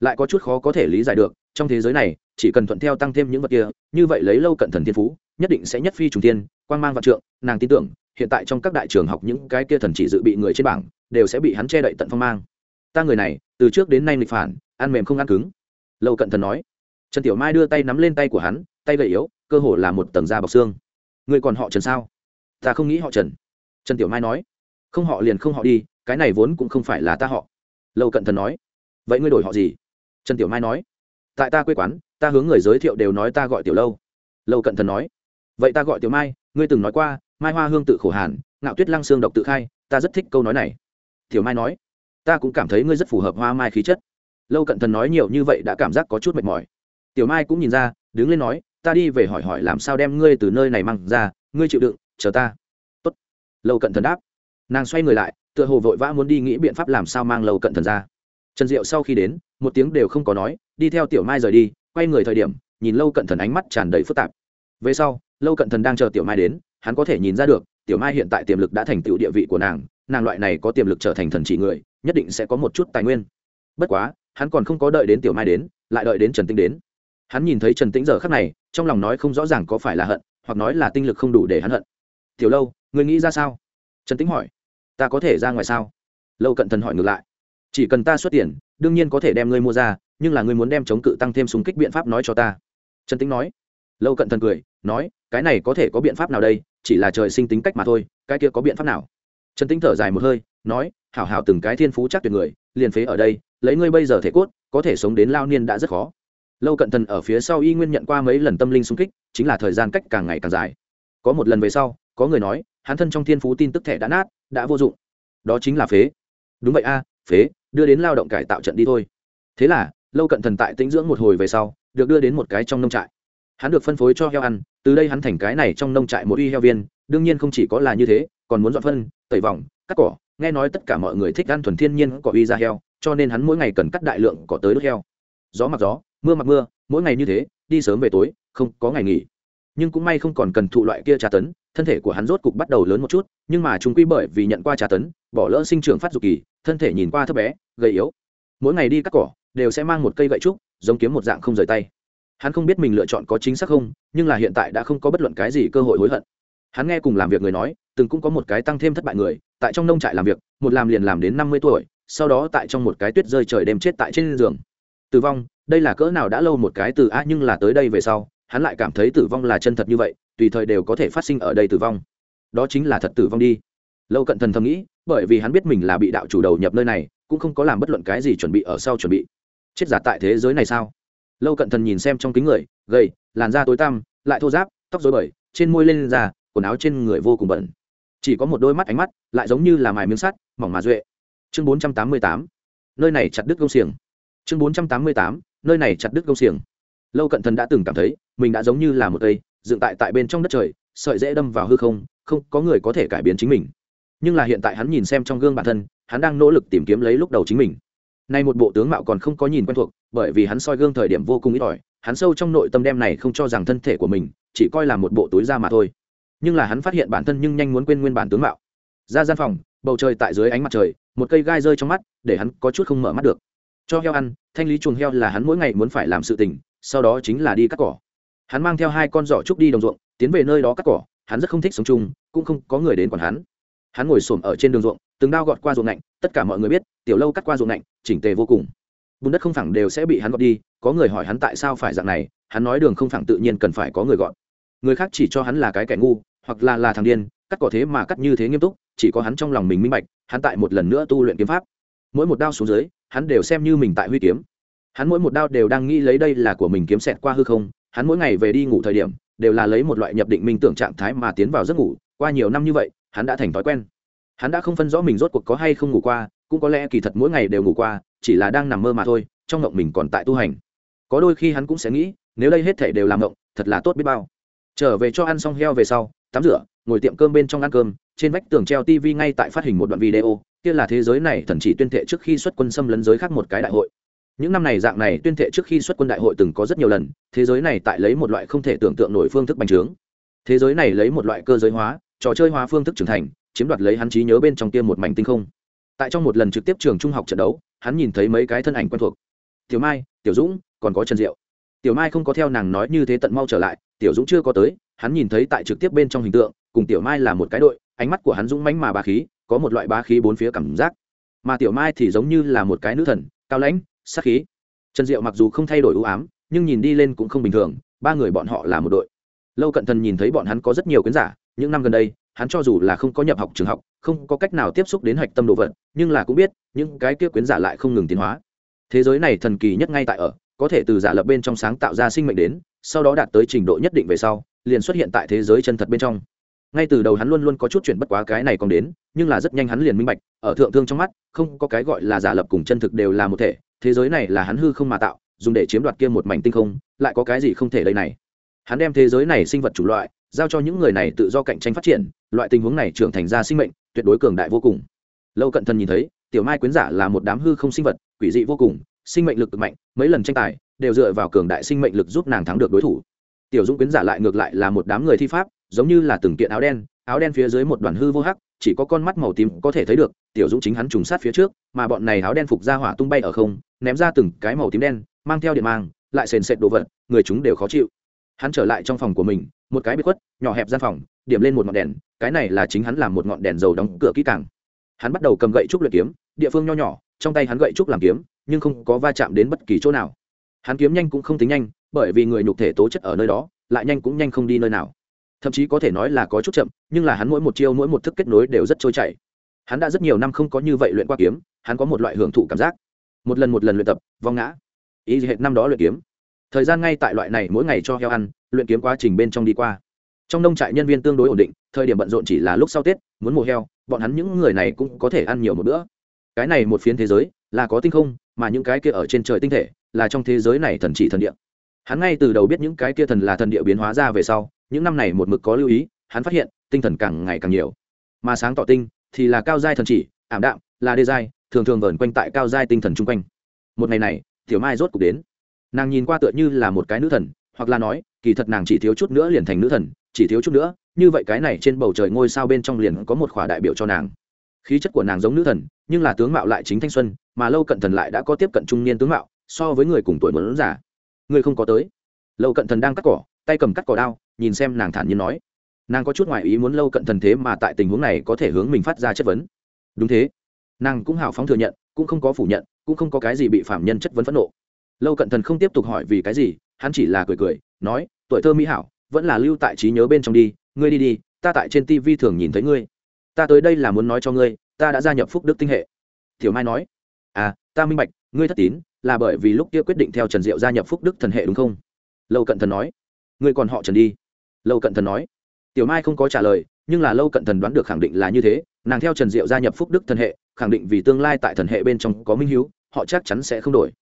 Lại có chút khó có thể lý giải được, trong thế giới này, chỉ cần thuận theo tăng thêm những vật kia, như vậy lấy lâu cận thần thiên phú, nhất định sẽ nhất phi trùng tiên quang mang vạn trượng, nàng tin tưởng, hiện tại trong các đại trường học những cái kia thần chỉ dự bị người trên bảng, đều sẽ bị hắn che đậy tận phong mang. Ta người này, từ trước đến nay nghịch phản, ăn mềm không ăn cứng. Lâu cận thần nói. Trần tiểu mai đưa tay nắm lên tay của hắn, tay gầy yếu, cơ hồ là một tầng da bọc xương. Người còn họ trần sao? Ta không nghĩ họ trần. Trần tiểu mai nói, không họ liền không họ đi, cái này vốn cũng không phải là ta họ. Lâu cận thần nói, vậy ngươi đổi họ gì? Trần tiểu mai nói, tại ta quê quán, ta hướng người giới thiệu đều nói ta gọi tiểu lâu. Lâu cận thần nói, vậy ta gọi tiểu mai, ngươi từng nói qua, mai hoa hương tự khổ hàn, ngạo tuyết lăng xương độc tự khai, ta rất thích câu nói này. Tiểu mai nói, ta cũng cảm thấy ngươi rất phù hợp hoa mai khí chất. Lâu cận thần nói nhiều như vậy đã cảm giác có chút mệt mỏi. Tiểu mai cũng nhìn ra, đứng lên nói, ta đi về hỏi hỏi làm sao đem ngươi từ nơi này mang ra, ngươi chịu đựng chờ ta. Tốt. Lâu cận thần đáp. Nàng xoay người lại, tựa hồ vội vã muốn đi nghĩ biện pháp làm sao mang lâu cận thần ra. Trần diệu sau khi đến, một tiếng đều không có nói, đi theo tiểu mai rời đi, quay người thời điểm, nhìn lâu cận thần ánh mắt tràn đầy phức tạp. Về sau lâu cận thần đang chờ tiểu mai đến, hắn có thể nhìn ra được, tiểu mai hiện tại tiềm lực đã thành tựu địa vị của nàng nàng loại này có tiềm lực trở thành thần chỉ người, nhất định sẽ có một chút tài nguyên. Bất quá, hắn còn không có đợi đến tiểu mai đến, lại đợi đến trần tĩnh đến. Hắn nhìn thấy trần tĩnh giờ khắc này, trong lòng nói không rõ ràng có phải là hận, hoặc nói là tinh lực không đủ để hắn hận tiểu lâu người nghĩ ra sao? Trần tĩnh hỏi. Ta có thể ra ngoài sao? Lâu cận thần hỏi ngược lại. Chỉ cần ta xuất tiền, đương nhiên có thể đem ngươi mua ra, nhưng là ngươi muốn đem chống cự tăng thêm súng kích biện pháp nói cho ta. Trần tĩnh nói. Lâu cận thần cười, nói, cái này có thể có biện pháp nào đây? Chỉ là trời sinh tính cách mà thôi, cái kia có biện pháp nào? Trần tĩnh thở dài một hơi, nói, hảo hảo từng cái thiên phú chắc tuyệt người, liền phế ở đây, lấy ngươi bây giờ thể cốt, có thể sống đến lao niên đã rất khó. Lâu cận thần ở phía sau y nguyên nhận qua mấy lần tâm linh xung kích, chính là thời gian cách càng ngày càng dài. Có một lần về sau có người nói, hắn thân trong thiên phú tin tức thẻ đã nát, đã vô dụng. Đó chính là phế. Đúng vậy a, phế, đưa đến lao động cải tạo trận đi thôi. Thế là, lâu cận thần tại tĩnh dưỡng một hồi về sau, được đưa đến một cái trong nông trại. Hắn được phân phối cho heo ăn, từ đây hắn thành cái này trong nông trại một uy heo viên, đương nhiên không chỉ có là như thế, còn muốn dọn phân, tẩy vòng, cắt cỏ, nghe nói tất cả mọi người thích ăn thuần thiên nhiên cỏ uy ra heo, cho nên hắn mỗi ngày cần cắt đại lượng cỏ tới đốt heo. Gió mặc gió, mưa mặc mưa, mỗi ngày như thế, đi sớm về tối, không có ngày nghỉ nhưng cũng may không còn cần thụ loại kia tra tấn, thân thể của hắn rốt cục bắt đầu lớn một chút, nhưng mà chúng quy bởi vì nhận qua tra tấn, bỏ lỡ sinh trưởng phát dục kỳ, thân thể nhìn qua thấp bé, gầy yếu. Mỗi ngày đi cắt cỏ, đều sẽ mang một cây gậy trúc, giống kiếm một dạng không rời tay. Hắn không biết mình lựa chọn có chính xác không, nhưng là hiện tại đã không có bất luận cái gì cơ hội hối hận. Hắn nghe cùng làm việc người nói, từng cũng có một cái tăng thêm thất bại người, tại trong nông trại làm việc, một làm liền làm đến năm mươi tuổi, sau đó tại trong một cái tuyết rơi trời đêm chết tại trên giường. Tử vong, đây là cỡ nào đã lâu một cái từ a nhưng là tới đây về sau hắn lại cảm thấy tử vong là chân thật như vậy, tùy thời đều có thể phát sinh ở đây tử vong. Đó chính là thật tử vong đi. Lâu cận thần thầm nghĩ, bởi vì hắn biết mình là bị đạo chủ đầu nhập nơi này, cũng không có làm bất luận cái gì chuẩn bị ở sau chuẩn bị. Chết giả tại thế giới này sao? Lâu cận thần nhìn xem trong kính người, gầy, làn da tối tăm, lại thô giáp tóc dối bời, trên môi lên da quần áo trên người vô cùng bẩn. Chỉ có một đôi mắt ánh mắt, lại giống như là mài miếng sắt, mỏng mà duệ. Chương bốn trăm tám mươi tám. Nơi này chặt đứt gông xiềng. Chương bốn trăm tám mươi tám. Nơi này chặt đứt gông xiềng. Lâu cận thần đã từng cảm thấy mình đã giống như là một cây dựng tại tại bên trong đất trời, sợi dễ đâm vào hư không không có người có thể cải biến chính mình. Nhưng là hiện tại hắn nhìn xem trong gương bản thân, hắn đang nỗ lực tìm kiếm lấy lúc đầu chính mình. Nay một bộ tướng mạo còn không có nhìn quen thuộc, bởi vì hắn soi gương thời điểm vô cùng ít ỏi, hắn sâu trong nội tâm đem này không cho rằng thân thể của mình chỉ coi là một bộ túi da mà thôi. Nhưng là hắn phát hiện bản thân nhưng nhanh muốn quên nguyên bản tướng mạo. Ra gian phòng, bầu trời tại dưới ánh mặt trời, một cây gai rơi trong mắt, để hắn có chút không mở mắt được. Cho heo ăn, thanh lý chuồng heo là hắn mỗi ngày muốn phải làm sự tình, sau đó chính là đi cắt cỏ hắn mang theo hai con giỏ trúc đi đồng ruộng, tiến về nơi đó cắt cỏ, hắn rất không thích sống chung, cũng không có người đến còn hắn. Hắn ngồi xổm ở trên đường ruộng, từng đao gọt qua ruộng lạnh, tất cả mọi người biết, tiểu lâu cắt qua ruộng lạnh, chỉnh tề vô cùng. Bùn đất không phẳng đều sẽ bị hắn gọt đi, có người hỏi hắn tại sao phải dạng này, hắn nói đường không phẳng tự nhiên cần phải có người gọt. Người khác chỉ cho hắn là cái kẻ ngu, hoặc là là thằng điên, cắt cỏ thế mà cắt như thế nghiêm túc, chỉ có hắn trong lòng mình minh bạch, hắn tại một lần nữa tu luyện kiếm pháp. Mỗi một đao xuống dưới, hắn đều xem như mình tại huy kiếm. Hắn mỗi một đao đều đang nghĩ lấy đây là của mình kiếm xẹt qua hư không hắn mỗi ngày về đi ngủ thời điểm, đều là lấy một loại nhập định minh tưởng trạng thái mà tiến vào giấc ngủ. Qua nhiều năm như vậy, hắn đã thành thói quen. Hắn đã không phân rõ mình rốt cuộc có hay không ngủ qua, cũng có lẽ kỳ thật mỗi ngày đều ngủ qua, chỉ là đang nằm mơ mà thôi, trong ngộng mình còn tại tu hành. Có đôi khi hắn cũng sẽ nghĩ, nếu đây hết thể đều làm ngộng, thật là tốt biết bao. Trở về cho ăn xong heo về sau, tắm rửa, ngồi tiệm cơm bên trong ăn cơm, trên vách tường treo tv ngay tại phát hình một đoạn video, kia là thế giới này thần chỉ tuyên thệ trước khi xuất quân xâm lấn giới khác một cái đại hội những năm này dạng này tuyên thệ trước khi xuất quân đại hội từng có rất nhiều lần, thế giới này tại lấy một loại không thể tưởng tượng nổi phương thức bành trướng. Thế giới này lấy một loại cơ giới hóa, trò chơi hóa phương thức trưởng thành, chiếm đoạt lấy hắn trí nhớ bên trong kia một mảnh tinh không. Tại trong một lần trực tiếp trường trung học trận đấu, hắn nhìn thấy mấy cái thân ảnh quen thuộc. Tiểu mai, tiểu dũng, còn có trần diệu. Tiểu mai không có theo nàng nói như thế tận mau trở lại, tiểu dũng chưa có tới, hắn nhìn thấy tại trực tiếp bên trong hình tượng, cùng tiểu mai là một cái đội, ánh mắt của hắn dũng mánh mà bá khí, có một loại bá khí bốn phía cảm giác. Mà tiểu mai thì giống như là một cái nữ thần, cao lãnh Sát khí. Trần diệu mặc dù không thay đổi ưu ám, nhưng nhìn đi lên cũng không bình thường, ba người bọn họ là một đội. Lâu cận thần nhìn thấy bọn hắn có rất nhiều quyến giả những năm gần đây, hắn cho dù là không có nhập học trường học, không có cách nào tiếp xúc đến hạch tâm đồ vật, nhưng là cũng biết, những cái kia quyến giả lại không ngừng tiến hóa. Thế giới này thần kỳ nhất ngay tại ở, có thể từ giả lập bên trong sáng tạo ra sinh mệnh đến, sau đó đạt tới trình độ nhất định về sau, liền xuất hiện tại thế giới chân thật bên trong. Ngay từ đầu hắn luôn luôn có chút chuyện bất quá cái này còn đến, nhưng là rất nhanh hắn liền minh bạch, ở thượng thương trong mắt, không có cái gọi là giả lập cùng chân thực đều là một thể thế giới này là hắn hư không mà tạo, dùng để chiếm đoạt kia một mảnh tinh không, lại có cái gì không thể đây này? Hắn đem thế giới này sinh vật chủ loại, giao cho những người này tự do cạnh tranh phát triển, loại tình huống này trưởng thành ra sinh mệnh, tuyệt đối cường đại vô cùng. Lâu cận thân nhìn thấy, tiểu mai quyến giả là một đám hư không sinh vật, quỷ dị vô cùng, sinh mệnh lực cực mạnh, mấy lần tranh tài, đều dựa vào cường đại sinh mệnh lực giúp nàng thắng được đối thủ. Tiểu dũng quyến giả lại ngược lại là một đám người thi pháp, giống như là từng kiện áo đen áo đen phía dưới một đoàn hư vô hắc, chỉ có con mắt màu tím có thể thấy được tiểu dũng chính hắn trùng sát phía trước, mà bọn này áo đen phục ra hỏa tung bay ở không, ném ra từng cái màu tím đen, mang theo điện mang, lại sền sệt đồ vật, người chúng đều khó chịu. Hắn trở lại trong phòng của mình, một cái bị khuất, nhỏ hẹp gian phòng, điểm lên một ngọn đèn, cái này là chính hắn làm một ngọn đèn dầu đóng cửa kỹ càng. Hắn bắt đầu cầm gậy trúc luyện kiếm, địa phương nho nhỏ, trong tay hắn gậy trúc làm kiếm, nhưng không có va chạm đến bất kỳ chỗ nào. Hắn kiếm nhanh cũng không tính nhanh, bởi vì người nhục thể tố chất ở nơi đó, lại nhanh cũng nhanh không đi nơi nào. Thậm chí có thể nói là có chút chậm, nhưng là hắn mỗi một chiêu, mỗi một thức kết nối đều rất trôi chảy hắn đã rất nhiều năm không có như vậy luyện qua kiếm, hắn có một loại hưởng thụ cảm giác. Một lần một lần luyện tập, vong ngã. Ý gì hệ năm đó luyện kiếm. Thời gian ngay tại loại này, mỗi ngày cho heo ăn, luyện kiếm quá trình bên trong đi qua. Trong nông trại nhân viên tương đối ổn định, thời điểm bận rộn chỉ là lúc sau tết, muốn mùa heo, bọn hắn những người này cũng có thể ăn nhiều một bữa. Cái này một phiến thế giới, là có tinh không, mà những cái kia ở trên trời tinh thể, là trong thế giới này thần chỉ thần địa. Hắn ngay từ đầu biết những cái kia thần là thần địa biến hóa ra về sau, những năm này một mực có lưu ý, hắn phát hiện, tinh thần càng ngày càng nhiều. Mà sáng tỏ tinh thì là cao giai thần chỉ, ảm đạm, là đê giai, thường thường vờn quanh tại cao giai tinh thần chung quanh. Một ngày này, tiểu mai rốt cục đến. Nàng nhìn qua tựa như là một cái nữ thần, hoặc là nói, kỳ thật nàng chỉ thiếu chút nữa liền thành nữ thần, chỉ thiếu chút nữa, như vậy cái này trên bầu trời ngôi sao bên trong liền có một khỏa đại biểu cho nàng. Khí chất của nàng giống nữ thần, nhưng là tướng mạo lại chính thanh xuân, mà lâu cận thần lại đã có tiếp cận trung niên tướng mạo, so với người cùng tuổi muốn giả người không có tới. Lâu cận thần đang cắt cỏ, tay cầm cắt cỏ đao, nhìn xem nàng thản nhiên nói nàng có chút ngoại ý muốn lâu cận thần thế mà tại tình huống này có thể hướng mình phát ra chất vấn. Đúng thế. Nàng cũng hào phóng thừa nhận, cũng không có phủ nhận, cũng không có cái gì bị phạm nhân chất vấn phẫn nộ. Lâu cận thần không tiếp tục hỏi vì cái gì, hắn chỉ là cười cười, nói, tuổi thơ mỹ hảo, vẫn là lưu tại trí nhớ bên trong đi, ngươi đi đi, ta tại trên tv thường nhìn thấy ngươi. Ta tới đây là muốn nói cho ngươi, ta đã gia nhập phúc đức tinh hệ. Thiểu mai nói à ta minh bạch, ngươi thất tín, là bởi vì lúc kia quyết định theo trần diệu gia nhập phúc đức thần hệ đúng không? Lâu cận thần nói, ngươi còn họ trần đi. Lâu cận thần nói tiểu mai không có trả lời, nhưng là lâu cận thần đoán được khẳng định là như thế, nàng theo trần diệu gia nhập phúc đức thần hệ, khẳng định vì tương lai tại thần hệ bên trong có minh hiếu, họ chắc chắn sẽ không đổi.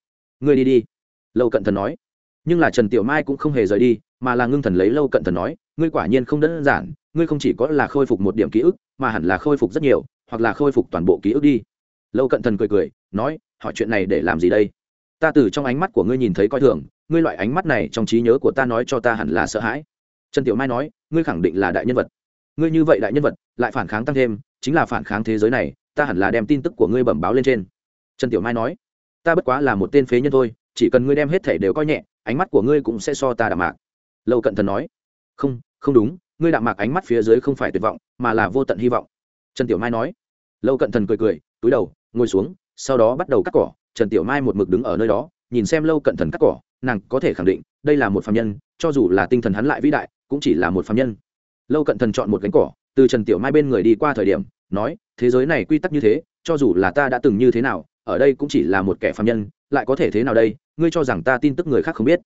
Ngươi đi đi, lâu cận thần nói. Nhưng là trần tiểu mai cũng không hề rời đi, mà là ngưng thần lấy lâu cận thần nói, ngươi quả nhiên không đơn giản, ngươi không chỉ có là khôi phục một điểm ký ức, mà hẳn là khôi phục rất nhiều, hoặc là khôi phục toàn bộ ký ức đi. Lâu cận thần cười cười, nói, hỏi chuyện này để làm gì đây? Ta từ trong ánh mắt của ngươi nhìn thấy coi thường, ngươi loại ánh mắt này trong trí nhớ của ta nói cho ta hẳn là sợ hãi trần tiểu mai nói, ngươi khẳng định là đại nhân vật. Ngươi như vậy đại nhân vật, lại phản kháng tăng thêm, chính là phản kháng thế giới này, ta hẳn là đem tin tức của ngươi bẩm báo lên trên. Trần tiểu mai nói, ta bất quá là một tên phế nhân thôi, chỉ cần ngươi đem hết thể đều coi nhẹ, ánh mắt của ngươi cũng sẽ so ta đạm mạc. Lâu cận thần nói, không không đúng, ngươi đạm mạc ánh mắt phía dưới không phải tuyệt vọng, mà là vô tận hy vọng. Trần tiểu mai nói, lâu cận thần cười cười, túi đầu, ngồi xuống, sau đó bắt đầu cắt cỏ. Trần tiểu mai một mực đứng ở nơi đó, nhìn xem lâu cận thần cắt cỏ, nàng có thể khẳng định, đây là một phạm nhân, cho dù là tinh thần hắn lại vĩ đại cũng chỉ là một phạm nhân. Lâu cận thần chọn một cánh cỏ, từ trần tiểu mai bên người đi qua thời điểm, nói, thế giới này quy tắc như thế, cho dù là ta đã từng như thế nào, ở đây cũng chỉ là một kẻ phạm nhân, lại có thể thế nào đây? Ngươi cho rằng ta tin tức người khác không biết?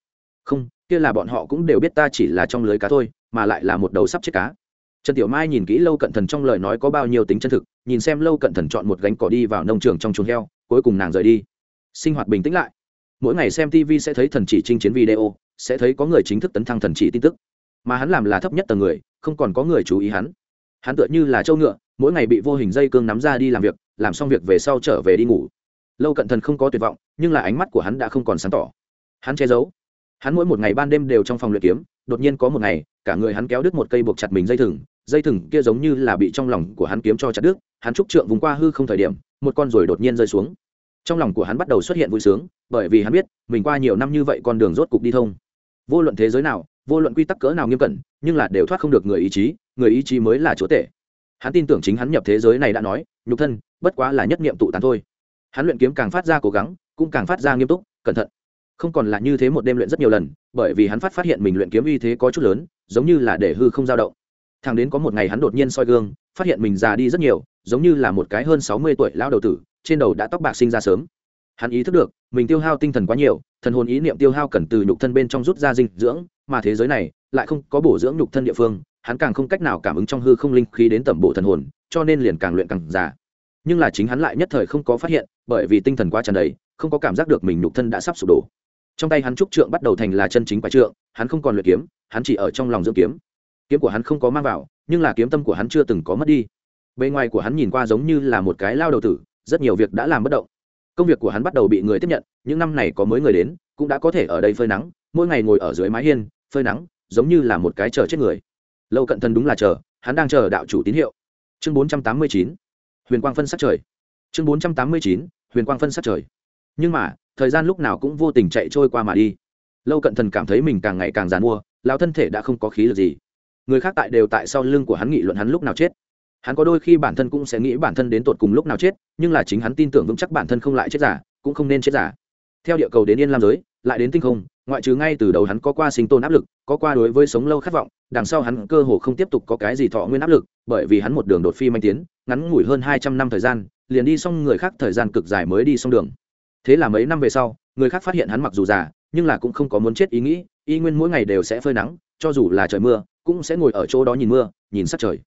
Không, kia là bọn họ cũng đều biết ta chỉ là trong lưới cá thôi, mà lại là một đầu sắp chết cá. Trần tiểu mai nhìn kỹ lâu cận thần trong lời nói có bao nhiêu tính chân thực, nhìn xem lâu cận thần chọn một gánh cỏ đi vào nông trường trong chuồng heo, cuối cùng nàng rời đi. Sinh hoạt bình tĩnh lại. Mỗi ngày xem tv sẽ thấy thần chỉ chinh chiến video, sẽ thấy có người chính thức tấn thăng thần chỉ tin tức mà hắn làm là thấp nhất tầng người, không còn có người chú ý hắn. Hắn tựa như là trâu ngựa, mỗi ngày bị vô hình dây cương nắm ra đi làm việc, làm xong việc về sau trở về đi ngủ. Lâu cận thần không có tuyệt vọng, nhưng là ánh mắt của hắn đã không còn sáng tỏ. Hắn che giấu. Hắn mỗi một ngày ban đêm đều trong phòng luyện kiếm, đột nhiên có một ngày, cả người hắn kéo đứt một cây buộc chặt mình dây thừng dây thừng kia giống như là bị trong lòng của hắn kiếm cho chặt đứt, hắn trúc trượng vùng qua hư không thời điểm, một con rồi đột nhiên rơi xuống. Trong lòng của hắn bắt đầu xuất hiện vui sướng, bởi vì hắn biết, mình qua nhiều năm như vậy con đường rốt cục đi thông. Vô luận thế giới nào vô luận quy tắc cỡ nào nghiêm cẩn, nhưng là đều thoát không được người ý chí, người ý chí mới là chúa tể. Hắn tin tưởng chính hắn nhập thế giới này đã nói, nhục thân, bất quá là nhất niệm tụ tán thôi. Hắn luyện kiếm càng phát ra cố gắng, cũng càng phát ra nghiêm túc, cẩn thận. Không còn là như thế một đêm luyện rất nhiều lần, bởi vì hắn phát phát hiện mình luyện kiếm uy thế có chút lớn, giống như là để hư không dao động. Thằng đến có một ngày hắn đột nhiên soi gương, phát hiện mình già đi rất nhiều, giống như là một cái hơn sáu mươi tuổi lao đầu tử, trên đầu đã tóc bạc sinh ra sớm hắn ý thức được, mình tiêu hao tinh thần quá nhiều, thần hồn ý niệm tiêu hao cần từ nhục thân bên trong rút ra dinh dưỡng, mà thế giới này lại không có bổ dưỡng nhục thân địa phương, hắn càng không cách nào cảm ứng trong hư không linh khí đến tẩm bộ thần hồn, cho nên liền càng luyện càng già. Nhưng là chính hắn lại nhất thời không có phát hiện, bởi vì tinh thần quá tràn đầy, không có cảm giác được mình nhục thân đã sắp sụp đổ. Trong tay hắn trúc trượng bắt đầu thành là chân chính quái trượng, hắn không còn luyện kiếm, hắn chỉ ở trong lòng dưỡng kiếm. Kiếm của hắn không có mang vào, nhưng là kiếm tâm của hắn chưa từng có mất đi. Bề ngoài của hắn nhìn qua giống như là một cái lao đầu tử, rất nhiều việc đã làm bất động công việc của hắn bắt đầu bị người tiếp nhận, những năm này có mới người đến, cũng đã có thể ở đây phơi nắng, mỗi ngày ngồi ở dưới mái hiên, phơi nắng, giống như là một cái chờ chết người. Lâu cận thân đúng là chờ, hắn đang chờ đạo chủ tín hiệu. Chương bốn trăm tám mươi chín, huyền quang phân sát trời. Chương bốn trăm tám mươi chín, huyền quang phân sát trời. Nhưng mà, thời gian lúc nào cũng vô tình chạy trôi qua mà đi. Lâu cận thần cảm thấy mình càng ngày càng g i à n mua lao thân thể đã không có khí lực gì. Người khác tại đều tại sau lưng của hắn nghị luận hắn lúc nào chết hắn có đôi khi bản thân cũng sẽ nghĩ bản thân đến tột cùng lúc nào chết, nhưng là chính hắn tin tưởng vững chắc bản thân không lại chết giả, cũng không nên chết giả. Theo địa cầu đến yên lam giới, lại đến tinh không, ngoại trừ ngay từ đầu hắn có qua sinh tồn áp lực, có qua đối với sống lâu khát vọng, đằng sau hắn cơ hồ không tiếp tục có cái gì thọ nguyên áp lực, bởi vì hắn một đường đột phi manh tiến, ngắn ngủi hơn hai trăm năm thời gian, liền đi xong người khác thời gian cực dài mới đi xong đường. Thế là mấy năm về sau, người khác phát hiện hắn mặc dù già, nhưng là cũng không có muốn chết ý nghĩ, y nguyên mỗi ngày đều sẽ phơi nắng, cho dù là trời mưa, cũng sẽ ngồi ở chỗ đó nhìn mưa, nhìn sát trời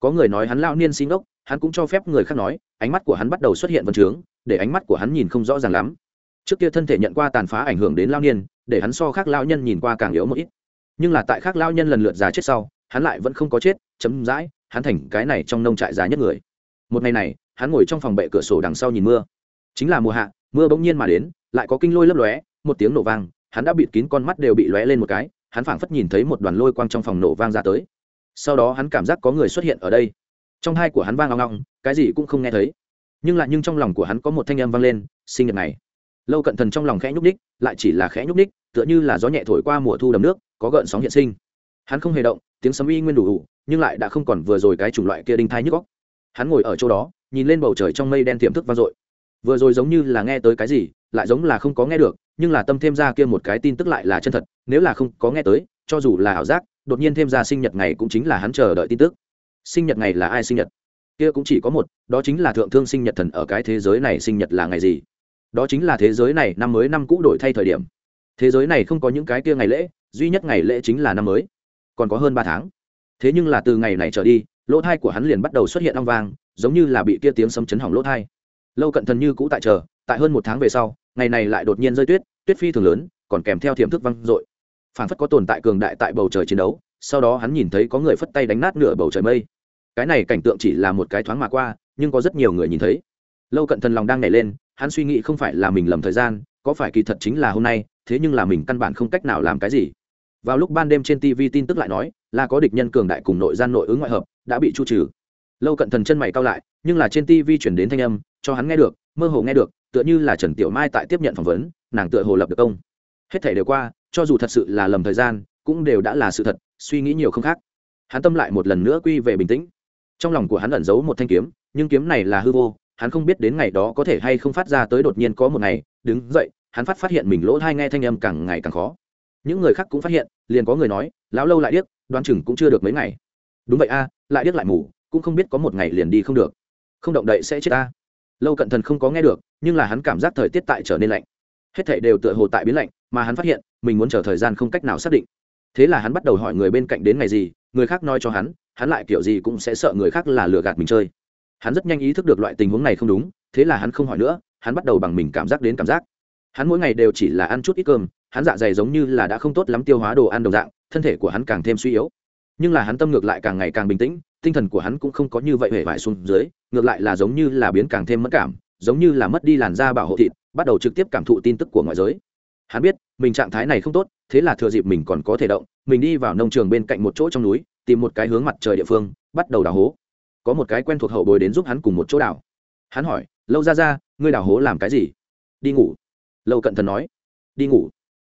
có người nói hắn lao niên xin ốc hắn cũng cho phép người khác nói, ánh mắt của hắn bắt đầu xuất hiện vân trướng, để ánh mắt của hắn nhìn không rõ ràng lắm. Trước kia thân thể nhận qua tàn phá ảnh hưởng đến lao niên, để hắn so khác lao nhân nhìn qua càng yếu một ít. Nhưng là tại khác lao nhân lần lượt già chết sau, hắn lại vẫn không có chết, chấm dãi, hắn thành cái này trong nông trại già nhất người. Một ngày này, hắn ngồi trong phòng bệ cửa sổ đằng sau nhìn mưa. Chính là mùa hạ, mưa bỗng nhiên mà đến, lại có kinh lôi lấp lóe, một tiếng nổ vang, hắn đã bịt kín con mắt đều bị lóe lên một cái, hắn phảng phất nhìn thấy một đoàn lôi quang trong phòng nổ vang ra tới sau đó hắn cảm giác có người xuất hiện ở đây. Trong hai của hắn vang ngong ngong cái gì cũng không nghe thấy. Nhưng lại nhưng trong lòng của hắn có một thanh âm vang lên, sinh nhật này. Lâu cận thần trong lòng khẽ nhúc ních lại chỉ là khẽ nhúc ních tựa như là gió nhẹ thổi qua mùa thu đầm nước, có gợn sóng hiện sinh. Hắn không hề động, tiếng sấm y nguyên đủ đủ, nhưng lại đã không còn vừa rồi cái chủng loại kia đinh thai nhức góc hắn ngồi ở chỗ đó, nhìn lên bầu trời trong mây đen tiềm thức vang dội. Vừa rồi giống như là nghe tới cái gì, lại giống là không có nghe được, nhưng là tâm thêm ra kia một cái tin tức lại là chân thật, nếu là không có nghe tới cho dù là ảo giác, đột nhiên thêm ra sinh nhật ngày cũng chính là hắn chờ đợi tin tức. Sinh nhật ngày là ai sinh nhật? Kia cũng chỉ có một, đó chính là thượng thương sinh nhật thần ở cái thế giới này sinh nhật là ngày gì? Đó chính là thế giới này năm mới năm cũ đổi thay thời điểm. Thế giới này không có những cái kia ngày lễ, duy nhất ngày lễ chính là năm mới. Còn có hơn ba tháng. Thế nhưng là từ ngày này trở đi, lỗ thai của hắn liền bắt đầu xuất hiện ong vang, giống như là bị kia tiếng sấm chấn hỏng lỗ thai. Lâu cận thần như cũ tại chờ, tại hơn một tháng về sau, ngày này lại đột nhiên rơi tuyết tuyết phi thường lớn, còn kèm theo thiểm thức văng dội phản phất có tồn tại cường đại tại bầu trời chiến đấu, sau đó hắn nhìn thấy có người phất tay đánh nát nửa bầu trời mây. Cái này cảnh tượng chỉ là một cái thoáng mà qua, nhưng có rất nhiều người nhìn thấy. Lâu cận thần lòng đang nảy lên, hắn suy nghĩ không phải là mình lầm thời gian, có phải kỳ thật chính là hôm nay, thế nhưng là mình căn bản không cách nào làm cái gì. Vào lúc ban đêm trên tv tin tức lại nói, là có địch nhân cường đại cùng nội gian nội ứng ngoại hợp, đã bị chu trừ. Lâu cận thần chân mày cao lại, nhưng là trên tv chuyển đến thanh âm, cho hắn nghe được, mơ hồ nghe được, tựa như là trần tiểu mai tại tiếp nhận phỏng vấn, nàng tựa hồ lập được công. Hết thể đều qua cho dù thật sự là lầm thời gian, cũng đều đã là sự thật, suy nghĩ nhiều không khác. Hắn tâm lại một lần nữa quy về bình tĩnh. Trong lòng của hắn ẩn giấu một thanh kiếm, nhưng kiếm này là hư vô, hắn không biết đến ngày đó có thể hay không phát ra tới đột nhiên có một ngày, đứng dậy, hắn phát phát hiện mình lỗ thai nghe thanh âm càng ngày càng khó. Những người khác cũng phát hiện, liền có người nói, lão lâu lại điếc, đoán chừng cũng chưa được mấy ngày. Đúng vậy a, lại điếc lại mù, cũng không biết có một ngày liền đi không được. Không động đậy sẽ chết ta. lâu cận thần không có nghe được, nhưng là hắn cảm giác thời tiết tại trở nên lạnh. Hết thảy đều tựa hồ tại biến lạnh mà hắn phát hiện, mình muốn chờ thời gian không cách nào xác định. Thế là hắn bắt đầu hỏi người bên cạnh đến ngày gì, người khác nói cho hắn hắn lại kiểu gì cũng sẽ sợ người khác là lừa gạt mình chơi. Hắn rất nhanh ý thức được loại tình huống này không đúng, thế là hắn không hỏi nữa, hắn bắt đầu bằng mình cảm giác đến cảm giác. Hắn mỗi ngày đều chỉ là ăn chút ít cơm, hắn dạ dày giống như là đã không tốt lắm tiêu hóa đồ ăn đồng dạng, thân thể của hắn càng thêm suy yếu. Nhưng là hắn tâm ngược lại càng ngày càng bình tĩnh, tinh thần của hắn cũng không có như vậy hề vải xuống dưới, ngược lại là giống như là biến càng thêm mất cảm, giống như là mất đi làn da bảo hộ thịt, bắt đầu trực tiếp cảm thụ tin tức của ngoại giới hắn biết, mình trạng thái này không tốt, thế là thừa dịp mình còn có thể động, mình đi vào nông trường bên cạnh một chỗ trong núi, tìm một cái hướng mặt trời địa phương, bắt đầu đào hố. Có một cái quen thuộc hậu bồi đến giúp hắn cùng một chỗ đào. Hắn hỏi, lâu ra ra, ngươi đào hố làm cái gì? Đi ngủ. Lâu cận thần nói. Đi ngủ.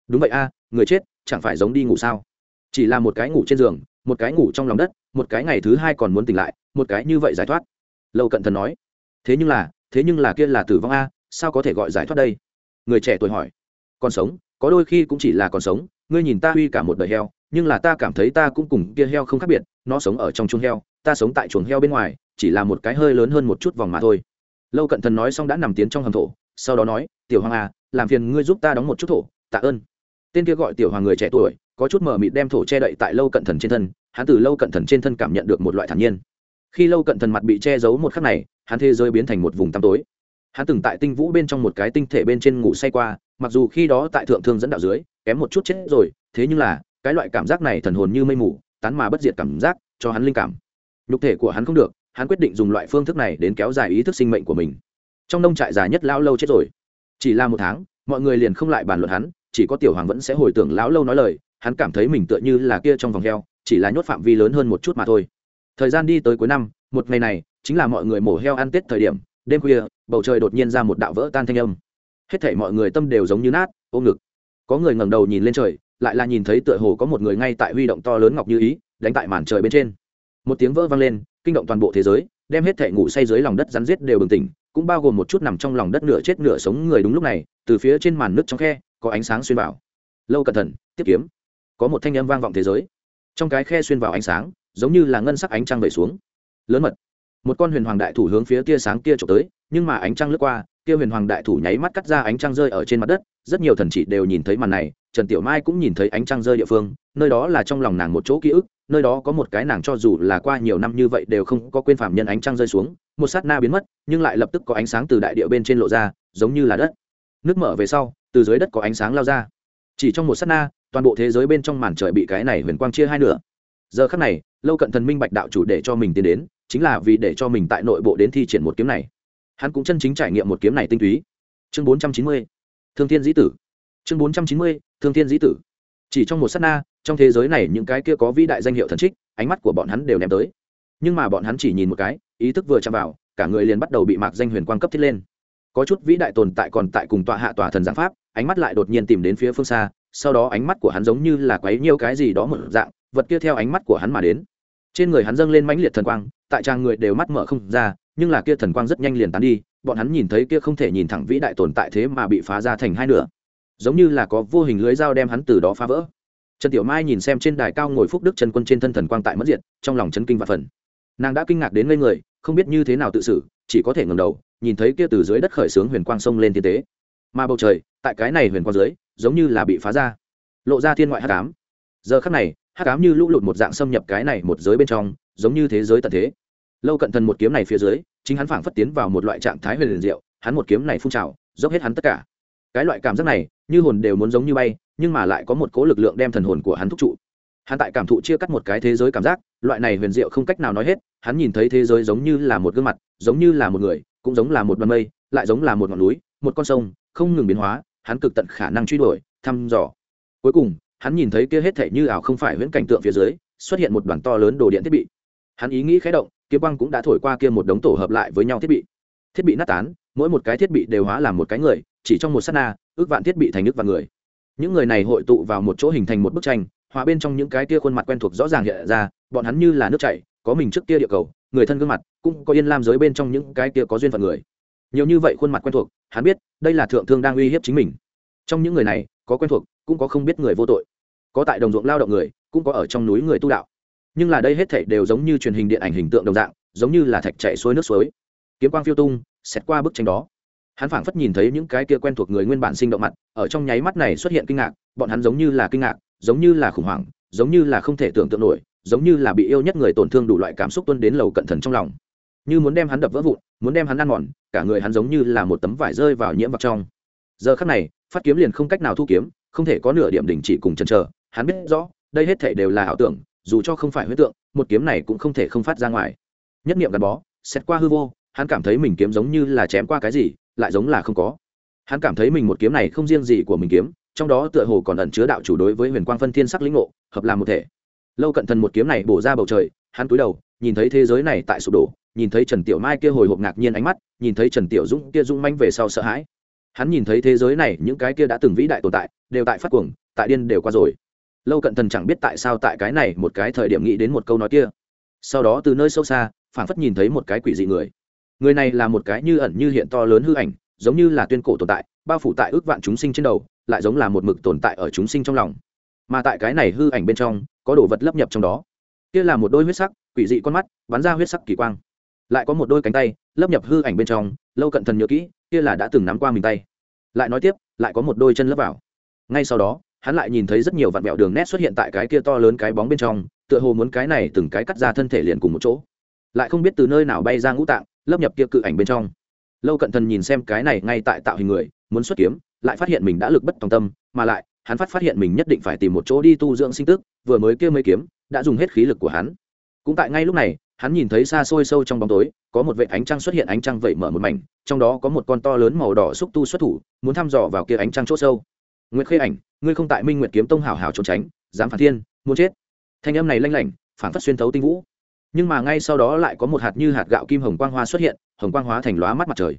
Đúng vậy a, người chết, chẳng phải giống đi ngủ sao? Chỉ là một cái ngủ trên giường, một cái ngủ trong lòng đất, một cái ngày thứ hai còn muốn tỉnh lại, một cái như vậy giải thoát. Lâu cận thần nói. Thế nhưng là, thế nhưng là kia là tử vong a, sao có thể gọi giải thoát đây? Người trẻ tuổi hỏi còn sống, có đôi khi cũng chỉ là còn sống, ngươi nhìn ta uy cả một đời heo, nhưng là ta cảm thấy ta cũng cùng kia heo không khác biệt, nó sống ở trong chuồng heo, ta sống tại chuồng heo bên ngoài, chỉ là một cái hơi lớn hơn một chút vòng mà thôi. Lâu cận thần nói xong đã nằm tiến trong hầm thổ, sau đó nói, tiểu hoàng à làm phiền ngươi giúp ta đóng một chút thổ, tạ ơn. Tên kia gọi tiểu hoàng người trẻ tuổi, có chút mờ mịt đem thổ che đậy tại lâu cận thần trên thân, hắn từ lâu cận thần trên thân cảm nhận được một loại thản nhiên. Khi lâu cận thần mặt bị che giấu một khắc này, hắn thế giới biến thành một vùng tăm tối hắn từng tại tinh vũ bên trong một cái tinh thể bên trên ngủ say qua, mặc dù khi đó tại thượng thương dẫn đạo dưới, kém một chút chết rồi, thế nhưng là, cái loại cảm giác này thần hồn như mây mù, tán mà bất diệt cảm giác, cho hắn linh cảm. Nhục thể của hắn không được, hắn quyết định dùng loại phương thức này đến kéo dài ý thức sinh mệnh của mình. Trong nông trại già nhất lão lâu chết rồi. Chỉ là một tháng, mọi người liền không lại bàn luận hắn, chỉ có tiểu hoàng vẫn sẽ hồi tưởng lão lâu nói lời, hắn cảm thấy mình tựa như là kia trong vòng heo, chỉ là nhốt phạm vi lớn hơn một chút mà thôi. Thời gian đi tới cuối năm, một ngày này, chính là mọi người mổ heo ăn tết thời điểm đêm khuya, bầu trời đột nhiên ra một đạo vỡ tan thanh âm. Hết thảy mọi người tâm đều giống như nát, ôm ngực. Có người ngẩng đầu nhìn lên trời, lại là nhìn thấy tựa hồ có một người ngay tại huy động to lớn ngọc như ý, đánh tại màn trời bên trên. Một tiếng vỡ vang lên, kinh động toàn bộ thế giới, đem hết thảy ngủ say dưới lòng đất rắn rết đều bừng tỉnh, cũng bao gồm một chút nằm trong lòng đất nửa chết nửa sống người đúng lúc này, từ phía trên màn nước trong khe, có ánh sáng xuyên vào. Lâu cẩn thận, tiếp kiếm. Có một thanh âm vang vọng thế giới. Trong cái khe xuyên vào ánh sáng, giống như là ngân sắc ánh trăng vẩy xuống. Lớn mật một con huyền hoàng đại thủ hướng phía tia sáng kia trộm tới, nhưng mà ánh trăng lướt qua, kia huyền hoàng đại thủ nháy mắt cắt ra ánh trăng rơi ở trên mặt đất, rất nhiều thần chỉ đều nhìn thấy màn này, trần tiểu mai cũng nhìn thấy ánh trăng rơi địa phương, nơi đó là trong lòng nàng một chỗ ký ức, nơi đó có một cái nàng cho dù là qua nhiều năm như vậy đều không có quên phạm nhân ánh trăng rơi xuống, một sát na biến mất, nhưng lại lập tức có ánh sáng từ đại địa bên trên lộ ra, giống như là đất. Nước mở về sau, từ dưới đất có ánh sáng lao ra. Chỉ trong một sát na, toàn bộ thế giới bên trong màn trời bị cái này huyền quang chia hai nửa. Giờ khắc này, lâu cận thần minh bạch đạo chủ để cho mình tiến đến chính là vì để cho mình tại nội bộ đến thi triển một kiếm này. Hắn cũng chân chính trải nghiệm một kiếm này tinh túy. Chương bốn trăm chín mươi, thương thiên dĩ tử. Chương bốn trăm chín mươi, thương thiên dĩ tử. Chỉ trong một s á t na, trong thế giới này những cái kia có vĩ đại danh hiệu thần trích, ánh mắt của bọn hắn đều ném tới. Nhưng mà bọn hắn chỉ nhìn một cái, ý thức vừa chạm vào, cả người liền bắt đầu bị mạc danh huyền quang cấp thiết lên. Có chút vĩ đại tồn tại còn tại cùng tọa hạ tòa thần giáng pháp, ánh mắt lại đột nhiên tìm đến phía phương xa, sau đó ánh mắt của hắn giống như là quấy nhiêu cái gì đó một dạng, vật kia theo ánh mắt của hắn mà đến trên người hắn dâng lên mãnh liệt thần quang tại trang người đều mắt mở không ra nhưng là kia thần quang rất nhanh liền tán đi bọn hắn nhìn thấy kia không thể nhìn thẳng vĩ đại tồn tại thế mà bị phá ra thành hai nửa. Giống như là có vô hình lưới dao đem hắn từ đó phá vỡ. Trần tiểu mai nhìn xem trên đài cao ngồi phúc đức trần quân trên thân thần quang tại mất diện, trong lòng chấn kinh và phần. Nàng đã kinh ngạc đến ngây người không biết như thế nào tự xử chỉ có thể ngầm đầu nhìn thấy kia từ dưới đất khởi xướng huyền quang sông lên thiên tế. Mà bầu trời tại cái này huyền quang dưới giống như là bị phá ra lộ ra thiên ngoại hắc ám. Giờ khắc này hát cám như lũ lụt một dạng xâm nhập cái này một giới bên trong, giống như thế giới tận thế. Lâu cận thần một kiếm này phía dưới, chính hắn phảng phất tiến vào một loại trạng thái huyền liền diệu, hắn một kiếm này phun trào, dốc hết hắn tất cả. Cái loại cảm giác này, như hồn đều muốn giống như bay, nhưng mà lại có một cố lực lượng đem thần hồn của hắn thúc trụ. Hắn tại cảm thụ chia cắt một cái thế giới cảm giác, loại này huyền diệu không cách nào nói hết, hắn nhìn thấy thế giới giống như là một gương mặt, giống như là một người, cũng giống là một đoàn mây, lại giống là một ngọn núi, một con sông, không ngừng biến hóa, hắn cực tận khả năng truy đuổi, thăm dò. Cuối cùng hắn nhìn thấy kia hết thể như ảo không phải huyễn cảnh tượng phía dưới, xuất hiện một đoàn to lớn đồ điện thiết bị. Hắn ý nghĩ khé động, kiếm băng cũng đã thổi qua kia một đống tổ hợp lại với nhau thiết bị. Thiết bị nát tán, mỗi một cái thiết bị đều hóa làm một cái người, chỉ trong một s á t na, ước vạn thiết bị thành ước vạn người. Những người này hội tụ vào một chỗ hình thành một bức tranh, hòa bên trong những cái kia khuôn mặt quen thuộc rõ ràng hiện ra, bọn hắn như là nước chảy, có mình trước kia địa cầu, người thân gương mặt, cũng có yên lam giới bên trong những cái kia có duyên phận người. Nhiều như vậy khuôn mặt quen thuộc, hắn biết, đây là thượng thương đang uy hiếp chính mình. Trong những người này có quen thuộc, cũng có không biết người vô tội. Có tại đồng ruộng lao động người, cũng có ở trong núi người tu đạo. Nhưng là đây hết thảy đều giống như truyền hình điện ảnh hình tượng đồng dạng, giống như là thạch chạy xuôi nước suối. Kiếm quang phiêu tung xét qua bức tranh đó. Hắn phảng phất nhìn thấy những cái kia quen thuộc người nguyên bản sinh động mặt, ở trong nháy mắt này xuất hiện kinh ngạc, bọn hắn giống như là kinh ngạc, giống như là khủng hoảng, giống như là không thể tưởng tượng nổi, giống như là bị yêu nhất người tổn thương đủ loại cảm xúc tuân đến lầu cận thần trong lòng. Như muốn đem hắn đập vỡ vụn, muốn đem hắn ăn mòn, cả người hắn giống như là một tấm vải rơi vào nhiễm vào trong. Giờ khắc này phát kiếm liền không cách nào thu kiếm, không thể có nửa điểm đình chỉ cùng chân chờ. Hắn biết rõ, đây hết thể đều là ảo tưởng, dù cho không phải huyết tượng, một kiếm này cũng không thể không phát ra ngoài. Nhất niệm gắn bó, xét qua hư vô, hắn cảm thấy mình kiếm giống như là chém qua cái gì, lại giống là không có. Hắn cảm thấy mình một kiếm này không riêng gì của mình kiếm, trong đó tựa hồ còn ẩn chứa đạo chủ đối với huyền quang phân thiên sắc lĩnh ngộ, hợp làm một thể. Lâu cận thần một kiếm này bổ ra bầu trời, hắn cúi đầu, nhìn thấy thế giới này tại sụp đổ, nhìn thấy trần tiểu mai kia hồi hộp ngạc nhiên ánh mắt, nhìn thấy trần tiểu dũng kia dũng manh về sau sợ hãi hắn nhìn thấy thế giới này, những cái kia đã từng vĩ đại tồn tại, đều tại phát cuồng, tại điên đều qua rồi. Lâu cận thần chẳng biết tại sao tại cái này một cái thời điểm nghĩ đến một câu nói kia. Sau đó từ nơi sâu xa, phảng phất nhìn thấy một cái quỷ dị người. Người này là một cái như ẩn như hiện to lớn hư ảnh, giống như là tuyên cổ tồn tại, bao phủ tại ước vạn chúng sinh trên đầu, lại giống là một mực tồn tại ở chúng sinh trong lòng. Mà tại cái này hư ảnh bên trong, có đồ vật lấp nhập trong đó. Kia là một đôi huyết sắc, quỷ dị con mắt, bắn ra huyết sắc kỳ quang. Lại có một đôi cánh tay, lấp nhập hư ảnh bên trong, lâu cận thần nhớ kỹ kia là đã từng nắm qua mình tay. Lại nói tiếp, lại có một đôi chân lấp vào. Ngay sau đó, hắn lại nhìn thấy rất nhiều vạn vẹo đường nét xuất hiện tại cái kia to lớn cái bóng bên trong, tựa hồ muốn cái này từng cái cắt ra thân thể liền cùng một chỗ. Lại không biết từ nơi nào bay ra ngũ tạng, lấp nhập kia cự ảnh bên trong. Lâu cận thần nhìn xem cái này ngay tại tạo hình người, muốn xuất kiếm, lại phát hiện mình đã lực bất tòng tâm, mà lại, hắn phát phát hiện mình nhất định phải tìm một chỗ đi tu dưỡng sinh tức, vừa mới kia mấy kiếm, đã dùng hết khí lực của hắn. Cũng tại ngay lúc này hắn nhìn thấy xa xôi sâu trong bóng tối, có một vệ ánh trăng xuất hiện ánh trăng vẩy mở một mảnh, trong đó có một con to lớn màu đỏ xúc tu xuất thủ, muốn thăm dò vào kia ánh trăng chỗ sâu. Nguyệt khê ảnh, ngươi không tại minh nguyệt kiếm tông hảo hảo trốn tránh, dám phản thiên, muốn chết. Thanh âm này lanh lảnh, phản phất xuyên thấu tinh vũ. Nhưng mà ngay sau đó lại có một hạt như hạt gạo kim hồng quang hoa xuất hiện, hồng quang hóa thành lóa mắt mặt trời.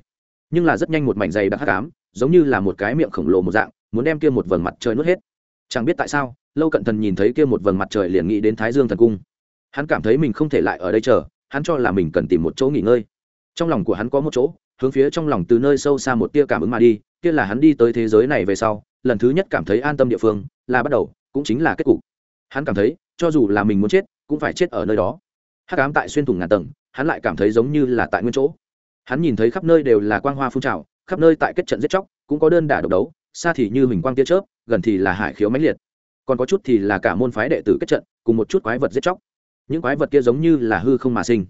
Nhưng là rất nhanh một mảnh dày đặc hắc ám, giống như là một cái miệng khổng lồ một dạng, muốn đem kia một vầng mặt trời nuốt hết. Chẳng biết tại sao, lâu cận thần nhìn thấy kia một vầng mặt trời liền nghĩ đến thái dương thần cung hắn cảm thấy mình không thể lại ở đây chờ, hắn cho là mình cần tìm một chỗ nghỉ ngơi. Trong lòng của hắn có một chỗ, hướng phía trong lòng từ nơi sâu xa một tia cảm ứng mà đi, kia là hắn đi tới thế giới này về sau, lần thứ nhất cảm thấy an tâm địa phương, là bắt đầu, cũng chính là kết cục. Hắn cảm thấy, cho dù là mình muốn chết, cũng phải chết ở nơi đó. Hắc ám tại xuyên thủng ngàn tầng, hắn lại cảm thấy giống như là tại nguyên chỗ. Hắn nhìn thấy khắp nơi đều là quang hoa phun trào, khắp nơi tại kết trận giết chóc, cũng có đơn đả độc đấu, xa thì như hình quang tia chớp, gần thì là hải khiếu mãnh liệt. Còn có chút thì là cả môn phái đệ tử kết trận, cùng một chút quái vật giết chóc những quái vật kia giống như là hư không mà sinh.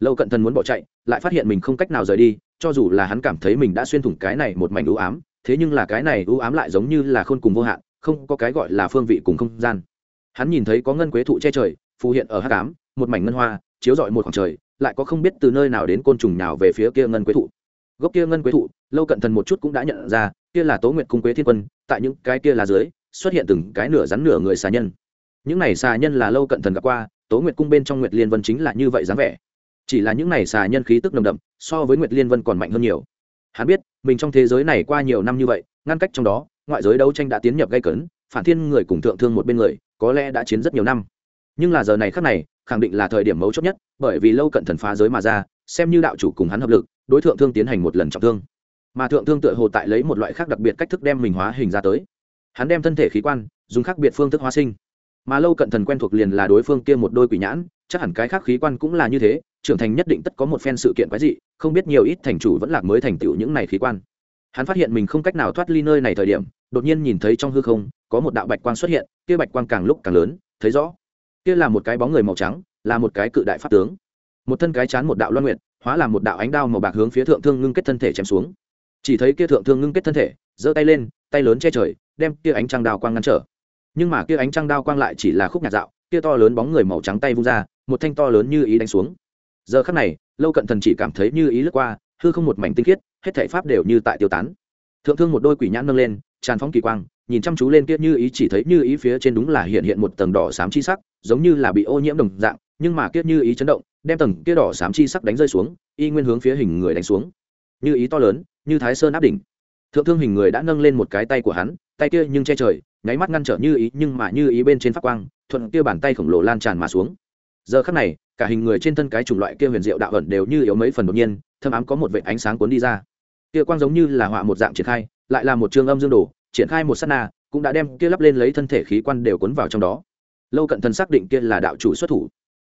Lâu cận thần muốn bỏ chạy, lại phát hiện mình không cách nào rời đi, cho dù là hắn cảm thấy mình đã xuyên thủng cái này một mảnh ưu ám, thế nhưng là cái này ưu ám lại giống như là khôn cùng vô hạn, không có cái gọi là phương vị cùng không gian. Hắn nhìn thấy có ngân quế thụ che trời, phù hiện ở hát cám một mảnh ngân hoa, chiếu rọi một khoảng trời, lại có không biết từ nơi nào đến côn trùng nào về phía kia ngân quế thụ. Gốc kia ngân quế thụ, lâu cận thần một chút cũng đã nhận ra, kia là tố nguyện cung quế thiên quân, tại những cái kia là dưới, xuất hiện từng cái nửa rắn nửa người xà nhân. Những này xà nhân là lâu cận thần gặp qua tố nguyệt cung bên trong nguyệt liên vân chính là như vậy dáng vẻ. Chỉ là những này xà nhân khí tức nồng đậm, so với nguyệt liên vân còn mạnh hơn nhiều. Hắn biết, mình trong thế giới này qua nhiều năm như vậy, ngăn cách trong đó, ngoại giới đấu tranh đã tiến nhập gây cấn, phản thiên người cùng thượng thương một bên người, có lẽ đã chiến rất nhiều năm. Nhưng là giờ này khác này, khẳng định là thời điểm mấu chốt nhất, bởi vì lâu cận thần phá giới mà ra, xem như đạo chủ cùng hắn hợp lực, đối thượng thương tiến hành một lần trọng thương. Mà thượng thương tựa hồ tại lấy một loại khác đặc biệt cách thức đem mình hóa hình ra tới. Hắn đem thân thể khí quan, dùng khác biệt phương thức hóa sinh mà lâu cận thần quen thuộc liền là đối phương kia một đôi quỷ nhãn, chắc hẳn cái khác khí quan cũng là như thế, trưởng thành nhất định tất có một phen sự kiện quái dị, không biết nhiều ít thành chủ vẫn lạc mới thành tựu những này khí quan. Hắn phát hiện mình không cách nào thoát ly nơi này thời điểm, đột nhiên nhìn thấy trong hư không, có một đạo bạch quang xuất hiện, kia bạch quang càng lúc càng lớn, thấy rõ. Kia là một cái bóng người màu trắng, là một cái cự đại pháp tướng. Một thân cái chán một đạo loan nguyện hóa làm một đạo ánh đao màu bạc hướng phía thượng thương ngưng kết thân thể chém xuống. Chỉ thấy kia thượng thương ngưng kết thân thể, giơ tay lên, tay lớn che trời, đem kia ánh trăng đao quang ngăn trở nhưng mà kia ánh trăng đao quang lại chỉ là khúc nhạc dạo, kia to lớn bóng người màu trắng tay vung ra, một thanh to lớn như ý đánh xuống. Giờ khắc này, lâu cận thần chỉ cảm thấy như ý lướt qua, hư không một mảnh tinh khiết, hết thể pháp đều như tại tiêu tán. Thượng thương một đôi quỷ nhãn nâng lên, tràn phóng kỳ quang, nhìn chăm chú lên kia như ý chỉ thấy như ý phía trên đúng là hiện hiện một tầng đỏ xám chi sắc, giống như là bị ô nhiễm đồng dạng, nhưng mà kia như ý chấn động, đem tầng kia đỏ xám chi sắc đánh rơi xuống, y nguyên hướng phía hình người đánh xuống. Như ý to lớn, như thái sơn áp đỉnh. Thượng thương hình người đã nâng lên một cái tay của hắn, tay kia nhưng che trời nháy mắt ngăn trở như ý, nhưng mà như ý bên trên phát quang, thuận kia bàn tay khổng lồ lan tràn mà xuống. Giờ khắc này, cả hình người trên thân cái chủng loại kia huyền diệu đạo ẩn đều như yếu mấy phần đột nhiên, thâm ám có một vệt ánh sáng cuốn đi ra. Kia quang giống như là họa một dạng triển khai, lại là một trường âm dương đồ, triển khai một sát na, cũng đã đem kia lắp lên lấy thân thể khí quan đều cuốn vào trong đó. Lâu cận thần xác định kia là đạo chủ xuất thủ.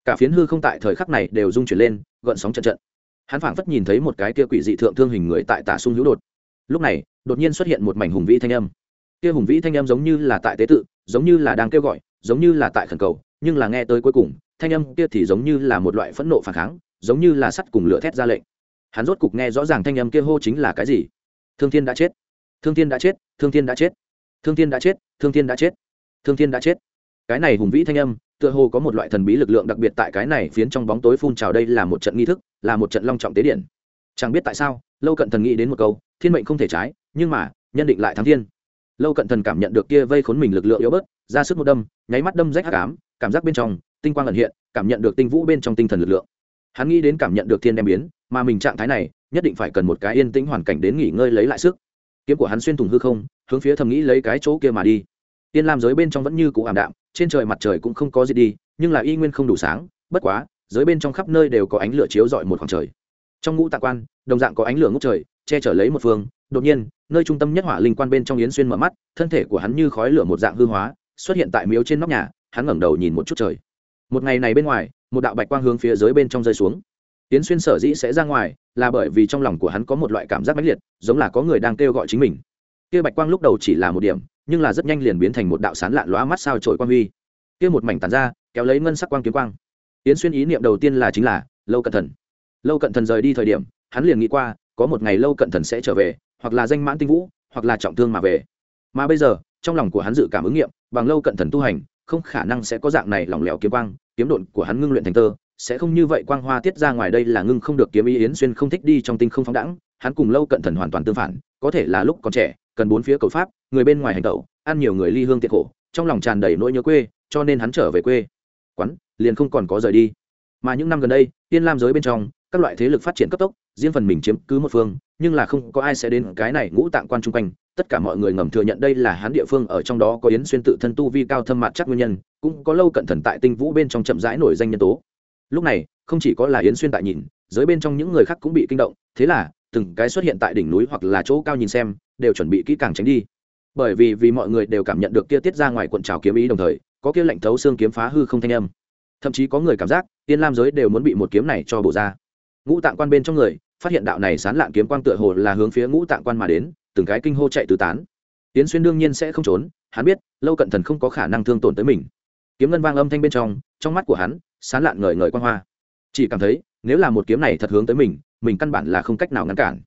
Cả phiến hư không tại thời khắc này đều rung chuyển lên, gợn sóng trận trận. Hắn phảng phất nhìn thấy một cái kia quỷ dị thượng thương hình người tại tả sung hữu đột. Lúc này, đột nhiên xuất hiện một mảnh hùng vĩ thanh âm kia hùng vĩ thanh âm giống như là tại tế tự, giống như là đang kêu gọi, giống như là tại khẩn cầu, nhưng là nghe tới cuối cùng, thanh âm kia thì giống như là một loại phẫn nộ phản kháng, giống như là sắt cùng lửa thét ra lệnh. Hắn rốt cục nghe rõ ràng thanh âm kia hô chính là cái gì. Thương thiên đã chết. Thương thiên đã chết, thương thiên đã chết. Thương thiên đã chết, thương thiên đã chết. Thương thiên đã chết. Cái này hùng vĩ thanh âm, tựa hồ có một loại thần bí lực lượng đặc biệt tại cái này phiến trong bóng tối phun trào đây là một trận nghi thức, là một trận long trọng tế điện. Chẳng biết tại sao, lâu cận thần nghĩ đến một câu, thiên mệnh không thể trái, nhưng mà, nhân định lại thắng thiên lâu cận thần cảm nhận được kia vây khốn mình lực lượng yếu bớt, ra sức một đâm, nháy mắt đâm rách hắc ám, cảm giác bên trong, tinh quang ẩn hiện, cảm nhận được tinh vũ bên trong tinh thần lực lượng. Hắn nghĩ đến cảm nhận được thiên đem biến, mà mình trạng thái này, nhất định phải cần một cái yên tĩnh hoàn cảnh đến nghỉ ngơi lấy lại sức. Kiếm của hắn xuyên thủng hư không, hướng phía thầm nghĩ lấy cái chỗ kia mà đi. Tiên lam giới bên trong vẫn như cũ ảm đạm, trên trời mặt trời cũng không có gì đi, nhưng là y nguyên không đủ sáng, bất quá, giới bên trong khắp nơi đều có ánh lửa chiếu rọi một khoảng trời. Trong ngũ tạ quan, đồng dạng có ánh lửa ngốc trời, che chở lấy một phương đột nhiên, nơi trung tâm nhất hỏa linh quan bên trong yến xuyên mở mắt, thân thể của hắn như khói lửa một dạng hư hóa, xuất hiện tại miếu trên nóc nhà, hắn ngẩng đầu nhìn một chút trời. Một ngày này bên ngoài, một đạo bạch quang hướng phía dưới bên trong rơi xuống. Yến xuyên sở dĩ sẽ ra ngoài, là bởi vì trong lòng của hắn có một loại cảm giác mãnh liệt, giống là có người đang kêu gọi chính mình. Kia bạch quang lúc đầu chỉ là một điểm, nhưng là rất nhanh liền biến thành một đạo sán lạn lóa mắt sao trội quang huy. Kia một mảnh tàn ra, kéo lấy ngân sắc quang kiếm quang. Yến xuyên ý niệm đầu tiên là chính là, lâu cận thần. Lâu cận thần rời đi thời điểm, hắn liền nghĩ qua, có một ngày lâu cận thần sẽ trở về hoặc là danh mãn tinh vũ, hoặc là trọng thương mà về. Mà bây giờ, trong lòng của hắn dự cảm ứng nghiệm, bằng lâu cận thần tu hành, không khả năng sẽ có dạng này lỏng lẻo kiếm quang, kiếm độn của hắn ngưng luyện thành tơ sẽ không như vậy quang hoa tiết ra ngoài đây là ngưng không được kiếm ý yến xuyên không thích đi trong tinh không phóng đẳng hắn cùng lâu cận thần hoàn toàn tương phản, có thể là lúc còn trẻ, cần bốn phía cầu pháp, người bên ngoài hành tẩu, ăn nhiều người ly hương tiệc khổ, trong lòng tràn đầy nỗi nhớ quê, cho nên hắn trở về quê. Quán, liền không còn có rời đi. Mà những năm gần đây, tiên lam giới bên trong, các loại thế lực phát triển cấp tốc, riêng phần mình chiếm cứ một phương nhưng là không có ai sẽ đến cái này ngũ tạng quan chung quanh. Tất cả mọi người ngầm thừa nhận đây là hắn địa phương, ở trong đó có yến xuyên tự thân tu vi cao thâm mặt chắc nguyên nhân, cũng có lâu cận thần tại tinh vũ bên trong chậm rãi nổi danh nhân tố. Lúc này, không chỉ có là yến xuyên tại nhìn, giới bên trong những người khác cũng bị kinh động. Thế là, từng cái xuất hiện tại đỉnh núi hoặc là chỗ cao nhìn xem, đều chuẩn bị kỹ càng tránh đi. Bởi vì vì mọi người đều cảm nhận được kia tiết ra ngoài quận trào kiếm ý đồng thời, có kia lệnh thấu xương kiếm phá hư không thanh âm. Thậm chí có người cảm giác tiên lam giới đều muốn bị một kiếm này cho bổ ra. Ngũ tạng quan bên trong người phát hiện đạo này sán lạn kiếm quang tựa hồ là hướng phía ngũ tạng quan mà đến, từng cái kinh hô chạy tứ tán. Tiến xuyên đương nhiên sẽ không trốn, hắn biết, lâu cận thần không có khả năng thương tổn tới mình. Kiếm ngân vang âm thanh bên trong trong mắt của hắn, sán lạn ngời ngời quang hoa. Chỉ cảm thấy, nếu là một kiếm này thật hướng tới mình mình căn bản là không cách nào ngăn cản.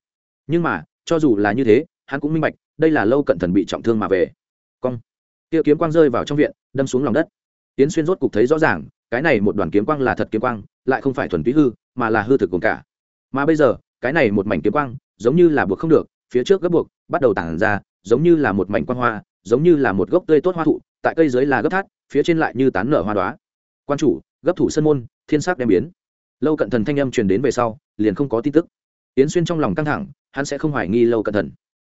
Nhưng mà, cho dù là như thế, hắn cũng minh bạch, đây là lâu cận thần bị trọng thương mà về. Cong. Tiêu kiếm quang rơi vào trong viện, đâm xuống lòng đất. Tiến xuyên rốt cục thấy rõ ràng, cái này một đoàn kiếm quang là thật kiếm quang, lại không phải thuần túy hư, mà là hư thực cùng cả mà bây giờ, cái này một mảnh kiếm quang, giống như là buộc không được, phía trước gấp buộc, bắt đầu tản ra, giống như là một mảnh quang hoa, giống như là một gốc tươi tốt hoa thụ, tại cây dưới là gấp thắt, phía trên lại như tán nở hoa đoá quan chủ, gấp thủ sân môn, thiên sắc đem biến. Lâu cận thần thanh âm truyền đến về sau, liền không có tin tức. Yến xuyên trong lòng căng thẳng, hắn sẽ không hoài nghi lâu cận thần.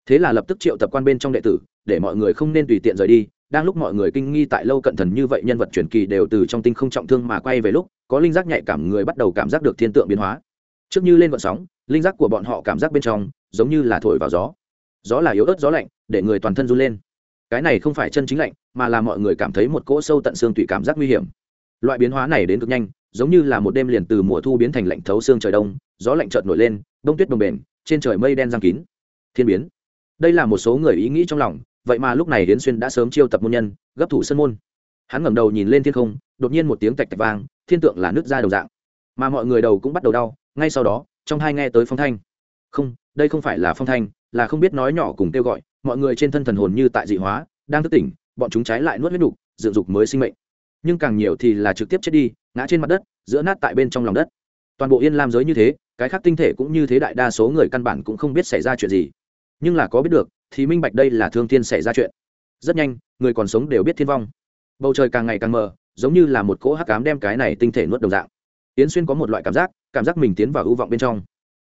Thế là lập tức triệu tập quan bên trong đệ tử, để mọi người không nên tùy tiện rời đi. Đang lúc mọi người kinh nghi tại lâu cận thần như vậy nhân vật truyền kỳ đều từ trong tinh không trọng thương mà quay về lúc, có linh giác nhạy cảm người bắt đầu cảm giác được thiên tượng biến hóa trước như lên vận sóng, linh giác của bọn họ cảm giác bên trong giống như là thổi vào gió. Gió là yếu ớt, gió lạnh, để người toàn thân run lên. Cái này không phải chân chính lạnh, mà là mọi người cảm thấy một cỗ sâu tận xương tùy cảm giác nguy hiểm. Loại biến hóa này đến cực nhanh, giống như là một đêm liền từ mùa thu biến thành lạnh thấu xương trời đông, gió lạnh chợt nổi lên, đông tuyết đồng bền trên trời mây đen giang kín. Thiên biến. Đây là một số người ý nghĩ trong lòng, vậy mà lúc này hiến xuyên đã sớm chiêu tập môn nhân, gấp thủ sân môn. Hắn ngẩng đầu nhìn lên thiên không, đột nhiên một tiếng tạch tạch vang, thiên tượng là nước ra đầu dạng. Mà mọi người đầu cũng bắt đầu đau ngay sau đó, trong hai nghe tới phong thanh. Không, đây không phải là phong thanh, là không biết nói nhỏ cùng kêu gọi, mọi người trên thân thần hồn như tại dị hóa, đang thức tỉnh, bọn chúng trái lại nuốt huyết đục dựng dục mới sinh mệnh. Nhưng càng nhiều thì là trực tiếp chết đi, ngã trên mặt đất, giữa nát tại bên trong lòng đất. Toàn bộ yên lam giới như thế, cái khác tinh thể cũng như thế đại đa số người căn bản cũng không biết xảy ra chuyện gì. Nhưng là có biết được, thì minh bạch đây là thương thiên xảy ra chuyện. Rất nhanh, người còn sống đều biết thiên vong. Bầu trời càng ngày càng mờ, giống như là một cỗ hắc cám đem cái này tinh thể nuốt đồng dạng yến xuyên có một loại cảm giác cảm giác mình tiến vào ưu vọng bên trong.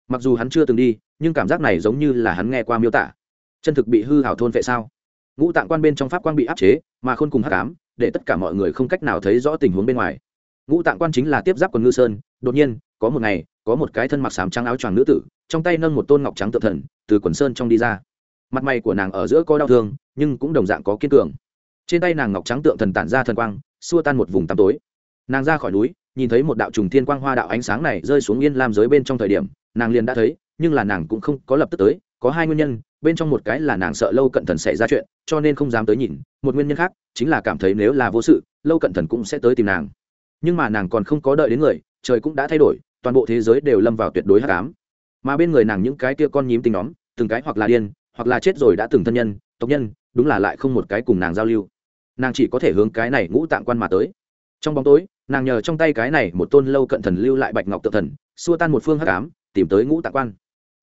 Mặc dù hắn chưa từng đi, nhưng cảm giác này giống như là hắn nghe qua miêu tả. Chân thực bị hư hảo thôn vệ sao? Ngũ tạng quan bên trong pháp quan bị áp chế, mà khôn cùng hắc ám, để tất cả mọi người không cách nào thấy rõ tình huống bên ngoài. Ngũ tạng quan chính là tiếp giáp quần ngư sơn, đột nhiên, có một ngày, có một cái thân mặc sám trắng áo choàng nữ tử, trong tay nâng một tôn ngọc trắng tự thần, từ quần sơn trong đi ra. Mặt mày của nàng ở giữa có đau thương, nhưng cũng đồng dạng có kiên cường. Trên tay nàng ngọc trắng tượng thần tản ra thần quang, xua tan một vùng tăm tối. Nàng ra khỏi núi nhìn thấy một đạo trùng thiên quang hoa đạo ánh sáng này rơi xuống yên lam giới bên trong thời điểm, nàng liền đã thấy, nhưng là nàng cũng không có lập tức tới, có hai nguyên nhân, bên trong một cái là nàng sợ lâu cận thần xảy ra chuyện, cho nên không dám tới nhìn, một nguyên nhân khác chính là cảm thấy nếu là vô sự, lâu cận thần cũng sẽ tới tìm nàng. Nhưng mà nàng còn không có đợi đến người, trời cũng đã thay đổi, toàn bộ thế giới đều lâm vào tuyệt đối hắc ám. Mà bên người nàng những cái kia con nhím tinh nhóm, từng cái hoặc là điên, hoặc là chết rồi đã từng thân nhân, tộc nhân, đúng là lại không một cái cùng nàng giao lưu. Nàng chỉ có thể hướng cái này ngũ tạng quan mà tới. Trong bóng tối nàng nhờ trong tay cái này một tôn lâu cận thần lưu lại bạch ngọc tự thần, xua tan một phương hắc ám, tìm tới ngũ tạ quan.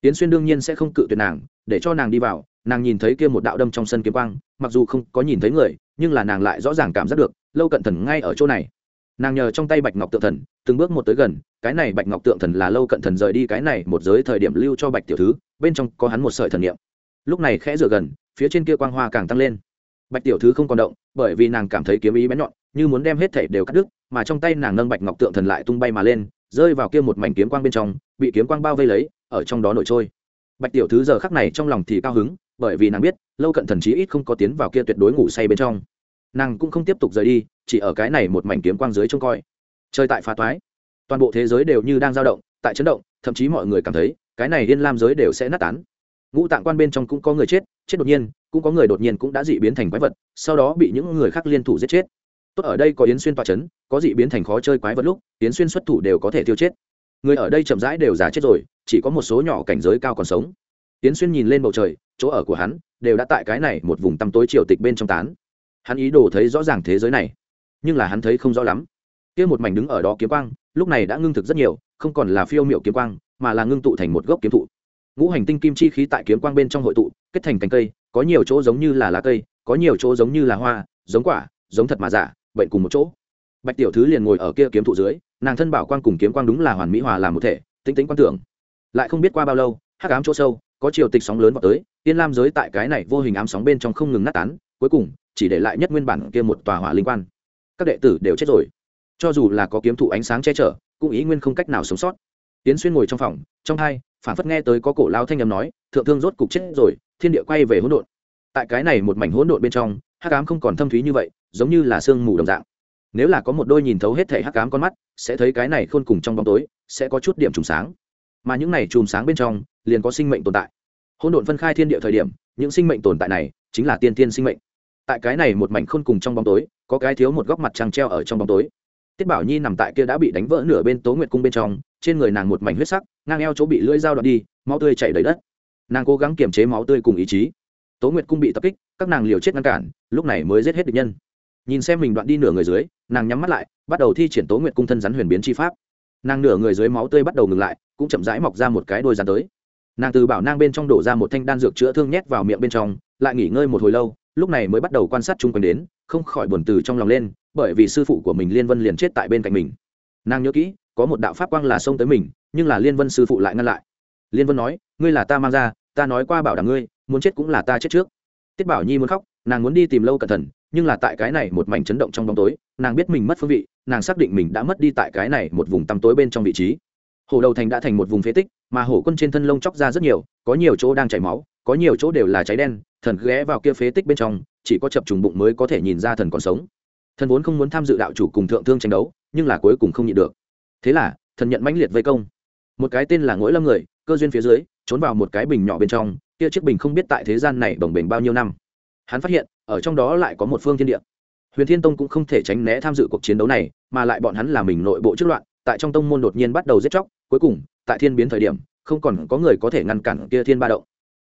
Tiến xuyên đương nhiên sẽ không cự tuyệt nàng, để cho nàng đi vào, nàng nhìn thấy kia một đạo đâm trong sân kiếm quang, mặc dù không có nhìn thấy người, nhưng là nàng lại rõ ràng cảm giác được, lâu cận thần ngay ở chỗ này. Nàng nhờ trong tay bạch ngọc tượng thần, từng bước một tới gần, cái này bạch ngọc tượng thần là lâu cận thần rời đi cái này một giới thời điểm lưu cho bạch tiểu thứ, bên trong có hắn một sợi thần niệm. Lúc này khẽ rửa gần, phía trên kia quang hoa càng tăng lên. Bạch tiểu thứ không còn động, bởi vì nàng cảm thấy kiếm ý bén nhọn, như muốn đem hết thảy đều cắt đứt mà trong tay nàng nâng bạch ngọc tượng thần lại tung bay mà lên, rơi vào kia một mảnh kiếm quang bên trong, bị kiếm quang bao vây lấy, ở trong đó nổi trôi. Bạch tiểu thứ giờ khắc này trong lòng thì cao hứng, bởi vì nàng biết, lâu cận thần chí ít không có tiến vào kia tuyệt đối ngủ say bên trong. Nàng cũng không tiếp tục rời đi, chỉ ở cái này một mảnh kiếm quang dưới trông coi. Chơi tại phá toái. Toàn bộ thế giới đều như đang dao động, tại chấn động, thậm chí mọi người cảm thấy, cái này liên lam giới đều sẽ nát tán. Ngũ tạng quan bên trong cũng có người chết chết đột nhiên, cũng có người đột nhiên cũng đã dị biến thành quái vật, sau đó bị những người khác liên thủ giết chết tốt ở đây có yến xuyên tọa chấn, có dị biến thành khó chơi quái vật lúc yến xuyên xuất thủ đều có thể tiêu chết. Người ở đây chậm rãi đều già chết rồi chỉ có một số nhỏ cảnh giới cao còn sống. Yến xuyên nhìn lên bầu trời chỗ ở của hắn đều đã tại cái này một vùng tăm tối triều tịch bên trong tán. Hắn ý đồ thấy rõ ràng thế giới này nhưng là hắn thấy không rõ lắm. Kia một mảnh đứng ở đó kiếm quang lúc này đã ngưng thực rất nhiều không còn là phiêu miệu kiếm quang mà là ngưng tụ thành một gốc kiếm thụ. Ngũ hành tinh kim chi khí tại kiếm quang bên trong hội tụ kết thành cành cây có nhiều chỗ giống như là lá cây có nhiều chỗ giống như là hoa giống quả giống thật mà giả bệnh cùng một chỗ. Bạch tiểu thứ liền ngồi ở kia kiếm thụ dưới, nàng thân bảo quang cùng kiếm quang đúng là hoàn mỹ hòa làm một thể tính tính quan tưởng. Lại không biết qua bao lâu, hắc ám chỗ sâu, có chiều tịch sóng lớn vào tới tiên lam giới tại cái này vô hình ám sóng bên trong không ngừng nát tán, cuối cùng, chỉ để lại nhất nguyên bản kia một tòa hỏa linh quan. Các đệ tử đều chết rồi. Cho dù là có kiếm thụ ánh sáng che chở, cũng ý nguyên không cách nào sống sót. Tiến xuyên ngồi trong phòng, trong hai, phản phất nghe tới có cổ lao thanh â m nói, thượng thương rốt cục chết rồi, thiên địa quay về hỗn độn. Tại cái này một mảnh hỗn độn bên trong hắc ám không còn thâm thúy như vậy, giống như là sương mù đồng dạng. Nếu là có một đôi nhìn thấu hết thể hắc ám con mắt, sẽ thấy cái này khôn cùng trong bóng tối, sẽ có chút điểm trùng sáng. Mà những này chùm sáng bên trong, liền có sinh mệnh tồn tại. Hỗn độn phân khai thiên địa thời điểm, những sinh mệnh tồn tại này, chính là tiên tiên sinh mệnh. Tại cái này một mảnh khôn cùng trong bóng tối, có cái thiếu một góc mặt trăng treo ở trong bóng tối. Tiết bảo nhi nằm tại kia đã bị đánh vỡ nửa bên tố nguyệt cung bên trong, trên người nàng một mảnh huyết sắc, ngang eo chỗ bị lưỡi dao đoạn đi, máu tươi chảy đầy đất. Nàng cố gắng kiềm chế máu tươi cùng ý chí tố nguyệt cung bị tập kích, các nàng liều chết ngăn cản, lúc này mới giết hết địch nhân. Nhìn xem mình đoạn đi nửa người dưới, nàng nhắm mắt lại, bắt đầu thi triển tố nguyệt cung thân rắn huyền biến chi pháp. Nàng nửa người dưới máu tươi bắt đầu ngừng lại, cũng chậm rãi mọc ra một cái đôi rắn tới. Nàng từ bảo nang bên trong đổ ra một thanh đan dược chữa thương nhét vào miệng bên trong, lại nghỉ ngơi một hồi lâu, lúc này mới bắt đầu quan sát chung quanh đến, không khỏi buồn từ trong lòng lên, bởi vì sư phụ của mình liên vân liền chết tại bên cạnh mình. Nàng nhớ kỹ, có một đạo pháp quang là xông tới mình, nhưng là liên vân sư phụ lại ngăn lại. Liên vân nói, ngươi là ta mang ra, ta nói qua bảo đảm ngươi muốn chết cũng là ta chết trước. Tiết bảo nhi muốn khóc, nàng muốn đi tìm lâu cẩn thận, nhưng là tại cái này một mảnh chấn động trong bóng tối, nàng biết mình mất phương vị, nàng xác định mình đã mất đi tại cái này một vùng tăm tối bên trong vị trí. Hồ đầu thành đã thành một vùng phế tích, mà hổ quân trên thân lông chóc ra rất nhiều, có nhiều chỗ đang chảy máu, có nhiều chỗ đều là cháy đen, thần ghé vào kia phế tích bên trong, chỉ có chập trùng bụng mới có thể nhìn ra thần còn sống. Thần vốn không muốn tham dự đạo chủ cùng thượng thương tranh đấu, nhưng là cuối cùng không nhịn được. Thế là, thần nhận mãnh liệt vây công. Một cái tên là ngỗi lâm người, cơ duyên phía dưới, trốn vào một cái bình nhỏ bên trong kia chiếc bình không biết tại thế gian này bồng bềnh bao nhiêu năm. Hắn phát hiện, ở trong đó lại có một phương thiên địa. Huyền thiên tông cũng không thể tránh né tham dự cuộc chiến đấu này, mà lại bọn hắn là mình nội bộ trước loạn, tại trong tông môn đột nhiên bắt đầu giết chóc, cuối cùng, tại thiên biến thời điểm, không còn có người có thể ngăn cản kia thiên ba động.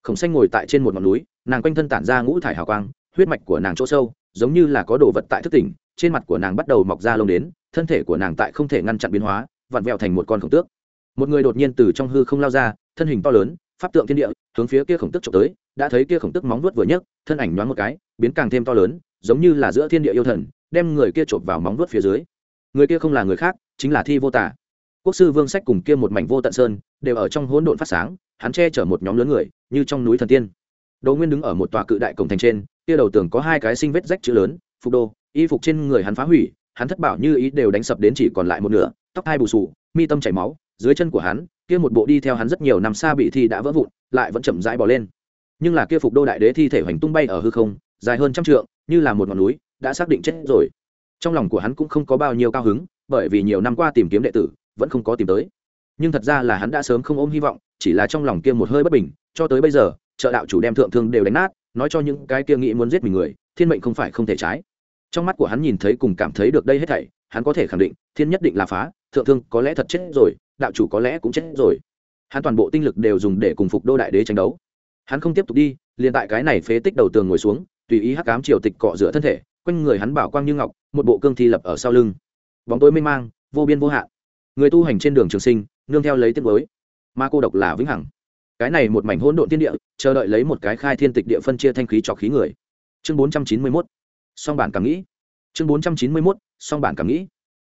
Khổng xanh ngồi tại trên một ngọn núi, nàng quanh thân tản ra ngũ thải hào quang, huyết mạch của nàng chỗ sâu, giống như là có đồ vật tại thức tỉnh, trên mặt của nàng bắt đầu mọc ra lông đến, thân thể của nàng tại không thể ngăn chặn biến hóa, vặn vẹo thành một con khổng tước. Một người đột nhiên từ trong hư không lao ra, thân hình to lớn pháp tượng thiên địa, hướng phía kia khổng tức trộm tới, đã thấy kia khổng tức móng vuốt vừa nhấc, thân ảnh nhoáng một cái, biến càng thêm to lớn, giống như là giữa thiên địa yêu thần, đem người kia trộm vào móng vuốt phía dưới. Người kia không là người khác, chính là thi vô tả quốc sư vương sách cùng kia một mảnh vô tận sơn, đều ở trong hỗn độn phát sáng, hắn che chở một nhóm lớn người, như trong núi thần tiên. Đỗ nguyên đứng ở một tòa cự đại cổng thành trên, kia đầu tường có hai cái sinh vết rách chữ lớn, phục đô, y phục trên người hắn phá hủy, hắn thất bảo như ý đều đánh sập đến chỉ còn lại một nửa, tóc hai bù sù, mi tâm chảy máu, dưới chân của hắn kia một bộ đi theo hắn rất nhiều năm xa bị thi đã vỡ vụn, lại vẫn chậm rãi bỏ lên. Nhưng là kia phục đô đại đế thi thể hoành tung bay ở hư không, dài hơn trăm trượng, như là một ngọn núi, đã xác định chết rồi. Trong lòng của hắn cũng không có bao nhiêu cao hứng, bởi vì nhiều năm qua tìm kiếm đệ tử, vẫn không có tìm tới. Nhưng thật ra là hắn đã sớm không ôm hy vọng, chỉ là trong lòng kia một hơi bất bình, cho tới bây giờ, trợ đạo chủ đem thượng thương đều đánh nát, nói cho những cái kia nghĩ muốn giết mình người, thiên mệnh không phải không thể trái. Trong mắt của hắn nhìn thấy cùng cảm thấy được đây hết thảy, hắn có thể khẳng định, thiên nhất định là phá, thượng thương có lẽ thật chết rồi đạo chủ có lẽ cũng chết rồi. Hắn toàn bộ tinh lực đều dùng để cùng phục đô đại đế tranh đấu. Hắn không tiếp tục đi, liền tại cái này phế tích đầu tường ngồi xuống, tùy ý hắc cám triều tịch cọ giữa thân thể, quanh người hắn bảo quang như ngọc, một bộ cương thi lập ở sau lưng. Bóng tối mênh mang, vô biên vô hạn. Người tu hành trên đường trường sinh, nương theo lấy tiết mới ma cô độc là vĩnh hằng. Cái này một mảnh hỗn độn thiên địa, chờ đợi lấy một cái khai thiên tịch địa phân chia thanh khí trọc khí người. Chương bốn trăm chín mươi mốt. Song bản cảm nghĩ. Chương bốn trăm chín mươi mốt. Song bản cảm nghĩ.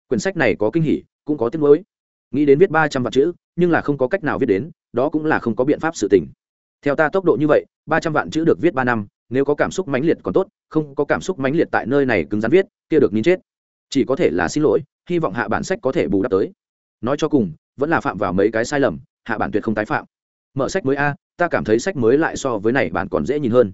Quyển sách này có kinh hỉ, cũng có tiết mới nghĩ đến viết ba trăm vạn chữ, nhưng là không có cách nào viết đến, đó cũng là không có biện pháp sự tình. Theo ta tốc độ như vậy, ba trăm vạn chữ được viết ba năm, nếu có cảm xúc mãnh liệt còn tốt, không có cảm xúc mãnh liệt tại nơi này cứng rắn viết, kia được nín chết. Chỉ có thể là xin lỗi, hy vọng hạ bản sách có thể bù đắp tới. Nói cho cùng, vẫn là phạm vào mấy cái sai lầm, hạ bản tuyệt không tái phạm. Mở sách mới a, ta cảm thấy sách mới lại so với này bản còn dễ nhìn hơn.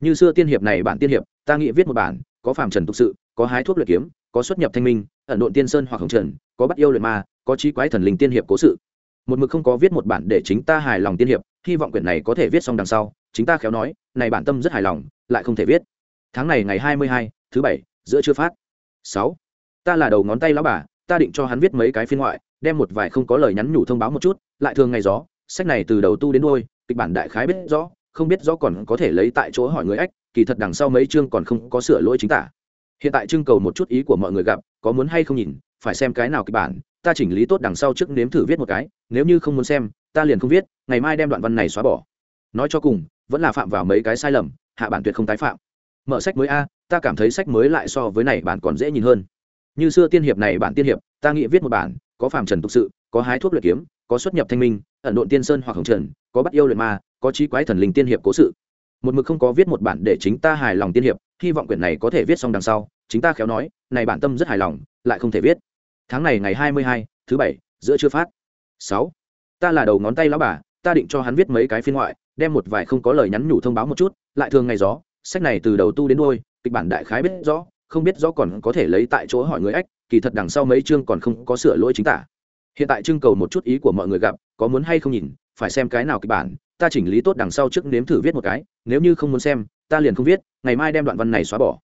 Như xưa tiên hiệp này bản tiên hiệp, ta nghĩ viết một bản, có phàm trần tục sự, có hái thuốc luyện kiếm, có xuất nhập thanh minh, ẩn độn tiên sơn hoặc hồng trần, có bắt yêu luyện ma có trí quái thần linh tiên hiệp cố sự. Một mực không có viết một bản để chính ta hài lòng tiên hiệp, hy vọng quyển này có thể viết xong đằng sau, chính ta khéo nói, này bản tâm rất hài lòng, lại không thể viết. Tháng này ngày hai mươi hai, thứ bảy, giữa chưa phát. Sáu. Ta là đầu ngón tay lão bà, ta định cho hắn viết mấy cái phiên ngoại, đem một vài không có lời nhắn nhủ thông báo một chút, lại thường ngày gió, sách này từ đầu tu đến đôi kịch bản đại khái biết rõ, không biết rõ còn có thể lấy tại chỗ hỏi người ách, kỳ thật đằng sau mấy chương còn không có sửa lỗi chính tả. Hiện tại trưng cầu một chút ý của mọi người gặp, có muốn hay không nhìn, phải xem cái nào kịch bản ta chỉnh lý tốt đằng sau trước nếm thử viết một cái, nếu như không muốn xem, ta liền không viết, ngày mai đem đoạn văn này xóa bỏ. Nói cho cùng, vẫn là phạm vào mấy cái sai lầm, hạ bản tuyệt không tái phạm. Mở sách mới a, ta cảm thấy sách mới lại so với này bản còn dễ nhìn hơn. Như xưa tiên hiệp này bản tiên hiệp, ta nghĩ viết một bản, có phàm trần tục sự, có hái thuốc luyện kiếm, có xuất nhập thanh minh, ẩn độn tiên sơn hoặc hồng trần, có bắt yêu luyện ma, có trí quái thần linh tiên hiệp cố sự. Một mực không có viết một bản để chính ta hài lòng tiên hiệp, hy vọng quyển này có thể viết xong đằng sau, chính ta khéo nói, này bản tâm rất hài lòng, lại không thể viết tháng này ngày hai mươi hai, thứ bảy, giữa chưa phát. Sáu. Ta là đầu ngón tay lão bà, ta định cho hắn viết mấy cái phiên ngoại, đem một vài không có lời nhắn nhủ thông báo một chút, lại thường ngày gió, sách này từ đầu tu đến đôi kịch bản đại khái biết rõ, không biết rõ còn có thể lấy tại chỗ hỏi người ách, kỳ thật đằng sau mấy chương còn không có sửa lỗi chính tả. Hiện tại trưng cầu một chút ý của mọi người gặp, có muốn hay không nhìn, phải xem cái nào kịch bản, ta chỉnh lý tốt đằng sau trước nếm thử viết một cái, nếu như không muốn xem, ta liền không viết, ngày mai đem đoạn văn này xóa bỏ.